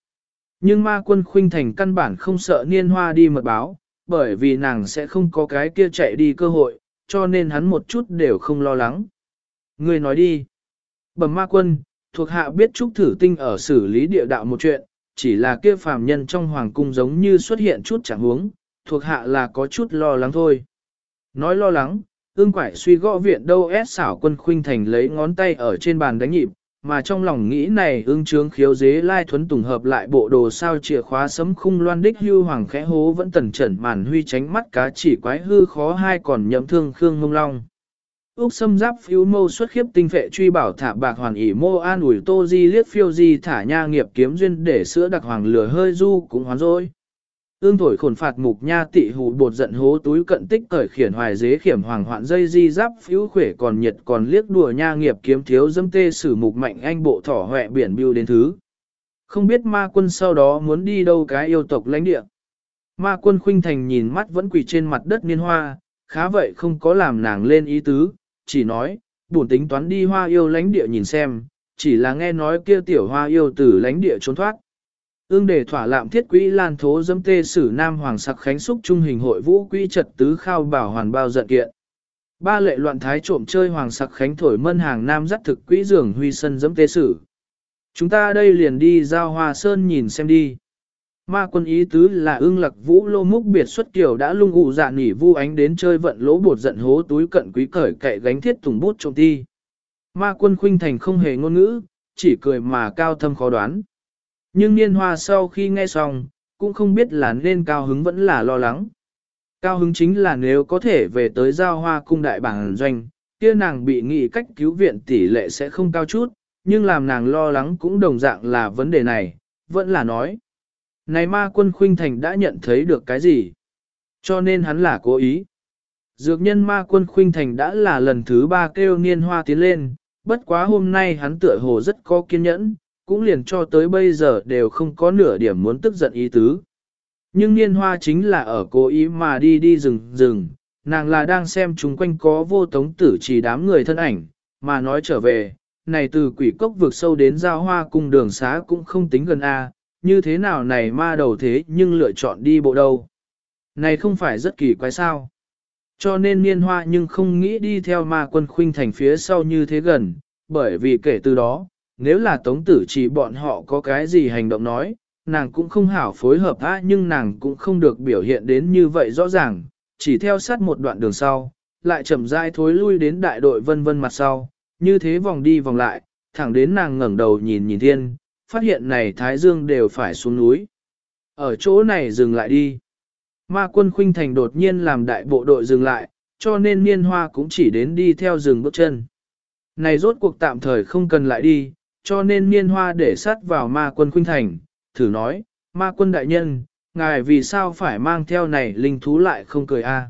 Nhưng ma quân khuynh thành căn bản không sợ niên hoa đi mật báo, bởi vì nàng sẽ không có cái kia chạy đi cơ hội, cho nên hắn một chút đều không lo lắng. Người nói đi. Bẩm ma quân, thuộc hạ biết trúc thử tinh ở xử lý địa đạo một chuyện, chỉ là kia phàm nhân trong hoàng cung giống như xuất hiện chút chẳng huống, thuộc hạ là có chút lo lắng thôi. Nói lo lắng, ương quải suy gõ viện đâu ép xảo quân khuynh thành lấy ngón tay ở trên bàn đánh nhịp, mà trong lòng nghĩ này ương trướng khiếu dế lai thuấn tùng hợp lại bộ đồ sao chìa khóa sấm khung loan đích hưu hoàng khẽ hố vẫn tần trần màn huy tránh mắt cá chỉ quái hư khó hai còn nhậm thương khương mông long. Úc xâm giáp phiếu mâu xuất khiếp tinh phệ truy bảo thả bạc hoàn ỉ mô an ủi tô di liếc phiêu di thả nha nghiệp kiếm duyên để sữa đặc hoàng lửa hơi du cũng hoán rồi. Ương thổi khổn phạt mục nha tị hù bột giận hố túi cận tích cởi khiển hoài dế khiểm hoàng hoạn dây di giáp phiếu khỏe còn nhiệt còn liếc đùa nha nghiệp kiếm thiếu dâm tê sử mục mạnh anh bộ thỏ hoẹ biển biêu đến thứ. Không biết ma quân sau đó muốn đi đâu cái yêu tộc lãnh địa. Ma quân khuynh thành nhìn mắt vẫn quỳ trên mặt đất niên hoa, khá vậy không có làm nàng lên ý tứ, chỉ nói, buồn tính toán đi hoa yêu lãnh địa nhìn xem, chỉ là nghe nói kia tiểu hoa yêu từ lãnh địa trốn thoát. Ương để thỏa lạm thiết quỹ lan thố dâm tê sử nam hoàng sặc khánh xúc trung hình hội vũ quỹ trật tứ khao bảo hoàn bao giận kiện. Ba lệ loạn thái trộm chơi hoàng sặc khánh thổi mân hàng nam dắt thực quỹ dường huy sân dâm tê sử. Chúng ta đây liền đi giao hoa sơn nhìn xem đi. Ma quân ý tứ là ưng lạc vũ lô múc biệt xuất kiểu đã lung ụ dạ nỉ vu ánh đến chơi vận lỗ bột giận hố túi cận quý cởi cậy gánh thiết tùng bút trộm ti. Ma quân khuynh thành không hề ngôn ngữ, chỉ cười mà cao thâm khó đoán. Nhưng niên hoa sau khi nghe xong, cũng không biết là nên cao hứng vẫn là lo lắng. Cao hứng chính là nếu có thể về tới giao hoa cung đại bảng doanh, kia nàng bị nghị cách cứu viện tỷ lệ sẽ không cao chút, nhưng làm nàng lo lắng cũng đồng dạng là vấn đề này, vẫn là nói. Này ma quân khuynh thành đã nhận thấy được cái gì? Cho nên hắn là cố ý. Dược nhân ma quân khuynh thành đã là lần thứ ba kêu niên hoa tiến lên, bất quá hôm nay hắn tựa hồ rất có kiên nhẫn, cũng liền cho tới bây giờ đều không có nửa điểm muốn tức giận ý tứ. Nhưng niên hoa chính là ở cố ý mà đi đi rừng rừng, nàng là đang xem chúng quanh có vô tống tử chỉ đám người thân ảnh, mà nói trở về, này từ quỷ cốc vượt sâu đến giao hoa cung đường xá cũng không tính gần A, như thế nào này ma đầu thế nhưng lựa chọn đi bộ đâu. Này không phải rất kỳ quái sao. Cho nên niên hoa nhưng không nghĩ đi theo ma quân khuynh thành phía sau như thế gần, bởi vì kể từ đó, nếu là tống tử chỉ bọn họ có cái gì hành động nói, nàng cũng không hảo phối hợp á nhưng nàng cũng không được biểu hiện đến như vậy rõ ràng, chỉ theo sát một đoạn đường sau, lại chậm rãi thối lui đến đại đội vân vân mặt sau, như thế vòng đi vòng lại, thẳng đến nàng ngẩng đầu nhìn nhìn thiên, phát hiện này Thái Dương đều phải xuống núi. Ở chỗ này dừng lại đi. Ma quân khuynh thành đột nhiên làm đại bộ đội dừng lại, cho nên niên hoa cũng chỉ đến đi theo rừng bước chân. Này rốt cuộc tạm thời không cần lại đi, cho nên niên hoa để sát vào ma quân khuynh thành, thử nói, ma quân đại nhân, ngài vì sao phải mang theo này linh thú lại không cười a?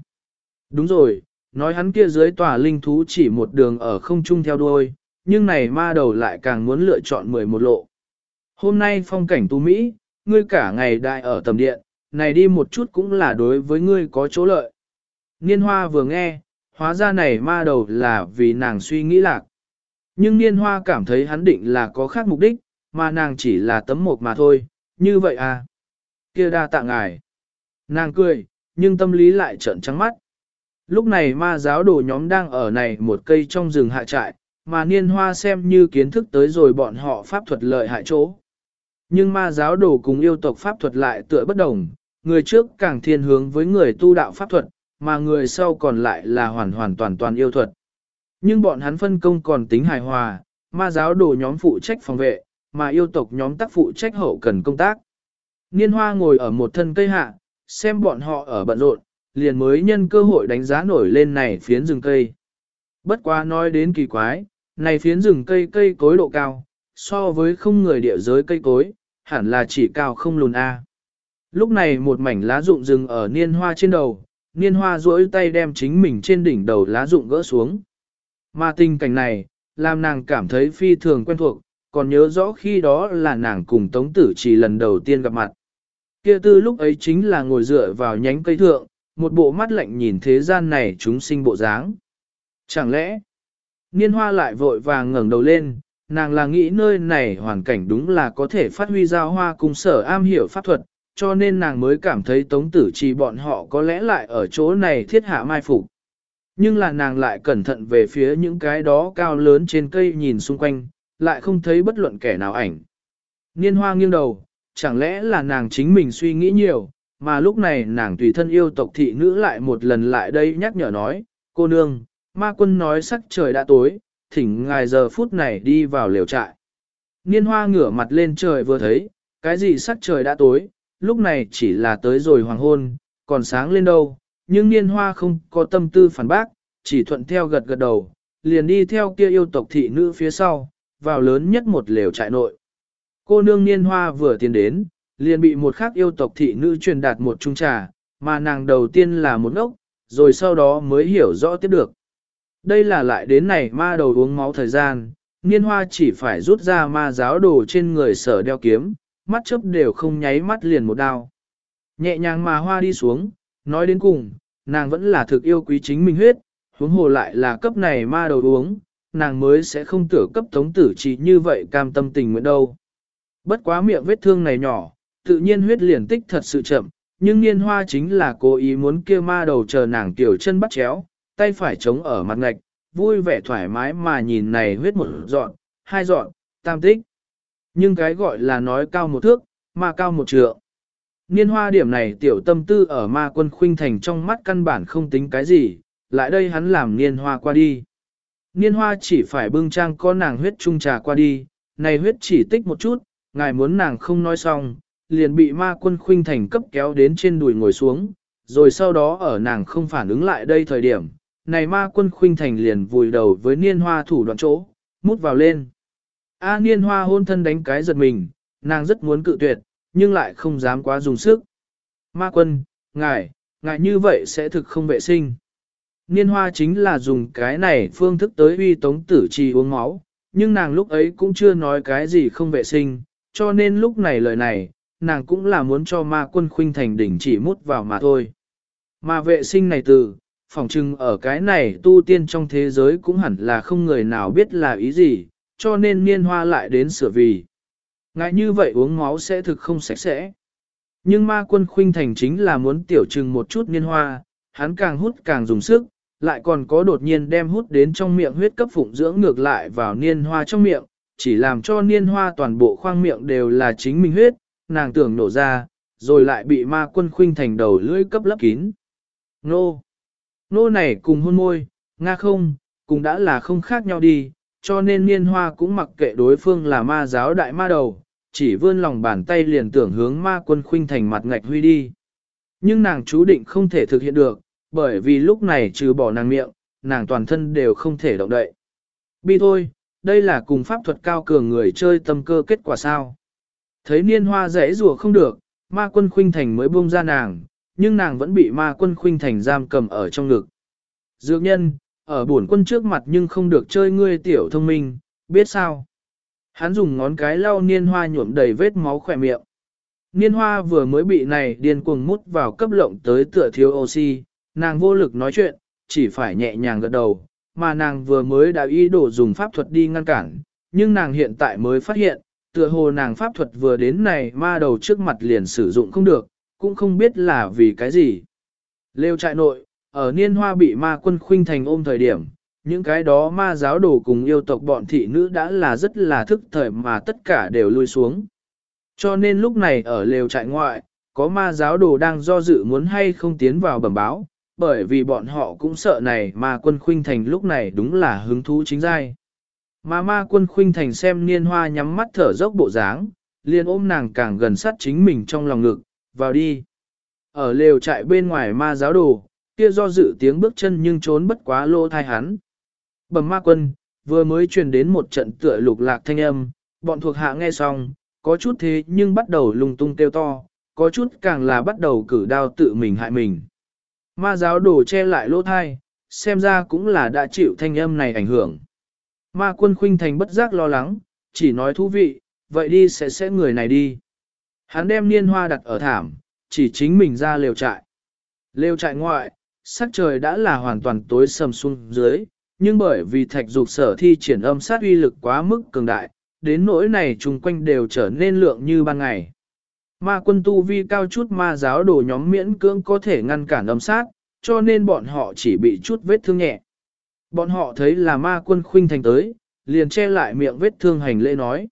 Đúng rồi, nói hắn kia dưới tòa linh thú chỉ một đường ở không trung theo đuôi, nhưng này ma đầu lại càng muốn lựa chọn mười một lộ. Hôm nay phong cảnh tu Mỹ, ngươi cả ngày đại ở tầm điện, này đi một chút cũng là đối với ngươi có chỗ lợi. Niên hoa vừa nghe, hóa ra này ma đầu là vì nàng suy nghĩ lạc. Nhưng niên hoa cảm thấy hắn định là có khác mục đích, mà nàng chỉ là tấm mộc mà thôi, như vậy à. Kia đa tạ ngài. Nàng cười, nhưng tâm lý lại trợn trắng mắt. Lúc này ma giáo đồ nhóm đang ở này một cây trong rừng hạ trại, mà niên hoa xem như kiến thức tới rồi bọn họ pháp thuật lợi hại chỗ. Nhưng ma giáo đồ cùng yêu tộc pháp thuật lại tựa bất đồng, người trước càng thiên hướng với người tu đạo pháp thuật, mà người sau còn lại là hoàn hoàn toàn toàn yêu thuật. Nhưng bọn hắn phân công còn tính hài hòa, ma giáo đồ nhóm phụ trách phòng vệ, mà yêu tộc nhóm tác phụ trách hậu cần công tác. Niên hoa ngồi ở một thân cây hạ, xem bọn họ ở bận rộn, liền mới nhân cơ hội đánh giá nổi lên này phiến rừng cây. Bất quá nói đến kỳ quái, này phiến rừng cây cây cối độ cao, so với không người địa giới cây cối, hẳn là chỉ cao không lùn A. Lúc này một mảnh lá rụng rừng ở niên hoa trên đầu, niên hoa duỗi tay đem chính mình trên đỉnh đầu lá rụng gỡ xuống. Mà tình cảnh này, làm nàng cảm thấy phi thường quen thuộc, còn nhớ rõ khi đó là nàng cùng Tống Tử chỉ lần đầu tiên gặp mặt. Kia tư lúc ấy chính là ngồi dựa vào nhánh cây thượng, một bộ mắt lạnh nhìn thế gian này chúng sinh bộ dáng. Chẳng lẽ, niên hoa lại vội vàng ngẩng đầu lên, nàng là nghĩ nơi này hoàn cảnh đúng là có thể phát huy giao hoa cùng sở am hiểu pháp thuật, cho nên nàng mới cảm thấy tống tử trì bọn họ có lẽ lại ở chỗ này thiết hạ mai phục. Nhưng là nàng lại cẩn thận về phía những cái đó cao lớn trên cây nhìn xung quanh, lại không thấy bất luận kẻ nào ảnh. Niên hoa nghiêng đầu, chẳng lẽ là nàng chính mình suy nghĩ nhiều, mà lúc này nàng tùy thân yêu tộc thị nữ lại một lần lại đây nhắc nhở nói, cô nương, ma quân nói sắc trời đã tối, thỉnh ngài giờ phút này đi vào lều trại. Niên hoa ngửa mặt lên trời vừa thấy, cái gì sắc trời đã tối, lúc này chỉ là tới rồi hoàng hôn, còn sáng lên đâu, nhưng niên hoa không có tâm tư phản bác, chỉ thuận theo gật gật đầu, liền đi theo kia yêu tộc thị nữ phía sau, vào lớn nhất một lều trại nội. Cô nương niên hoa vừa tiến đến, liền bị một khác yêu tộc thị nữ truyền đạt một chung trà, mà nàng đầu tiên là một ốc, rồi sau đó mới hiểu rõ tiếp được. Đây là lại đến này ma đầu uống máu thời gian, niên hoa chỉ phải rút ra ma giáo đồ trên người sở đeo kiếm, mắt chớp đều không nháy mắt liền một đao. Nhẹ nhàng mà hoa đi xuống, nói đến cùng, nàng vẫn là thực yêu quý chính mình huyết, huống hồ lại là cấp này ma đầu uống, nàng mới sẽ không tưởng cấp tống tử chỉ như vậy cam tâm tình nguyện đâu. Bất quá miệng vết thương này nhỏ, tự nhiên huyết liền tích thật sự chậm, nhưng niên hoa chính là cố ý muốn kia ma đầu chờ nàng tiểu chân bắt chéo, tay phải chống ở mặt ngạch, vui vẻ thoải mái mà nhìn này huyết một dọn, hai dọn, tam tích. Nhưng cái gọi là nói cao một thước, mà cao một trượng. Niên hoa điểm này tiểu tâm tư ở ma quân khuynh thành trong mắt căn bản không tính cái gì, lại đây hắn làm niên hoa qua đi. Niên hoa chỉ phải bưng trang con nàng huyết trung trà qua đi, này huyết chỉ tích một chút, ngài muốn nàng không nói xong, liền bị ma quân khuynh thành cấp kéo đến trên đùi ngồi xuống, rồi sau đó ở nàng không phản ứng lại đây thời điểm, này ma quân khuynh thành liền vùi đầu với niên hoa thủ đoạn chỗ, mút vào lên. A niên hoa hôn thân đánh cái giật mình, nàng rất muốn cự tuyệt, nhưng lại không dám quá dùng sức. Ma quân, ngài, ngài như vậy sẽ thực không vệ sinh. Niên hoa chính là dùng cái này phương thức tới uy tống tử trì uống máu, nhưng nàng lúc ấy cũng chưa nói cái gì không vệ sinh, cho nên lúc này lời này, nàng cũng là muốn cho ma quân khuynh thành đỉnh chỉ mút vào mà thôi. Mà vệ sinh này từ, Phỏng chừng ở cái này tu tiên trong thế giới cũng hẳn là không người nào biết là ý gì, cho nên niên hoa lại đến sửa vì. Ngại như vậy uống máu sẽ thực không sạch sẽ. Nhưng ma quân khuynh thành chính là muốn tiểu trừng một chút niên hoa, hắn càng hút càng dùng sức, lại còn có đột nhiên đem hút đến trong miệng huyết cấp phụng dưỡng ngược lại vào niên hoa trong miệng, chỉ làm cho niên hoa toàn bộ khoang miệng đều là chính mình huyết, nàng tưởng nổ ra, rồi lại bị ma quân khuynh thành đầu lưỡi cấp lấp kín. Nô! Nô này cùng hôn môi, nga không, cùng đã là không khác nhau đi, cho nên niên hoa cũng mặc kệ đối phương là ma giáo đại ma đầu, chỉ vươn lòng bàn tay liền tưởng hướng ma quân khuynh thành mặt ngạch huy đi. Nhưng nàng chú định không thể thực hiện được, bởi vì lúc này trừ bỏ nàng miệng, nàng toàn thân đều không thể động đậy. Bi thôi, đây là cùng pháp thuật cao cường người chơi tâm cơ kết quả sao. Thấy niên hoa rẽ rùa không được, ma quân khuynh thành mới buông ra nàng, nhưng nàng vẫn bị ma quân khuynh thành giam cầm ở trong ngực. Dược nhân, ở bổn quân trước mặt nhưng không được chơi ngươi tiểu thông minh, biết sao? Hắn dùng ngón cái lau niên hoa nhuộm đầy vết máu khỏe miệng. Niên hoa vừa mới bị này điên cuồng mút vào cấp lộng tới tựa thiếu oxy, nàng vô lực nói chuyện, chỉ phải nhẹ nhàng gật đầu, mà nàng vừa mới đã ý đồ dùng pháp thuật đi ngăn cản, nhưng nàng hiện tại mới phát hiện, tựa hồ nàng pháp thuật vừa đến này ma đầu trước mặt liền sử dụng không được, cũng không biết là vì cái gì. Lêu trại nội, ở niên hoa bị ma quân khuynh thành ôm thời điểm, những cái đó ma giáo đồ cùng yêu tộc bọn thị nữ đã là rất là thức thời mà tất cả đều lui xuống. Cho nên lúc này ở lều trại ngoại, có ma giáo đồ đang do dự muốn hay không tiến vào bẩm báo, bởi vì bọn họ cũng sợ này ma quân khuynh thành lúc này đúng là hứng thú chính giai. Mà ma quân khuynh thành xem niên hoa nhắm mắt thở dốc bộ dáng, liền ôm nàng càng gần sát chính mình trong lòng ngực, vào đi. Ở lều trại bên ngoài ma giáo đồ, kia do dự tiếng bước chân nhưng trốn bất quá lô thai hắn. Bẩm ma quân, vừa mới truyền đến một trận tựa lục lạc thanh âm, bọn thuộc hạ nghe xong, có chút thế nhưng bắt đầu lung tung kêu to, có chút càng là bắt đầu cử đao tự mình hại mình. Ma giáo đồ che lại lỗ thai, xem ra cũng là đã chịu thanh âm này ảnh hưởng. Ma quân khuynh thành bất giác lo lắng, chỉ nói thú vị, vậy đi sẽ sẽ người này đi. Hắn đem niên hoa đặt ở thảm, chỉ chính mình ra lều trại. Lều trại ngoại, sắc trời đã là hoàn toàn tối sầm xuống dưới, nhưng bởi vì thạch dục sở thi triển âm sát uy lực quá mức cường đại, đến nỗi này chung quanh đều trở nên lượng như ban ngày. Ma quân tu vi cao chút ma giáo đồ nhóm miễn cưỡng có thể ngăn cản âm sát, cho nên bọn họ chỉ bị chút vết thương nhẹ. Bọn họ thấy là ma quân khuynh thành tới, liền che lại miệng vết thương hành lễ nói.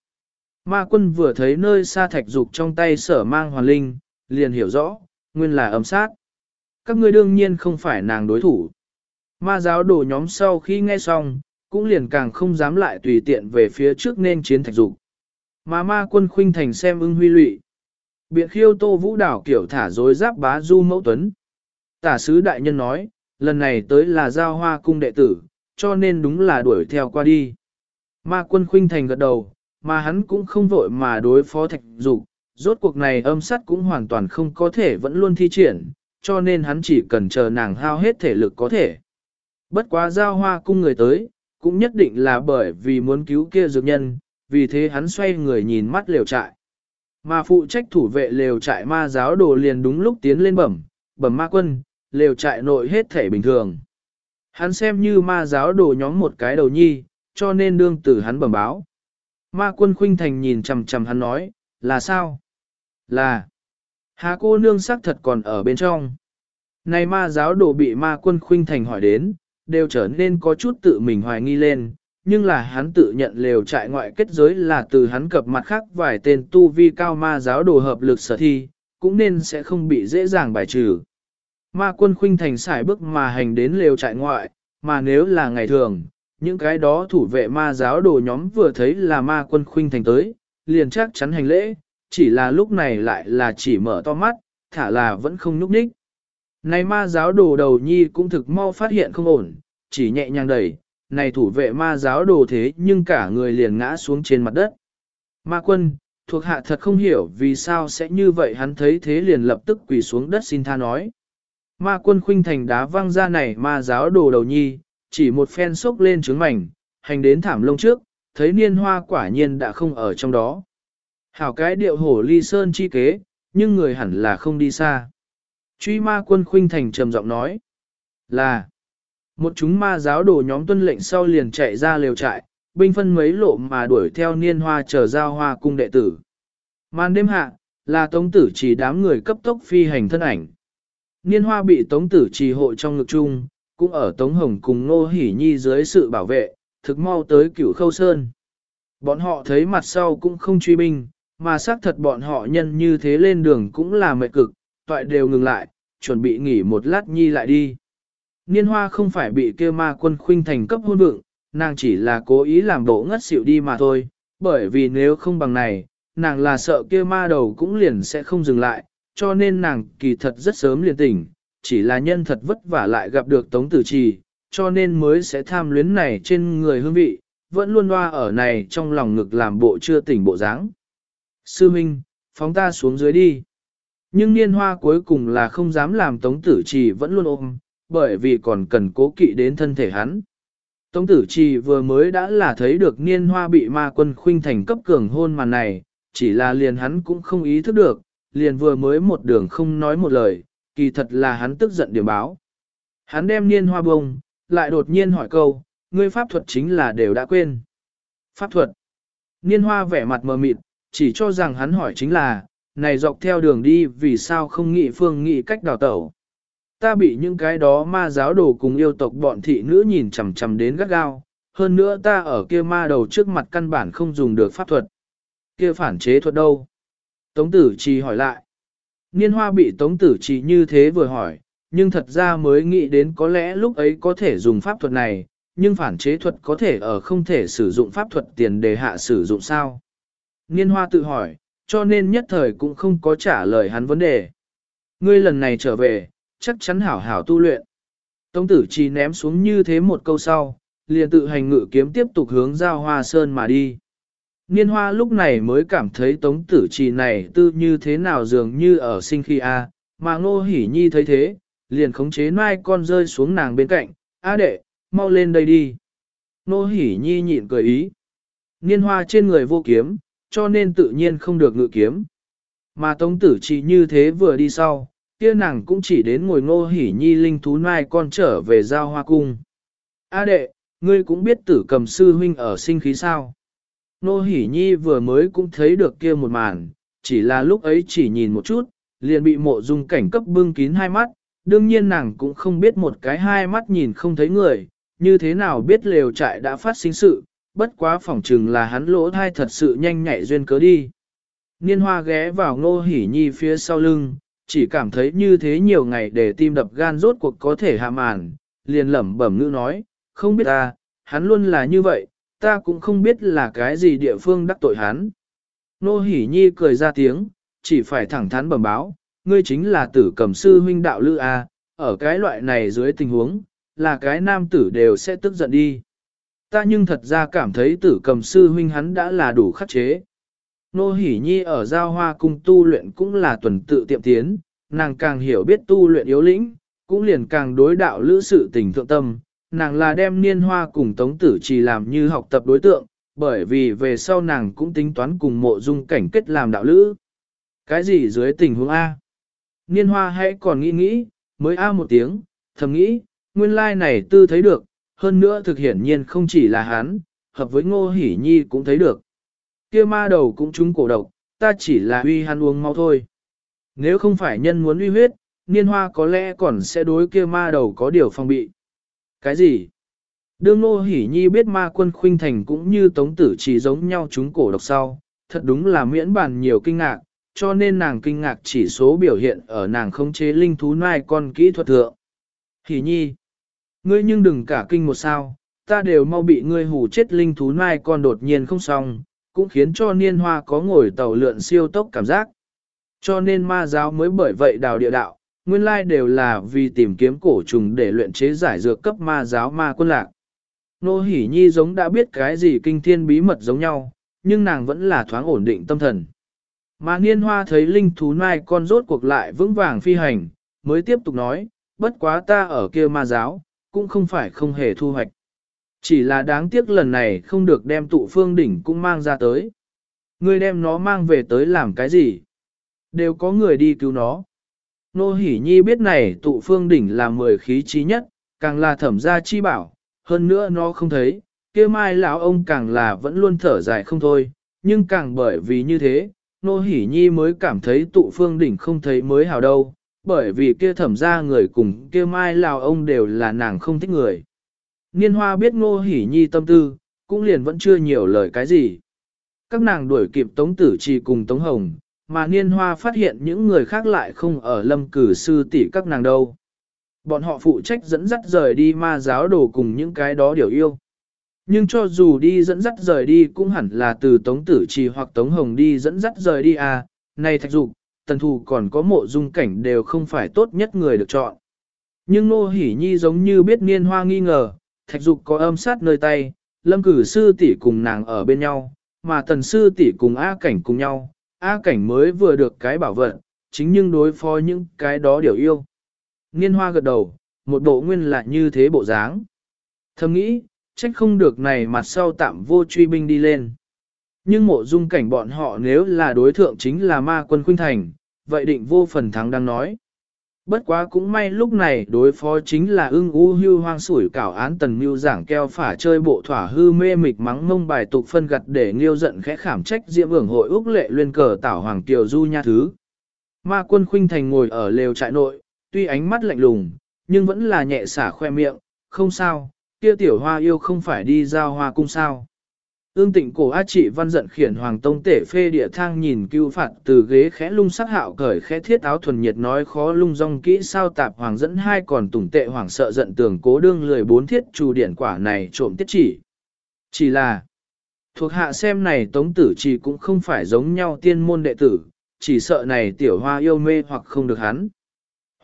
Ma quân vừa thấy nơi xa thạch dục trong tay sở mang hoàn linh, liền hiểu rõ, nguyên là ấm sát. Các ngươi đương nhiên không phải nàng đối thủ. Ma giáo đồ nhóm sau khi nghe xong, cũng liền càng không dám lại tùy tiện về phía trước nên chiến thạch dục. Mà ma quân khuynh thành xem ưng huy lụy. Biện khiêu tô vũ đảo kiểu thả dối giáp bá du mẫu tuấn. Tả sứ đại nhân nói, lần này tới là giao hoa cung đệ tử, cho nên đúng là đuổi theo qua đi. Ma quân khuynh thành gật đầu, mà hắn cũng không vội mà đối phó thạch dục, rốt cuộc này âm sắt cũng hoàn toàn không có thể vẫn luôn thi triển, cho nên hắn chỉ cần chờ nàng hao hết thể lực có thể. Bất quá giao hoa cung người tới, cũng nhất định là bởi vì muốn cứu kia dược nhân, vì thế hắn xoay người nhìn mắt lều trại. Mà phụ trách thủ vệ lều trại ma giáo đồ liền đúng lúc tiến lên bẩm, bẩm ma quân, lều trại nội hết thể bình thường. Hắn xem như ma giáo đồ nhóm một cái đầu nhi, cho nên đương tử hắn bẩm báo. Ma quân khuynh thành nhìn chầm chầm hắn nói, là sao? Là, hà cô nương sắc thật còn ở bên trong. Này ma giáo đồ bị ma quân khuynh thành hỏi đến, đều trở nên có chút tự mình hoài nghi lên, nhưng là hắn tự nhận lều trại ngoại kết giới là từ hắn cập mặt khác vài tên tu vi cao ma giáo đồ hợp lực sở thi, cũng nên sẽ không bị dễ dàng bài trừ. Ma quân khuynh thành xài bước mà hành đến lều trại ngoại, mà nếu là ngày thường, những cái đó thủ vệ ma giáo đồ nhóm vừa thấy là ma quân khuynh thành tới, liền chắc chắn hành lễ, chỉ là lúc này lại là chỉ mở to mắt, thả là vẫn không nhúc nhích. Này ma giáo đồ đầu nhi cũng thực mau phát hiện không ổn, chỉ nhẹ nhàng đẩy, này thủ vệ ma giáo đồ thế nhưng cả người liền ngã xuống trên mặt đất. Ma quân, thuộc hạ thật không hiểu vì sao sẽ như vậy hắn thấy thế liền lập tức quỳ xuống đất xin tha nói. Ma quân khuynh thành đá văng ra này ma giáo đồ đầu nhi, chỉ một phen sốc lên trứng mảnh, hành đến thảm lông trước, thấy niên hoa quả nhiên đã không ở trong đó. Hảo cái điệu hổ ly sơn chi kế, nhưng người hẳn là không đi xa. Truy ma quân khuynh thành trầm giọng nói là một chúng ma giáo đồ nhóm tuân lệnh sau liền chạy ra lều trại, binh phân mấy lộ mà đuổi theo niên hoa chờ giao hoa cung đệ tử. Màn đêm hạ, là tống tử chỉ đám người cấp tốc phi hành thân ảnh. Niên hoa bị tống tử trì hộ trong ngực chung, cũng ở tống hồng cùng nô hỉ nhi dưới sự bảo vệ, thực mau tới cửu khâu sơn. Bọn họ thấy mặt sau cũng không truy binh, mà xác thật bọn họ nhân như thế lên đường cũng là mệt cực, toại đều ngừng lại, chuẩn bị nghỉ một lát nhi lại đi. Niên hoa không phải bị kêu ma quân khuynh thành cấp hôn vượng, nàng chỉ là cố ý làm bộ ngất xỉu đi mà thôi, bởi vì nếu không bằng này, nàng là sợ kêu ma đầu cũng liền sẽ không dừng lại, cho nên nàng kỳ thật rất sớm liền tỉnh, chỉ là nhân thật vất vả lại gặp được tống tử trì, cho nên mới sẽ tham luyến này trên người hương vị, vẫn luôn loa ở này trong lòng ngực làm bộ chưa tỉnh bộ dáng. Sư Minh, phóng ta xuống dưới đi. Nhưng niên hoa cuối cùng là không dám làm tống tử trì vẫn luôn ôm, bởi vì còn cần cố kỵ đến thân thể hắn. Tống tử trì vừa mới đã là thấy được niên hoa bị ma quân khuynh thành cấp cường hôn màn này, chỉ là liền hắn cũng không ý thức được, liền vừa mới một đường không nói một lời, kỳ thật là hắn tức giận điểm báo. Hắn đem niên hoa bông, lại đột nhiên hỏi câu, ngươi pháp thuật chính là đều đã quên. Pháp thuật. Niên hoa vẻ mặt mờ mịt, chỉ cho rằng hắn hỏi chính là, này dọc theo đường đi vì sao không nghĩ phương nghĩ cách đào tẩu. Ta bị những cái đó ma giáo đồ cùng yêu tộc bọn thị nữ nhìn chằm chằm đến gắt gao, hơn nữa ta ở kia ma đầu trước mặt căn bản không dùng được pháp thuật. Kia phản chế thuật đâu? Tống tử trì hỏi lại. Niên hoa bị tống tử chỉ như thế vừa hỏi, nhưng thật ra mới nghĩ đến có lẽ lúc ấy có thể dùng pháp thuật này, nhưng phản chế thuật có thể ở không thể sử dụng pháp thuật tiền đề hạ sử dụng sao. Niên hoa tự hỏi, cho nên nhất thời cũng không có trả lời hắn vấn đề. Ngươi lần này trở về, chắc chắn hảo hảo tu luyện. Tống tử chỉ ném xuống như thế một câu sau, liền tự hành ngự kiếm tiếp tục hướng giao hoa sơn mà đi. Niên hoa lúc này mới cảm thấy tống tử trì này tư như thế nào dường như ở sinh khi A, mà ngô hỉ nhi thấy thế, liền khống chế mai con rơi xuống nàng bên cạnh, A đệ, mau lên đây đi. Ngô hỉ nhi nhịn cười ý. Niên hoa trên người vô kiếm, cho nên tự nhiên không được ngự kiếm. Mà tống tử trì như thế vừa đi sau, kia nàng cũng chỉ đến ngồi ngô hỉ nhi linh thú mai con trở về giao hoa cung. A đệ, ngươi cũng biết tử cầm sư huynh ở sinh khí sao. Nô hỉ nhi vừa mới cũng thấy được kia một màn, chỉ là lúc ấy chỉ nhìn một chút, liền bị mộ dung cảnh cấp bưng kín hai mắt, đương nhiên nàng cũng không biết một cái hai mắt nhìn không thấy người, như thế nào biết lều trại đã phát sinh sự, bất quá phỏng chừng là hắn lỗ thai thật sự nhanh nhạy duyên cớ đi. Niên hoa ghé vào Nô hỉ nhi phía sau lưng, chỉ cảm thấy như thế nhiều ngày để tim đập gan rốt cuộc có thể hạ màn, liền lẩm bẩm ngữ nói, không biết ta, hắn luôn là như vậy, ta cũng không biết là cái gì địa phương đắc tội hắn. Nô Hỷ Nhi cười ra tiếng, chỉ phải thẳng thắn bẩm báo, ngươi chính là tử cầm sư huynh đạo lư A, ở cái loại này dưới tình huống, là cái nam tử đều sẽ tức giận đi. Ta nhưng thật ra cảm thấy tử cầm sư huynh hắn đã là đủ khắc chế. Nô Hỷ Nhi ở giao hoa cung tu luyện cũng là tuần tự tiệm tiến, nàng càng hiểu biết tu luyện yếu lĩnh, cũng liền càng đối đạo lữ sự tình thượng tâm, nàng là đem niên hoa cùng tống tử chỉ làm như học tập đối tượng, bởi vì về sau nàng cũng tính toán cùng mộ dung cảnh kết làm đạo lữ. Cái gì dưới tình huống A? Niên hoa hãy còn nghĩ nghĩ, mới A một tiếng, thầm nghĩ, nguyên lai này tư thấy được, hơn nữa thực hiển nhiên không chỉ là hắn, hợp với ngô hỉ nhi cũng thấy được kia ma đầu cũng trúng cổ độc, ta chỉ là uy hắn uống mau thôi. Nếu không phải nhân muốn uy huyết, niên hoa có lẽ còn sẽ đối kia ma đầu có điều phòng bị. Cái gì? Đương Nô Hỷ Nhi biết ma quân khuynh thành cũng như tống tử chỉ giống nhau chúng cổ độc sau, thật đúng là miễn bàn nhiều kinh ngạc, cho nên nàng kinh ngạc chỉ số biểu hiện ở nàng không chế linh thú nai con kỹ thuật thượng. Hỷ Nhi, ngươi nhưng đừng cả kinh một sao, ta đều mau bị ngươi hù chết linh thú nai con đột nhiên không xong, cũng khiến cho niên hoa có ngồi tàu lượn siêu tốc cảm giác. Cho nên ma giáo mới bởi vậy đào địa đạo, nguyên lai đều là vì tìm kiếm cổ trùng để luyện chế giải dược cấp ma giáo ma quân lạc. Nô Hỷ Nhi giống đã biết cái gì kinh thiên bí mật giống nhau, nhưng nàng vẫn là thoáng ổn định tâm thần. Mà niên hoa thấy linh thú nai con rốt cuộc lại vững vàng phi hành, mới tiếp tục nói, bất quá ta ở kia ma giáo, cũng không phải không hề thu hoạch. Chỉ là đáng tiếc lần này không được đem tụ phương đỉnh cũng mang ra tới. Người đem nó mang về tới làm cái gì? Đều có người đi cứu nó. Nô Hỷ Nhi biết này tụ phương đỉnh là mười khí trí nhất, càng là thẩm gia chi bảo, hơn nữa nó không thấy, kia mai lão ông càng là vẫn luôn thở dài không thôi, nhưng càng bởi vì như thế, nô hỉ nhi mới cảm thấy tụ phương đỉnh không thấy mới hào đâu, bởi vì kia thẩm Gia người cùng kia mai lão ông đều là nàng không thích người. Niên hoa biết nô hỉ nhi tâm tư, cũng liền vẫn chưa nhiều lời cái gì. Các nàng đuổi kịp Tống Tử Trì cùng Tống Hồng, mà Niên Hoa phát hiện những người khác lại không ở lâm cử sư tỷ các nàng đâu. Bọn họ phụ trách dẫn dắt rời đi ma giáo đồ cùng những cái đó điều yêu. Nhưng cho dù đi dẫn dắt rời đi cũng hẳn là từ Tống Tử Trì hoặc Tống Hồng đi dẫn dắt rời đi à, này thạch dục, tần thù còn có mộ dung cảnh đều không phải tốt nhất người được chọn. Nhưng Nô Hỷ Nhi giống như biết niên hoa nghi ngờ, thạch dục có âm sát nơi tay, lâm cử sư tỷ cùng nàng ở bên nhau, mà tần sư tỷ cùng A cảnh cùng nhau, A cảnh mới vừa được cái bảo vật, chính nhưng đối phó những cái đó điều yêu. Niên hoa gật đầu, một bộ nguyên là như thế bộ dáng. Thầm nghĩ, trách không được này mặt sau tạm vô truy binh đi lên. Nhưng mộ dung cảnh bọn họ nếu là đối thượng chính là ma quân khuynh thành, vậy định vô phần thắng đang nói. Bất quá cũng may lúc này đối phó chính là ưng u hưu hoang sủi cảo án tần mưu giảng keo phả chơi bộ thỏa hư mê mịch mắng mông bài tục phân gặt để nghiêu giận khẽ khảm trách diễm ưởng hội úc lệ luyên cờ tảo hoàng kiều du nha thứ. Ma quân khuynh thành ngồi ở lều trại nội, tuy ánh mắt lạnh lùng, nhưng vẫn là nhẹ xả khoe miệng, không sao, kia tiểu hoa yêu không phải đi giao hoa cung sao. Ương tịnh cổ a trị văn giận khiển hoàng tông tể phê địa thang nhìn cưu phạt từ ghế khẽ lung sắc hạo cởi khẽ thiết áo thuần nhiệt nói khó lung rong kỹ sao tạp hoàng dẫn hai còn tủng tệ hoàng sợ giận tường cố đương lười bốn thiết trù điển quả này trộm tiết chỉ. Chỉ là, thuộc hạ xem này tống tử chỉ cũng không phải giống nhau tiên môn đệ tử, chỉ sợ này tiểu hoa yêu mê hoặc không được hắn.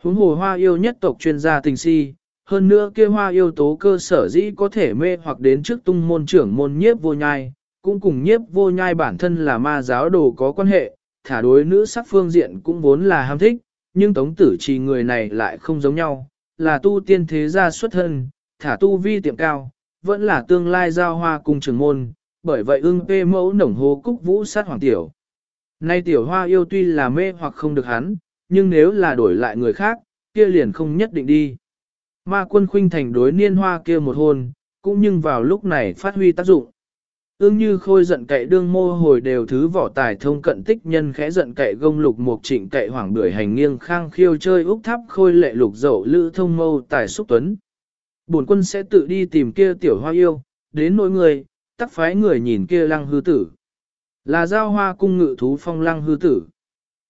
Huống hồ hoa yêu nhất tộc chuyên gia tình si, hơn nữa kia hoa yêu tố cơ sở dĩ có thể mê hoặc đến trước tung môn trưởng môn nhiếp vô nhai, cũng cùng nhiếp vô nhai bản thân là ma giáo đồ có quan hệ, thả đối nữ sắc phương diện cũng vốn là ham thích, nhưng tống tử trì người này lại không giống nhau, là tu tiên thế gia xuất thân, thả tu vi tiệm cao, vẫn là tương lai giao hoa cùng trưởng môn, bởi vậy ưng kê mẫu nổng hô cúc vũ sát hoàng tiểu. Nay tiểu hoa yêu tuy là mê hoặc không được hắn, nhưng nếu là đổi lại người khác, kia liền không nhất định đi. Ma quân khuynh thành đối niên hoa kia một hôn, cũng nhưng vào lúc này phát huy tác dụng. Ương như khôi giận cậy đương mô hồi đều thứ vỏ tài thông cận tích nhân khẽ giận cậy gông lục mục trịnh cậy hoảng bưởi hành nghiêng khang khiêu chơi úc tháp khôi lệ lục dậu lữ thông mâu tài xúc tuấn. Bổn quân sẽ tự đi tìm kia tiểu hoa yêu, đến nỗi người, tắc phái người nhìn kia lăng hư tử. Là giao hoa cung ngự thú phong lăng hư tử.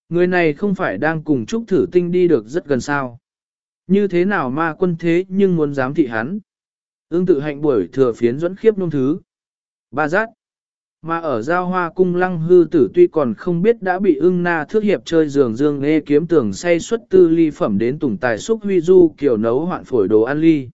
Người này không phải đang cùng Trúc Thử Tinh đi được rất gần sao. Như thế nào ma quân thế nhưng muốn dám thị hắn. Ưng tự hạnh buổi thừa phiến dẫn khiếp nông thứ. Ba giác. Mà ở giao hoa cung lăng hư tử tuy còn không biết đã bị ưng na thước hiệp chơi giường dương nghe kiếm tưởng say xuất tư ly phẩm đến tùng tài xúc huy du kiểu nấu hoạn phổi đồ ăn ly.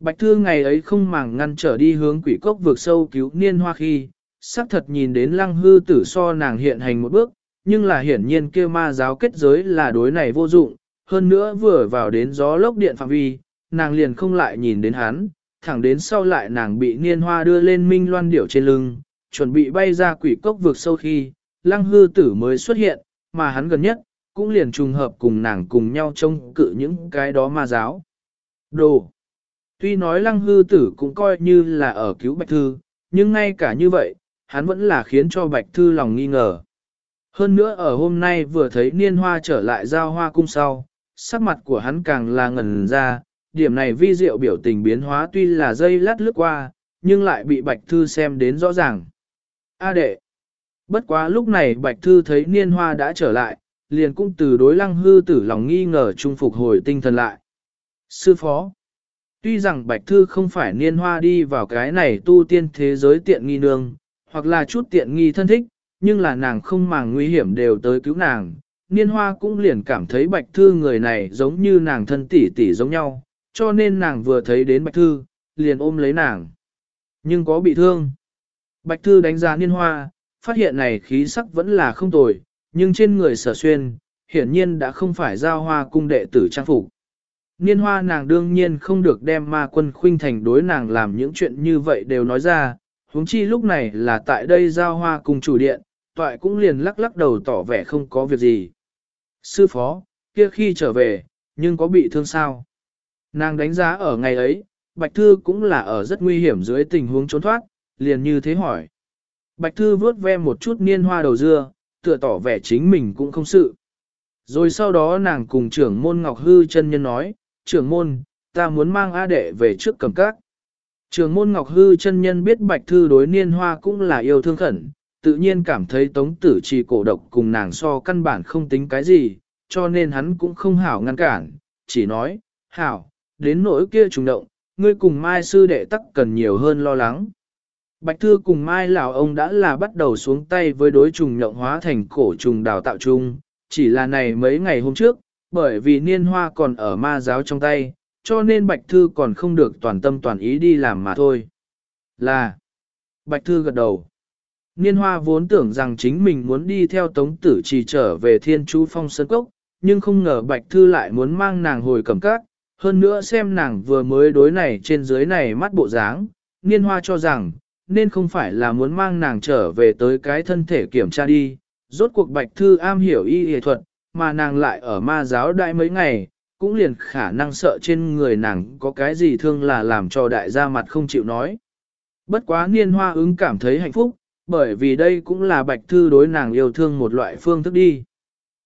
Bạch thư ngày ấy không màng ngăn trở đi hướng quỷ cốc vượt sâu cứu niên hoa khi, xác thật nhìn đến lăng hư tử so nàng hiện hành một bước, nhưng là hiển nhiên kia ma giáo kết giới là đối này vô dụng, hơn nữa vừa vào đến gió lốc điện phạm vi, nàng liền không lại nhìn đến hắn, thẳng đến sau lại nàng bị niên hoa đưa lên minh loan điểu trên lưng, chuẩn bị bay ra quỷ cốc vượt sâu khi, lăng hư tử mới xuất hiện, mà hắn gần nhất, cũng liền trùng hợp cùng nàng cùng nhau trông cự những cái đó ma giáo. Đồ! Tuy nói lăng hư tử cũng coi như là ở cứu bạch thư, nhưng ngay cả như vậy, hắn vẫn là khiến cho bạch thư lòng nghi ngờ. Hơn nữa ở hôm nay vừa thấy niên hoa trở lại giao hoa cung sau, sắc mặt của hắn càng là ngần ra, điểm này vi diệu biểu tình biến hóa tuy là dây lát lướt qua, nhưng lại bị Bạch Thư xem đến rõ ràng. A đệ! Bất quá lúc này Bạch Thư thấy niên hoa đã trở lại, liền cũng từ đối lăng hư tử lòng nghi ngờ trung phục hồi tinh thần lại. Sư phó! Tuy rằng Bạch Thư không phải niên hoa đi vào cái này tu tiên thế giới tiện nghi nương, hoặc là chút tiện nghi thân thích, nhưng là nàng không màng nguy hiểm đều tới cứu nàng, niên hoa cũng liền cảm thấy bạch thư người này giống như nàng thân tỷ tỷ giống nhau, cho nên nàng vừa thấy đến bạch thư, liền ôm lấy nàng. Nhưng có bị thương. Bạch thư đánh giá niên hoa, phát hiện này khí sắc vẫn là không tồi, nhưng trên người sở xuyên, hiển nhiên đã không phải giao hoa cung đệ tử trang phục. Niên hoa nàng đương nhiên không được đem ma quân khuynh thành đối nàng làm những chuyện như vậy đều nói ra, huống chi lúc này là tại đây giao hoa cung chủ điện, toại cũng liền lắc lắc đầu tỏ vẻ không có việc gì. Sư phó, kia khi trở về, nhưng có bị thương sao? Nàng đánh giá ở ngày ấy, Bạch Thư cũng là ở rất nguy hiểm dưới tình huống trốn thoát, liền như thế hỏi. Bạch Thư vuốt ve một chút niên hoa đầu dưa, tựa tỏ vẻ chính mình cũng không sự. Rồi sau đó nàng cùng trưởng môn Ngọc Hư chân nhân nói, trưởng môn, ta muốn mang A đệ về trước cầm các. Trưởng môn Ngọc Hư chân nhân biết Bạch Thư đối niên hoa cũng là yêu thương khẩn, tự nhiên cảm thấy tống tử trì cổ độc cùng nàng so căn bản không tính cái gì, cho nên hắn cũng không hảo ngăn cản, chỉ nói, hảo, đến nỗi kia trùng động, ngươi cùng Mai sư đệ tắc cần nhiều hơn lo lắng. Bạch Thư cùng Mai lão ông đã là bắt đầu xuống tay với đối trùng nhộng hóa thành cổ trùng đào tạo chung, chỉ là này mấy ngày hôm trước, bởi vì niên hoa còn ở ma giáo trong tay, cho nên Bạch Thư còn không được toàn tâm toàn ý đi làm mà thôi. Là, Bạch Thư gật đầu. Niên hoa vốn tưởng rằng chính mình muốn đi theo tống tử trì trở về thiên chú phong sơn cốc, nhưng không ngờ Bạch Thư lại muốn mang nàng hồi cầm cát, hơn nữa xem nàng vừa mới đối này trên dưới này mắt bộ dáng, niên hoa cho rằng, nên không phải là muốn mang nàng trở về tới cái thân thể kiểm tra đi, rốt cuộc Bạch Thư am hiểu y y thuật, mà nàng lại ở ma giáo đại mấy ngày, cũng liền khả năng sợ trên người nàng có cái gì thương là làm cho đại gia mặt không chịu nói. Bất quá niên hoa ứng cảm thấy hạnh phúc, bởi vì đây cũng là Bạch Thư đối nàng yêu thương một loại phương thức đi.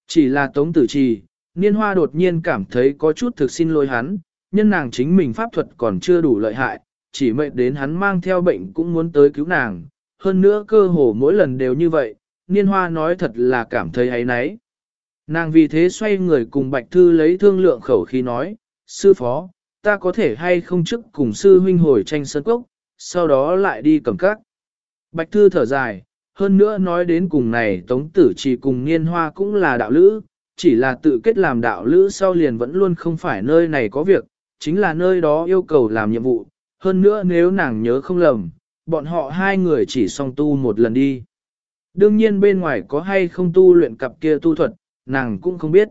Chỉ là tống tử trì, niên hoa đột nhiên cảm thấy có chút thực xin lỗi hắn, nhân nàng chính mình pháp thuật còn chưa đủ lợi hại, chỉ mệnh đến hắn mang theo bệnh cũng muốn tới cứu nàng. Hơn nữa cơ hồ mỗi lần đều như vậy, niên hoa nói thật là cảm thấy ấy nấy. Nàng vì thế xoay người cùng Bạch Thư lấy thương lượng khẩu khí nói, sư phó, ta có thể hay không chức cùng sư huynh hồi tranh sân cốc, sau đó lại đi cầm cát. Bạch Thư thở dài, hơn nữa nói đến cùng này Tống Tử chỉ cùng Niên Hoa cũng là đạo lữ, chỉ là tự kết làm đạo lữ sau liền vẫn luôn không phải nơi này có việc, chính là nơi đó yêu cầu làm nhiệm vụ, hơn nữa nếu nàng nhớ không lầm, bọn họ hai người chỉ song tu một lần đi. Đương nhiên bên ngoài có hay không tu luyện cặp kia tu thuật, nàng cũng không biết.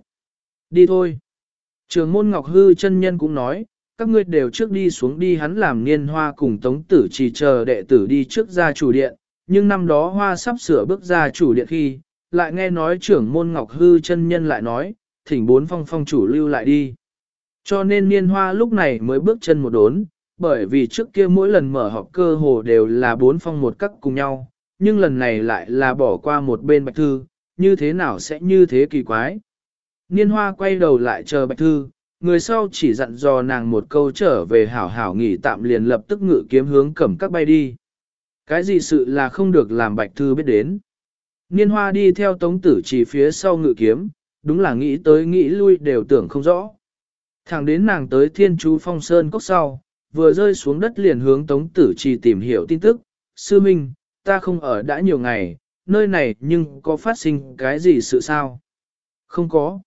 Đi thôi. Trường môn Ngọc Hư chân nhân cũng nói, các ngươi đều trước đi xuống đi hắn làm niên hoa cùng tống tử chỉ chờ đệ tử đi trước ra chủ điện, nhưng năm đó hoa sắp sửa bước ra chủ điện khi, lại nghe nói trưởng môn Ngọc Hư chân nhân lại nói, thỉnh bốn phong phong chủ lưu lại đi. Cho nên niên hoa lúc này mới bước chân một đốn, bởi vì trước kia mỗi lần mở họp cơ hồ đều là bốn phong một cắt cùng nhau, nhưng lần này lại là bỏ qua một bên bạch thư, như thế nào sẽ như thế kỳ quái. Niên hoa quay đầu lại chờ bạch thư, người sau chỉ dặn dò nàng một câu trở về hảo hảo nghỉ tạm liền lập tức ngự kiếm hướng cẩm các bay đi. Cái gì sự là không được làm bạch thư biết đến. Niên hoa đi theo tống tử chỉ phía sau ngự kiếm, đúng là nghĩ tới nghĩ lui đều tưởng không rõ. Thẳng đến nàng tới thiên chú phong sơn cốc sau, vừa rơi xuống đất liền hướng tống tử chỉ tìm hiểu tin tức. Sư Minh, ta không ở đã nhiều ngày, nơi này nhưng có phát sinh cái gì sự sao? Không có.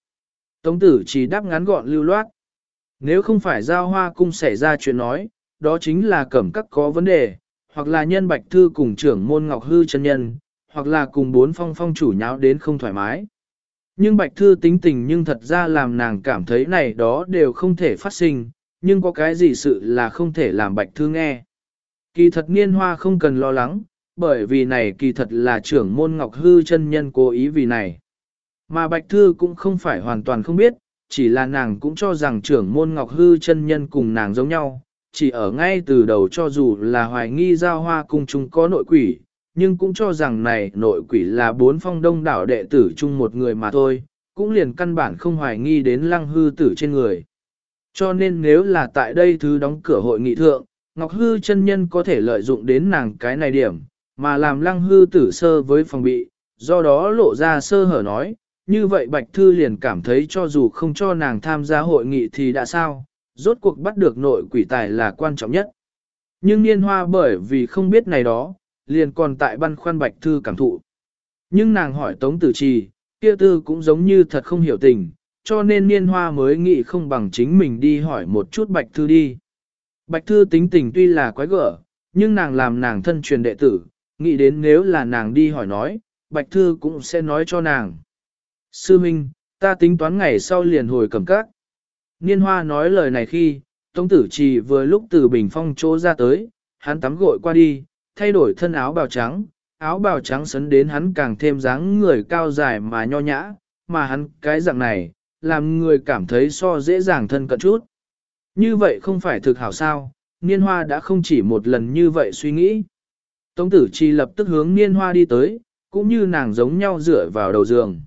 Tống tử chỉ đáp ngắn gọn lưu loát. Nếu không phải giao hoa cung xảy ra chuyện nói, đó chính là cẩm các có vấn đề, hoặc là nhân bạch thư cùng trưởng môn ngọc hư chân nhân, hoặc là cùng bốn phong phong chủ nháo đến không thoải mái. Nhưng bạch thư tính tình nhưng thật ra làm nàng cảm thấy này đó đều không thể phát sinh, nhưng có cái gì sự là không thể làm bạch thư nghe. Kỳ thật niên hoa không cần lo lắng, bởi vì này kỳ thật là trưởng môn ngọc hư chân nhân cố ý vì này. Mà bạch thư cũng không phải hoàn toàn không biết, chỉ là nàng cũng cho rằng trưởng môn ngọc hư chân nhân cùng nàng giống nhau, chỉ ở ngay từ đầu cho dù là hoài nghi giao hoa cung chúng có nội quỷ, nhưng cũng cho rằng này nội quỷ là bốn phong đông đảo đệ tử chung một người mà thôi, cũng liền căn bản không hoài nghi đến lăng hư tử trên người. Cho nên nếu là tại đây thứ đóng cửa hội nghị thượng, Ngọc Hư chân nhân có thể lợi dụng đến nàng cái này điểm, mà làm lăng hư tử sơ với phòng bị, do đó lộ ra sơ hở nói, như vậy Bạch Thư liền cảm thấy cho dù không cho nàng tham gia hội nghị thì đã sao, rốt cuộc bắt được nội quỷ tài là quan trọng nhất. Nhưng niên hoa bởi vì không biết này đó, liền còn tại băn khoăn Bạch Thư cảm thụ. Nhưng nàng hỏi Tống Tử Trì, kia tư cũng giống như thật không hiểu tình, cho nên niên hoa mới nghĩ không bằng chính mình đi hỏi một chút Bạch Thư đi. Bạch Thư tính tình tuy là quái gở, nhưng nàng làm nàng thân truyền đệ tử, nghĩ đến nếu là nàng đi hỏi nói, Bạch Thư cũng sẽ nói cho nàng. Sư Minh, ta tính toán ngày sau liền hồi cầm các. Niên hoa nói lời này khi, Tống Tử Trì vừa lúc từ bình phong chỗ ra tới, hắn tắm gội qua đi, thay đổi thân áo bào trắng, áo bào trắng sấn đến hắn càng thêm dáng người cao dài mà nho nhã, mà hắn cái dạng này, làm người cảm thấy so dễ dàng thân cận chút. Như vậy không phải thực hảo sao, niên hoa đã không chỉ một lần như vậy suy nghĩ. Tống tử chi lập tức hướng niên hoa đi tới, cũng như nàng giống nhau dựa vào đầu giường.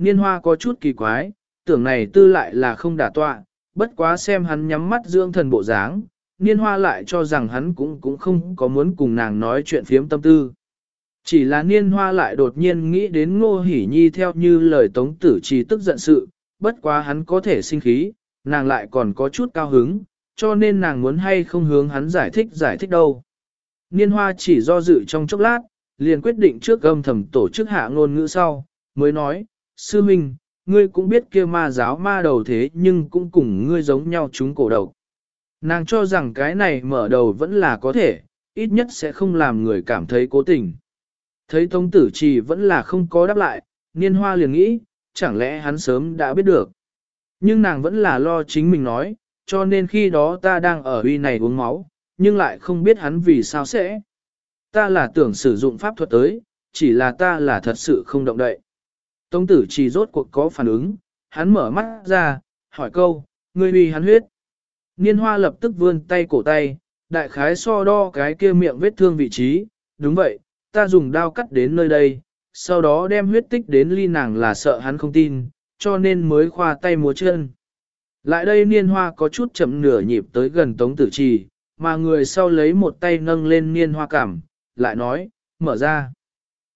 Niên hoa có chút kỳ quái, tưởng này tư lại là không đả tọa, bất quá xem hắn nhắm mắt dưỡng thần bộ dáng, niên hoa lại cho rằng hắn cũng cũng không có muốn cùng nàng nói chuyện phiếm tâm tư. Chỉ là niên hoa lại đột nhiên nghĩ đến ngô hỉ nhi theo như lời tống tử trì tức giận sự, bất quá hắn có thể sinh khí, nàng lại còn có chút cao hứng, cho nên nàng muốn hay không hướng hắn giải thích giải thích đâu. Niên hoa chỉ do dự trong chốc lát, liền quyết định trước âm thầm tổ chức hạ ngôn ngữ sau, mới nói, sư minh, ngươi cũng biết kia ma giáo ma đầu thế nhưng cũng cùng ngươi giống nhau chúng cổ đầu. Nàng cho rằng cái này mở đầu vẫn là có thể, ít nhất sẽ không làm người cảm thấy cố tình. Thấy Tống Tử Trì vẫn là không có đáp lại, Niên Hoa liền nghĩ, chẳng lẽ hắn sớm đã biết được. Nhưng nàng vẫn là lo chính mình nói, cho nên khi đó ta đang ở uy này uống máu, nhưng lại không biết hắn vì sao sẽ. Ta là tưởng sử dụng pháp thuật tới, chỉ là ta là thật sự không động đậy. Tống tử chỉ rốt cuộc có phản ứng, hắn mở mắt ra, hỏi câu, ngươi uy hắn huyết. Niên hoa lập tức vươn tay cổ tay, đại khái so đo cái kia miệng vết thương vị trí, đúng vậy, ta dùng dao cắt đến nơi đây, sau đó đem huyết tích đến ly nàng là sợ hắn không tin, cho nên mới khoa tay múa chân. Lại đây niên hoa có chút chậm nửa nhịp tới gần tống tử trì, mà người sau lấy một tay nâng lên niên hoa cảm, lại nói, mở ra.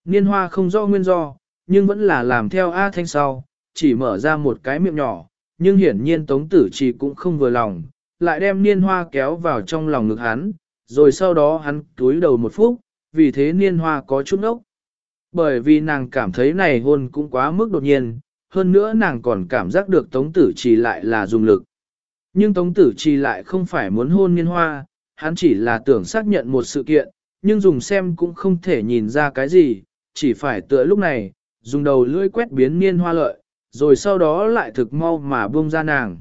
Niên hoa không do nguyên do, nhưng vẫn là làm theo A thanh sau, chỉ mở ra một cái miệng nhỏ, nhưng hiển nhiên tống tử trì cũng không vừa lòng, lại đem niên hoa kéo vào trong lòng ngực hắn, rồi sau đó hắn túi đầu một phút, vì thế niên hoa có chút ốc. Bởi vì nàng cảm thấy này hôn cũng quá mức đột nhiên, hơn nữa nàng còn cảm giác được tống tử trì lại là dùng lực. Nhưng tống tử trì lại không phải muốn hôn niên hoa, hắn chỉ là tưởng xác nhận một sự kiện, nhưng dùng xem cũng không thể nhìn ra cái gì, chỉ phải tựa lúc này, dùng đầu lưỡi quét biến niên hoa lợi, rồi sau đó lại thực mau mà buông ra nàng.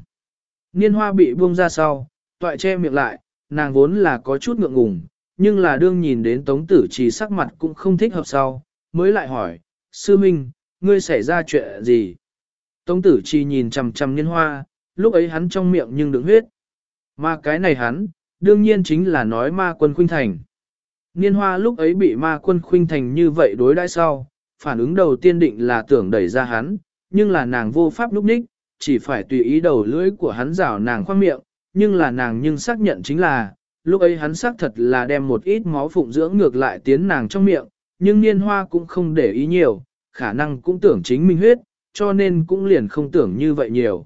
Niên hoa bị buông ra sau, toại che miệng lại, nàng vốn là có chút ngượng ngùng, nhưng là đương nhìn đến tống tử trì sắc mặt cũng không thích hợp sau, mới lại hỏi, sư minh, ngươi xảy ra chuyện gì? Tống tử trì nhìn chằm chằm niên hoa, lúc ấy hắn trong miệng nhưng đứng huyết. Mà cái này hắn, đương nhiên chính là nói ma quân khuynh thành. Niên hoa lúc ấy bị ma quân khuynh thành như vậy đối đãi sau, phản ứng đầu tiên định là tưởng đẩy ra hắn, nhưng là nàng vô pháp lúc ních, chỉ phải tùy ý đầu lưỡi của hắn rào nàng khoang miệng, nhưng là nàng nhưng xác nhận chính là, lúc ấy hắn xác thật là đem một ít máu phụng dưỡng ngược lại tiến nàng trong miệng, nhưng niên hoa cũng không để ý nhiều, khả năng cũng tưởng chính mình huyết, cho nên cũng liền không tưởng như vậy nhiều.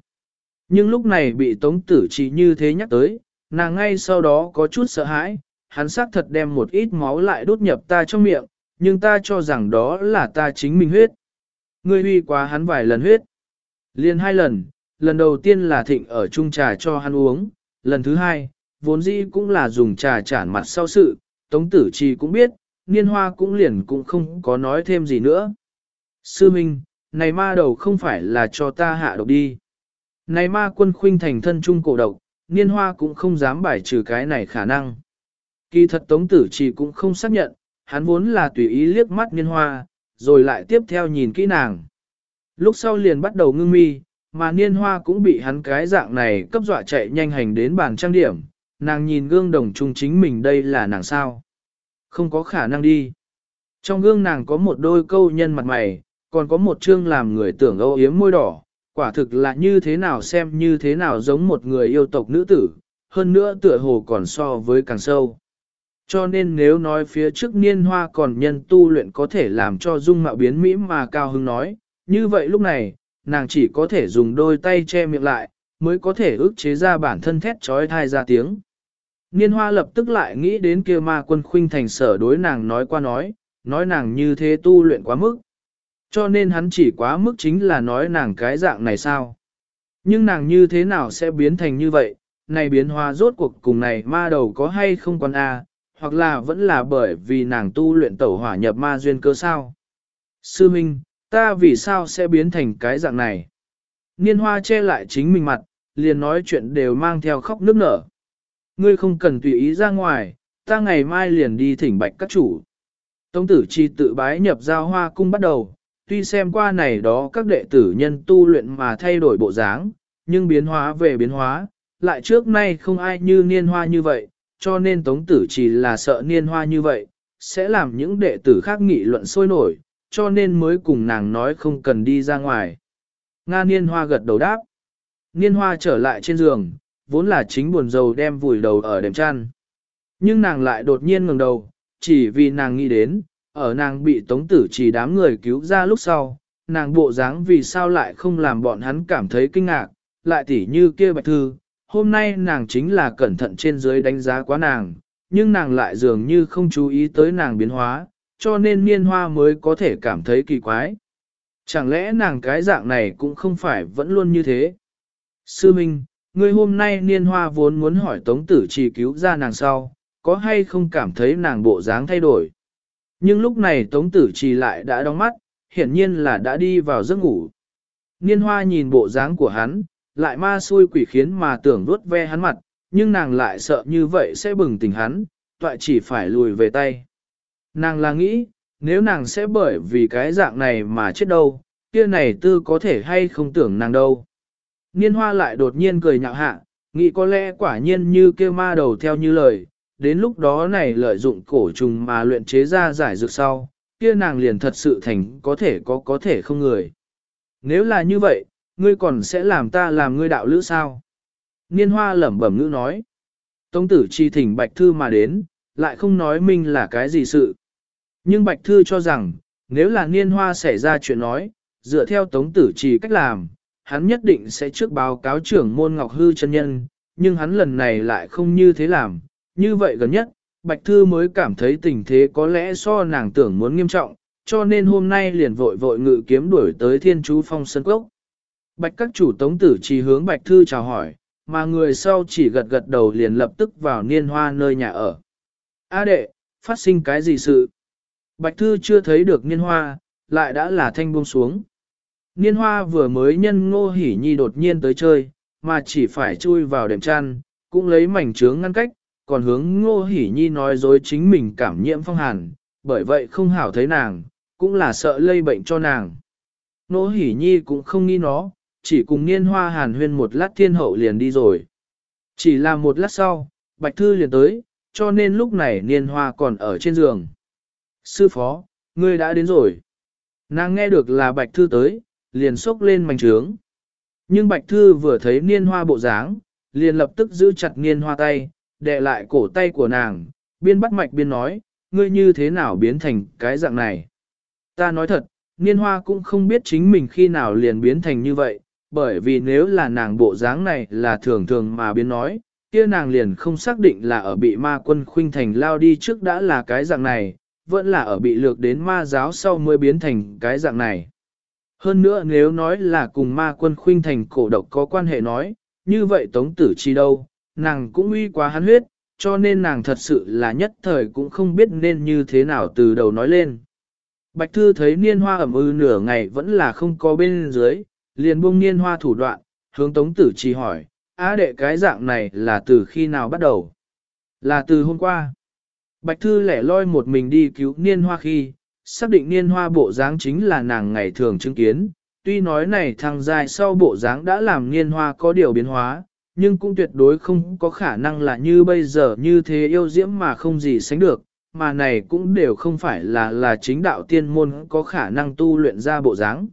Nhưng lúc này bị tống tử chỉ như thế nhắc tới, nàng ngay sau đó có chút sợ hãi, hắn xác thật đem một ít máu lại đốt nhập ta trong miệng, nhưng ta cho rằng đó là ta chính mình huyết. Ngươi huy quá hắn vài lần huyết. Liên hai lần, lần đầu tiên là thịnh ở chung trà cho hắn uống, lần thứ hai, vốn dĩ cũng là dùng trà chản mặt sau sự, Tống Tử Trì cũng biết, niên hoa cũng liền cũng không có nói thêm gì nữa. Sư Minh, này ma đầu không phải là cho ta hạ độc đi. Này ma quân khuynh thành thân trung cổ độc, niên hoa cũng không dám bài trừ cái này khả năng. Kỳ thật Tống Tử Trì cũng không xác nhận, hắn vốn là tùy ý liếc mắt niên hoa, rồi lại tiếp theo nhìn kỹ nàng. Lúc sau liền bắt đầu ngưng mi, mà niên hoa cũng bị hắn cái dạng này cấp dọa chạy nhanh hành đến bàn trang điểm, nàng nhìn gương đồng trung chính mình đây là nàng sao. Không có khả năng đi. Trong gương nàng có một đôi câu nhân mặt mày, còn có một chương làm người tưởng âu yếm môi đỏ, quả thực là như thế nào xem như thế nào giống một người yêu tộc nữ tử, hơn nữa tựa hồ còn so với càng sâu. Cho nên nếu nói phía trước niên hoa còn nhân tu luyện có thể làm cho dung mạo biến mỹ mà cao hứng nói, như vậy lúc này, nàng chỉ có thể dùng đôi tay che miệng lại, mới có thể ức chế ra bản thân thét trói thai ra tiếng. Niên hoa lập tức lại nghĩ đến kia ma quân khuynh thành sở đối nàng nói qua nói, nói nàng như thế tu luyện quá mức. Cho nên hắn chỉ quá mức chính là nói nàng cái dạng này sao. Nhưng nàng như thế nào sẽ biến thành như vậy, này biến hóa rốt cuộc cùng này ma đầu có hay không còn a hoặc là vẫn là bởi vì nàng tu luyện tẩu hỏa nhập ma duyên cơ sao. Sư Minh, ta vì sao sẽ biến thành cái dạng này? Niên hoa che lại chính mình mặt, liền nói chuyện đều mang theo khóc nước nở. Ngươi không cần tùy ý ra ngoài, ta ngày mai liền đi thỉnh bạch các chủ. Tống tử chi tự bái nhập giao hoa cung bắt đầu, tuy xem qua này đó các đệ tử nhân tu luyện mà thay đổi bộ dáng, nhưng biến hóa về biến hóa, lại trước nay không ai như niên hoa như vậy, cho nên tống tử chỉ là sợ niên hoa như vậy, sẽ làm những đệ tử khác nghị luận sôi nổi, cho nên mới cùng nàng nói không cần đi ra ngoài. Nga niên hoa gật đầu đáp. Niên hoa trở lại trên giường, vốn là chính buồn rầu đem vùi đầu ở đệm chăn. Nhưng nàng lại đột nhiên ngừng đầu, chỉ vì nàng nghĩ đến, ở nàng bị tống tử chỉ đám người cứu ra lúc sau, nàng bộ dáng vì sao lại không làm bọn hắn cảm thấy kinh ngạc, lại tỉ như kia bạch thư, hôm nay nàng chính là cẩn thận trên dưới đánh giá quá nàng, nhưng nàng lại dường như không chú ý tới nàng biến hóa, cho nên niên hoa mới có thể cảm thấy kỳ quái. Chẳng lẽ nàng cái dạng này cũng không phải vẫn luôn như thế? Sư Minh, người hôm nay niên hoa vốn muốn hỏi tống tử trì cứu ra nàng sau, có hay không cảm thấy nàng bộ dáng thay đổi? Nhưng lúc này tống tử trì lại đã đóng mắt, hiển nhiên là đã đi vào giấc ngủ. Niên hoa nhìn bộ dáng của hắn, lại ma xui quỷ khiến mà tưởng vuốt ve hắn mặt, nhưng nàng lại sợ như vậy sẽ bừng tỉnh hắn, toại chỉ phải lùi về tay. Nàng là nghĩ, nếu nàng sẽ bởi vì cái dạng này mà chết đâu, kia này tư có thể hay không tưởng nàng đâu. Niên hoa lại đột nhiên cười nhạo hạ, nghĩ có lẽ quả nhiên như kia ma đầu theo như lời, đến lúc đó này lợi dụng cổ trùng mà luyện chế ra giải dược sau, kia nàng liền thật sự thành có thể có có thể không người. Nếu là như vậy, ngươi còn sẽ làm ta làm ngươi đạo lữ sao? Niên hoa lẩm bẩm ngữ nói. Tống tử chi thỉnh Bạch Thư mà đến, lại không nói mình là cái gì sự. Nhưng Bạch Thư cho rằng, nếu là niên hoa xảy ra chuyện nói, dựa theo tống tử chỉ cách làm, hắn nhất định sẽ trước báo cáo trưởng môn Ngọc Hư chân nhân, nhưng hắn lần này lại không như thế làm. Như vậy gần nhất, Bạch Thư mới cảm thấy tình thế có lẽ so nàng tưởng muốn nghiêm trọng, cho nên hôm nay liền vội vội ngự kiếm đuổi tới thiên chú phong sân cốc. Bạch các chủ tống tử chỉ hướng Bạch Thư chào hỏi, mà người sau chỉ gật gật đầu liền lập tức vào niên hoa nơi nhà ở. A đệ, phát sinh cái gì sự? Bạch Thư chưa thấy được niên hoa, lại đã là thanh buông xuống. Niên hoa vừa mới nhân ngô hỉ nhi đột nhiên tới chơi, mà chỉ phải chui vào đệm chăn, cũng lấy mảnh trướng ngăn cách, còn hướng ngô hỉ nhi nói dối chính mình cảm nhiễm phong hàn, bởi vậy không hảo thấy nàng, cũng là sợ lây bệnh cho nàng. Ngô hỉ nhi cũng không nghi nó, chỉ cùng niên hoa hàn huyên một lát thiên hậu liền đi rồi. Chỉ là một lát sau, bạch thư liền tới, cho nên lúc này niên hoa còn ở trên giường. Sư phó, ngươi đã đến rồi. Nàng nghe được là bạch thư tới, liền sốc lên mảnh trướng. Nhưng bạch thư vừa thấy niên hoa bộ dáng, liền lập tức giữ chặt niên hoa tay, đè lại cổ tay của nàng, biên bắt mạch biên nói, ngươi như thế nào biến thành cái dạng này. Ta nói thật, niên hoa cũng không biết chính mình khi nào liền biến thành như vậy, bởi vì nếu là nàng bộ dáng này là thường thường mà biến nói, kia nàng liền không xác định là ở bị ma quân khuynh thành lao đi trước đã là cái dạng này, vẫn là ở bị lược đến ma giáo sau mới biến thành cái dạng này. Hơn nữa nếu nói là cùng ma quân khuynh thành cổ độc có quan hệ nói, như vậy tống tử chi đâu, nàng cũng uy quá hắn huyết, cho nên nàng thật sự là nhất thời cũng không biết nên như thế nào từ đầu nói lên. Bạch Thư thấy niên hoa ẩm ư nửa ngày vẫn là không có bên dưới, liền buông niên hoa thủ đoạn, hướng tống tử trì hỏi, á đệ cái dạng này là từ khi nào bắt đầu? Là từ hôm qua. Bạch Thư lẻ loi một mình đi cứu niên hoa khi, xác định niên hoa bộ dáng chính là nàng ngày thường chứng kiến, tuy nói này thằng dài sau bộ dáng đã làm niên hoa có điều biến hóa, nhưng cũng tuyệt đối không có khả năng là như bây giờ như thế yêu diễm mà không gì sánh được, mà này cũng đều không phải là là chính đạo tiên môn có khả năng tu luyện ra bộ dáng.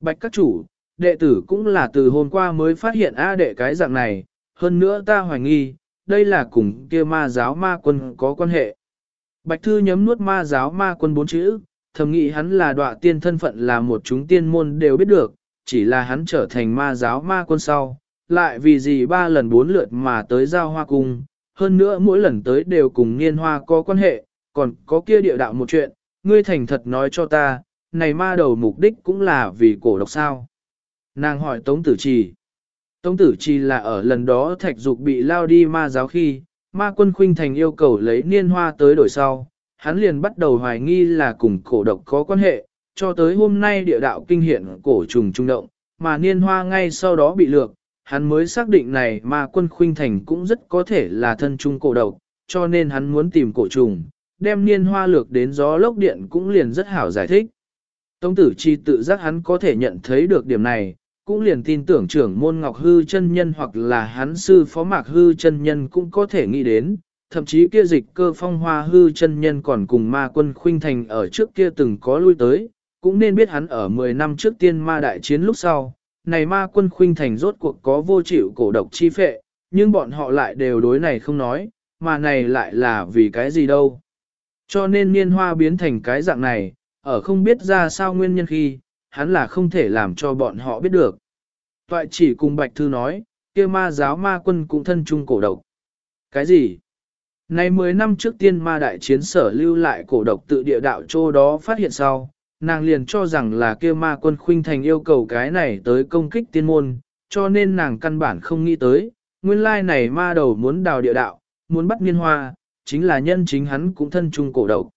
Bạch các chủ, đệ tử cũng là từ hôm qua mới phát hiện A đệ cái dạng này, hơn nữa ta hoài nghi, đây là cùng kia ma giáo ma quân có quan hệ. Bạch Thư nhấm nuốt ma giáo ma quân bốn chữ, thầm nghĩ hắn là đọa tiên thân phận là một chúng tiên môn đều biết được, chỉ là hắn trở thành ma giáo ma quân sau, lại vì gì ba lần bốn lượt mà tới giao hoa cung, hơn nữa mỗi lần tới đều cùng niên hoa có quan hệ, còn có kia địa đạo một chuyện, ngươi thành thật nói cho ta, này ma đầu mục đích cũng là vì cổ độc sao. Nàng hỏi Tống Tử Trì. Tống Tử Trì là ở lần đó thạch dục bị lao đi ma giáo khi, ma quân khuynh thành yêu cầu lấy niên hoa tới đổi sau, hắn liền bắt đầu hoài nghi là cùng cổ độc có quan hệ, cho tới hôm nay địa đạo kinh hiện cổ trùng trung động, mà niên hoa ngay sau đó bị lược, hắn mới xác định này ma quân khuynh thành cũng rất có thể là thân trung cổ độc, cho nên hắn muốn tìm cổ trùng, đem niên hoa lược đến gió lốc điện cũng liền rất hảo giải thích. Tống tử chi tự giác hắn có thể nhận thấy được điểm này, cũng liền tin tưởng trưởng môn Ngọc Hư chân nhân hoặc là hắn sư phó Mạc Hư chân nhân cũng có thể nghĩ đến, thậm chí kia dịch cơ phong hoa hư chân nhân còn cùng ma quân khuynh thành ở trước kia từng có lui tới, cũng nên biết hắn ở 10 năm trước tiên ma đại chiến lúc sau, này ma quân khuynh thành rốt cuộc có vô chịu cổ độc chi phệ, nhưng bọn họ lại đều đối này không nói, mà này lại là vì cái gì đâu. Cho nên niên hoa biến thành cái dạng này, ở không biết ra sao nguyên nhân khi, hắn là không thể làm cho bọn họ biết được. Toại chỉ cùng Bạch Thư nói, kia ma giáo ma quân cũng thân chung cổ độc. Cái gì? Này 10 năm trước tiên ma đại chiến sở lưu lại cổ độc tự địa đạo châu đó phát hiện sau, nàng liền cho rằng là kia ma quân khuynh thành yêu cầu cái này tới công kích tiên môn, cho nên nàng căn bản không nghĩ tới, nguyên lai này ma đầu muốn đào địa đạo, muốn bắt niên hoa, chính là nhân chính hắn cũng thân chung cổ độc.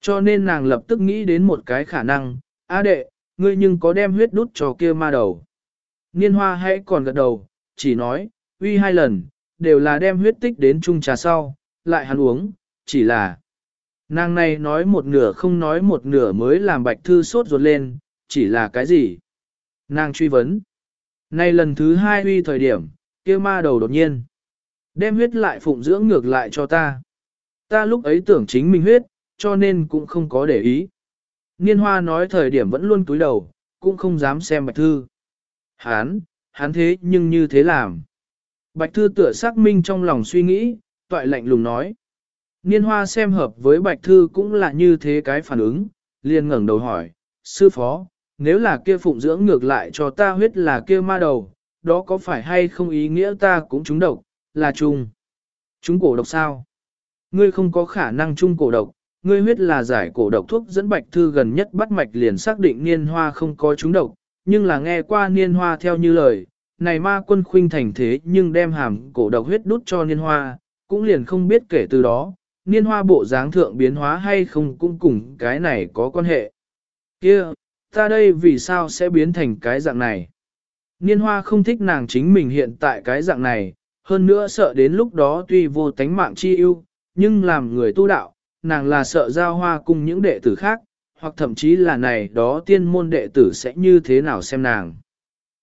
Cho nên nàng lập tức nghĩ đến một cái khả năng, a đệ, ngươi nhưng có đem huyết đút cho kia ma đầu. Niên hoa hãy còn gật đầu, chỉ nói, uy hai lần, đều là đem huyết tích đến chung trà sau, lại hắn uống, chỉ là. Nàng này nói một nửa không nói một nửa mới làm bạch thư sốt ruột lên, chỉ là cái gì? Nàng truy vấn. Nay lần thứ hai uy thời điểm, kia ma đầu đột nhiên. Đem huyết lại phụng dưỡng ngược lại cho ta. Ta lúc ấy tưởng chính mình huyết, cho nên cũng không có để ý. Niên hoa nói thời điểm vẫn luôn túi đầu, cũng không dám xem bạch thư. Hán, hán thế nhưng như thế làm. Bạch thư tựa xác minh trong lòng suy nghĩ, toại lạnh lùng nói. Niên hoa xem hợp với bạch thư cũng là như thế cái phản ứng, liền ngẩng đầu hỏi, sư phó, nếu là kia phụng dưỡng ngược lại cho ta huyết là kia ma đầu, đó có phải hay không ý nghĩa ta cũng trúng độc, là chung. Chúng cổ độc sao? Ngươi không có khả năng chung cổ độc, ngươi huyết là giải cổ độc thuốc dẫn bạch thư gần nhất bắt mạch liền xác định niên hoa không có trúng độc, nhưng là nghe qua niên hoa theo như lời, này ma quân khuynh thành thế nhưng đem hàm cổ độc huyết đút cho niên hoa, cũng liền không biết kể từ đó, niên hoa bộ dáng thượng biến hóa hay không cũng cùng cái này có quan hệ. kia ta đây vì sao sẽ biến thành cái dạng này? Niên hoa không thích nàng chính mình hiện tại cái dạng này, hơn nữa sợ đến lúc đó tuy vô tánh mạng chi ưu, nhưng làm người tu đạo, nàng là sợ giao hoa cùng những đệ tử khác, hoặc thậm chí là này đó tiên môn đệ tử sẽ như thế nào xem nàng.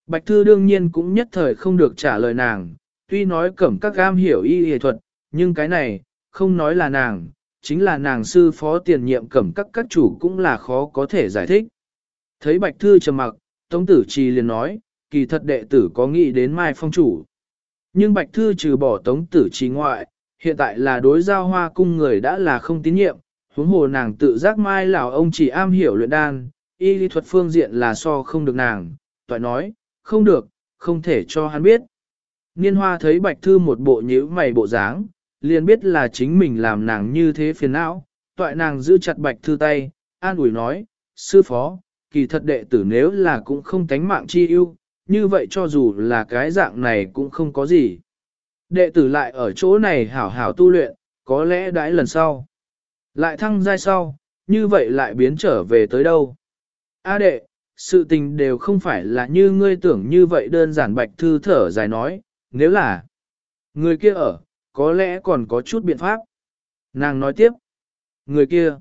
Bạch Thư đương nhiên cũng nhất thời không được trả lời nàng, tuy nói cẩm các gam hiểu y y thuật, nhưng cái này, không nói là nàng, chính là nàng sư phó tiền nhiệm cẩm các các chủ cũng là khó có thể giải thích. Thấy Bạch Thư trầm mặc, Tống Tử Trì liền nói, kỳ thật đệ tử có nghĩ đến Mai Phong chủ. Nhưng Bạch Thư trừ bỏ Tống Tử Trì ngoại, hiện tại là đối giao hoa cung người đã là không tín nhiệm, huống hồ nàng tự giác Mai lão ông chỉ am hiểu luyện đan, y lý thuật phương diện là so không được nàng, toại nói, không được, không thể cho hắn biết. Niên hoa thấy Bạch Thư một bộ nhíu mày bộ dáng, liền biết là chính mình làm nàng như thế phiền não, toại nàng giữ chặt Bạch Thư tay, an ủi nói, sư phó, kỳ thật đệ tử nếu là cũng không tánh mạng chi ưu, như vậy cho dù là cái dạng này cũng không có gì. Đệ tử lại ở chỗ này hảo hảo tu luyện, có lẽ đãi lần sau. Lại thăng giai sau, như vậy lại biến trở về tới đâu. A đệ, sự tình đều không phải là như ngươi tưởng như vậy đơn giản bạch thư thở dài nói, nếu là người kia ở, có lẽ còn có chút biện pháp. Nàng nói tiếp, người kia.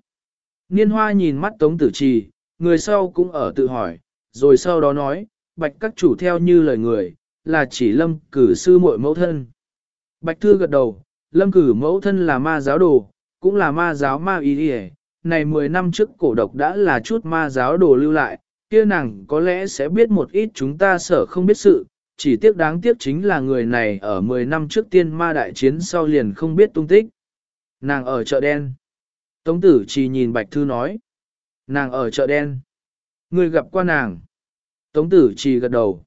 Niên hoa nhìn mắt tống tử trì, người sau cũng ở tự hỏi, rồi sau đó nói, bạch các chủ theo như lời người, là chỉ lâm cử sư muội mẫu thân. Bạch thư gật đầu, lâm cử mẫu thân là ma giáo đồ, cũng là ma giáo ma y đi này 10 năm trước cổ độc đã là chút ma giáo đồ lưu lại, kia nàng có lẽ sẽ biết một ít chúng ta sợ không biết sự, chỉ tiếc đáng tiếc chính là người này ở 10 năm trước tiên ma đại chiến sau liền không biết tung tích. Nàng ở chợ đen. Tống tử chỉ nhìn Bạch Thư nói. Nàng ở chợ đen. Người gặp qua nàng. Tống tử chỉ gật đầu.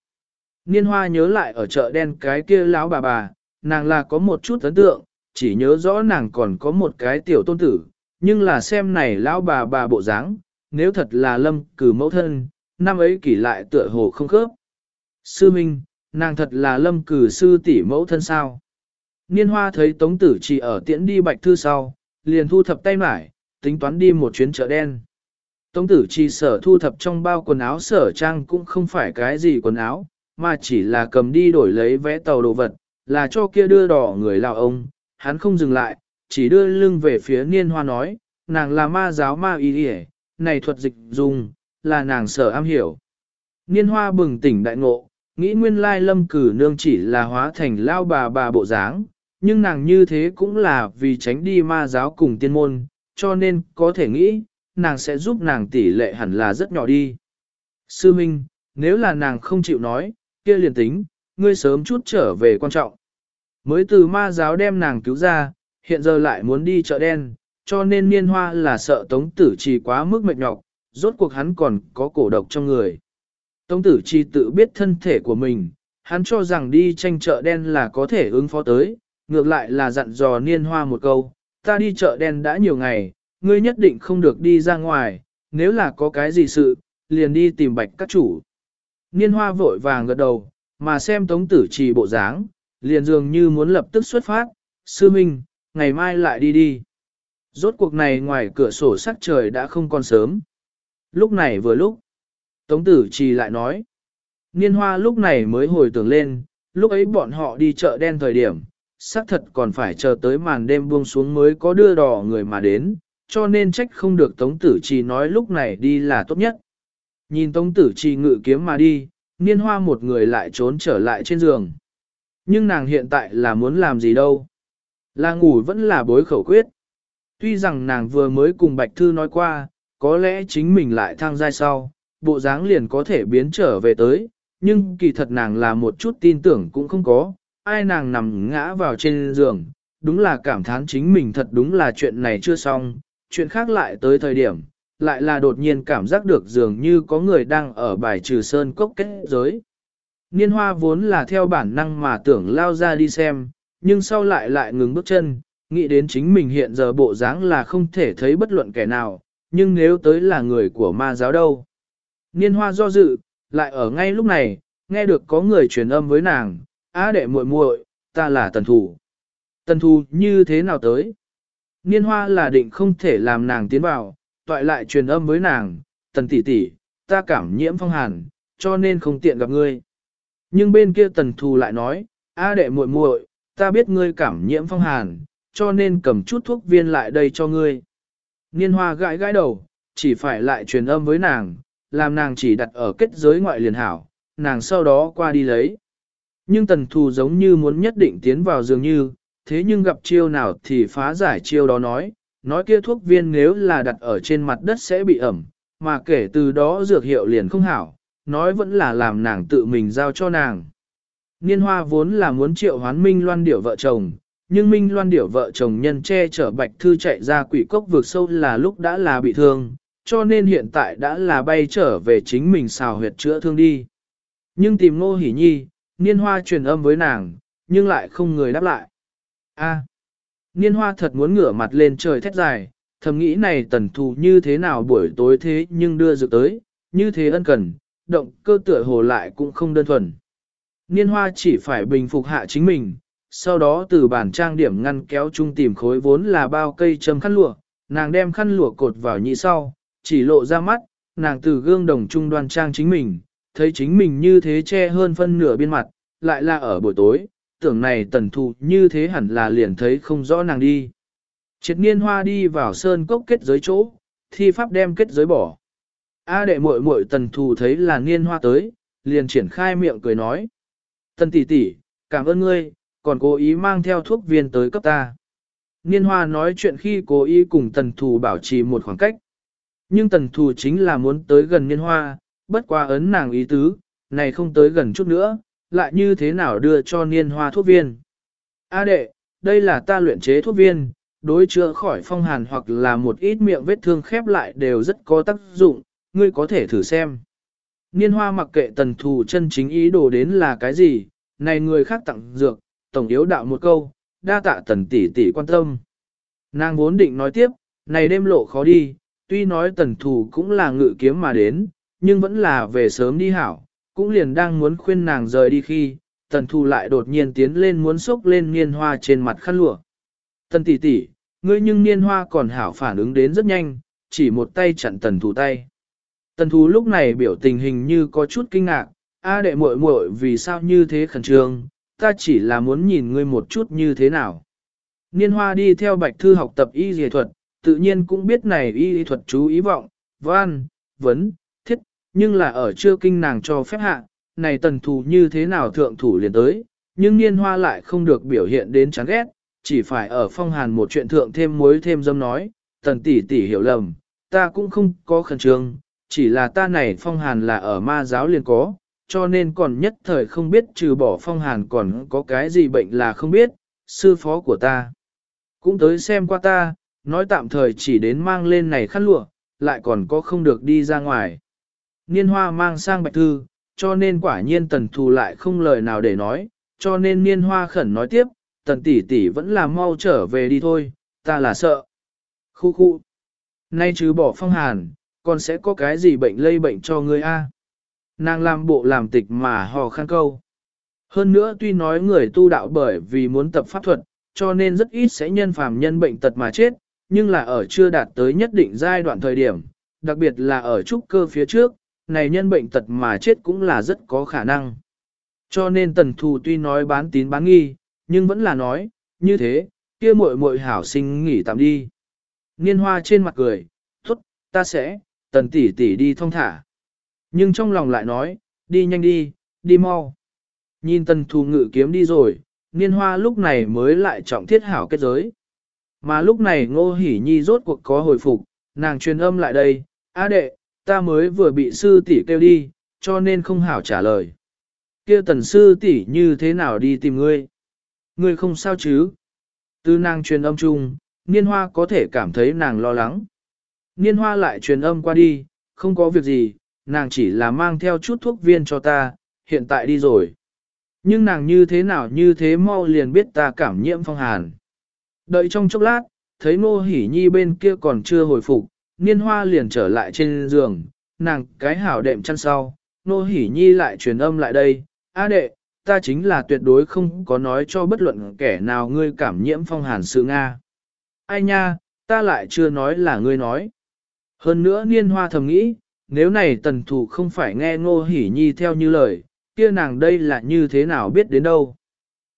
Niên hoa nhớ lại ở chợ đen cái kia lão bà bà, nàng là có một chút ấn tượng, chỉ nhớ rõ nàng còn có một cái tiểu tôn tử, nhưng là xem này lão bà bà bộ dáng, nếu thật là lâm cử mẫu thân, năm ấy kỷ lại tựa hồ không khớp. Sư Minh, nàng thật là lâm cử sư tỷ mẫu thân sao. Niên hoa thấy tống tử chỉ ở tiễn đi bạch thư sau, liền thu thập tay mải, tính toán đi một chuyến chợ đen. Tống tử chỉ sở thu thập trong bao quần áo sở trang cũng không phải cái gì quần áo, mà chỉ là cầm đi đổi lấy vé tàu đồ vật, là cho kia đưa đỏ người lào ông, hắn không dừng lại, chỉ đưa lưng về phía niên hoa nói, nàng là ma giáo ma y đi này thuật dịch dùng, là nàng sở am hiểu. Niên hoa bừng tỉnh đại ngộ, nghĩ nguyên lai lâm cử nương chỉ là hóa thành lao bà bà bộ dáng, nhưng nàng như thế cũng là vì tránh đi ma giáo cùng tiên môn, cho nên có thể nghĩ, nàng sẽ giúp nàng tỷ lệ hẳn là rất nhỏ đi. Sư Minh, nếu là nàng không chịu nói, kia liền tính, ngươi sớm chút trở về quan trọng. Mới từ ma giáo đem nàng cứu ra, hiện giờ lại muốn đi chợ đen, cho nên niên hoa là sợ tống tử trì quá mức mệt nhọc, rốt cuộc hắn còn có cổ độc trong người. Tống tử trì tự biết thân thể của mình, hắn cho rằng đi tranh chợ đen là có thể ứng phó tới, ngược lại là dặn dò niên hoa một câu, ta đi chợ đen đã nhiều ngày, ngươi nhất định không được đi ra ngoài, nếu là có cái gì sự, liền đi tìm bạch các chủ. Niên hoa vội vàng gật đầu, mà xem tống tử trì bộ dáng, liền dường như muốn lập tức xuất phát, sư minh, ngày mai lại đi đi. Rốt cuộc này ngoài cửa sổ sắc trời đã không còn sớm. Lúc này vừa lúc, tống tử trì lại nói, niên hoa lúc này mới hồi tưởng lên, lúc ấy bọn họ đi chợ đen thời điểm, xác thật còn phải chờ tới màn đêm buông xuống mới có đưa đỏ người mà đến, cho nên trách không được Tống Tử Trì nói lúc này đi là tốt nhất. Nhìn Tống Tử Trì ngự kiếm mà đi, niên hoa một người lại trốn trở lại trên giường. Nhưng nàng hiện tại là muốn làm gì đâu. Là ngủ vẫn là bối khẩu quyết. Tuy rằng nàng vừa mới cùng Bạch Thư nói qua, có lẽ chính mình lại thăng giai sau, bộ dáng liền có thể biến trở về tới, nhưng kỳ thật nàng là một chút tin tưởng cũng không có, ai nàng nằm ngã vào trên giường, đúng là cảm thán chính mình thật đúng là chuyện này chưa xong, chuyện khác lại tới thời điểm, lại là đột nhiên cảm giác được dường như có người đang ở bài trừ sơn cốc kết giới. Niên hoa vốn là theo bản năng mà tưởng lao ra đi xem, nhưng sau lại lại ngừng bước chân, nghĩ đến chính mình hiện giờ bộ dáng là không thể thấy bất luận kẻ nào, nhưng nếu tới là người của ma giáo đâu. Niên hoa do dự, lại ở ngay lúc này, nghe được có người truyền âm với nàng, á đệ muội muội, ta là tần thủ. Tần thủ như thế nào tới? Niên hoa là định không thể làm nàng tiến vào, toại lại truyền âm với nàng, tần tỷ tỷ, ta cảm nhiễm phong hàn, cho nên không tiện gặp ngươi. Nhưng bên kia tần thù lại nói, a đệ muội muội, ta biết ngươi cảm nhiễm phong hàn, cho nên cầm chút thuốc viên lại đây cho ngươi. Niên hoa gãi gãi đầu, chỉ phải lại truyền âm với nàng, làm nàng chỉ đặt ở kết giới ngoại liền hảo, nàng sau đó qua đi lấy. Nhưng tần thù giống như muốn nhất định tiến vào dường như, thế nhưng gặp chiêu nào thì phá giải chiêu đó nói, nói kia thuốc viên nếu là đặt ở trên mặt đất sẽ bị ẩm, mà kể từ đó dược hiệu liền không hảo, nói vẫn là làm nàng tự mình giao cho nàng. Niên hoa vốn là muốn triệu hoán Minh Loan Điểu vợ chồng, nhưng Minh Loan Điểu vợ chồng nhân che chở Bạch Thư chạy ra quỷ cốc vượt sâu là lúc đã là bị thương, cho nên hiện tại đã là bay trở về chính mình xào huyệt chữa thương đi. Nhưng tìm Ngô Hỷ Nhi, Niên hoa truyền âm với nàng, nhưng lại không người đáp lại. A. niên hoa thật muốn ngửa mặt lên trời thét dài, thầm nghĩ này tần thù như thế nào buổi tối thế nhưng đưa dự tới, như thế ân cần, động cơ tựa hồ lại cũng không đơn thuần. Niên hoa chỉ phải bình phục hạ chính mình, sau đó từ bản trang điểm ngăn kéo chung tìm khối vốn là bao cây châm khăn lụa, nàng đem khăn lụa cột vào nhị sau, chỉ lộ ra mắt, nàng từ gương đồng trung đoan trang chính mình, thấy chính mình như thế che hơn phân nửa biên mặt, lại là ở buổi tối, tưởng này tần thù như thế hẳn là liền thấy không rõ nàng đi. Triệt niên hoa đi vào sơn cốc kết giới chỗ, thi pháp đem kết giới bỏ. A đệ muội muội tần thù thấy là niên hoa tới, liền triển khai miệng cười nói. Tần tỷ tỷ, cảm ơn ngươi, còn cố ý mang theo thuốc viên tới cấp ta. Niên hoa nói chuyện khi cố ý cùng tần thù bảo trì một khoảng cách. Nhưng tần thù chính là muốn tới gần niên hoa, bất qua ấn nàng ý tứ, này không tới gần chút nữa, lại như thế nào đưa cho niên hoa thuốc viên. A đệ, đây là ta luyện chế thuốc viên, đối chữa khỏi phong hàn hoặc là một ít miệng vết thương khép lại đều rất có tác dụng, ngươi có thể thử xem. Niên hoa mặc kệ tần thù chân chính ý đồ đến là cái gì, này người khác tặng dược, tổng yếu đạo một câu, đa tạ tần tỷ tỷ quan tâm. Nàng vốn định nói tiếp, này đêm lộ khó đi, tuy nói tần thù cũng là ngự kiếm mà đến, nhưng vẫn là về sớm đi hảo, cũng liền đang muốn khuyên nàng rời đi khi, tần thù lại đột nhiên tiến lên muốn xốc lên niên hoa trên mặt khăn lụa. Tần tỷ tỷ, ngươi nhưng niên hoa còn hảo phản ứng đến rất nhanh, chỉ một tay chặn tần thù tay. Tần Thú lúc này biểu tình hình như có chút kinh ngạc, a đệ muội muội vì sao như thế khẩn trương, ta chỉ là muốn nhìn ngươi một chút như thế nào. Niên hoa đi theo bạch thư học tập y dề thuật, tự nhiên cũng biết này y thuật chú ý vọng, văn, vấn, thiết, nhưng là ở chưa kinh nàng cho phép hạ, này tần thù như thế nào thượng thủ liền tới, nhưng niên hoa lại không được biểu hiện đến chán ghét, chỉ phải ở phong hàn một chuyện thượng thêm muối thêm dâm nói, tần tỷ tỷ hiểu lầm, ta cũng không có khẩn trương, chỉ là ta này phong hàn là ở ma giáo liền có, cho nên còn nhất thời không biết trừ bỏ phong hàn còn có cái gì bệnh là không biết, sư phó của ta. Cũng tới xem qua ta, nói tạm thời chỉ đến mang lên này khăn lụa, lại còn có không được đi ra ngoài. Niên hoa mang sang bạch thư, cho nên quả nhiên tần thù lại không lời nào để nói, cho nên niên hoa khẩn nói tiếp, tần tỷ tỷ vẫn là mau trở về đi thôi, ta là sợ. Khu khu. Nay chứ bỏ phong hàn, còn sẽ có cái gì bệnh lây bệnh cho ngươi a? Nàng làm bộ làm tịch mà hò khăn câu. Hơn nữa tuy nói người tu đạo bởi vì muốn tập pháp thuật, cho nên rất ít sẽ nhân phàm nhân bệnh tật mà chết, nhưng là ở chưa đạt tới nhất định giai đoạn thời điểm, đặc biệt là ở trúc cơ phía trước, này nhân bệnh tật mà chết cũng là rất có khả năng. Cho nên tần thù tuy nói bán tín bán nghi, nhưng vẫn là nói, như thế, kia muội muội hảo sinh nghỉ tạm đi. Niên hoa trên mặt cười, tốt, ta sẽ, tần tỷ tỷ đi thong thả. Nhưng trong lòng lại nói, đi nhanh đi, đi mau. Nhìn tần thù ngự kiếm đi rồi, niên hoa lúc này mới lại trọng thiết hảo kết giới. Mà lúc này ngô hỉ nhi rốt cuộc có hồi phục, nàng truyền âm lại đây, á đệ, ta mới vừa bị sư tỷ kêu đi, cho nên không hảo trả lời. kia tần sư tỷ như thế nào đi tìm ngươi? Ngươi không sao chứ? Từ nàng truyền âm chung, niên hoa có thể cảm thấy nàng lo lắng. Niên hoa lại truyền âm qua đi, không có việc gì, nàng chỉ là mang theo chút thuốc viên cho ta, hiện tại đi rồi. Nhưng nàng như thế nào như thế mau liền biết ta cảm nhiễm phong hàn. Đợi trong chốc lát, thấy Nô Hỷ Nhi bên kia còn chưa hồi phục, niên hoa liền trở lại trên giường, nàng cái hảo đệm chăn sau, Nô Hỷ Nhi lại truyền âm lại đây, A đệ, ta chính là tuyệt đối không có nói cho bất luận kẻ nào ngươi cảm nhiễm phong hàn sự Nga. Ai nha, ta lại chưa nói là ngươi nói. Hơn nữa niên hoa thầm nghĩ, nếu này tần thủ không phải nghe ngô hỉ nhi theo như lời, kia nàng đây là như thế nào biết đến đâu.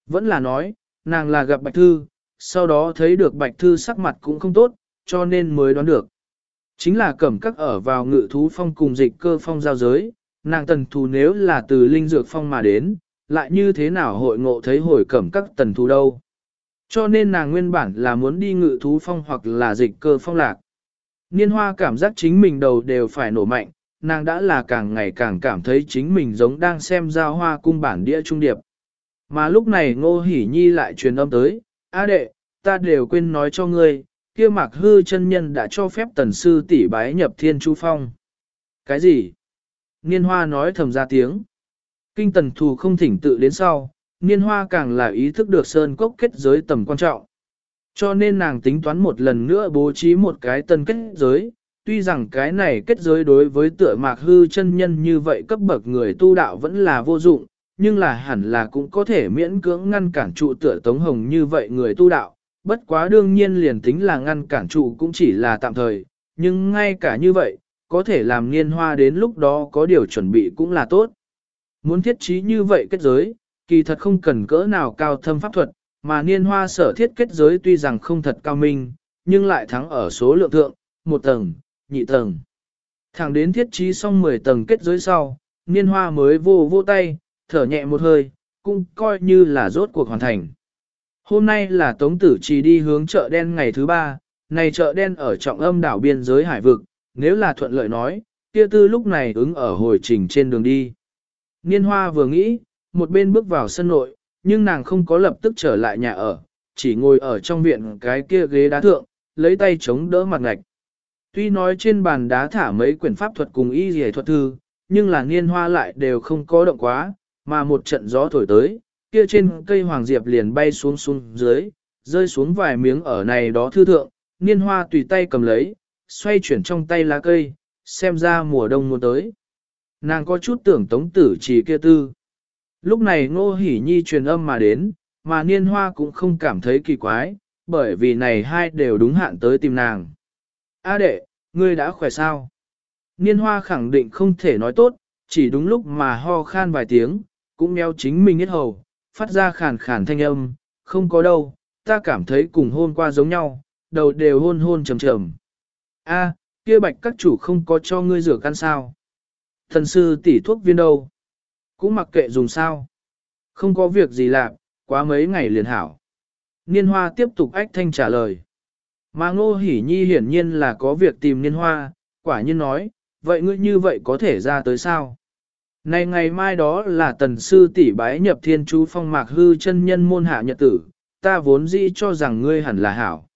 Vẫn là nói, nàng là gặp bạch thư, sau đó thấy được bạch thư sắc mặt cũng không tốt, cho nên mới đoán được. Chính là cẩm các ở vào ngự thú phong cùng dịch cơ phong giao giới, nàng tần thù nếu là từ linh dược phong mà đến, lại như thế nào hội ngộ thấy hồi cẩm các tần thù đâu. Cho nên nàng nguyên bản là muốn đi ngự thú phong hoặc là dịch cơ phong lạc. Niên hoa cảm giác chính mình đầu đều phải nổ mạnh, nàng đã là càng ngày càng cảm thấy chính mình giống đang xem giao hoa cung bản đĩa trung điệp. Mà lúc này ngô hỉ nhi lại truyền âm tới, A đệ, ta đều quên nói cho ngươi, kia mạc hư chân nhân đã cho phép tần sư tỷ bái nhập thiên chu phong. Cái gì? Niên hoa nói thầm ra tiếng. Kinh tần thù không thỉnh tự đến sau, niên hoa càng là ý thức được sơn cốc kết giới tầm quan trọng. Cho nên nàng tính toán một lần nữa bố trí một cái tân kết giới, tuy rằng cái này kết giới đối với tựa mạc hư chân nhân như vậy cấp bậc người tu đạo vẫn là vô dụng, nhưng là hẳn là cũng có thể miễn cưỡng ngăn cản trụ tựa Tống Hồng như vậy người tu đạo, bất quá đương nhiên liền tính là ngăn cản trụ cũng chỉ là tạm thời, nhưng ngay cả như vậy, có thể làm niên hoa đến lúc đó có điều chuẩn bị cũng là tốt. Muốn thiết trí như vậy kết giới, kỳ thật không cần cỡ nào cao thâm pháp thuật, mà niên hoa sở thiết kết giới tuy rằng không thật cao minh, nhưng lại thắng ở số lượng thượng, một tầng, nhị tầng. Thẳng đến thiết trí xong 10 tầng kết giới sau, niên hoa mới vô vô tay, thở nhẹ một hơi, cũng coi như là rốt cuộc hoàn thành. Hôm nay là Tống Tử Trì đi hướng chợ đen ngày thứ ba, này chợ đen ở trọng âm đảo biên giới hải vực, nếu là thuận lợi nói, kia tư lúc này ứng ở hồi trình trên đường đi. Niên hoa vừa nghĩ, một bên bước vào sân nội, nhưng nàng không có lập tức trở lại nhà ở, chỉ ngồi ở trong viện cái kia ghế đá thượng, lấy tay chống đỡ mặt ngạch. Tuy nói trên bàn đá thả mấy quyển pháp thuật cùng y dì thuật thư, nhưng là niên hoa lại đều không có động quá, mà một trận gió thổi tới, kia trên cây hoàng diệp liền bay xuống xuống dưới, rơi xuống vài miếng ở này đó thư thượng, niên hoa tùy tay cầm lấy, xoay chuyển trong tay lá cây, xem ra mùa đông muốn tới. Nàng có chút tưởng tống tử chỉ kia tư. Lúc này ngô hỉ nhi truyền âm mà đến, mà niên hoa cũng không cảm thấy kỳ quái, bởi vì này hai đều đúng hạn tới tìm nàng. A đệ, ngươi đã khỏe sao? Niên hoa khẳng định không thể nói tốt, chỉ đúng lúc mà ho khan vài tiếng, cũng neo chính mình hết hầu, phát ra khàn khàn thanh âm, không có đâu, ta cảm thấy cùng hôn qua giống nhau, đầu đều hôn hôn trầm trầm. A, kia bạch các chủ không có cho ngươi rửa căn sao? Thần sư tỷ thuốc viên đâu? Cũng mặc kệ dùng sao? Không có việc gì làm, quá mấy ngày liền hảo. Niên hoa tiếp tục ách thanh trả lời. Mà ngô hỉ nhi hiển nhiên là có việc tìm niên hoa, quả nhiên nói, vậy ngươi như vậy có thể ra tới sao? Này ngày mai đó là tần sư tỷ bái nhập thiên chú phong mạc hư chân nhân môn hạ nhật tử, ta vốn dĩ cho rằng ngươi hẳn là hảo.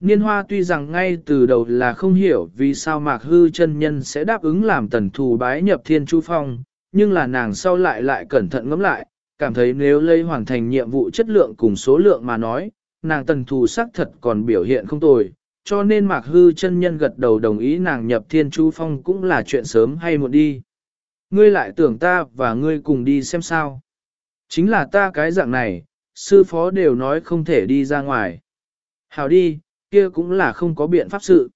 Niên hoa tuy rằng ngay từ đầu là không hiểu vì sao mạc hư chân nhân sẽ đáp ứng làm tần thù bái nhập thiên chú phong, nhưng là nàng sau lại lại cẩn thận ngẫm lại, cảm thấy nếu lấy hoàn thành nhiệm vụ chất lượng cùng số lượng mà nói, nàng tần thù sắc thật còn biểu hiện không tồi, cho nên mạc hư chân nhân gật đầu đồng ý nàng nhập thiên chú phong cũng là chuyện sớm hay muộn đi. Ngươi lại tưởng ta và ngươi cùng đi xem sao. Chính là ta cái dạng này, sư phó đều nói không thể đi ra ngoài. Hảo đi, kia cũng là không có biện pháp sự.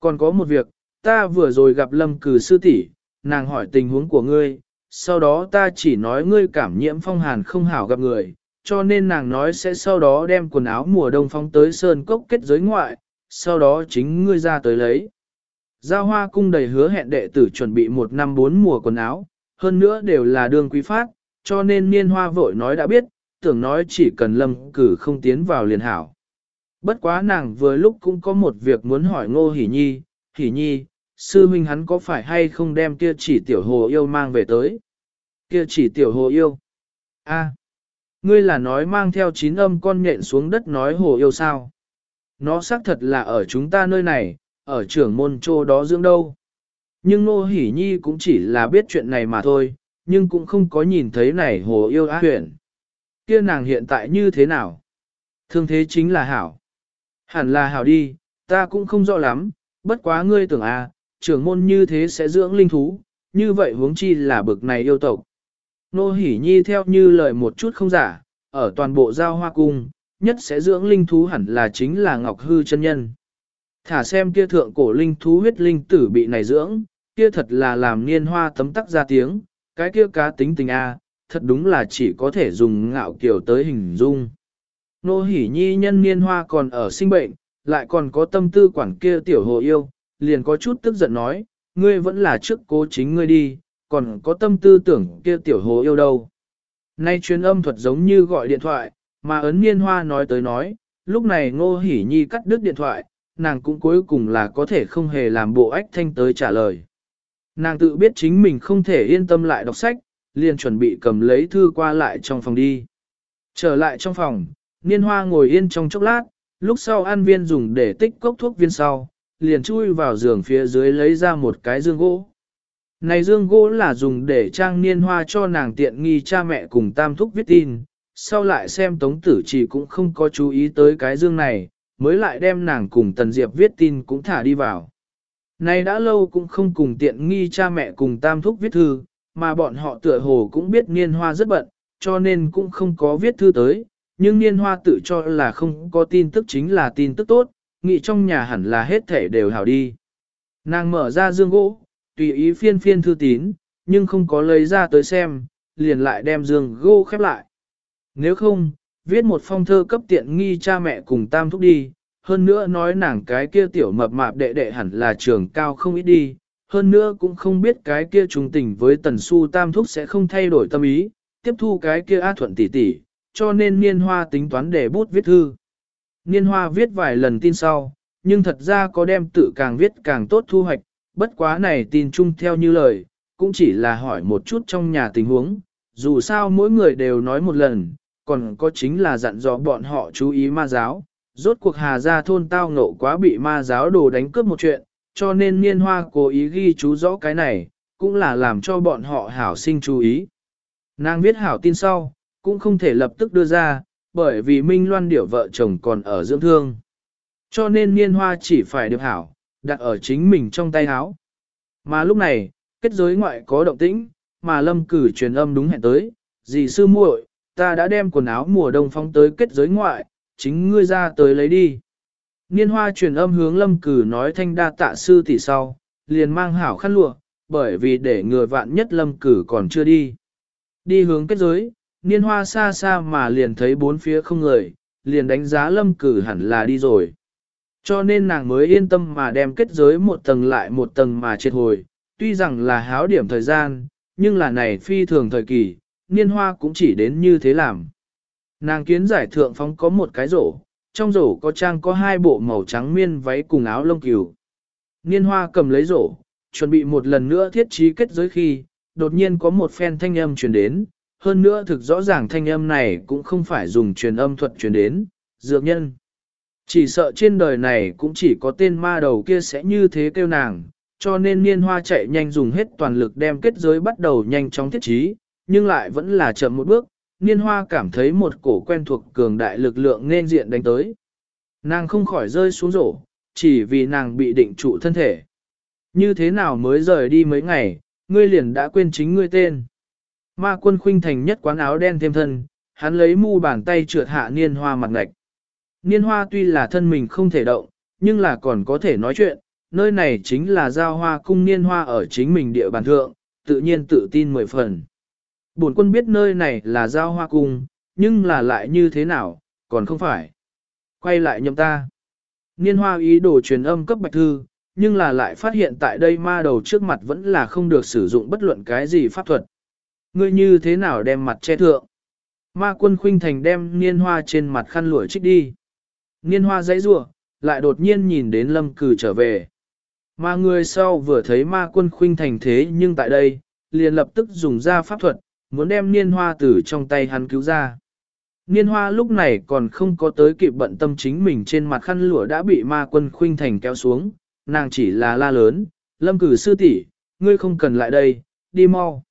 Còn có một việc, ta vừa rồi gặp lâm cử sư tỷ, nàng hỏi tình huống của ngươi, sau đó ta chỉ nói ngươi cảm nhiễm phong hàn không hảo gặp người, cho nên nàng nói sẽ sau đó đem quần áo mùa đông phong tới sơn cốc kết giới ngoại, sau đó chính ngươi ra tới lấy. Giao hoa cung đầy hứa hẹn đệ tử chuẩn bị một năm bốn mùa quần áo, hơn nữa đều là đương quý phát, cho nên niên hoa vội nói đã biết, tưởng nói chỉ cần lâm cử không tiến vào liền hảo. Bất quá nàng vừa lúc cũng có một việc muốn hỏi ngô hỉ nhi, hỉ nhi, sư huynh hắn có phải hay không đem kia chỉ tiểu hồ yêu mang về tới? Kia chỉ tiểu hồ yêu? a ngươi là nói mang theo chín âm con nhện xuống đất nói hồ yêu sao? Nó xác thật là ở chúng ta nơi này, ở trưởng môn trô đó dưỡng đâu. Nhưng Nô Hỷ Nhi cũng chỉ là biết chuyện này mà thôi, nhưng cũng không có nhìn thấy này hồ yêu á huyện. Kia nàng hiện tại như thế nào? Thương thế chính là hảo. Hẳn là hảo đi, ta cũng không rõ lắm, bất quá ngươi tưởng à, trưởng môn như thế sẽ dưỡng linh thú, như vậy huống chi là bực này yêu tộc. Nô Hỷ Nhi theo như lời một chút không giả, ở toàn bộ giao hoa cung, nhất sẽ dưỡng linh thú hẳn là chính là Ngọc Hư chân nhân. Thả xem kia thượng cổ linh thú huyết linh tử bị này dưỡng, kia thật là làm niên hoa tấm tắc ra tiếng, cái kia cá tính tình A, thật đúng là chỉ có thể dùng ngạo kiểu tới hình dung. Nô hỉ nhi nhân niên hoa còn ở sinh bệnh, lại còn có tâm tư quản kia tiểu hồ yêu, liền có chút tức giận nói, ngươi vẫn là trước cố chính ngươi đi, còn có tâm tư tưởng kia tiểu hồ yêu đâu. Nay truyền âm thuật giống như gọi điện thoại, mà ấn niên hoa nói tới nói, lúc này ngô hỉ nhi cắt đứt điện thoại, nàng cũng cuối cùng là có thể không hề làm bộ ách thanh tới trả lời. Nàng tự biết chính mình không thể yên tâm lại đọc sách, liền chuẩn bị cầm lấy thư qua lại trong phòng đi. Trở lại trong phòng, niên hoa ngồi yên trong chốc lát, lúc sau ăn viên dùng để tích cốc thuốc viên sau, liền chui vào giường phía dưới lấy ra một cái dương gỗ. Này dương gỗ là dùng để trang niên hoa cho nàng tiện nghi cha mẹ cùng tam thúc viết tin, sau lại xem tống tử chỉ cũng không có chú ý tới cái dương này, mới lại đem nàng cùng Tần Diệp viết tin cũng thả đi vào. Này đã lâu cũng không cùng tiện nghi cha mẹ cùng tam thúc viết thư, mà bọn họ tựa hồ cũng biết niên hoa rất bận, cho nên cũng không có viết thư tới, nhưng niên hoa tự cho là không có tin tức chính là tin tức tốt, nghĩ trong nhà hẳn là hết thể đều hảo đi. Nàng mở ra dương gỗ, tùy ý phiên phiên thư tín, nhưng không có lấy ra tới xem, liền lại đem giường gỗ khép lại. Nếu không, viết một phong thơ cấp tiện nghi cha mẹ cùng tam thúc đi, hơn nữa nói nàng cái kia tiểu mập mạp đệ đệ hẳn là trường cao không ít đi, hơn nữa cũng không biết cái kia trùng tình với tần su tam thúc sẽ không thay đổi tâm ý, tiếp thu cái kia á thuận tỷ tỷ, cho nên niên hoa tính toán để bút viết thư. Niên hoa viết vài lần tin sau, nhưng thật ra có đem tự càng viết càng tốt thu hoạch, bất quá này tin chung theo như lời, cũng chỉ là hỏi một chút trong nhà tình huống, dù sao mỗi người đều nói một lần, còn có chính là dặn dò bọn họ chú ý ma giáo. Rốt cuộc Hà Gia thôn tao ngộ quá bị ma giáo đồ đánh cướp một chuyện, cho nên niên hoa cố ý ghi chú rõ cái này, cũng là làm cho bọn họ hảo sinh chú ý. Nàng viết hảo tin sau, cũng không thể lập tức đưa ra, bởi vì Minh Loan điểu vợ chồng còn ở dưỡng thương. Cho nên niên hoa chỉ phải được hảo, đặt ở chính mình trong tay áo. Mà lúc này, kết giới ngoại có động tĩnh, mà lâm cử truyền âm đúng hẹn tới, dì sư muội, ta đã đem quần áo mùa đông phóng tới kết giới ngoại, chính ngươi ra tới lấy đi. Niên hoa truyền âm hướng lâm cử nói thanh đa tạ sư tỷ sau, liền mang hảo khăn lụa, bởi vì để người vạn nhất lâm cử còn chưa đi. Đi hướng kết giới, niên hoa xa xa mà liền thấy bốn phía không người, liền đánh giá lâm cử hẳn là đi rồi. Cho nên nàng mới yên tâm mà đem kết giới một tầng lại một tầng mà triệt hồi, tuy rằng là háo điểm thời gian, nhưng là này phi thường thời kỳ, niên hoa cũng chỉ đến như thế làm. Nàng kiến giải thượng phóng có một cái rổ, trong rổ có trang có hai bộ màu trắng miên váy cùng áo lông cừu. Niên hoa cầm lấy rổ, chuẩn bị một lần nữa thiết trí kết giới khi, đột nhiên có một phen thanh âm truyền đến, hơn nữa thực rõ ràng thanh âm này cũng không phải dùng truyền âm thuật truyền đến, dược nhân. Chỉ sợ trên đời này cũng chỉ có tên ma đầu kia sẽ như thế kêu nàng, cho nên niên hoa chạy nhanh dùng hết toàn lực đem kết giới bắt đầu nhanh chóng thiết trí, nhưng lại vẫn là chậm một bước, niên hoa cảm thấy một cổ quen thuộc cường đại lực lượng nên diện đánh tới. Nàng không khỏi rơi xuống rổ, chỉ vì nàng bị định trụ thân thể. Như thế nào mới rời đi mấy ngày, ngươi liền đã quên chính ngươi tên. Ma quân khuynh thành nhất quán áo đen thêm thân, hắn lấy mu bàn tay trượt hạ niên hoa mặt ngạch. Niên hoa tuy là thân mình không thể động, nhưng là còn có thể nói chuyện, nơi này chính là giao hoa cung niên hoa ở chính mình địa bàn thượng, tự nhiên tự tin mười phần. Bổn quân biết nơi này là giao hoa cung, nhưng là lại như thế nào, còn không phải. Quay lại nhầm ta. Niên hoa ý đồ truyền âm cấp bạch thư, nhưng là lại phát hiện tại đây ma đầu trước mặt vẫn là không được sử dụng bất luận cái gì pháp thuật. Ngươi như thế nào đem mặt che thượng? Ma quân khuynh thành đem niên hoa trên mặt khăn lụa trích đi. Niên hoa dãy rua, lại đột nhiên nhìn đến lâm cử trở về. Mà người sau vừa thấy ma quân khuynh thành thế nhưng tại đây, liền lập tức dùng ra pháp thuật, muốn đem niên hoa từ trong tay hắn cứu ra. Niên hoa lúc này còn không có tới kịp bận tâm chính mình trên mặt khăn lụa đã bị ma quân khuynh thành kéo xuống, nàng chỉ là la lớn, lâm cử sư tỷ, ngươi không cần lại đây, đi mau.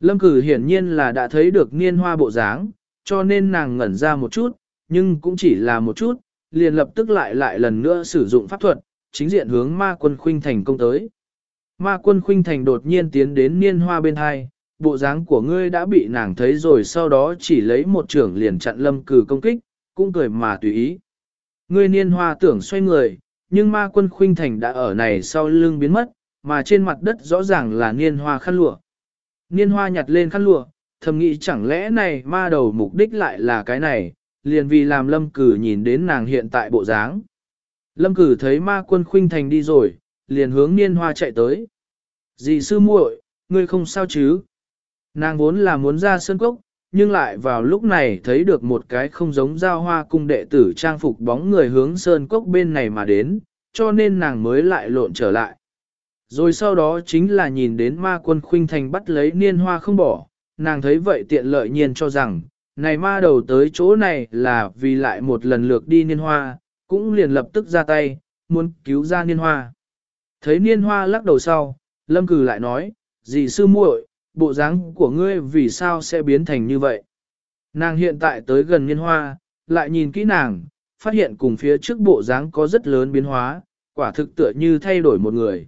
Lâm cử hiển nhiên là đã thấy được niên hoa bộ dáng, cho nên nàng ngẩn ra một chút, nhưng cũng chỉ là một chút, liền lập tức lại lại lần nữa sử dụng pháp thuật, chính diện hướng ma quân khuynh thành công tới. Ma quân khuynh thành đột nhiên tiến đến niên hoa bên hai, bộ dáng của ngươi đã bị nàng thấy rồi sau đó chỉ lấy một trưởng liền chặn lâm cử công kích, cũng cười mà tùy ý. Ngươi niên hoa tưởng xoay người, nhưng ma quân khuynh thành đã ở này sau lưng biến mất, mà trên mặt đất rõ ràng là niên hoa khăn lụa. Niên hoa nhặt lên khăn lụa, thầm nghĩ chẳng lẽ này ma đầu mục đích lại là cái này, liền vì làm lâm cử nhìn đến nàng hiện tại bộ dáng. Lâm cử thấy ma quân khuynh thành đi rồi, liền hướng niên hoa chạy tới. Dì sư muội, ngươi không sao chứ? Nàng vốn là muốn ra sân cốc, nhưng lại vào lúc này thấy được một cái không giống giao hoa cung đệ tử trang phục bóng người hướng sơn cốc bên này mà đến, cho nên nàng mới lại lộn trở lại. Rồi sau đó chính là nhìn đến ma quân khuynh thành bắt lấy niên hoa không bỏ, nàng thấy vậy tiện lợi nhiên cho rằng, này ma đầu tới chỗ này là vì lại một lần lượt đi niên hoa, cũng liền lập tức ra tay, muốn cứu ra niên hoa. Thấy niên hoa lắc đầu sau, lâm cử lại nói, dì sư muội, bộ dáng của ngươi vì sao sẽ biến thành như vậy? Nàng hiện tại tới gần niên hoa, lại nhìn kỹ nàng, phát hiện cùng phía trước bộ dáng có rất lớn biến hóa, quả thực tựa như thay đổi một người.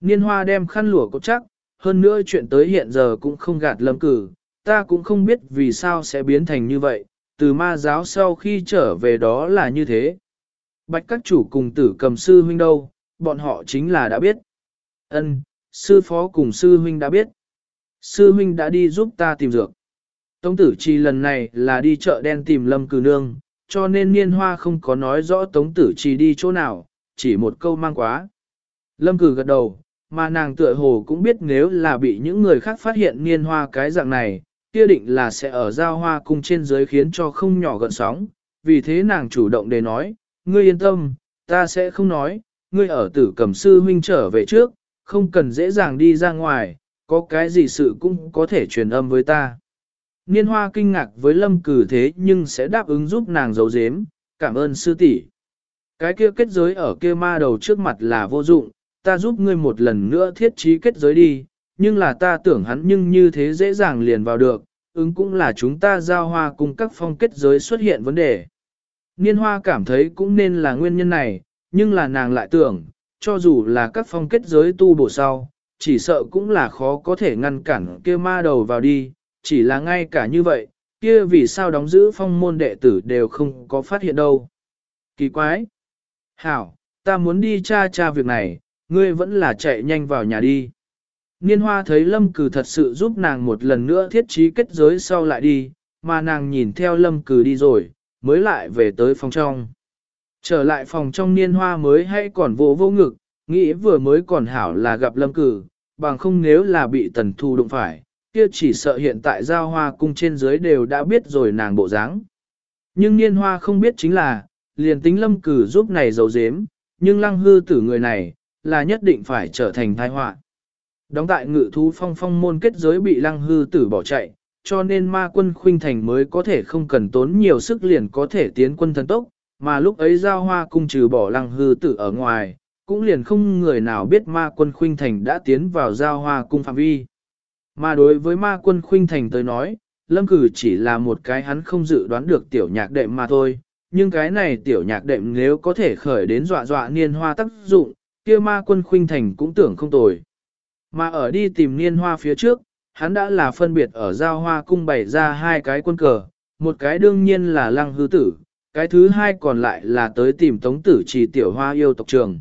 Niên hoa đem khăn lụa cột chắc, hơn nữa chuyện tới hiện giờ cũng không gạt lâm cử, ta cũng không biết vì sao sẽ biến thành như vậy, từ ma giáo sau khi trở về đó là như thế. Bạch các chủ cùng tử cầm sư huynh đâu, bọn họ chính là đã biết. Ân, sư phó cùng sư huynh đã biết. Sư huynh đã đi giúp ta tìm dược. Tống tử chi lần này là đi chợ đen tìm lâm cử nương, cho nên niên hoa không có nói rõ tống tử chi đi chỗ nào, chỉ một câu mang quá. Lâm cử gật đầu, mà nàng tựa hồ cũng biết nếu là bị những người khác phát hiện niên hoa cái dạng này, kia định là sẽ ở giao hoa cung trên dưới khiến cho không nhỏ gợn sóng, vì thế nàng chủ động để nói, ngươi yên tâm, ta sẽ không nói, ngươi ở tử cầm sư huynh trở về trước, không cần dễ dàng đi ra ngoài, có cái gì sự cũng có thể truyền âm với ta. Niên hoa kinh ngạc với lâm cử thế nhưng sẽ đáp ứng giúp nàng giấu giếm, cảm ơn sư tỷ. Cái kia kết giới ở kia ma đầu trước mặt là vô dụng, ta giúp ngươi một lần nữa thiết trí kết giới đi, nhưng là ta tưởng hắn nhưng như thế dễ dàng liền vào được, ứng cũng là chúng ta giao hoa cùng các phong kết giới xuất hiện vấn đề. Niên hoa cảm thấy cũng nên là nguyên nhân này, nhưng là nàng lại tưởng, cho dù là các phong kết giới tu bổ sau, chỉ sợ cũng là khó có thể ngăn cản kia ma đầu vào đi, chỉ là ngay cả như vậy, kia vì sao đóng giữ phong môn đệ tử đều không có phát hiện đâu. Kỳ quái! Hảo, ta muốn đi tra tra việc này, ngươi vẫn là chạy nhanh vào nhà đi. Niên hoa thấy lâm cử thật sự giúp nàng một lần nữa thiết trí kết giới sau lại đi, mà nàng nhìn theo lâm cử đi rồi, mới lại về tới phòng trong. Trở lại phòng trong niên hoa mới hay còn vô vô ngực, nghĩ vừa mới còn hảo là gặp lâm cử, bằng không nếu là bị tần thu đụng phải, kia chỉ sợ hiện tại giao hoa cung trên dưới đều đã biết rồi nàng bộ dáng. Nhưng niên hoa không biết chính là, liền tính lâm cử giúp này giấu dếm, nhưng lăng hư tử người này, là nhất định phải trở thành tai họa. Đóng tại ngự thú phong phong môn kết giới bị lăng hư tử bỏ chạy, cho nên ma quân khuynh thành mới có thể không cần tốn nhiều sức liền có thể tiến quân thần tốc, mà lúc ấy giao hoa cung trừ bỏ lăng hư tử ở ngoài, cũng liền không người nào biết ma quân khuynh thành đã tiến vào giao hoa cung phạm vi. Mà đối với ma quân khuynh thành tới nói, lâm cử chỉ là một cái hắn không dự đoán được tiểu nhạc đệm mà thôi, nhưng cái này tiểu nhạc đệm nếu có thể khởi đến dọa dọa niên hoa tác dụng, kia ma quân khuynh thành cũng tưởng không tồi. Mà ở đi tìm niên hoa phía trước, hắn đã là phân biệt ở giao hoa cung bày ra hai cái quân cờ, một cái đương nhiên là lăng hư tử, cái thứ hai còn lại là tới tìm tống tử trì tiểu hoa yêu tộc trường.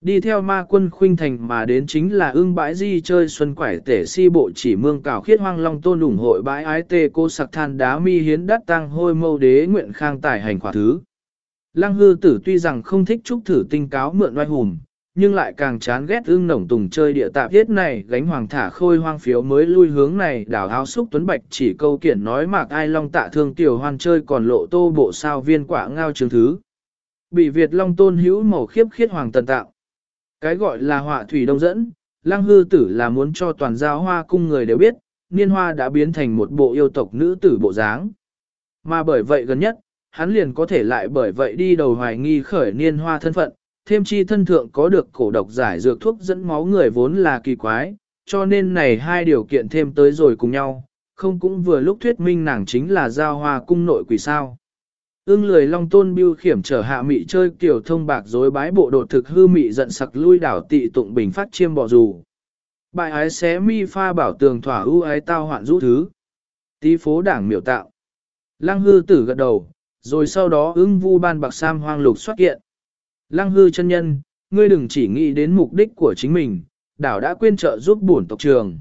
Đi theo ma quân khuynh thành mà đến chính là ưng bãi di chơi xuân quải tể si bộ chỉ mương cảo khiết hoang long tôn ủng hội bãi ái tê cô sặc than đá mi hiến đắt tăng hôi mâu đế nguyện khang tải hành khỏa thứ. Lăng hư tử tuy rằng không thích trúc thử tinh cáo mượn oai hùm, nhưng lại càng chán ghét ưng nổng tùng chơi địa tạp thiết này gánh hoàng thả khôi hoang phiếu mới lui hướng này đảo áo xúc tuấn bạch chỉ câu kiển nói mạc ai long tạ thương tiểu hoan chơi còn lộ tô bộ sao viên quả ngao trường thứ. Bị Việt long tôn hữu màu khiếp khiết hoàng tần tạo. Cái gọi là họa thủy đông dẫn, lăng hư tử là muốn cho toàn giao hoa cung người đều biết, niên hoa đã biến thành một bộ yêu tộc nữ tử bộ dáng. Mà bởi vậy gần nhất, hắn liền có thể lại bởi vậy đi đầu hoài nghi khởi niên hoa thân phận, thêm chi thân thượng có được cổ độc giải dược thuốc dẫn máu người vốn là kỳ quái, cho nên này hai điều kiện thêm tới rồi cùng nhau, không cũng vừa lúc thuyết minh nàng chính là giao hoa cung nội quỷ sao. Ưng lười long tôn biêu khiểm trở hạ mị chơi kiểu thông bạc dối bái bộ đột thực hư mị giận sặc lui đảo tị tụng bình phát chiêm bỏ dù. Bài ái xé mi pha bảo tường thỏa ưu ái tao hoạn rũ thứ. Tí phố đảng miểu tạo. Lăng hư tử gật đầu, rồi sau đó ưng vu ban bạc sam hoang lục xuất hiện. Lăng hư chân nhân, ngươi đừng chỉ nghĩ đến mục đích của chính mình, đảo đã quyên trợ giúp bổn tộc trường.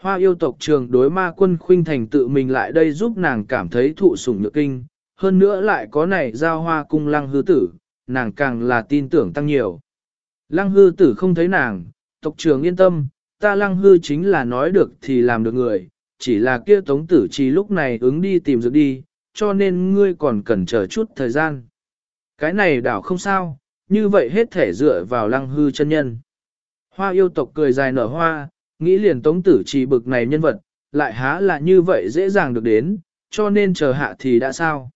Hoa yêu tộc trường đối ma quân khuynh thành tự mình lại đây giúp nàng cảm thấy thụ sủng nhược kinh, hơn nữa lại có này giao hoa cung lăng hư tử, nàng càng là tin tưởng tăng nhiều. Lăng hư tử không thấy nàng, tộc trường yên tâm, ta lăng hư chính là nói được thì làm được người, chỉ là kia tống tử chỉ lúc này ứng đi tìm dược đi, cho nên ngươi còn cần chờ chút thời gian. Cái này đảo không sao, như vậy hết thể dựa vào lăng hư chân nhân. Hoa yêu tộc cười dài nở hoa, nghĩ liền tống tử chỉ bực này nhân vật, lại há là như vậy dễ dàng được đến, cho nên chờ hạ thì đã sao.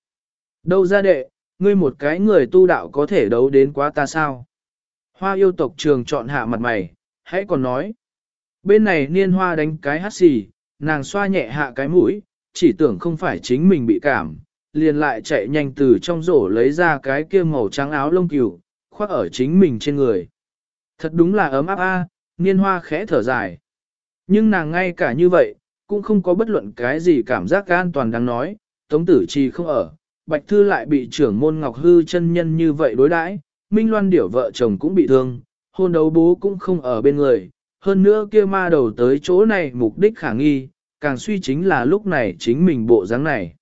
Đâu ra đệ, ngươi một cái người tu đạo có thể đấu đến quá ta sao? Hoa yêu tộc trường chọn hạ mặt mày, hãy còn nói. Bên này niên hoa đánh cái hát xì, nàng xoa nhẹ hạ cái mũi, chỉ tưởng không phải chính mình bị cảm, liền lại chạy nhanh từ trong rổ lấy ra cái kia màu trắng áo lông cừu, khoác ở chính mình trên người. Thật đúng là ấm áp a, niên hoa khẽ thở dài. Nhưng nàng ngay cả như vậy, cũng không có bất luận cái gì cảm giác an toàn đáng nói, tống tử chi không ở, Bạch Thư lại bị trưởng môn Ngọc Hư chân nhân như vậy đối đãi, Minh Loan điểu vợ chồng cũng bị thương, hôn đấu bố cũng không ở bên người, hơn nữa kia ma đầu tới chỗ này mục đích khả nghi, càng suy chính là lúc này chính mình bộ dáng này.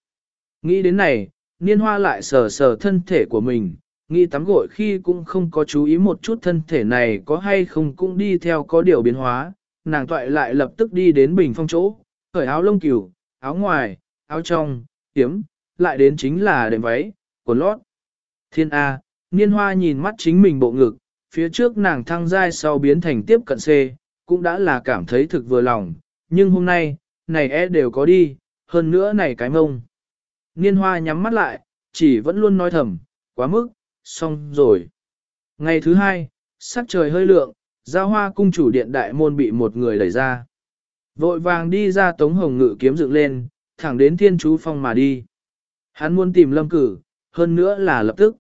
Nghĩ đến này, niên hoa lại sờ sờ thân thể của mình, nghĩ tắm gội khi cũng không có chú ý một chút thân thể này có hay không cũng đi theo có điều biến hóa, nàng toại lại lập tức đi đến bình phong chỗ, khởi áo lông cừu, áo ngoài, áo trong, tiếm, lại đến chính là đệm váy, quần lót. Thiên A, niên hoa nhìn mắt chính mình bộ ngực, phía trước nàng thăng giai sau biến thành tiếp cận C, cũng đã là cảm thấy thực vừa lòng, nhưng hôm nay, này e đều có đi, hơn nữa này cái mông. Niên hoa nhắm mắt lại, chỉ vẫn luôn nói thầm, quá mức, xong rồi. Ngày thứ hai, sắc trời hơi lượng, giao hoa cung chủ điện đại môn bị một người đẩy ra. Vội vàng đi ra tống hồng ngự kiếm dựng lên, thẳng đến thiên chú phong mà đi. Hắn muốn tìm lâm cử, hơn nữa là lập tức.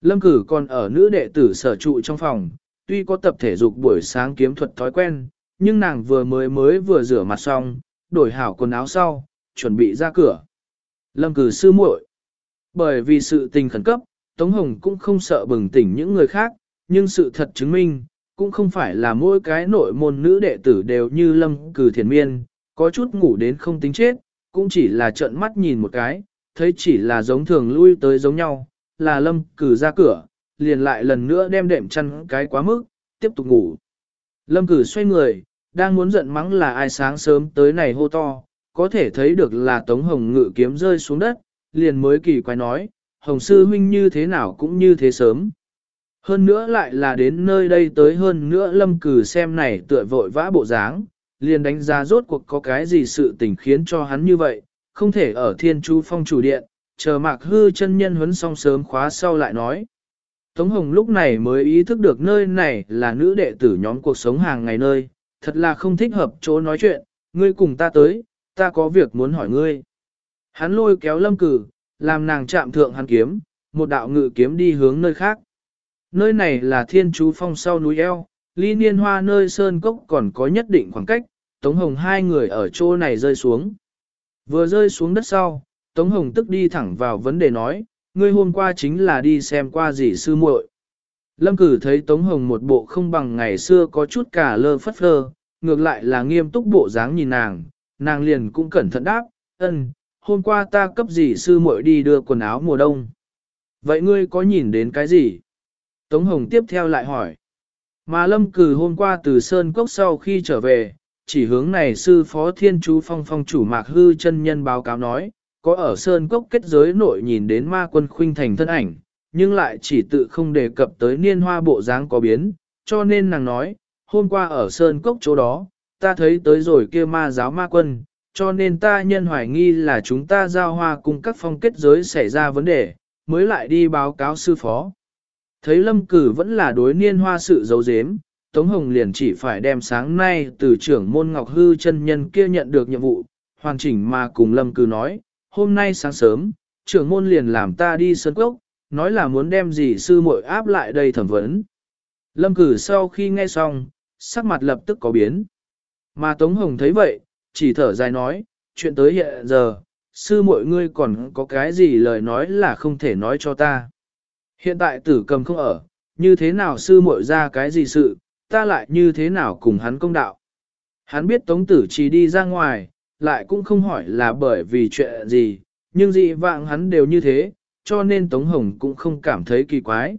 Lâm cử còn ở nữ đệ tử sở trụ trong phòng, tuy có tập thể dục buổi sáng kiếm thuật thói quen, nhưng nàng vừa mới mới vừa rửa mặt xong, đổi hảo quần áo sau, chuẩn bị ra cửa. Lâm cử sư muội. Bởi vì sự tình khẩn cấp, Tống Hồng cũng không sợ bừng tỉnh những người khác, nhưng sự thật chứng minh, cũng không phải là mỗi cái nội môn nữ đệ tử đều như lâm cử thiền miên, có chút ngủ đến không tính chết, cũng chỉ là trợn mắt nhìn một cái, thấy chỉ là giống thường lui tới giống nhau, là lâm cử ra cửa, liền lại lần nữa đem đệm chăn cái quá mức, tiếp tục ngủ. Lâm cử xoay người, đang muốn giận mắng là ai sáng sớm tới này hô to, có thể thấy được là Tống Hồng ngự kiếm rơi xuống đất, liền mới kỳ quái nói, Hồng sư huynh như thế nào cũng như thế sớm. Hơn nữa lại là đến nơi đây tới hơn nữa lâm cử xem này tựa vội vã bộ dáng, liền đánh giá rốt cuộc có cái gì sự tình khiến cho hắn như vậy, không thể ở thiên chú phong chủ điện, chờ mạc hư chân nhân huấn xong sớm khóa sau lại nói. Tống Hồng lúc này mới ý thức được nơi này là nữ đệ tử nhóm cuộc sống hàng ngày nơi, thật là không thích hợp chỗ nói chuyện, ngươi cùng ta tới, ta có việc muốn hỏi ngươi. Hắn lôi kéo lâm cử, làm nàng chạm thượng hắn kiếm, một đạo ngự kiếm đi hướng nơi khác. Nơi này là thiên chú phong sau núi eo, ly niên hoa nơi sơn cốc còn có nhất định khoảng cách, Tống Hồng hai người ở chỗ này rơi xuống. Vừa rơi xuống đất sau, Tống Hồng tức đi thẳng vào vấn đề nói, ngươi hôm qua chính là đi xem qua gì sư muội. Lâm cử thấy Tống Hồng một bộ không bằng ngày xưa có chút cả lơ phất phơ, ngược lại là nghiêm túc bộ dáng nhìn nàng, nàng liền cũng cẩn thận đáp, ân, hôm qua ta cấp gì sư muội đi đưa quần áo mùa đông. Vậy ngươi có nhìn đến cái gì? Tống Hồng tiếp theo lại hỏi. Mà Lâm cử hôm qua từ Sơn Cốc sau khi trở về, chỉ hướng này sư phó thiên chú phong phong chủ mạc hư chân nhân báo cáo nói, có ở Sơn Cốc kết giới nội nhìn đến ma quân khuynh thành thân ảnh, nhưng lại chỉ tự không đề cập tới niên hoa bộ dáng có biến, cho nên nàng nói, hôm qua ở Sơn Cốc chỗ đó, ta thấy tới rồi kia ma giáo ma quân, cho nên ta nhân hoài nghi là chúng ta giao hoa cùng các phong kết giới xảy ra vấn đề, mới lại đi báo cáo sư phó. Thấy lâm cử vẫn là đối niên hoa sự giấu giếm, Tống Hồng liền chỉ phải đem sáng nay từ trưởng môn Ngọc Hư chân nhân kia nhận được nhiệm vụ, hoàn chỉnh mà cùng lâm cử nói, hôm nay sáng sớm, trưởng môn liền làm ta đi sơn cốc, nói là muốn đem gì sư muội áp lại đây thẩm vấn. Lâm cử sau khi nghe xong, sắc mặt lập tức có biến. Mà Tống Hồng thấy vậy, chỉ thở dài nói, chuyện tới hiện giờ, sư muội ngươi còn có cái gì lời nói là không thể nói cho ta. Hiện tại tử cầm không ở, như thế nào sư muội ra cái gì sự, ta lại như thế nào cùng hắn công đạo. Hắn biết tống tử chỉ đi ra ngoài, lại cũng không hỏi là bởi vì chuyện gì, nhưng dị vạng hắn đều như thế, cho nên Tống Hồng cũng không cảm thấy kỳ quái.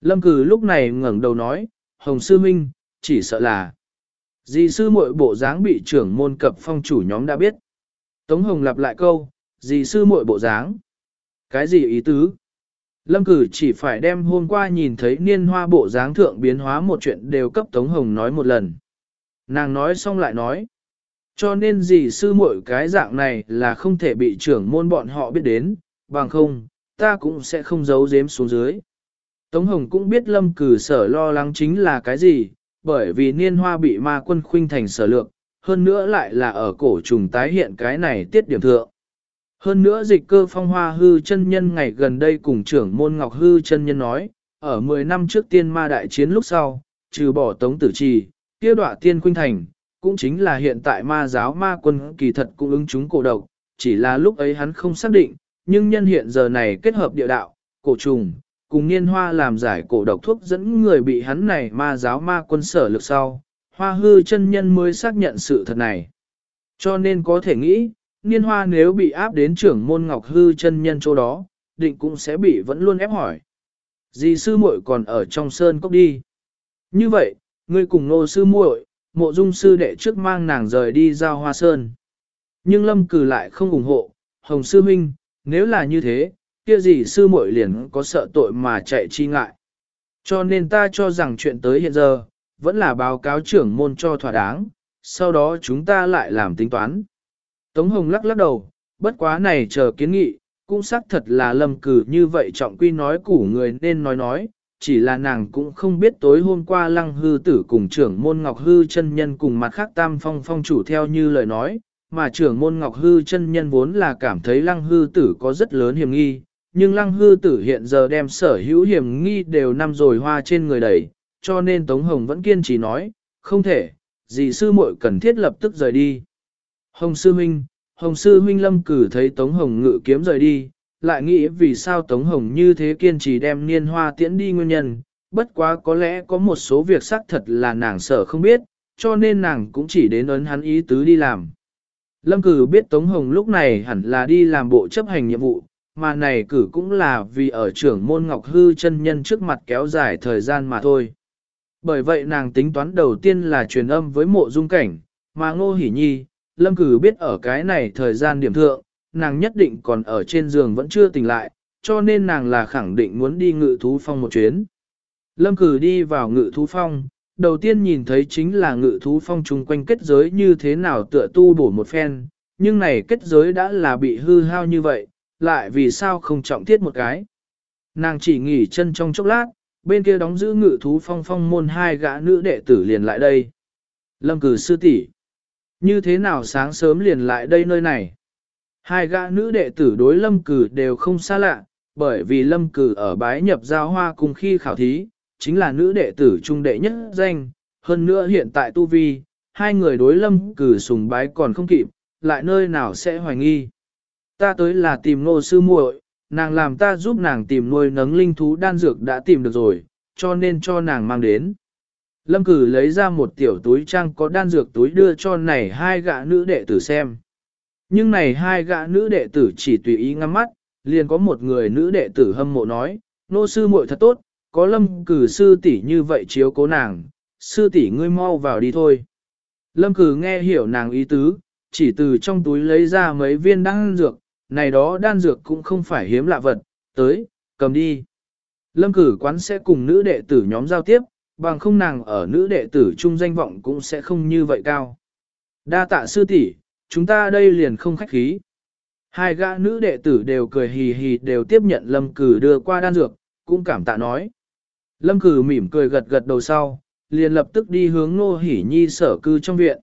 Lâm cử lúc này ngẩng đầu nói, Hồng Sư Minh, chỉ sợ là Dì sư muội bộ dáng bị trưởng môn cập phong chủ nhóm đã biết. Tống Hồng lặp lại câu, dì sư muội bộ dáng. Cái gì ý tứ? Lâm cử chỉ phải đem hôm qua nhìn thấy niên hoa bộ dáng thượng biến hóa một chuyện đều cấp Tống Hồng nói một lần. Nàng nói xong lại nói. Cho nên dì sư muội cái dạng này là không thể bị trưởng môn bọn họ biết đến, bằng không, ta cũng sẽ không giấu giếm xuống dưới. Tống Hồng cũng biết lâm cử sở lo lắng chính là cái gì, bởi vì niên hoa bị ma quân khuynh thành sở lược, hơn nữa lại là ở cổ trùng tái hiện cái này tiết điểm thượng. Hơn nữa dịch cơ phong hoa hư chân nhân ngày gần đây cùng trưởng môn ngọc hư chân nhân nói, ở 10 năm trước tiên ma đại chiến lúc sau, trừ bỏ tống tử trì, kia đọa tiên khuynh thành, cũng chính là hiện tại ma giáo ma quân kỳ thật cũng ứng chúng cổ độc, chỉ là lúc ấy hắn không xác định, nhưng nhân hiện giờ này kết hợp địa đạo, cổ trùng, cùng niên hoa làm giải cổ độc thuốc dẫn người bị hắn này ma giáo ma quân sở lực sau, hoa hư chân nhân mới xác nhận sự thật này. Cho nên có thể nghĩ, niên hoa nếu bị áp đến trưởng môn ngọc hư chân nhân chỗ đó, định cũng sẽ bị vẫn luôn ép hỏi. Dì sư muội còn ở trong sơn cốc đi. Như vậy, ngươi cùng nô sư muội, mộ dung sư đệ trước mang nàng rời đi giao hoa sơn. Nhưng lâm cử lại không ủng hộ, hồng sư huynh, nếu là như thế, kia gì sư muội liền có sợ tội mà chạy chi ngại. Cho nên ta cho rằng chuyện tới hiện giờ, vẫn là báo cáo trưởng môn cho thỏa đáng, sau đó chúng ta lại làm tính toán. Tống Hồng lắc lắc đầu, bất quá này chờ kiến nghị, cũng xác thật là lầm cử như vậy trọng quy nói củ người nên nói nói, chỉ là nàng cũng không biết tối hôm qua lăng hư tử cùng trưởng môn ngọc hư chân nhân cùng mặt khác tam phong phong chủ theo như lời nói, mà trưởng môn ngọc hư chân nhân vốn là cảm thấy lăng hư tử có rất lớn hiểm nghi, nhưng lăng hư tử hiện giờ đem sở hữu hiểm nghi đều nằm rồi hoa trên người đẩy, cho nên Tống Hồng vẫn kiên trì nói, không thể, dì sư muội cần thiết lập tức rời đi. Hồng sư huynh, Hồng sư huynh lâm cử thấy Tống Hồng ngự kiếm rời đi, lại nghĩ vì sao Tống Hồng như thế kiên trì đem niên hoa tiễn đi nguyên nhân, bất quá có lẽ có một số việc xác thật là nàng sợ không biết, cho nên nàng cũng chỉ đến ấn hắn ý tứ đi làm. Lâm cử biết Tống Hồng lúc này hẳn là đi làm bộ chấp hành nhiệm vụ, mà này cử cũng là vì ở trưởng môn Ngọc Hư chân nhân trước mặt kéo dài thời gian mà thôi. Bởi vậy nàng tính toán đầu tiên là truyền âm với mộ dung cảnh, mà ngô hỉ nhi, lâm cử biết ở cái này thời gian điểm thượng, nàng nhất định còn ở trên giường vẫn chưa tỉnh lại, cho nên nàng là khẳng định muốn đi ngự thú phong một chuyến. Lâm cử đi vào ngự thú phong, đầu tiên nhìn thấy chính là ngự thú phong chung quanh kết giới như thế nào tựa tu bổ một phen, nhưng này kết giới đã là bị hư hao như vậy, lại vì sao không trọng thiết một cái. Nàng chỉ nghỉ chân trong chốc lát, bên kia đóng giữ ngự thú phong phong môn hai gã nữ đệ tử liền lại đây. Lâm cử sư tỷ Như thế nào sáng sớm liền lại đây nơi này? Hai gã nữ đệ tử đối lâm cử đều không xa lạ, bởi vì lâm cử ở bái nhập giao hoa cùng khi khảo thí, chính là nữ đệ tử trung đệ nhất danh, hơn nữa hiện tại tu vi, hai người đối lâm cử sùng bái còn không kịp, lại nơi nào sẽ hoài nghi. Ta tới là tìm nô sư muội, nàng làm ta giúp nàng tìm nuôi nấng linh thú đan dược đã tìm được rồi, cho nên cho nàng mang đến. Lâm cử lấy ra một tiểu túi trang có đan dược túi đưa cho này hai gã nữ đệ tử xem. Nhưng này hai gã nữ đệ tử chỉ tùy ý ngắm mắt, liền có một người nữ đệ tử hâm mộ nói, nô sư muội thật tốt, có lâm cử sư tỷ như vậy chiếu cố nàng, sư tỷ ngươi mau vào đi thôi. Lâm cử nghe hiểu nàng ý tứ, chỉ từ trong túi lấy ra mấy viên đan dược, này đó đan dược cũng không phải hiếm lạ vật, tới, cầm đi. Lâm cử quán sẽ cùng nữ đệ tử nhóm giao tiếp, bằng không nàng ở nữ đệ tử trung danh vọng cũng sẽ không như vậy cao. Đa tạ sư tỷ, chúng ta đây liền không khách khí. Hai gã nữ đệ tử đều cười hì hì đều tiếp nhận lâm cử đưa qua đan dược, cũng cảm tạ nói. Lâm cử mỉm cười gật gật đầu sau, liền lập tức đi hướng nô hỉ nhi sở cư trong viện.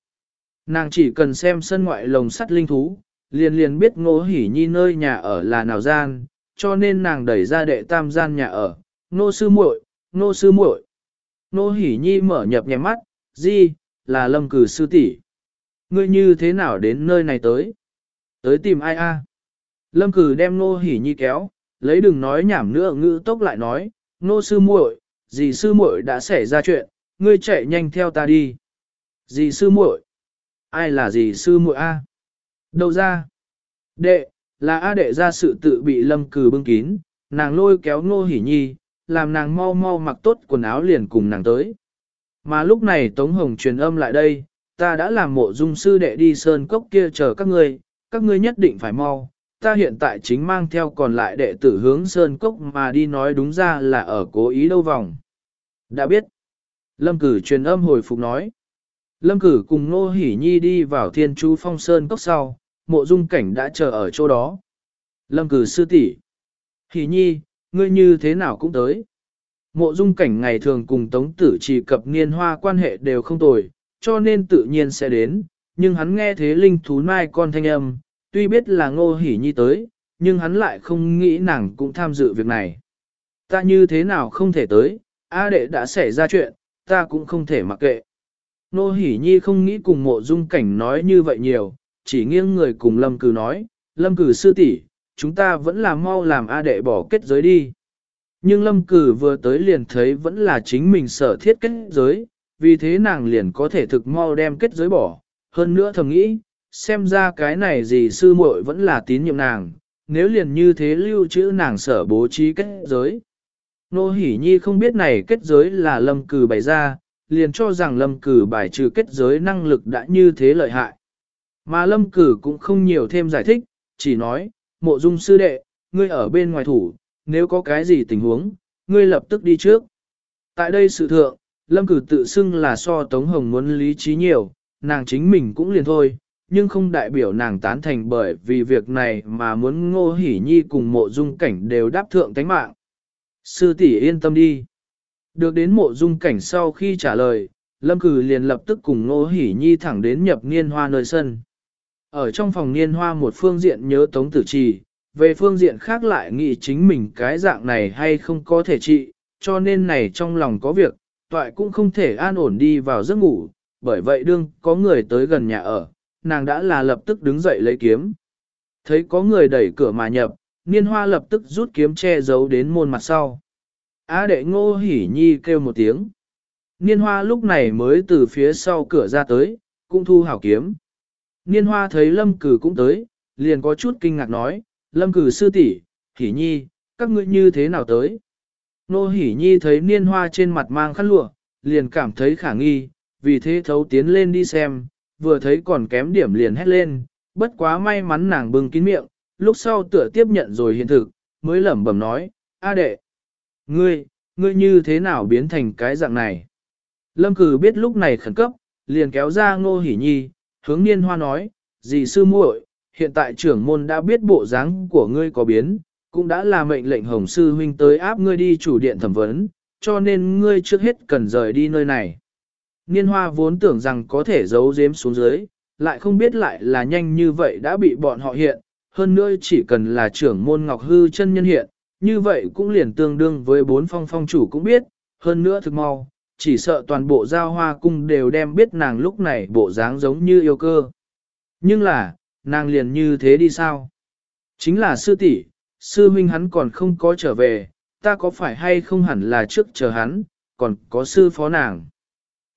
Nàng chỉ cần xem sân ngoại lồng sắt linh thú, liền liền biết ngô hỉ nhi nơi nhà ở là nào gian, cho nên nàng đẩy ra đệ tam gian nhà ở, nô sư muội, nô sư muội. Nô hỉ nhi mở nhập nhẹ mắt, gì, là lâm cử sư tỷ. Ngươi như thế nào đến nơi này tới? Tới tìm ai a? Lâm cử đem nô hỉ nhi kéo, lấy đừng nói nhảm nữa ngữ tốc lại nói, nô sư muội, dì sư muội đã xảy ra chuyện, ngươi chạy nhanh theo ta đi. Dì sư muội, ai là dì sư muội a? Đâu ra? Đệ, là A đệ ra sự tự bị lâm cử bưng kín, nàng lôi kéo ngô hỉ nhi, làm nàng mau mau mặc tốt quần áo liền cùng nàng tới. Mà lúc này Tống Hồng truyền âm lại đây, ta đã làm mộ dung sư đệ đi sơn cốc kia chờ các ngươi, các ngươi nhất định phải mau. Ta hiện tại chính mang theo còn lại đệ tử hướng sơn cốc mà đi nói đúng ra là ở cố ý đâu vòng. Đã biết. Lâm cử truyền âm hồi phục nói. Lâm cử cùng Nô Hỷ Nhi đi vào thiên chú phong sơn cốc sau, mộ dung cảnh đã chờ ở chỗ đó. Lâm cử sư tỷ, Hỷ Nhi, ngươi như thế nào cũng tới. Mộ dung cảnh ngày thường cùng tống tử chỉ cập niên hoa quan hệ đều không tồi, cho nên tự nhiên sẽ đến, nhưng hắn nghe thế linh thú mai con thanh âm, tuy biết là ngô Hỉ nhi tới, nhưng hắn lại không nghĩ nàng cũng tham dự việc này. Ta như thế nào không thể tới, A đệ đã xảy ra chuyện, ta cũng không thể mặc kệ. Nô Hỉ nhi không nghĩ cùng mộ dung cảnh nói như vậy nhiều, chỉ nghiêng người cùng lâm cử nói, lâm cử sư tỷ, chúng ta vẫn là mau làm A đệ bỏ kết giới đi. Nhưng lâm cử vừa tới liền thấy vẫn là chính mình sở thiết kết giới, vì thế nàng liền có thể thực mau đem kết giới bỏ. Hơn nữa thầm nghĩ, xem ra cái này gì sư muội vẫn là tín nhiệm nàng, nếu liền như thế lưu trữ nàng sở bố trí kết giới. Nô Hỷ Nhi không biết này kết giới là lâm cử bày ra, liền cho rằng lâm cử bài trừ kết giới năng lực đã như thế lợi hại. Mà lâm cử cũng không nhiều thêm giải thích, chỉ nói, mộ dung sư đệ, ngươi ở bên ngoài thủ, nếu có cái gì tình huống, ngươi lập tức đi trước. Tại đây sự thượng, lâm cử tự xưng là so Tống Hồng muốn lý trí nhiều, nàng chính mình cũng liền thôi, nhưng không đại biểu nàng tán thành bởi vì việc này mà muốn ngô hỉ nhi cùng mộ dung cảnh đều đáp thượng tánh mạng. Sư tỷ yên tâm đi. Được đến mộ dung cảnh sau khi trả lời, Lâm Cử liền lập tức cùng Ngô hỉ Nhi thẳng đến nhập niên hoa nơi sân. Ở trong phòng niên hoa một phương diện nhớ tống tử trì, về phương diện khác lại nghĩ chính mình cái dạng này hay không có thể trị, cho nên này trong lòng có việc, toại cũng không thể an ổn đi vào giấc ngủ, bởi vậy đương có người tới gần nhà ở, nàng đã là lập tức đứng dậy lấy kiếm. Thấy có người đẩy cửa mà nhập, niên hoa lập tức rút kiếm che giấu đến môn mặt sau. Á đệ ngô hỉ nhi kêu một tiếng. Niên hoa lúc này mới từ phía sau cửa ra tới, cũng thu hảo kiếm. Niên hoa thấy lâm cử cũng tới, liền có chút kinh ngạc nói, lâm cử sư tỷ, hỉ nhi, các ngươi như thế nào tới? Nô hỉ nhi thấy niên hoa trên mặt mang khăn lụa, liền cảm thấy khả nghi, vì thế thấu tiến lên đi xem, vừa thấy còn kém điểm liền hét lên, bất quá may mắn nàng bưng kín miệng, lúc sau tựa tiếp nhận rồi hiện thực, mới lẩm bẩm nói, A đệ, ngươi, ngươi như thế nào biến thành cái dạng này? Lâm cử biết lúc này khẩn cấp, liền kéo ra ngô hỉ nhi, hướng niên hoa nói, dì sư muội, hiện tại trưởng môn đã biết bộ dáng của ngươi có biến, cũng đã là mệnh lệnh hồng sư huynh tới áp ngươi đi chủ điện thẩm vấn, cho nên ngươi trước hết cần rời đi nơi này. Niên hoa vốn tưởng rằng có thể giấu giếm xuống dưới, lại không biết lại là nhanh như vậy đã bị bọn họ hiện, hơn nữa chỉ cần là trưởng môn ngọc hư chân nhân hiện, như vậy cũng liền tương đương với bốn phong phong chủ cũng biết, hơn nữa thực mau, chỉ sợ toàn bộ giao hoa cung đều đem biết nàng lúc này bộ dáng giống như yêu cơ. Nhưng là, nàng liền như thế đi sao? Chính là sư tỷ, sư huynh hắn còn không có trở về, ta có phải hay không hẳn là trước chờ hắn, còn có sư phó nàng.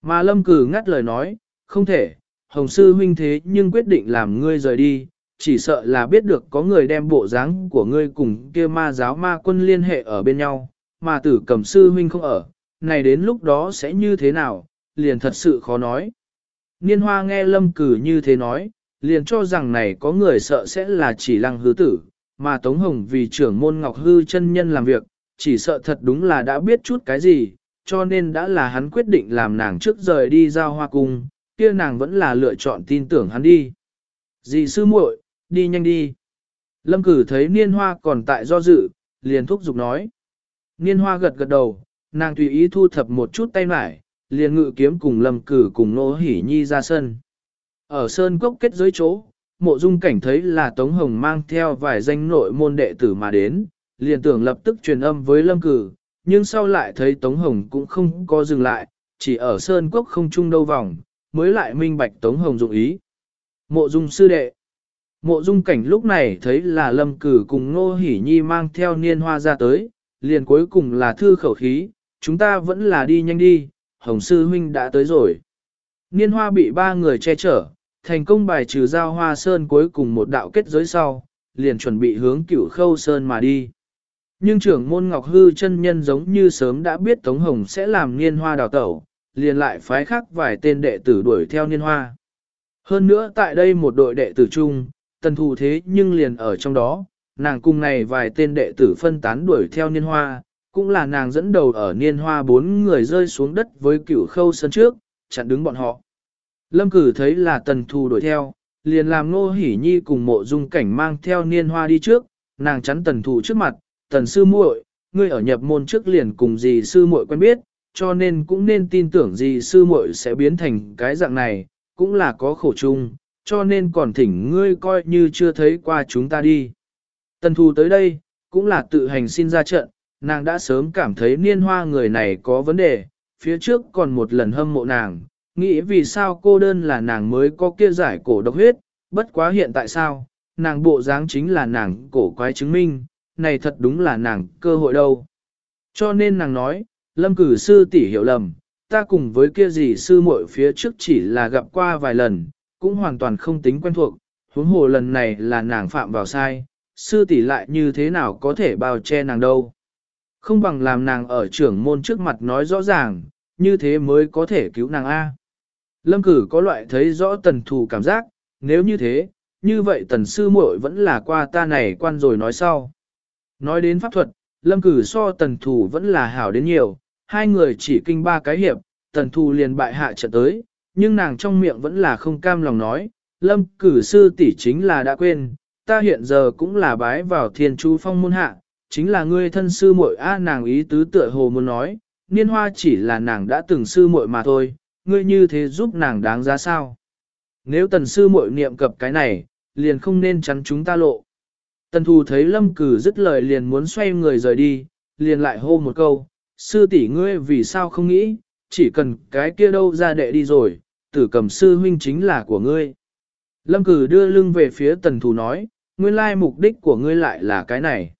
Mà lâm cử ngắt lời nói, không thể, hồng sư huynh thế nhưng quyết định làm ngươi rời đi, chỉ sợ là biết được có người đem bộ dáng của ngươi cùng kia ma giáo ma quân liên hệ ở bên nhau, mà tử cầm sư huynh không ở, này đến lúc đó sẽ như thế nào, liền thật sự khó nói. Niên hoa nghe lâm cử như thế nói, liền cho rằng này có người sợ sẽ là chỉ lăng hư tử, mà Tống Hồng vì trưởng môn Ngọc Hư chân nhân làm việc, chỉ sợ thật đúng là đã biết chút cái gì, cho nên đã là hắn quyết định làm nàng trước rời đi giao hoa cung, kia nàng vẫn là lựa chọn tin tưởng hắn đi. Dì sư muội, đi nhanh đi. Lâm cử thấy niên hoa còn tại do dự, liền thúc giục nói. Niên hoa gật gật đầu, nàng tùy ý thu thập một chút tay mải, liền ngự kiếm cùng lâm cử cùng nô hỉ nhi ra sân. Ở sơn cốc kết giới chỗ, mộ dung cảnh thấy là Tống Hồng mang theo vài danh nội môn đệ tử mà đến, liền tưởng lập tức truyền âm với lâm cử, nhưng sau lại thấy Tống Hồng cũng không có dừng lại, chỉ ở sơn cốc không chung đâu vòng, mới lại minh bạch Tống Hồng dụng ý. Mộ dung sư đệ Mộ dung cảnh lúc này thấy là lâm cử cùng Ngô Hỷ Nhi mang theo niên hoa ra tới, liền cuối cùng là thư khẩu khí, chúng ta vẫn là đi nhanh đi, Hồng Sư Huynh đã tới rồi. Niên hoa bị ba người che chở, thành công bài trừ giao hoa sơn cuối cùng một đạo kết giới sau, liền chuẩn bị hướng cửu khâu sơn mà đi. Nhưng trưởng môn Ngọc Hư chân nhân giống như sớm đã biết Tống Hồng sẽ làm niên hoa đào tẩu, liền lại phái khắc vài tên đệ tử đuổi theo niên hoa. Hơn nữa tại đây một đội đệ tử chung, tần thù thế nhưng liền ở trong đó, nàng cùng này vài tên đệ tử phân tán đuổi theo niên hoa, cũng là nàng dẫn đầu ở niên hoa bốn người rơi xuống đất với cửu khâu sân trước, chặn đứng bọn họ. Lâm cử thấy là tần thù đuổi theo, liền làm nô hỉ nhi cùng mộ dung cảnh mang theo niên hoa đi trước, nàng chắn tần thù trước mặt, tần sư muội, ngươi ở nhập môn trước liền cùng gì sư muội quen biết, cho nên cũng nên tin tưởng gì sư muội sẽ biến thành cái dạng này, cũng là có khổ chung, cho nên còn thỉnh ngươi coi như chưa thấy qua chúng ta đi. Tần thù tới đây, cũng là tự hành xin ra trận, nàng đã sớm cảm thấy niên hoa người này có vấn đề, phía trước còn một lần hâm mộ nàng, nghĩ vì sao cô đơn là nàng mới có kia giải cổ độc huyết, bất quá hiện tại sao, nàng bộ dáng chính là nàng cổ quái chứng minh, này thật đúng là nàng cơ hội đâu. Cho nên nàng nói, lâm cử sư tỷ hiểu lầm, ta cùng với kia gì sư muội phía trước chỉ là gặp qua vài lần, cũng hoàn toàn không tính quen thuộc, huống hồ lần này là nàng phạm vào sai, sư tỷ lại như thế nào có thể bao che nàng đâu. Không bằng làm nàng ở trưởng môn trước mặt nói rõ ràng, như thế mới có thể cứu nàng A. Lâm cử có loại thấy rõ tần thù cảm giác, nếu như thế, như vậy tần sư muội vẫn là qua ta này quan rồi nói sau. Nói đến pháp thuật, lâm cử so tần thù vẫn là hảo đến nhiều, hai người chỉ kinh ba cái hiệp, tần thù liền bại hạ trận tới, nhưng nàng trong miệng vẫn là không cam lòng nói, lâm cử sư tỷ chính là đã quên, ta hiện giờ cũng là bái vào thiên chú phong môn hạ, chính là ngươi thân sư muội a nàng ý tứ tựa hồ muốn nói, niên hoa chỉ là nàng đã từng sư muội mà thôi, ngươi như thế giúp nàng đáng giá sao? Nếu tần sư muội niệm cập cái này, liền không nên chắn chúng ta lộ. Tần thù thấy lâm cử dứt lời liền muốn xoay người rời đi, liền lại hô một câu, sư tỷ ngươi vì sao không nghĩ, chỉ cần cái kia đâu ra đệ đi rồi, tử cầm sư huynh chính là của ngươi. Lâm cử đưa lưng về phía tần thù nói, nguyên lai mục đích của ngươi lại là cái này.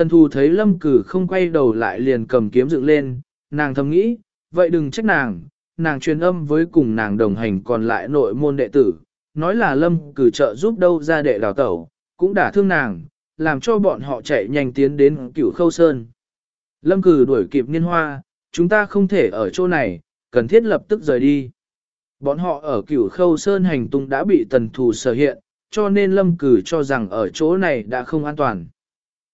Tần thù thấy lâm cử không quay đầu lại liền cầm kiếm dựng lên, nàng thầm nghĩ, vậy đừng trách nàng, nàng truyền âm với cùng nàng đồng hành còn lại nội môn đệ tử, nói là lâm cử trợ giúp đâu ra đệ đào tẩu, cũng đã thương nàng, làm cho bọn họ chạy nhanh tiến đến cửu khâu sơn. Lâm cử đuổi kịp niên hoa, chúng ta không thể ở chỗ này, cần thiết lập tức rời đi. Bọn họ ở cửu khâu sơn hành tung đã bị tần thù sở hiện, cho nên lâm cử cho rằng ở chỗ này đã không an toàn.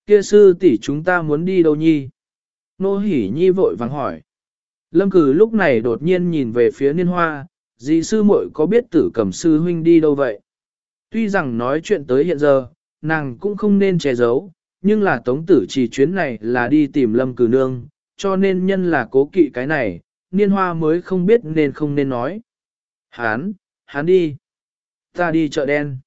Kia sư tỷ chúng ta muốn đi đâu nhi? Nô hỉ nhi vội vàng hỏi. Lâm cử lúc này đột nhiên nhìn về phía niên hoa, dì sư muội có biết tử cầm sư huynh đi đâu vậy? Tuy rằng nói chuyện tới hiện giờ, nàng cũng không nên che giấu, nhưng là tống tử chỉ chuyến này là đi tìm lâm cử nương, cho nên nhân là cố kỵ cái này, niên hoa mới không biết nên không nên nói. Hán, hán đi. Ta đi chợ đen.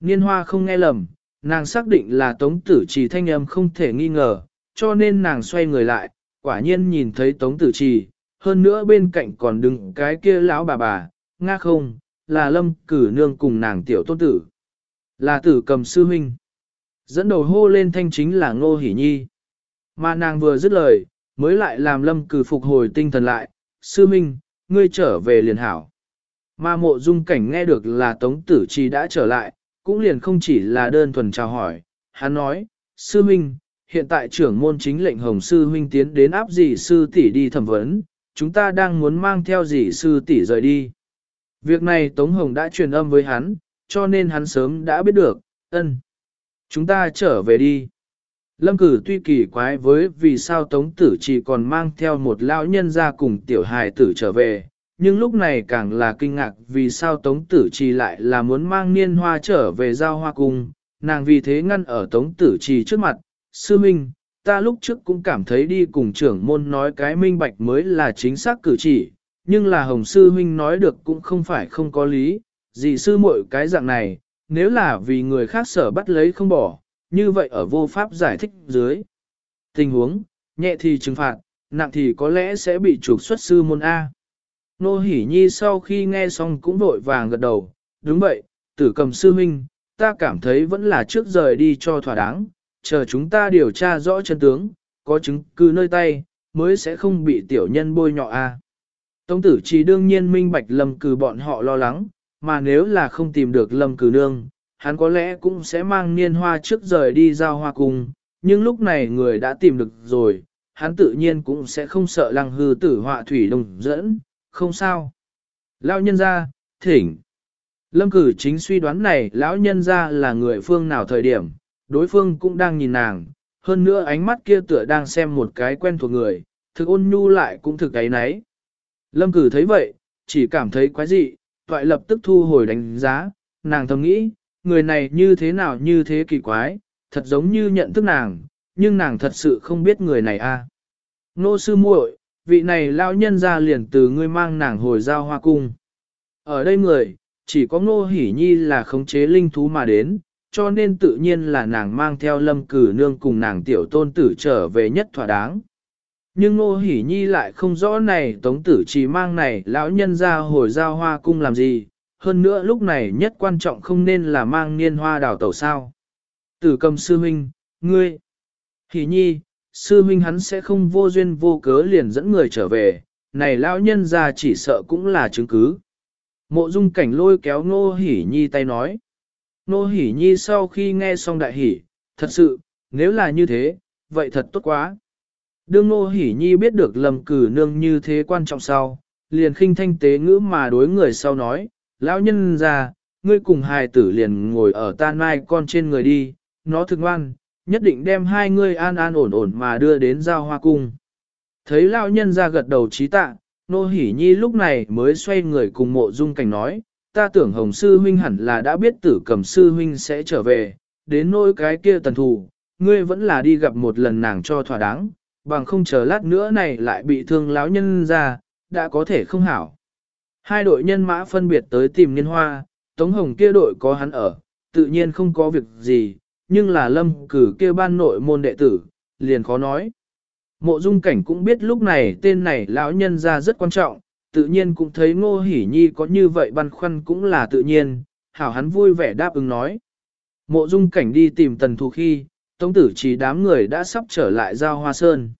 Niên hoa không nghe lầm, nàng xác định là tống tử trì thanh âm không thể nghi ngờ, cho nên nàng xoay người lại, quả nhiên nhìn thấy tống tử trì, hơn nữa bên cạnh còn đứng cái kia lão bà bà, nga không, là lâm cử nương cùng nàng tiểu tôn tử. Là tử cầm sư huynh. Dẫn đầu hô lên thanh chính là ngô hỷ nhi. Mà nàng vừa dứt lời, mới lại làm lâm cử phục hồi tinh thần lại, sư huynh, ngươi trở về liền hảo. Mà mộ dung cảnh nghe được là tống tử trì đã trở lại, cũng liền không chỉ là đơn thuần chào hỏi, hắn nói, sư huynh, hiện tại trưởng môn chính lệnh hồng sư huynh tiến đến áp dị sư tỷ đi thẩm vấn, chúng ta đang muốn mang theo dị sư tỷ rời đi. Việc này Tống Hồng đã truyền âm với hắn, cho nên hắn sớm đã biết được, ân. Chúng ta trở về đi. Lâm cử tuy kỳ quái với vì sao Tống Tử chỉ còn mang theo một lão nhân ra cùng tiểu hài tử trở về, nhưng lúc này càng là kinh ngạc vì sao Tống Tử Trì lại là muốn mang niên hoa trở về giao hoa cung, nàng vì thế ngăn ở Tống Tử Trì trước mặt, sư minh, ta lúc trước cũng cảm thấy đi cùng trưởng môn nói cái minh bạch mới là chính xác cử chỉ, nhưng là Hồng Sư Huynh nói được cũng không phải không có lý, gì sư muội cái dạng này, nếu là vì người khác sở bắt lấy không bỏ, như vậy ở vô pháp giải thích dưới. Tình huống, nhẹ thì trừng phạt, nặng thì có lẽ sẽ bị trục xuất sư môn A. Nô Hỷ Nhi sau khi nghe xong cũng vội vàng gật đầu, đúng vậy, tử cầm sư huynh, ta cảm thấy vẫn là trước rời đi cho thỏa đáng, chờ chúng ta điều tra rõ chân tướng, có chứng cứ nơi tay, mới sẽ không bị tiểu nhân bôi nhọ a. Tông tử chỉ đương nhiên minh bạch lâm cử bọn họ lo lắng, mà nếu là không tìm được lâm cử nương, hắn có lẽ cũng sẽ mang niên hoa trước rời đi giao hoa cùng, nhưng lúc này người đã tìm được rồi, hắn tự nhiên cũng sẽ không sợ lăng hư tử họa thủy đồng dẫn, không sao. Lão nhân ra, thỉnh. Lâm cử chính suy đoán này lão nhân ra là người phương nào thời điểm, đối phương cũng đang nhìn nàng, hơn nữa ánh mắt kia tựa đang xem một cái quen thuộc người, thực ôn nhu lại cũng thực cái nấy. Lâm cử thấy vậy, chỉ cảm thấy quái dị, toại lập tức thu hồi đánh giá, nàng thầm nghĩ, người này như thế nào như thế kỳ quái, thật giống như nhận thức nàng, nhưng nàng thật sự không biết người này a. À. Nô sư muội, vị này lao nhân ra liền từ ngươi mang nàng hồi giao hoa cung. Ở đây người, chỉ có ngô hỉ nhi là khống chế linh thú mà đến, cho nên tự nhiên là nàng mang theo lâm cử nương cùng nàng tiểu tôn tử trở về nhất thỏa đáng. Nhưng ngô hỉ nhi lại không rõ này tống tử chỉ mang này lão nhân ra hồi giao hoa cung làm gì, hơn nữa lúc này nhất quan trọng không nên là mang niên hoa đào tẩu sao. Tử cầm sư huynh, ngươi, hỉ nhi, sư huynh hắn sẽ không vô duyên vô cớ liền dẫn người trở về, này lão nhân ra chỉ sợ cũng là chứng cứ. Mộ dung cảnh lôi kéo Nô Hỷ Nhi tay nói. Nô Hỷ Nhi sau khi nghe xong đại hỷ, thật sự, nếu là như thế, vậy thật tốt quá. Đương Nô Hỷ Nhi biết được lầm cử nương như thế quan trọng sau, liền khinh thanh tế ngữ mà đối người sau nói, lão nhân ra, ngươi cùng hài tử liền ngồi ở tan mai con trên người đi, nó thực ngoan, nhất định đem hai ngươi an an ổn ổn mà đưa đến giao hoa cung. Thấy lão nhân ra gật đầu trí tạ, nô hỉ nhi lúc này mới xoay người cùng mộ dung cảnh nói, ta tưởng hồng sư huynh hẳn là đã biết tử cầm sư huynh sẽ trở về, đến nỗi cái kia tần thù, ngươi vẫn là đi gặp một lần nàng cho thỏa đáng, bằng không chờ lát nữa này lại bị thương lão nhân ra, đã có thể không hảo. Hai đội nhân mã phân biệt tới tìm niên hoa, Tống Hồng kia đội có hắn ở, tự nhiên không có việc gì, nhưng là lâm cử kia ban nội môn đệ tử, liền khó nói. Mộ dung cảnh cũng biết lúc này tên này lão nhân ra rất quan trọng, tự nhiên cũng thấy ngô hỉ nhi có như vậy băn khoăn cũng là tự nhiên, hảo hắn vui vẻ đáp ứng nói. Mộ dung cảnh đi tìm tần thù khi, tống tử chỉ đám người đã sắp trở lại giao hoa sơn.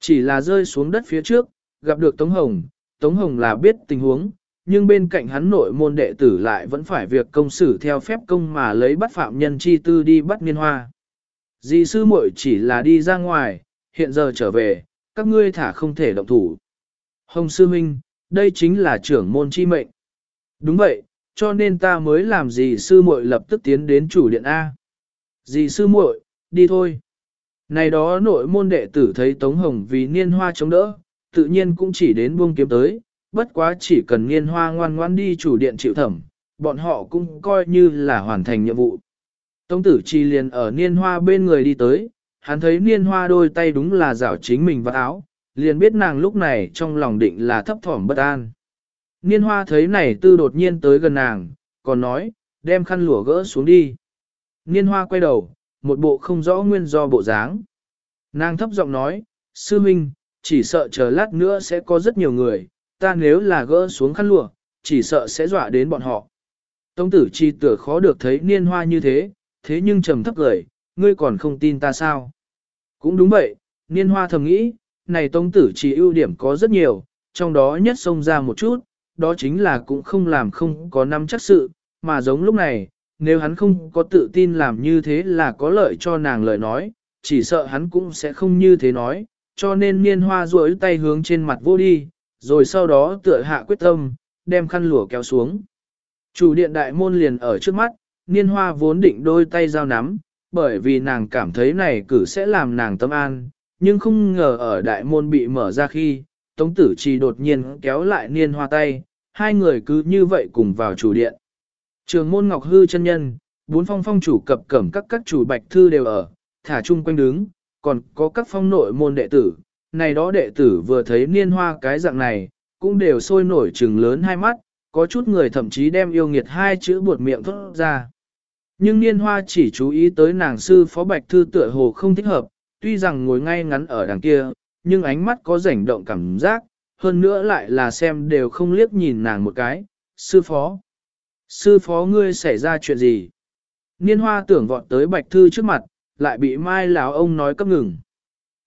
Chỉ là rơi xuống đất phía trước, gặp được Tống Hồng, Tống Hồng là biết tình huống, nhưng bên cạnh hắn nội môn đệ tử lại vẫn phải việc công xử theo phép công mà lấy bắt phạm nhân chi tư đi bắt niên hoa. Dì sư muội chỉ là đi ra ngoài, hiện giờ trở về, các ngươi thả không thể động thủ. Hồng sư minh, đây chính là trưởng môn chi mệnh. Đúng vậy, cho nên ta mới làm gì sư muội lập tức tiến đến chủ điện A. Dì sư muội, đi thôi. Này đó nội môn đệ tử thấy Tống Hồng vì niên hoa chống đỡ, tự nhiên cũng chỉ đến buông kiếm tới, bất quá chỉ cần niên hoa ngoan ngoan đi chủ điện chịu thẩm, bọn họ cũng coi như là hoàn thành nhiệm vụ. Tống tử chi liền ở niên hoa bên người đi tới, hắn thấy niên hoa đôi tay đúng là rảo chính mình vào áo, liền biết nàng lúc này trong lòng định là thấp thỏm bất an. Niên hoa thấy này tư đột nhiên tới gần nàng, còn nói, đem khăn lụa gỡ xuống đi. Niên hoa quay đầu, một bộ không rõ nguyên do bộ dáng. Nàng thấp giọng nói, sư minh, chỉ sợ chờ lát nữa sẽ có rất nhiều người, ta nếu là gỡ xuống khăn lụa, chỉ sợ sẽ dọa đến bọn họ. Tống tử chi tựa khó được thấy niên hoa như thế, thế nhưng trầm thấp cười, ngươi còn không tin ta sao? Cũng đúng vậy, niên hoa thầm nghĩ, này tống tử chi ưu điểm có rất nhiều, trong đó nhất xông ra một chút, đó chính là cũng không làm không có năm chắc sự, mà giống lúc này, nếu hắn không có tự tin làm như thế là có lợi cho nàng lời nói, chỉ sợ hắn cũng sẽ không như thế nói, cho nên niên hoa duỗi tay hướng trên mặt vô đi, rồi sau đó tựa hạ quyết tâm, đem khăn lụa kéo xuống. Chủ điện đại môn liền ở trước mắt, niên hoa vốn định đôi tay giao nắm, bởi vì nàng cảm thấy này cử sẽ làm nàng tâm an, nhưng không ngờ ở đại môn bị mở ra khi, Tống Tử Trì đột nhiên kéo lại niên hoa tay, hai người cứ như vậy cùng vào chủ điện. Trường môn Ngọc Hư chân nhân, bốn phong phong chủ cập cẩm các các chủ bạch thư đều ở, thả chung quanh đứng, còn có các phong nội môn đệ tử. Này đó đệ tử vừa thấy niên hoa cái dạng này, cũng đều sôi nổi trừng lớn hai mắt, có chút người thậm chí đem yêu nghiệt hai chữ buột miệng thốt ra. Nhưng niên hoa chỉ chú ý tới nàng sư phó bạch thư tựa hồ không thích hợp, tuy rằng ngồi ngay ngắn ở đằng kia, nhưng ánh mắt có rảnh động cảm giác, hơn nữa lại là xem đều không liếc nhìn nàng một cái, sư phó. Sư phó ngươi xảy ra chuyện gì? Niên hoa tưởng vọt tới bạch thư trước mặt, lại bị mai lão ông nói cấp ngừng.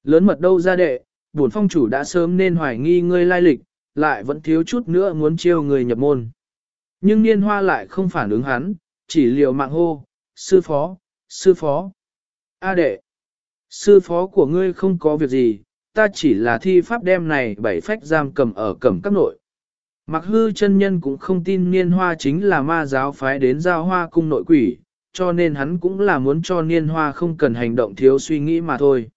Lớn mật đâu ra đệ, bổn phong chủ đã sớm nên hoài nghi ngươi lai lịch, lại vẫn thiếu chút nữa muốn chiêu người nhập môn. Nhưng niên hoa lại không phản ứng hắn, chỉ liều mạng hô, sư phó, sư phó. A đệ, sư phó của ngươi không có việc gì, ta chỉ là thi pháp đem này bảy phách giam cầm ở cẩm các nội. Mặc hư chân nhân cũng không tin niên hoa chính là ma giáo phái đến giao hoa cung nội quỷ, cho nên hắn cũng là muốn cho niên hoa không cần hành động thiếu suy nghĩ mà thôi.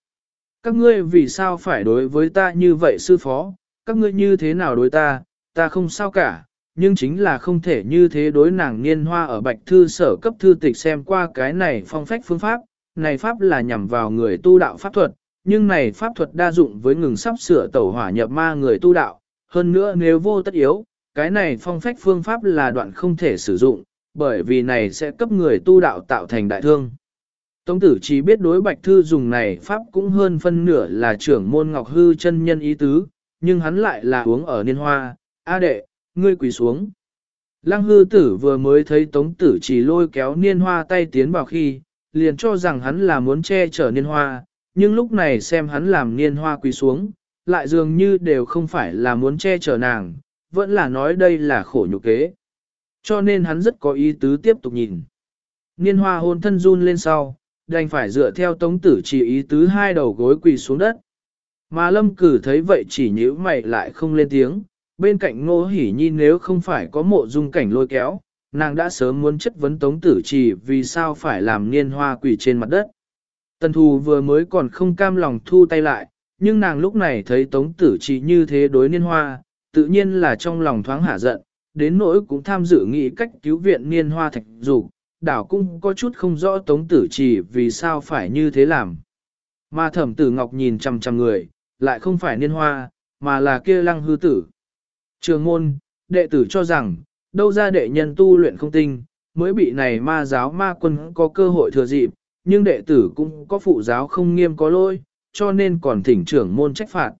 Các ngươi vì sao phải đối với ta như vậy sư phó, các ngươi như thế nào đối ta, ta không sao cả, nhưng chính là không thể như thế đối nàng niên hoa ở bạch thư sở cấp thư tịch xem qua cái này phong phách phương pháp, này pháp là nhằm vào người tu đạo pháp thuật, nhưng này pháp thuật đa dụng với ngừng sắp sửa tẩu hỏa nhập ma người tu đạo, hơn nữa nếu vô tất yếu, cái này phong phách phương pháp là đoạn không thể sử dụng, bởi vì này sẽ cấp người tu đạo tạo thành đại thương. Tống tử chỉ biết đối bạch thư dùng này pháp cũng hơn phân nửa là trưởng môn ngọc hư chân nhân ý tứ, nhưng hắn lại là uống ở niên hoa, a đệ, ngươi quỳ xuống. Lăng hư tử vừa mới thấy tống tử chỉ lôi kéo niên hoa tay tiến vào khi, liền cho rằng hắn là muốn che chở niên hoa, nhưng lúc này xem hắn làm niên hoa quỳ xuống, lại dường như đều không phải là muốn che chở nàng, vẫn là nói đây là khổ nhục kế. Cho nên hắn rất có ý tứ tiếp tục nhìn. Niên hoa hôn thân run lên sau, đành phải dựa theo tống tử chỉ ý tứ hai đầu gối quỳ xuống đất. Mà lâm cử thấy vậy chỉ nhíu mày lại không lên tiếng, bên cạnh ngô hỉ nhi nếu không phải có mộ dung cảnh lôi kéo, nàng đã sớm muốn chất vấn tống tử chỉ vì sao phải làm niên hoa quỳ trên mặt đất. Tần thù vừa mới còn không cam lòng thu tay lại, nhưng nàng lúc này thấy tống tử chỉ như thế đối niên hoa, tự nhiên là trong lòng thoáng hạ giận, đến nỗi cũng tham dự nghị cách cứu viện niên hoa thạch dục đảo cũng có chút không rõ tống tử chỉ vì sao phải như thế làm. Mà thẩm tử ngọc nhìn chằm chằm người, lại không phải niên hoa, mà là kia lăng hư tử. Trường môn, đệ tử cho rằng, đâu ra đệ nhân tu luyện không tinh, mới bị này ma giáo ma quân có cơ hội thừa dịp, nhưng đệ tử cũng có phụ giáo không nghiêm có lỗi, cho nên còn thỉnh trưởng môn trách phạt.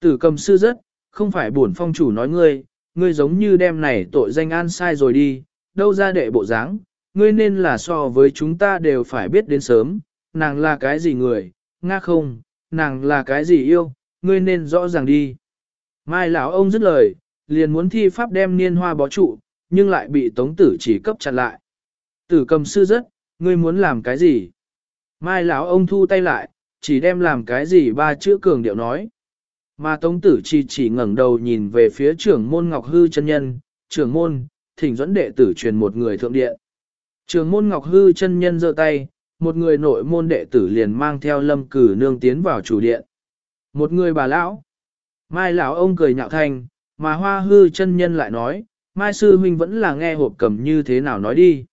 Tử cầm sư rất, không phải buồn phong chủ nói ngươi, ngươi giống như đem này tội danh an sai rồi đi, đâu ra đệ bộ dáng, ngươi nên là so với chúng ta đều phải biết đến sớm, nàng là cái gì người, nga không, nàng là cái gì yêu, ngươi nên rõ ràng đi. Mai lão ông dứt lời, liền muốn thi pháp đem niên hoa bó trụ, nhưng lại bị tống tử chỉ cấp chặt lại. Tử cầm sư rất, ngươi muốn làm cái gì? Mai lão ông thu tay lại, chỉ đem làm cái gì ba chữ cường điệu nói. Mà Tống Tử Chi chỉ ngẩng đầu nhìn về phía trưởng môn Ngọc Hư chân nhân, trưởng môn, thỉnh dẫn đệ tử truyền một người thượng điện. Trường môn Ngọc Hư chân nhân giơ tay, một người nội môn đệ tử liền mang theo lâm cử nương tiến vào chủ điện. Một người bà lão, mai lão ông cười nhạo thành, mà hoa hư chân nhân lại nói, mai sư huynh vẫn là nghe hộp cầm như thế nào nói đi.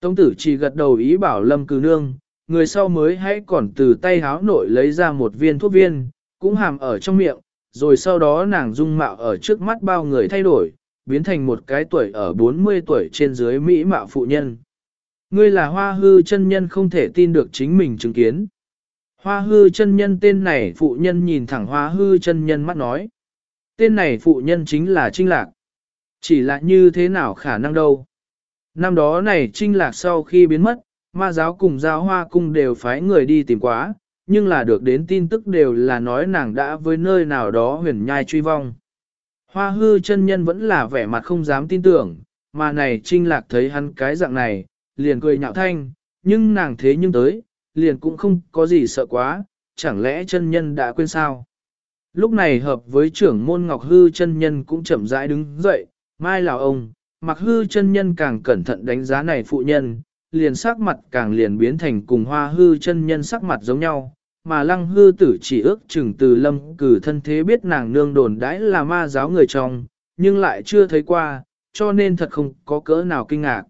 Tông tử chỉ gật đầu ý bảo lâm cử nương, người sau mới hãy còn từ tay háo nội lấy ra một viên thuốc viên, cũng hàm ở trong miệng, rồi sau đó nàng dung mạo ở trước mắt bao người thay đổi, biến thành một cái tuổi ở 40 tuổi trên dưới Mỹ mạo phụ nhân. Ngươi là hoa hư chân nhân không thể tin được chính mình chứng kiến. Hoa hư chân nhân tên này phụ nhân nhìn thẳng hoa hư chân nhân mắt nói. Tên này phụ nhân chính là Trinh Lạc. Chỉ là như thế nào khả năng đâu. Năm đó này Trinh Lạc sau khi biến mất, ma giáo cùng giáo hoa cung đều phái người đi tìm quá, nhưng là được đến tin tức đều là nói nàng đã với nơi nào đó huyền nhai truy vong. Hoa hư chân nhân vẫn là vẻ mặt không dám tin tưởng, mà này Trinh Lạc thấy hắn cái dạng này, liền cười nhạo thanh, nhưng nàng thế nhưng tới, liền cũng không có gì sợ quá, chẳng lẽ chân nhân đã quên sao? Lúc này hợp với trưởng môn Ngọc Hư chân nhân cũng chậm rãi đứng dậy, mai là ông, mặc hư chân nhân càng cẩn thận đánh giá này phụ nhân, liền sắc mặt càng liền biến thành cùng hoa hư chân nhân sắc mặt giống nhau, mà lăng hư tử chỉ ước chừng từ lâm cử thân thế biết nàng nương đồn đãi là ma giáo người trong, nhưng lại chưa thấy qua, cho nên thật không có cỡ nào kinh ngạc.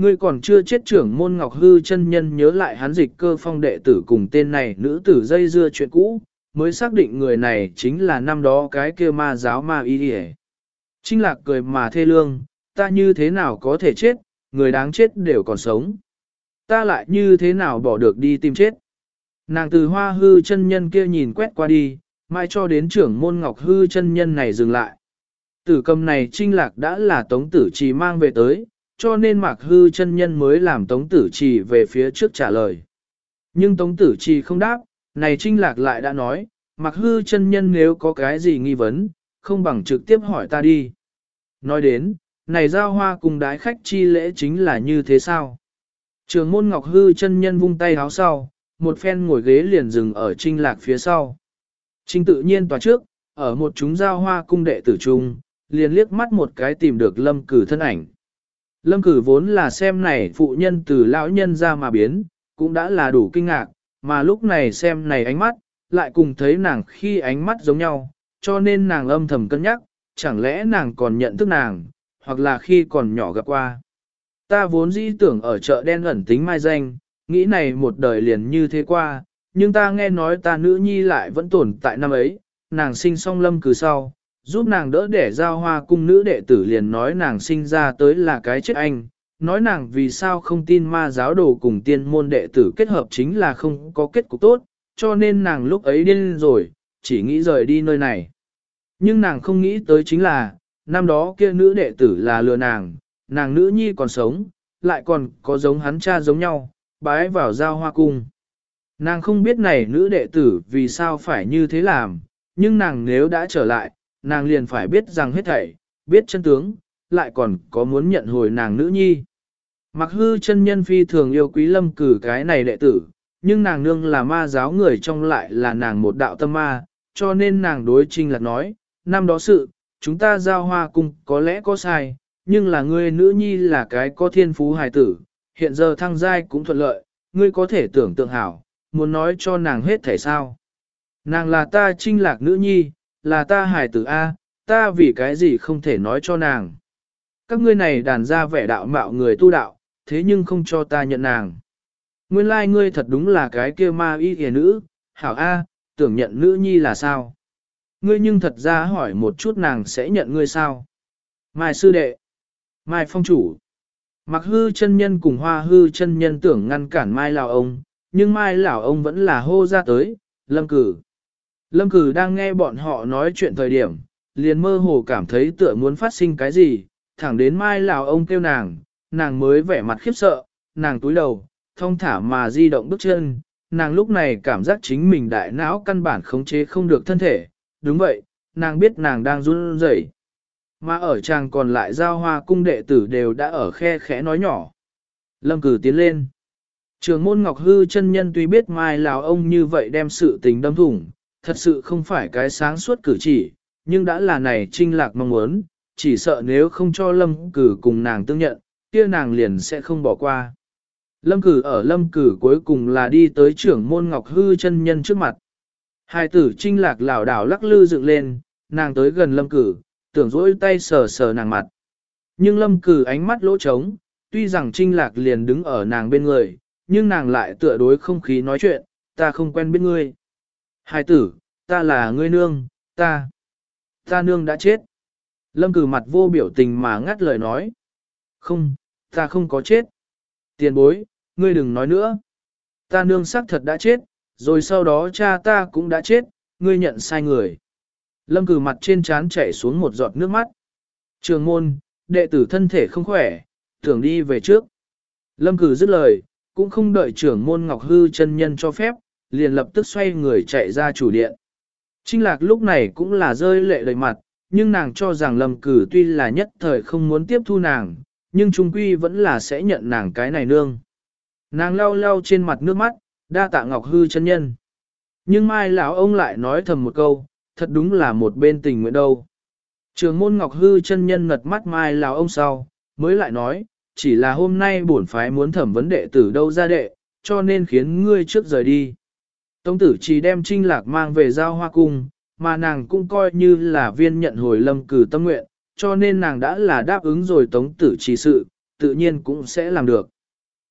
Ngươi còn chưa chết trưởng môn Ngọc Hư chân nhân nhớ lại hắn dịch cơ phong đệ tử cùng tên này nữ tử dây dưa chuyện cũ, mới xác định người này chính là năm đó cái kia ma giáo ma y đi Trinh lạc cười mà thê lương, ta như thế nào có thể chết, người đáng chết đều còn sống. Ta lại như thế nào bỏ được đi tìm chết. Nàng từ hoa hư chân nhân kia nhìn quét qua đi, mai cho đến trưởng môn ngọc hư chân nhân này dừng lại. Tử cầm này trinh lạc đã là tống tử trì mang về tới, cho nên mạc hư chân nhân mới làm tống tử trì về phía trước trả lời. Nhưng tống tử trì không đáp, này trinh lạc lại đã nói, mạc hư chân nhân nếu có cái gì nghi vấn, không bằng trực tiếp hỏi ta đi. Nói đến, này giao hoa cùng đái khách chi lễ chính là như thế sao? Trường môn ngọc hư chân nhân vung tay háo sau, một phen ngồi ghế liền dừng ở trinh lạc phía sau. Trinh tự nhiên tòa trước, ở một chúng giao hoa cung đệ tử trung, liền liếc mắt một cái tìm được lâm cử thân ảnh. Lâm cử vốn là xem này phụ nhân từ lão nhân ra mà biến, cũng đã là đủ kinh ngạc, mà lúc này xem này ánh mắt, lại cùng thấy nàng khi ánh mắt giống nhau, cho nên nàng âm thầm cân nhắc, chẳng lẽ nàng còn nhận thức nàng, hoặc là khi còn nhỏ gặp qua. Ta vốn dĩ tưởng ở chợ đen ẩn tính mai danh, nghĩ này một đời liền như thế qua, nhưng ta nghe nói ta nữ nhi lại vẫn tồn tại năm ấy, nàng sinh song lâm cử sau, giúp nàng đỡ để giao hoa cung nữ đệ tử liền nói nàng sinh ra tới là cái chết anh, nói nàng vì sao không tin ma giáo đồ cùng tiên môn đệ tử kết hợp chính là không có kết cục tốt, cho nên nàng lúc ấy điên rồi, chỉ nghĩ rời đi nơi này. Nhưng nàng không nghĩ tới chính là, năm đó kia nữ đệ tử là lừa nàng, nàng nữ nhi còn sống, lại còn có giống hắn cha giống nhau, bái vào giao hoa cung. Nàng không biết này nữ đệ tử vì sao phải như thế làm, nhưng nàng nếu đã trở lại, nàng liền phải biết rằng hết thảy, biết chân tướng, lại còn có muốn nhận hồi nàng nữ nhi. Mặc hư chân nhân phi thường yêu quý lâm cử cái này đệ tử, nhưng nàng nương là ma giáo người trong lại là nàng một đạo tâm ma, cho nên nàng đối trinh lạc nói, năm đó sự, chúng ta giao hoa cung có lẽ có sai, nhưng là ngươi nữ nhi là cái có thiên phú hài tử, hiện giờ thăng giai cũng thuận lợi, ngươi có thể tưởng tượng hảo, muốn nói cho nàng hết thể sao. Nàng là ta trinh lạc nữ nhi, là ta hài tử A, ta vì cái gì không thể nói cho nàng. Các ngươi này đàn ra vẻ đạo mạo người tu đạo, thế nhưng không cho ta nhận nàng. Nguyên lai like ngươi thật đúng là cái kia ma y kìa nữ, hảo A, tưởng nhận nữ nhi là sao? Ngươi nhưng thật ra hỏi một chút nàng sẽ nhận ngươi sao? Mai sư đệ, Mai phong chủ, mặc hư chân nhân cùng hoa hư chân nhân tưởng ngăn cản Mai lão ông, nhưng Mai lão ông vẫn là hô ra tới, lâm cử. Lâm cử đang nghe bọn họ nói chuyện thời điểm, liền mơ hồ cảm thấy tựa muốn phát sinh cái gì, thẳng đến mai lào ông kêu nàng, nàng mới vẻ mặt khiếp sợ, nàng túi đầu, thông thả mà di động bước chân, nàng lúc này cảm giác chính mình đại não căn bản khống chế không được thân thể, đúng vậy, nàng biết nàng đang run rẩy. Mà ở chàng còn lại giao hoa cung đệ tử đều đã ở khe khẽ nói nhỏ. Lâm cử tiến lên. Trường môn Ngọc Hư chân nhân tuy biết mai lào ông như vậy đem sự tình đâm thủng, thật sự không phải cái sáng suốt cử chỉ, nhưng đã là này trinh lạc mong muốn, chỉ sợ nếu không cho lâm cử cùng nàng tương nhận, kia nàng liền sẽ không bỏ qua. Lâm cử ở lâm cử cuối cùng là đi tới trưởng môn ngọc hư chân nhân trước mặt. Hai tử trinh lạc lảo đảo lắc lư dựng lên, nàng tới gần lâm cử, tưởng rỗi tay sờ sờ nàng mặt. Nhưng lâm cử ánh mắt lỗ trống, tuy rằng trinh lạc liền đứng ở nàng bên người, nhưng nàng lại tựa đối không khí nói chuyện, ta không quen biết ngươi. Hai tử, ta là ngươi nương, ta, ta nương đã chết. Lâm cử mặt vô biểu tình mà ngắt lời nói. Không, ta không có chết. Tiền bối, ngươi đừng nói nữa. Ta nương xác thật đã chết, rồi sau đó cha ta cũng đã chết, ngươi nhận sai người. Lâm cử mặt trên trán chảy xuống một giọt nước mắt. Trường môn, đệ tử thân thể không khỏe, tưởng đi về trước. Lâm cử dứt lời, cũng không đợi trưởng môn Ngọc Hư chân nhân cho phép, liền lập tức xoay người chạy ra chủ điện. Trinh lạc lúc này cũng là rơi lệ đầy mặt, nhưng nàng cho rằng lâm cử tuy là nhất thời không muốn tiếp thu nàng, nhưng trung quy vẫn là sẽ nhận nàng cái này nương. Nàng lau lau trên mặt nước mắt, đa tạ Ngọc Hư chân nhân. Nhưng mai lão ông lại nói thầm một câu, thật đúng là một bên tình nguyện đâu. Trường môn Ngọc Hư chân nhân ngật mắt mai lão ông sau, mới lại nói, chỉ là hôm nay bổn phái muốn thẩm vấn đệ tử đâu ra đệ, cho nên khiến ngươi trước rời đi. Tống tử chỉ đem trinh lạc mang về giao hoa cung, mà nàng cũng coi như là viên nhận hồi lâm cử tâm nguyện, cho nên nàng đã là đáp ứng rồi tống tử chỉ sự, tự nhiên cũng sẽ làm được.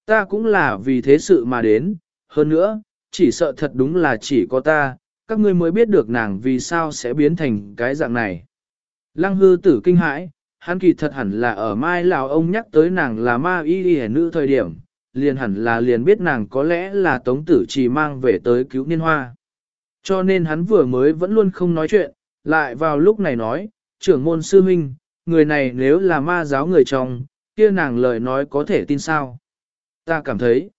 Ta cũng là vì thế sự mà đến, hơn nữa, chỉ sợ thật đúng là chỉ có ta, các ngươi mới biết được nàng vì sao sẽ biến thành cái dạng này. Lăng hư tử kinh hãi, hắn kỳ thật hẳn là ở mai lào ông nhắc tới nàng là ma y y nữ thời điểm, liền hẳn là liền biết nàng có lẽ là tống tử chỉ mang về tới cứu niên hoa. Cho nên hắn vừa mới vẫn luôn không nói chuyện, lại vào lúc này nói, trưởng môn sư huynh, người này nếu là ma giáo người chồng, kia nàng lời nói có thể tin sao. Ta cảm thấy,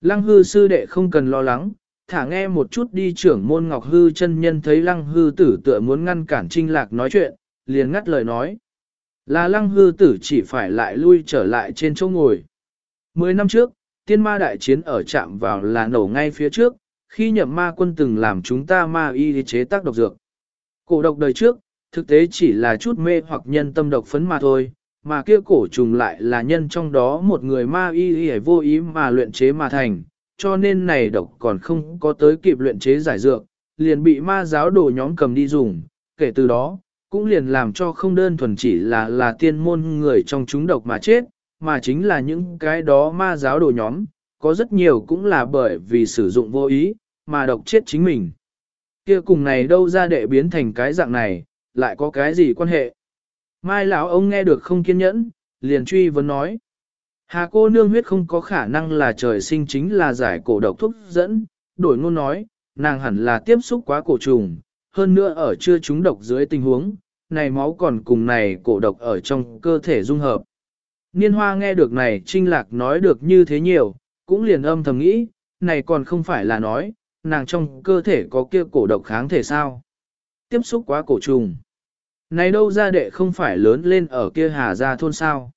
lăng hư sư đệ không cần lo lắng, thả nghe một chút đi trưởng môn ngọc hư chân nhân thấy lăng hư tử tựa muốn ngăn cản trinh lạc nói chuyện, liền ngắt lời nói. Là lăng hư tử chỉ phải lại lui trở lại trên chỗ ngồi. Mười năm trước, tiên ma đại chiến ở chạm vào là nổ ngay phía trước, khi nhậm ma quân từng làm chúng ta ma y chế tác độc dược. Cổ độc đời trước, thực tế chỉ là chút mê hoặc nhân tâm độc phấn mà thôi, mà kia cổ trùng lại là nhân trong đó một người ma y y vô ý mà luyện chế mà thành, cho nên này độc còn không có tới kịp luyện chế giải dược, liền bị ma giáo đồ nhóm cầm đi dùng, kể từ đó, cũng liền làm cho không đơn thuần chỉ là là tiên môn người trong chúng độc mà chết, mà chính là những cái đó ma giáo đồ nhóm, có rất nhiều cũng là bởi vì sử dụng vô ý, mà độc chết chính mình. kia cùng này đâu ra đệ biến thành cái dạng này, lại có cái gì quan hệ? Mai lão ông nghe được không kiên nhẫn, liền truy vấn nói. Hà cô nương huyết không có khả năng là trời sinh chính là giải cổ độc thuốc dẫn, đổi ngôn nói, nàng hẳn là tiếp xúc quá cổ trùng, hơn nữa ở chưa trúng độc dưới tình huống, này máu còn cùng này cổ độc ở trong cơ thể dung hợp. Niên hoa nghe được này trinh lạc nói được như thế nhiều, cũng liền âm thầm nghĩ, này còn không phải là nói, nàng trong cơ thể có kia cổ độc kháng thể sao. Tiếp xúc quá cổ trùng. Này đâu ra đệ không phải lớn lên ở kia hà gia thôn sao.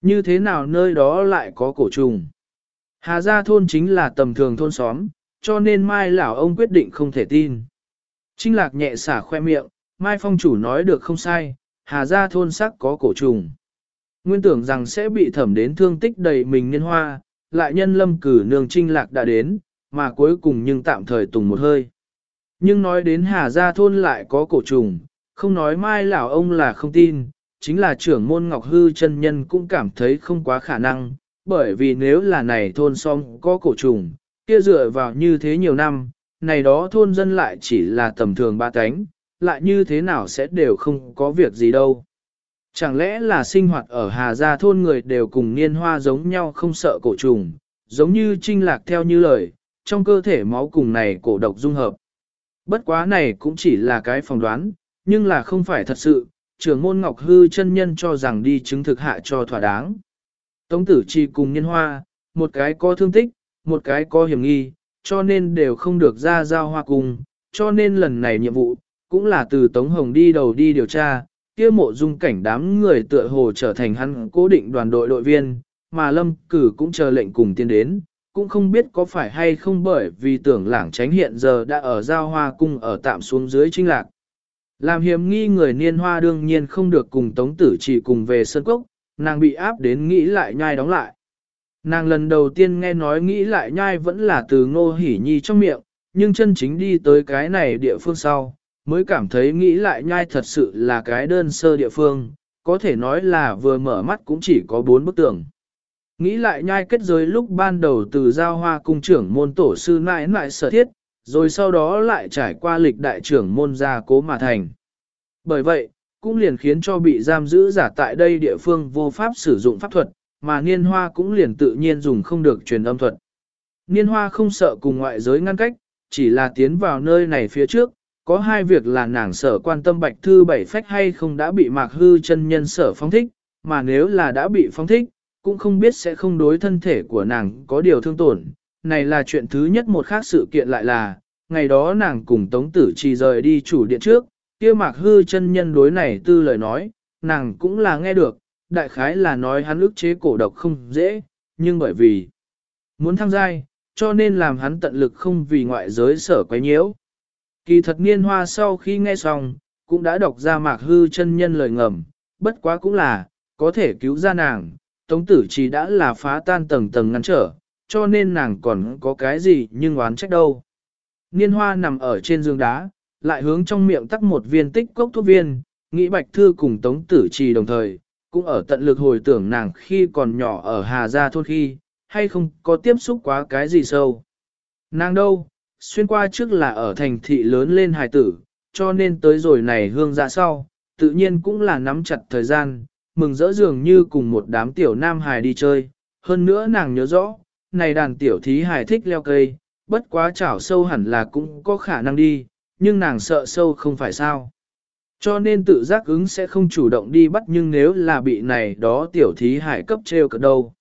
Như thế nào nơi đó lại có cổ trùng. Hà gia thôn chính là tầm thường thôn xóm, cho nên mai lão ông quyết định không thể tin. Trinh lạc nhẹ xả khoe miệng, mai phong chủ nói được không sai, hà gia thôn sắc có cổ trùng. Nguyên tưởng rằng sẽ bị thẩm đến thương tích đầy mình niên hoa, lại nhân lâm cử nương trinh lạc đã đến, mà cuối cùng nhưng tạm thời tùng một hơi. Nhưng nói đến Hà Gia thôn lại có cổ trùng, không nói mai lão ông là không tin, chính là trưởng môn Ngọc Hư chân nhân cũng cảm thấy không quá khả năng, bởi vì nếu là này thôn xong có cổ trùng, kia dựa vào như thế nhiều năm, này đó thôn dân lại chỉ là tầm thường ba cánh, lại như thế nào sẽ đều không có việc gì đâu. Chẳng lẽ là sinh hoạt ở Hà Gia thôn người đều cùng niên hoa giống nhau không sợ cổ trùng, giống như trinh lạc theo như lời, trong cơ thể máu cùng này cổ độc dung hợp. Bất quá này cũng chỉ là cái phỏng đoán, nhưng là không phải thật sự, trưởng môn Ngọc Hư chân nhân cho rằng đi chứng thực hạ cho thỏa đáng. Tống tử chi cùng niên hoa, một cái có thương tích, một cái có hiểm nghi, cho nên đều không được ra giao hoa cùng, cho nên lần này nhiệm vụ, cũng là từ Tống Hồng đi đầu đi điều tra, kia mộ dung cảnh đám người tựa hồ trở thành hắn cố định đoàn đội đội viên, mà lâm cử cũng chờ lệnh cùng tiến đến, cũng không biết có phải hay không bởi vì tưởng lảng tránh hiện giờ đã ở giao hoa cung ở tạm xuống dưới trinh lạc. Làm hiểm nghi người niên hoa đương nhiên không được cùng tống tử chỉ cùng về sân cốc, nàng bị áp đến nghĩ lại nhai đóng lại. Nàng lần đầu tiên nghe nói nghĩ lại nhai vẫn là từ ngô hỉ nhi trong miệng, nhưng chân chính đi tới cái này địa phương sau, mới cảm thấy nghĩ lại nhai thật sự là cái đơn sơ địa phương, có thể nói là vừa mở mắt cũng chỉ có bốn bức tường. Nghĩ lại nhai kết giới lúc ban đầu từ giao hoa cung trưởng môn tổ sư mãi mãi sở thiết, rồi sau đó lại trải qua lịch đại trưởng môn gia cố mà thành. Bởi vậy, cũng liền khiến cho bị giam giữ giả tại đây địa phương vô pháp sử dụng pháp thuật, mà niên hoa cũng liền tự nhiên dùng không được truyền âm thuật. Niên hoa không sợ cùng ngoại giới ngăn cách, chỉ là tiến vào nơi này phía trước, có hai việc là nàng sở quan tâm bạch thư bảy phách hay không đã bị mạc hư chân nhân sở phóng thích, mà nếu là đã bị phóng thích, cũng không biết sẽ không đối thân thể của nàng có điều thương tổn. Này là chuyện thứ nhất một khác sự kiện lại là, ngày đó nàng cùng Tống Tử Trì rời đi chủ điện trước, kia mạc hư chân nhân đối này tư lời nói, nàng cũng là nghe được, đại khái là nói hắn ức chế cổ độc không dễ, nhưng bởi vì muốn thăng giai, cho nên làm hắn tận lực không vì ngoại giới sở quấy nhiễu. Kỳ thật niên hoa sau khi nghe xong, cũng đã đọc ra mạc hư chân nhân lời ngầm, bất quá cũng là, có thể cứu ra nàng, tống tử chỉ đã là phá tan tầng tầng ngăn trở, cho nên nàng còn có cái gì nhưng oán trách đâu. Niên hoa nằm ở trên giường đá, lại hướng trong miệng tắc một viên tích cốc thuốc viên, nghĩ bạch thư cùng tống tử trì đồng thời, cũng ở tận lực hồi tưởng nàng khi còn nhỏ ở Hà Gia thôn khi, hay không có tiếp xúc quá cái gì sâu. Nàng đâu, xuyên qua trước là ở thành thị lớn lên hài tử, cho nên tới rồi này hương dạ sau, tự nhiên cũng là nắm chặt thời gian, mừng rỡ dường như cùng một đám tiểu nam hài đi chơi. Hơn nữa nàng nhớ rõ, này đàn tiểu thí hài thích leo cây, bất quá chảo sâu hẳn là cũng có khả năng đi, nhưng nàng sợ sâu không phải sao. Cho nên tự giác ứng sẽ không chủ động đi bắt nhưng nếu là bị này đó tiểu thí hải cấp treo cỡ đâu.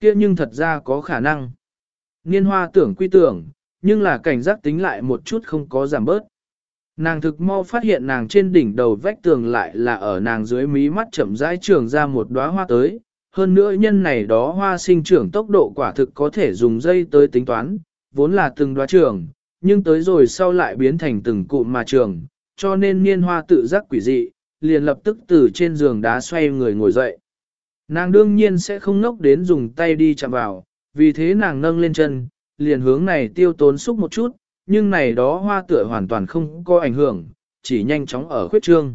kia nhưng thật ra có khả năng. Niên hoa tưởng quy tưởng, nhưng là cảnh giác tính lại một chút không có giảm bớt. Nàng thực mau phát hiện nàng trên đỉnh đầu vách tường lại là ở nàng dưới mí mắt chậm rãi trường ra một đóa hoa tới. Hơn nữa nhân này đó hoa sinh trưởng tốc độ quả thực có thể dùng dây tới tính toán, vốn là từng đóa trường, nhưng tới rồi sau lại biến thành từng cụm mà trường, cho nên niên hoa tự giác quỷ dị, liền lập tức từ trên giường đá xoay người ngồi dậy. Nàng đương nhiên sẽ không ngốc đến dùng tay đi chạm vào, vì thế nàng nâng lên chân, liền hướng này tiêu tốn xúc một chút, nhưng này đó hoa tựa hoàn toàn không có ảnh hưởng, chỉ nhanh chóng ở khuyết trương.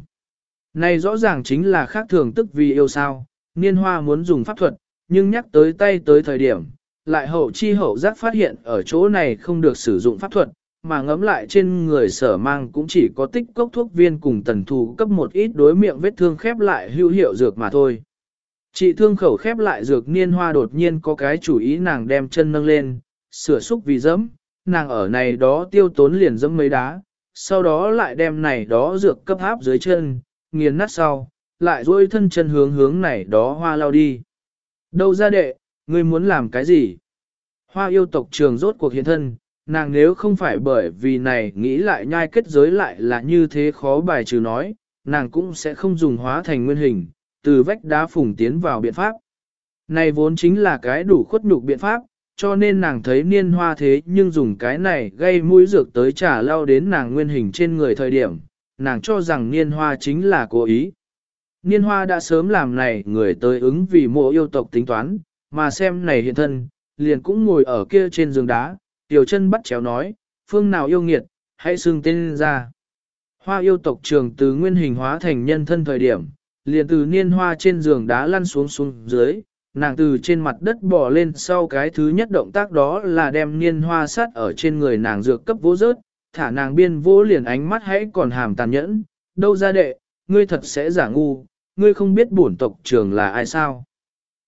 Này rõ ràng chính là khác thường tức vì yêu sao, niên hoa muốn dùng pháp thuật, nhưng nhắc tới tay tới thời điểm, lại hậu chi hậu giác phát hiện ở chỗ này không được sử dụng pháp thuật, mà ngấm lại trên người sở mang cũng chỉ có tích cốc thuốc viên cùng tần thù cấp một ít đối miệng vết thương khép lại hữu hiệu dược mà thôi. Chị thương khẩu khép lại dược niên hoa đột nhiên có cái chủ ý nàng đem chân nâng lên, sửa xúc vì dẫm, nàng ở này đó tiêu tốn liền dẫm mấy đá, sau đó lại đem này đó dược cấp áp dưới chân, nghiền nát sau, lại duỗi thân chân hướng hướng này đó hoa lao đi. Đâu ra đệ, ngươi muốn làm cái gì? Hoa yêu tộc trường rốt cuộc hiện thân, nàng nếu không phải bởi vì này nghĩ lại nhai kết giới lại là như thế khó bài trừ nói, nàng cũng sẽ không dùng hóa thành nguyên hình, từ vách đá phùng tiến vào biện pháp. Này vốn chính là cái đủ khuất nhục biện pháp, cho nên nàng thấy niên hoa thế nhưng dùng cái này gây mũi dược tới trả lao đến nàng nguyên hình trên người thời điểm, nàng cho rằng niên hoa chính là cố ý. Niên hoa đã sớm làm này người tới ứng vì mộ yêu tộc tính toán, mà xem này hiện thân, liền cũng ngồi ở kia trên giường đá, tiểu chân bắt chéo nói, phương nào yêu nghiệt, hãy xưng tên ra. Hoa yêu tộc trường từ nguyên hình hóa thành nhân thân thời điểm, liền từ niên hoa trên giường đá lăn xuống xuống dưới, nàng từ trên mặt đất bò lên sau cái thứ nhất động tác đó là đem niên hoa sát ở trên người nàng dược cấp vỗ rớt, thả nàng biên vô liền ánh mắt hãy còn hàm tàn nhẫn, đâu ra đệ, ngươi thật sẽ giả ngu, ngươi không biết bổn tộc trưởng là ai sao.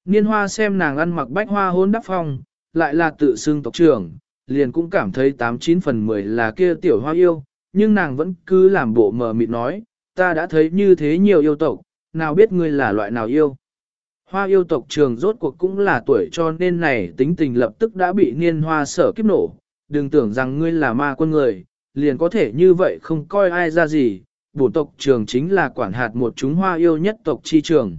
Niên hoa xem nàng ăn mặc bách hoa hôn đắp phong, lại là tự xưng tộc trưởng, liền cũng cảm thấy 89 phần 10 là kia tiểu hoa yêu, nhưng nàng vẫn cứ làm bộ mờ mịt nói, ta đã thấy như thế nhiều yêu tộc, nào biết ngươi là loại nào yêu. Hoa yêu tộc trường rốt cuộc cũng là tuổi cho nên này tính tình lập tức đã bị niên hoa sở kiếp nổ, đừng tưởng rằng ngươi là ma quân người, liền có thể như vậy không coi ai ra gì, bổ tộc trường chính là quản hạt một chúng hoa yêu nhất tộc chi trường.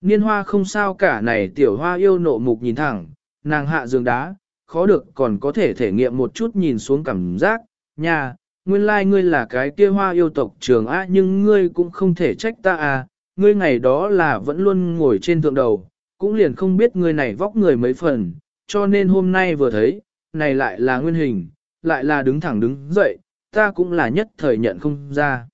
Niên hoa không sao cả này tiểu hoa yêu nộ mục nhìn thẳng, nàng hạ giường đá, khó được còn có thể thể nghiệm một chút nhìn xuống cảm giác, nha, nguyên lai like ngươi là cái kia hoa yêu tộc trường á nhưng ngươi cũng không thể trách ta à, ngươi ngày đó là vẫn luôn ngồi trên thượng đầu, cũng liền không biết ngươi này vóc người mấy phần, cho nên hôm nay vừa thấy, này lại là nguyên hình, lại là đứng thẳng đứng dậy, ta cũng là nhất thời nhận không ra.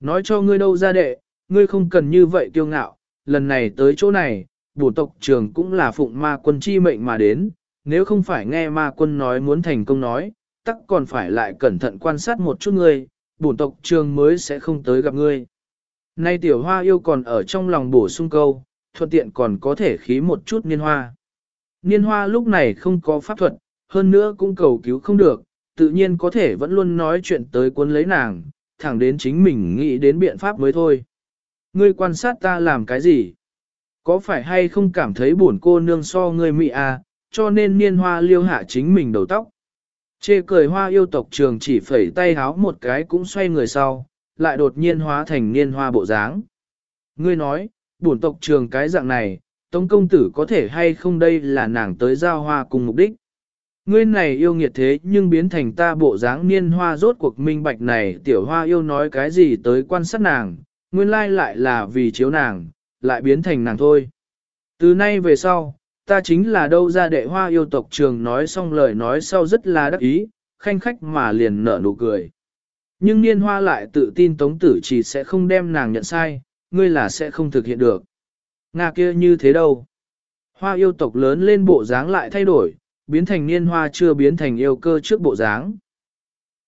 Nói cho ngươi đâu ra đệ, ngươi không cần như vậy kiêu ngạo, lần này tới chỗ này, bổ tộc trường cũng là phụng ma quân chi mệnh mà đến, nếu không phải nghe ma quân nói muốn thành công nói, tắc còn phải lại cẩn thận quan sát một chút ngươi, bổn tộc trường mới sẽ không tới gặp ngươi. Nay tiểu hoa yêu còn ở trong lòng bổ sung câu, thuận tiện còn có thể khí một chút niên hoa. Niên hoa lúc này không có pháp thuật, hơn nữa cũng cầu cứu không được, tự nhiên có thể vẫn luôn nói chuyện tới cuốn lấy nàng, thẳng đến chính mình nghĩ đến biện pháp mới thôi. Ngươi quan sát ta làm cái gì? Có phải hay không cảm thấy buồn cô nương so ngươi mị à, cho nên niên hoa liêu hạ chính mình đầu tóc. Chê cười hoa yêu tộc trường chỉ phẩy tay háo một cái cũng xoay người sau, lại đột nhiên hóa thành niên hoa bộ dáng. Ngươi nói, bổn tộc trường cái dạng này, tống công tử có thể hay không đây là nàng tới giao hoa cùng mục đích. Ngươi này yêu nghiệt thế nhưng biến thành ta bộ dáng niên hoa rốt cuộc minh bạch này tiểu hoa yêu nói cái gì tới quan sát nàng, nguyên lai lại là vì chiếu nàng, lại biến thành nàng thôi. Từ nay về sau, ta chính là đâu ra đệ hoa yêu tộc trường nói xong lời nói sau rất là đắc ý, khanh khách mà liền nở nụ cười. Nhưng niên hoa lại tự tin tống tử chỉ sẽ không đem nàng nhận sai, ngươi là sẽ không thực hiện được. Nga kia như thế đâu? Hoa yêu tộc lớn lên bộ dáng lại thay đổi, biến thành niên hoa chưa biến thành yêu cơ trước bộ dáng.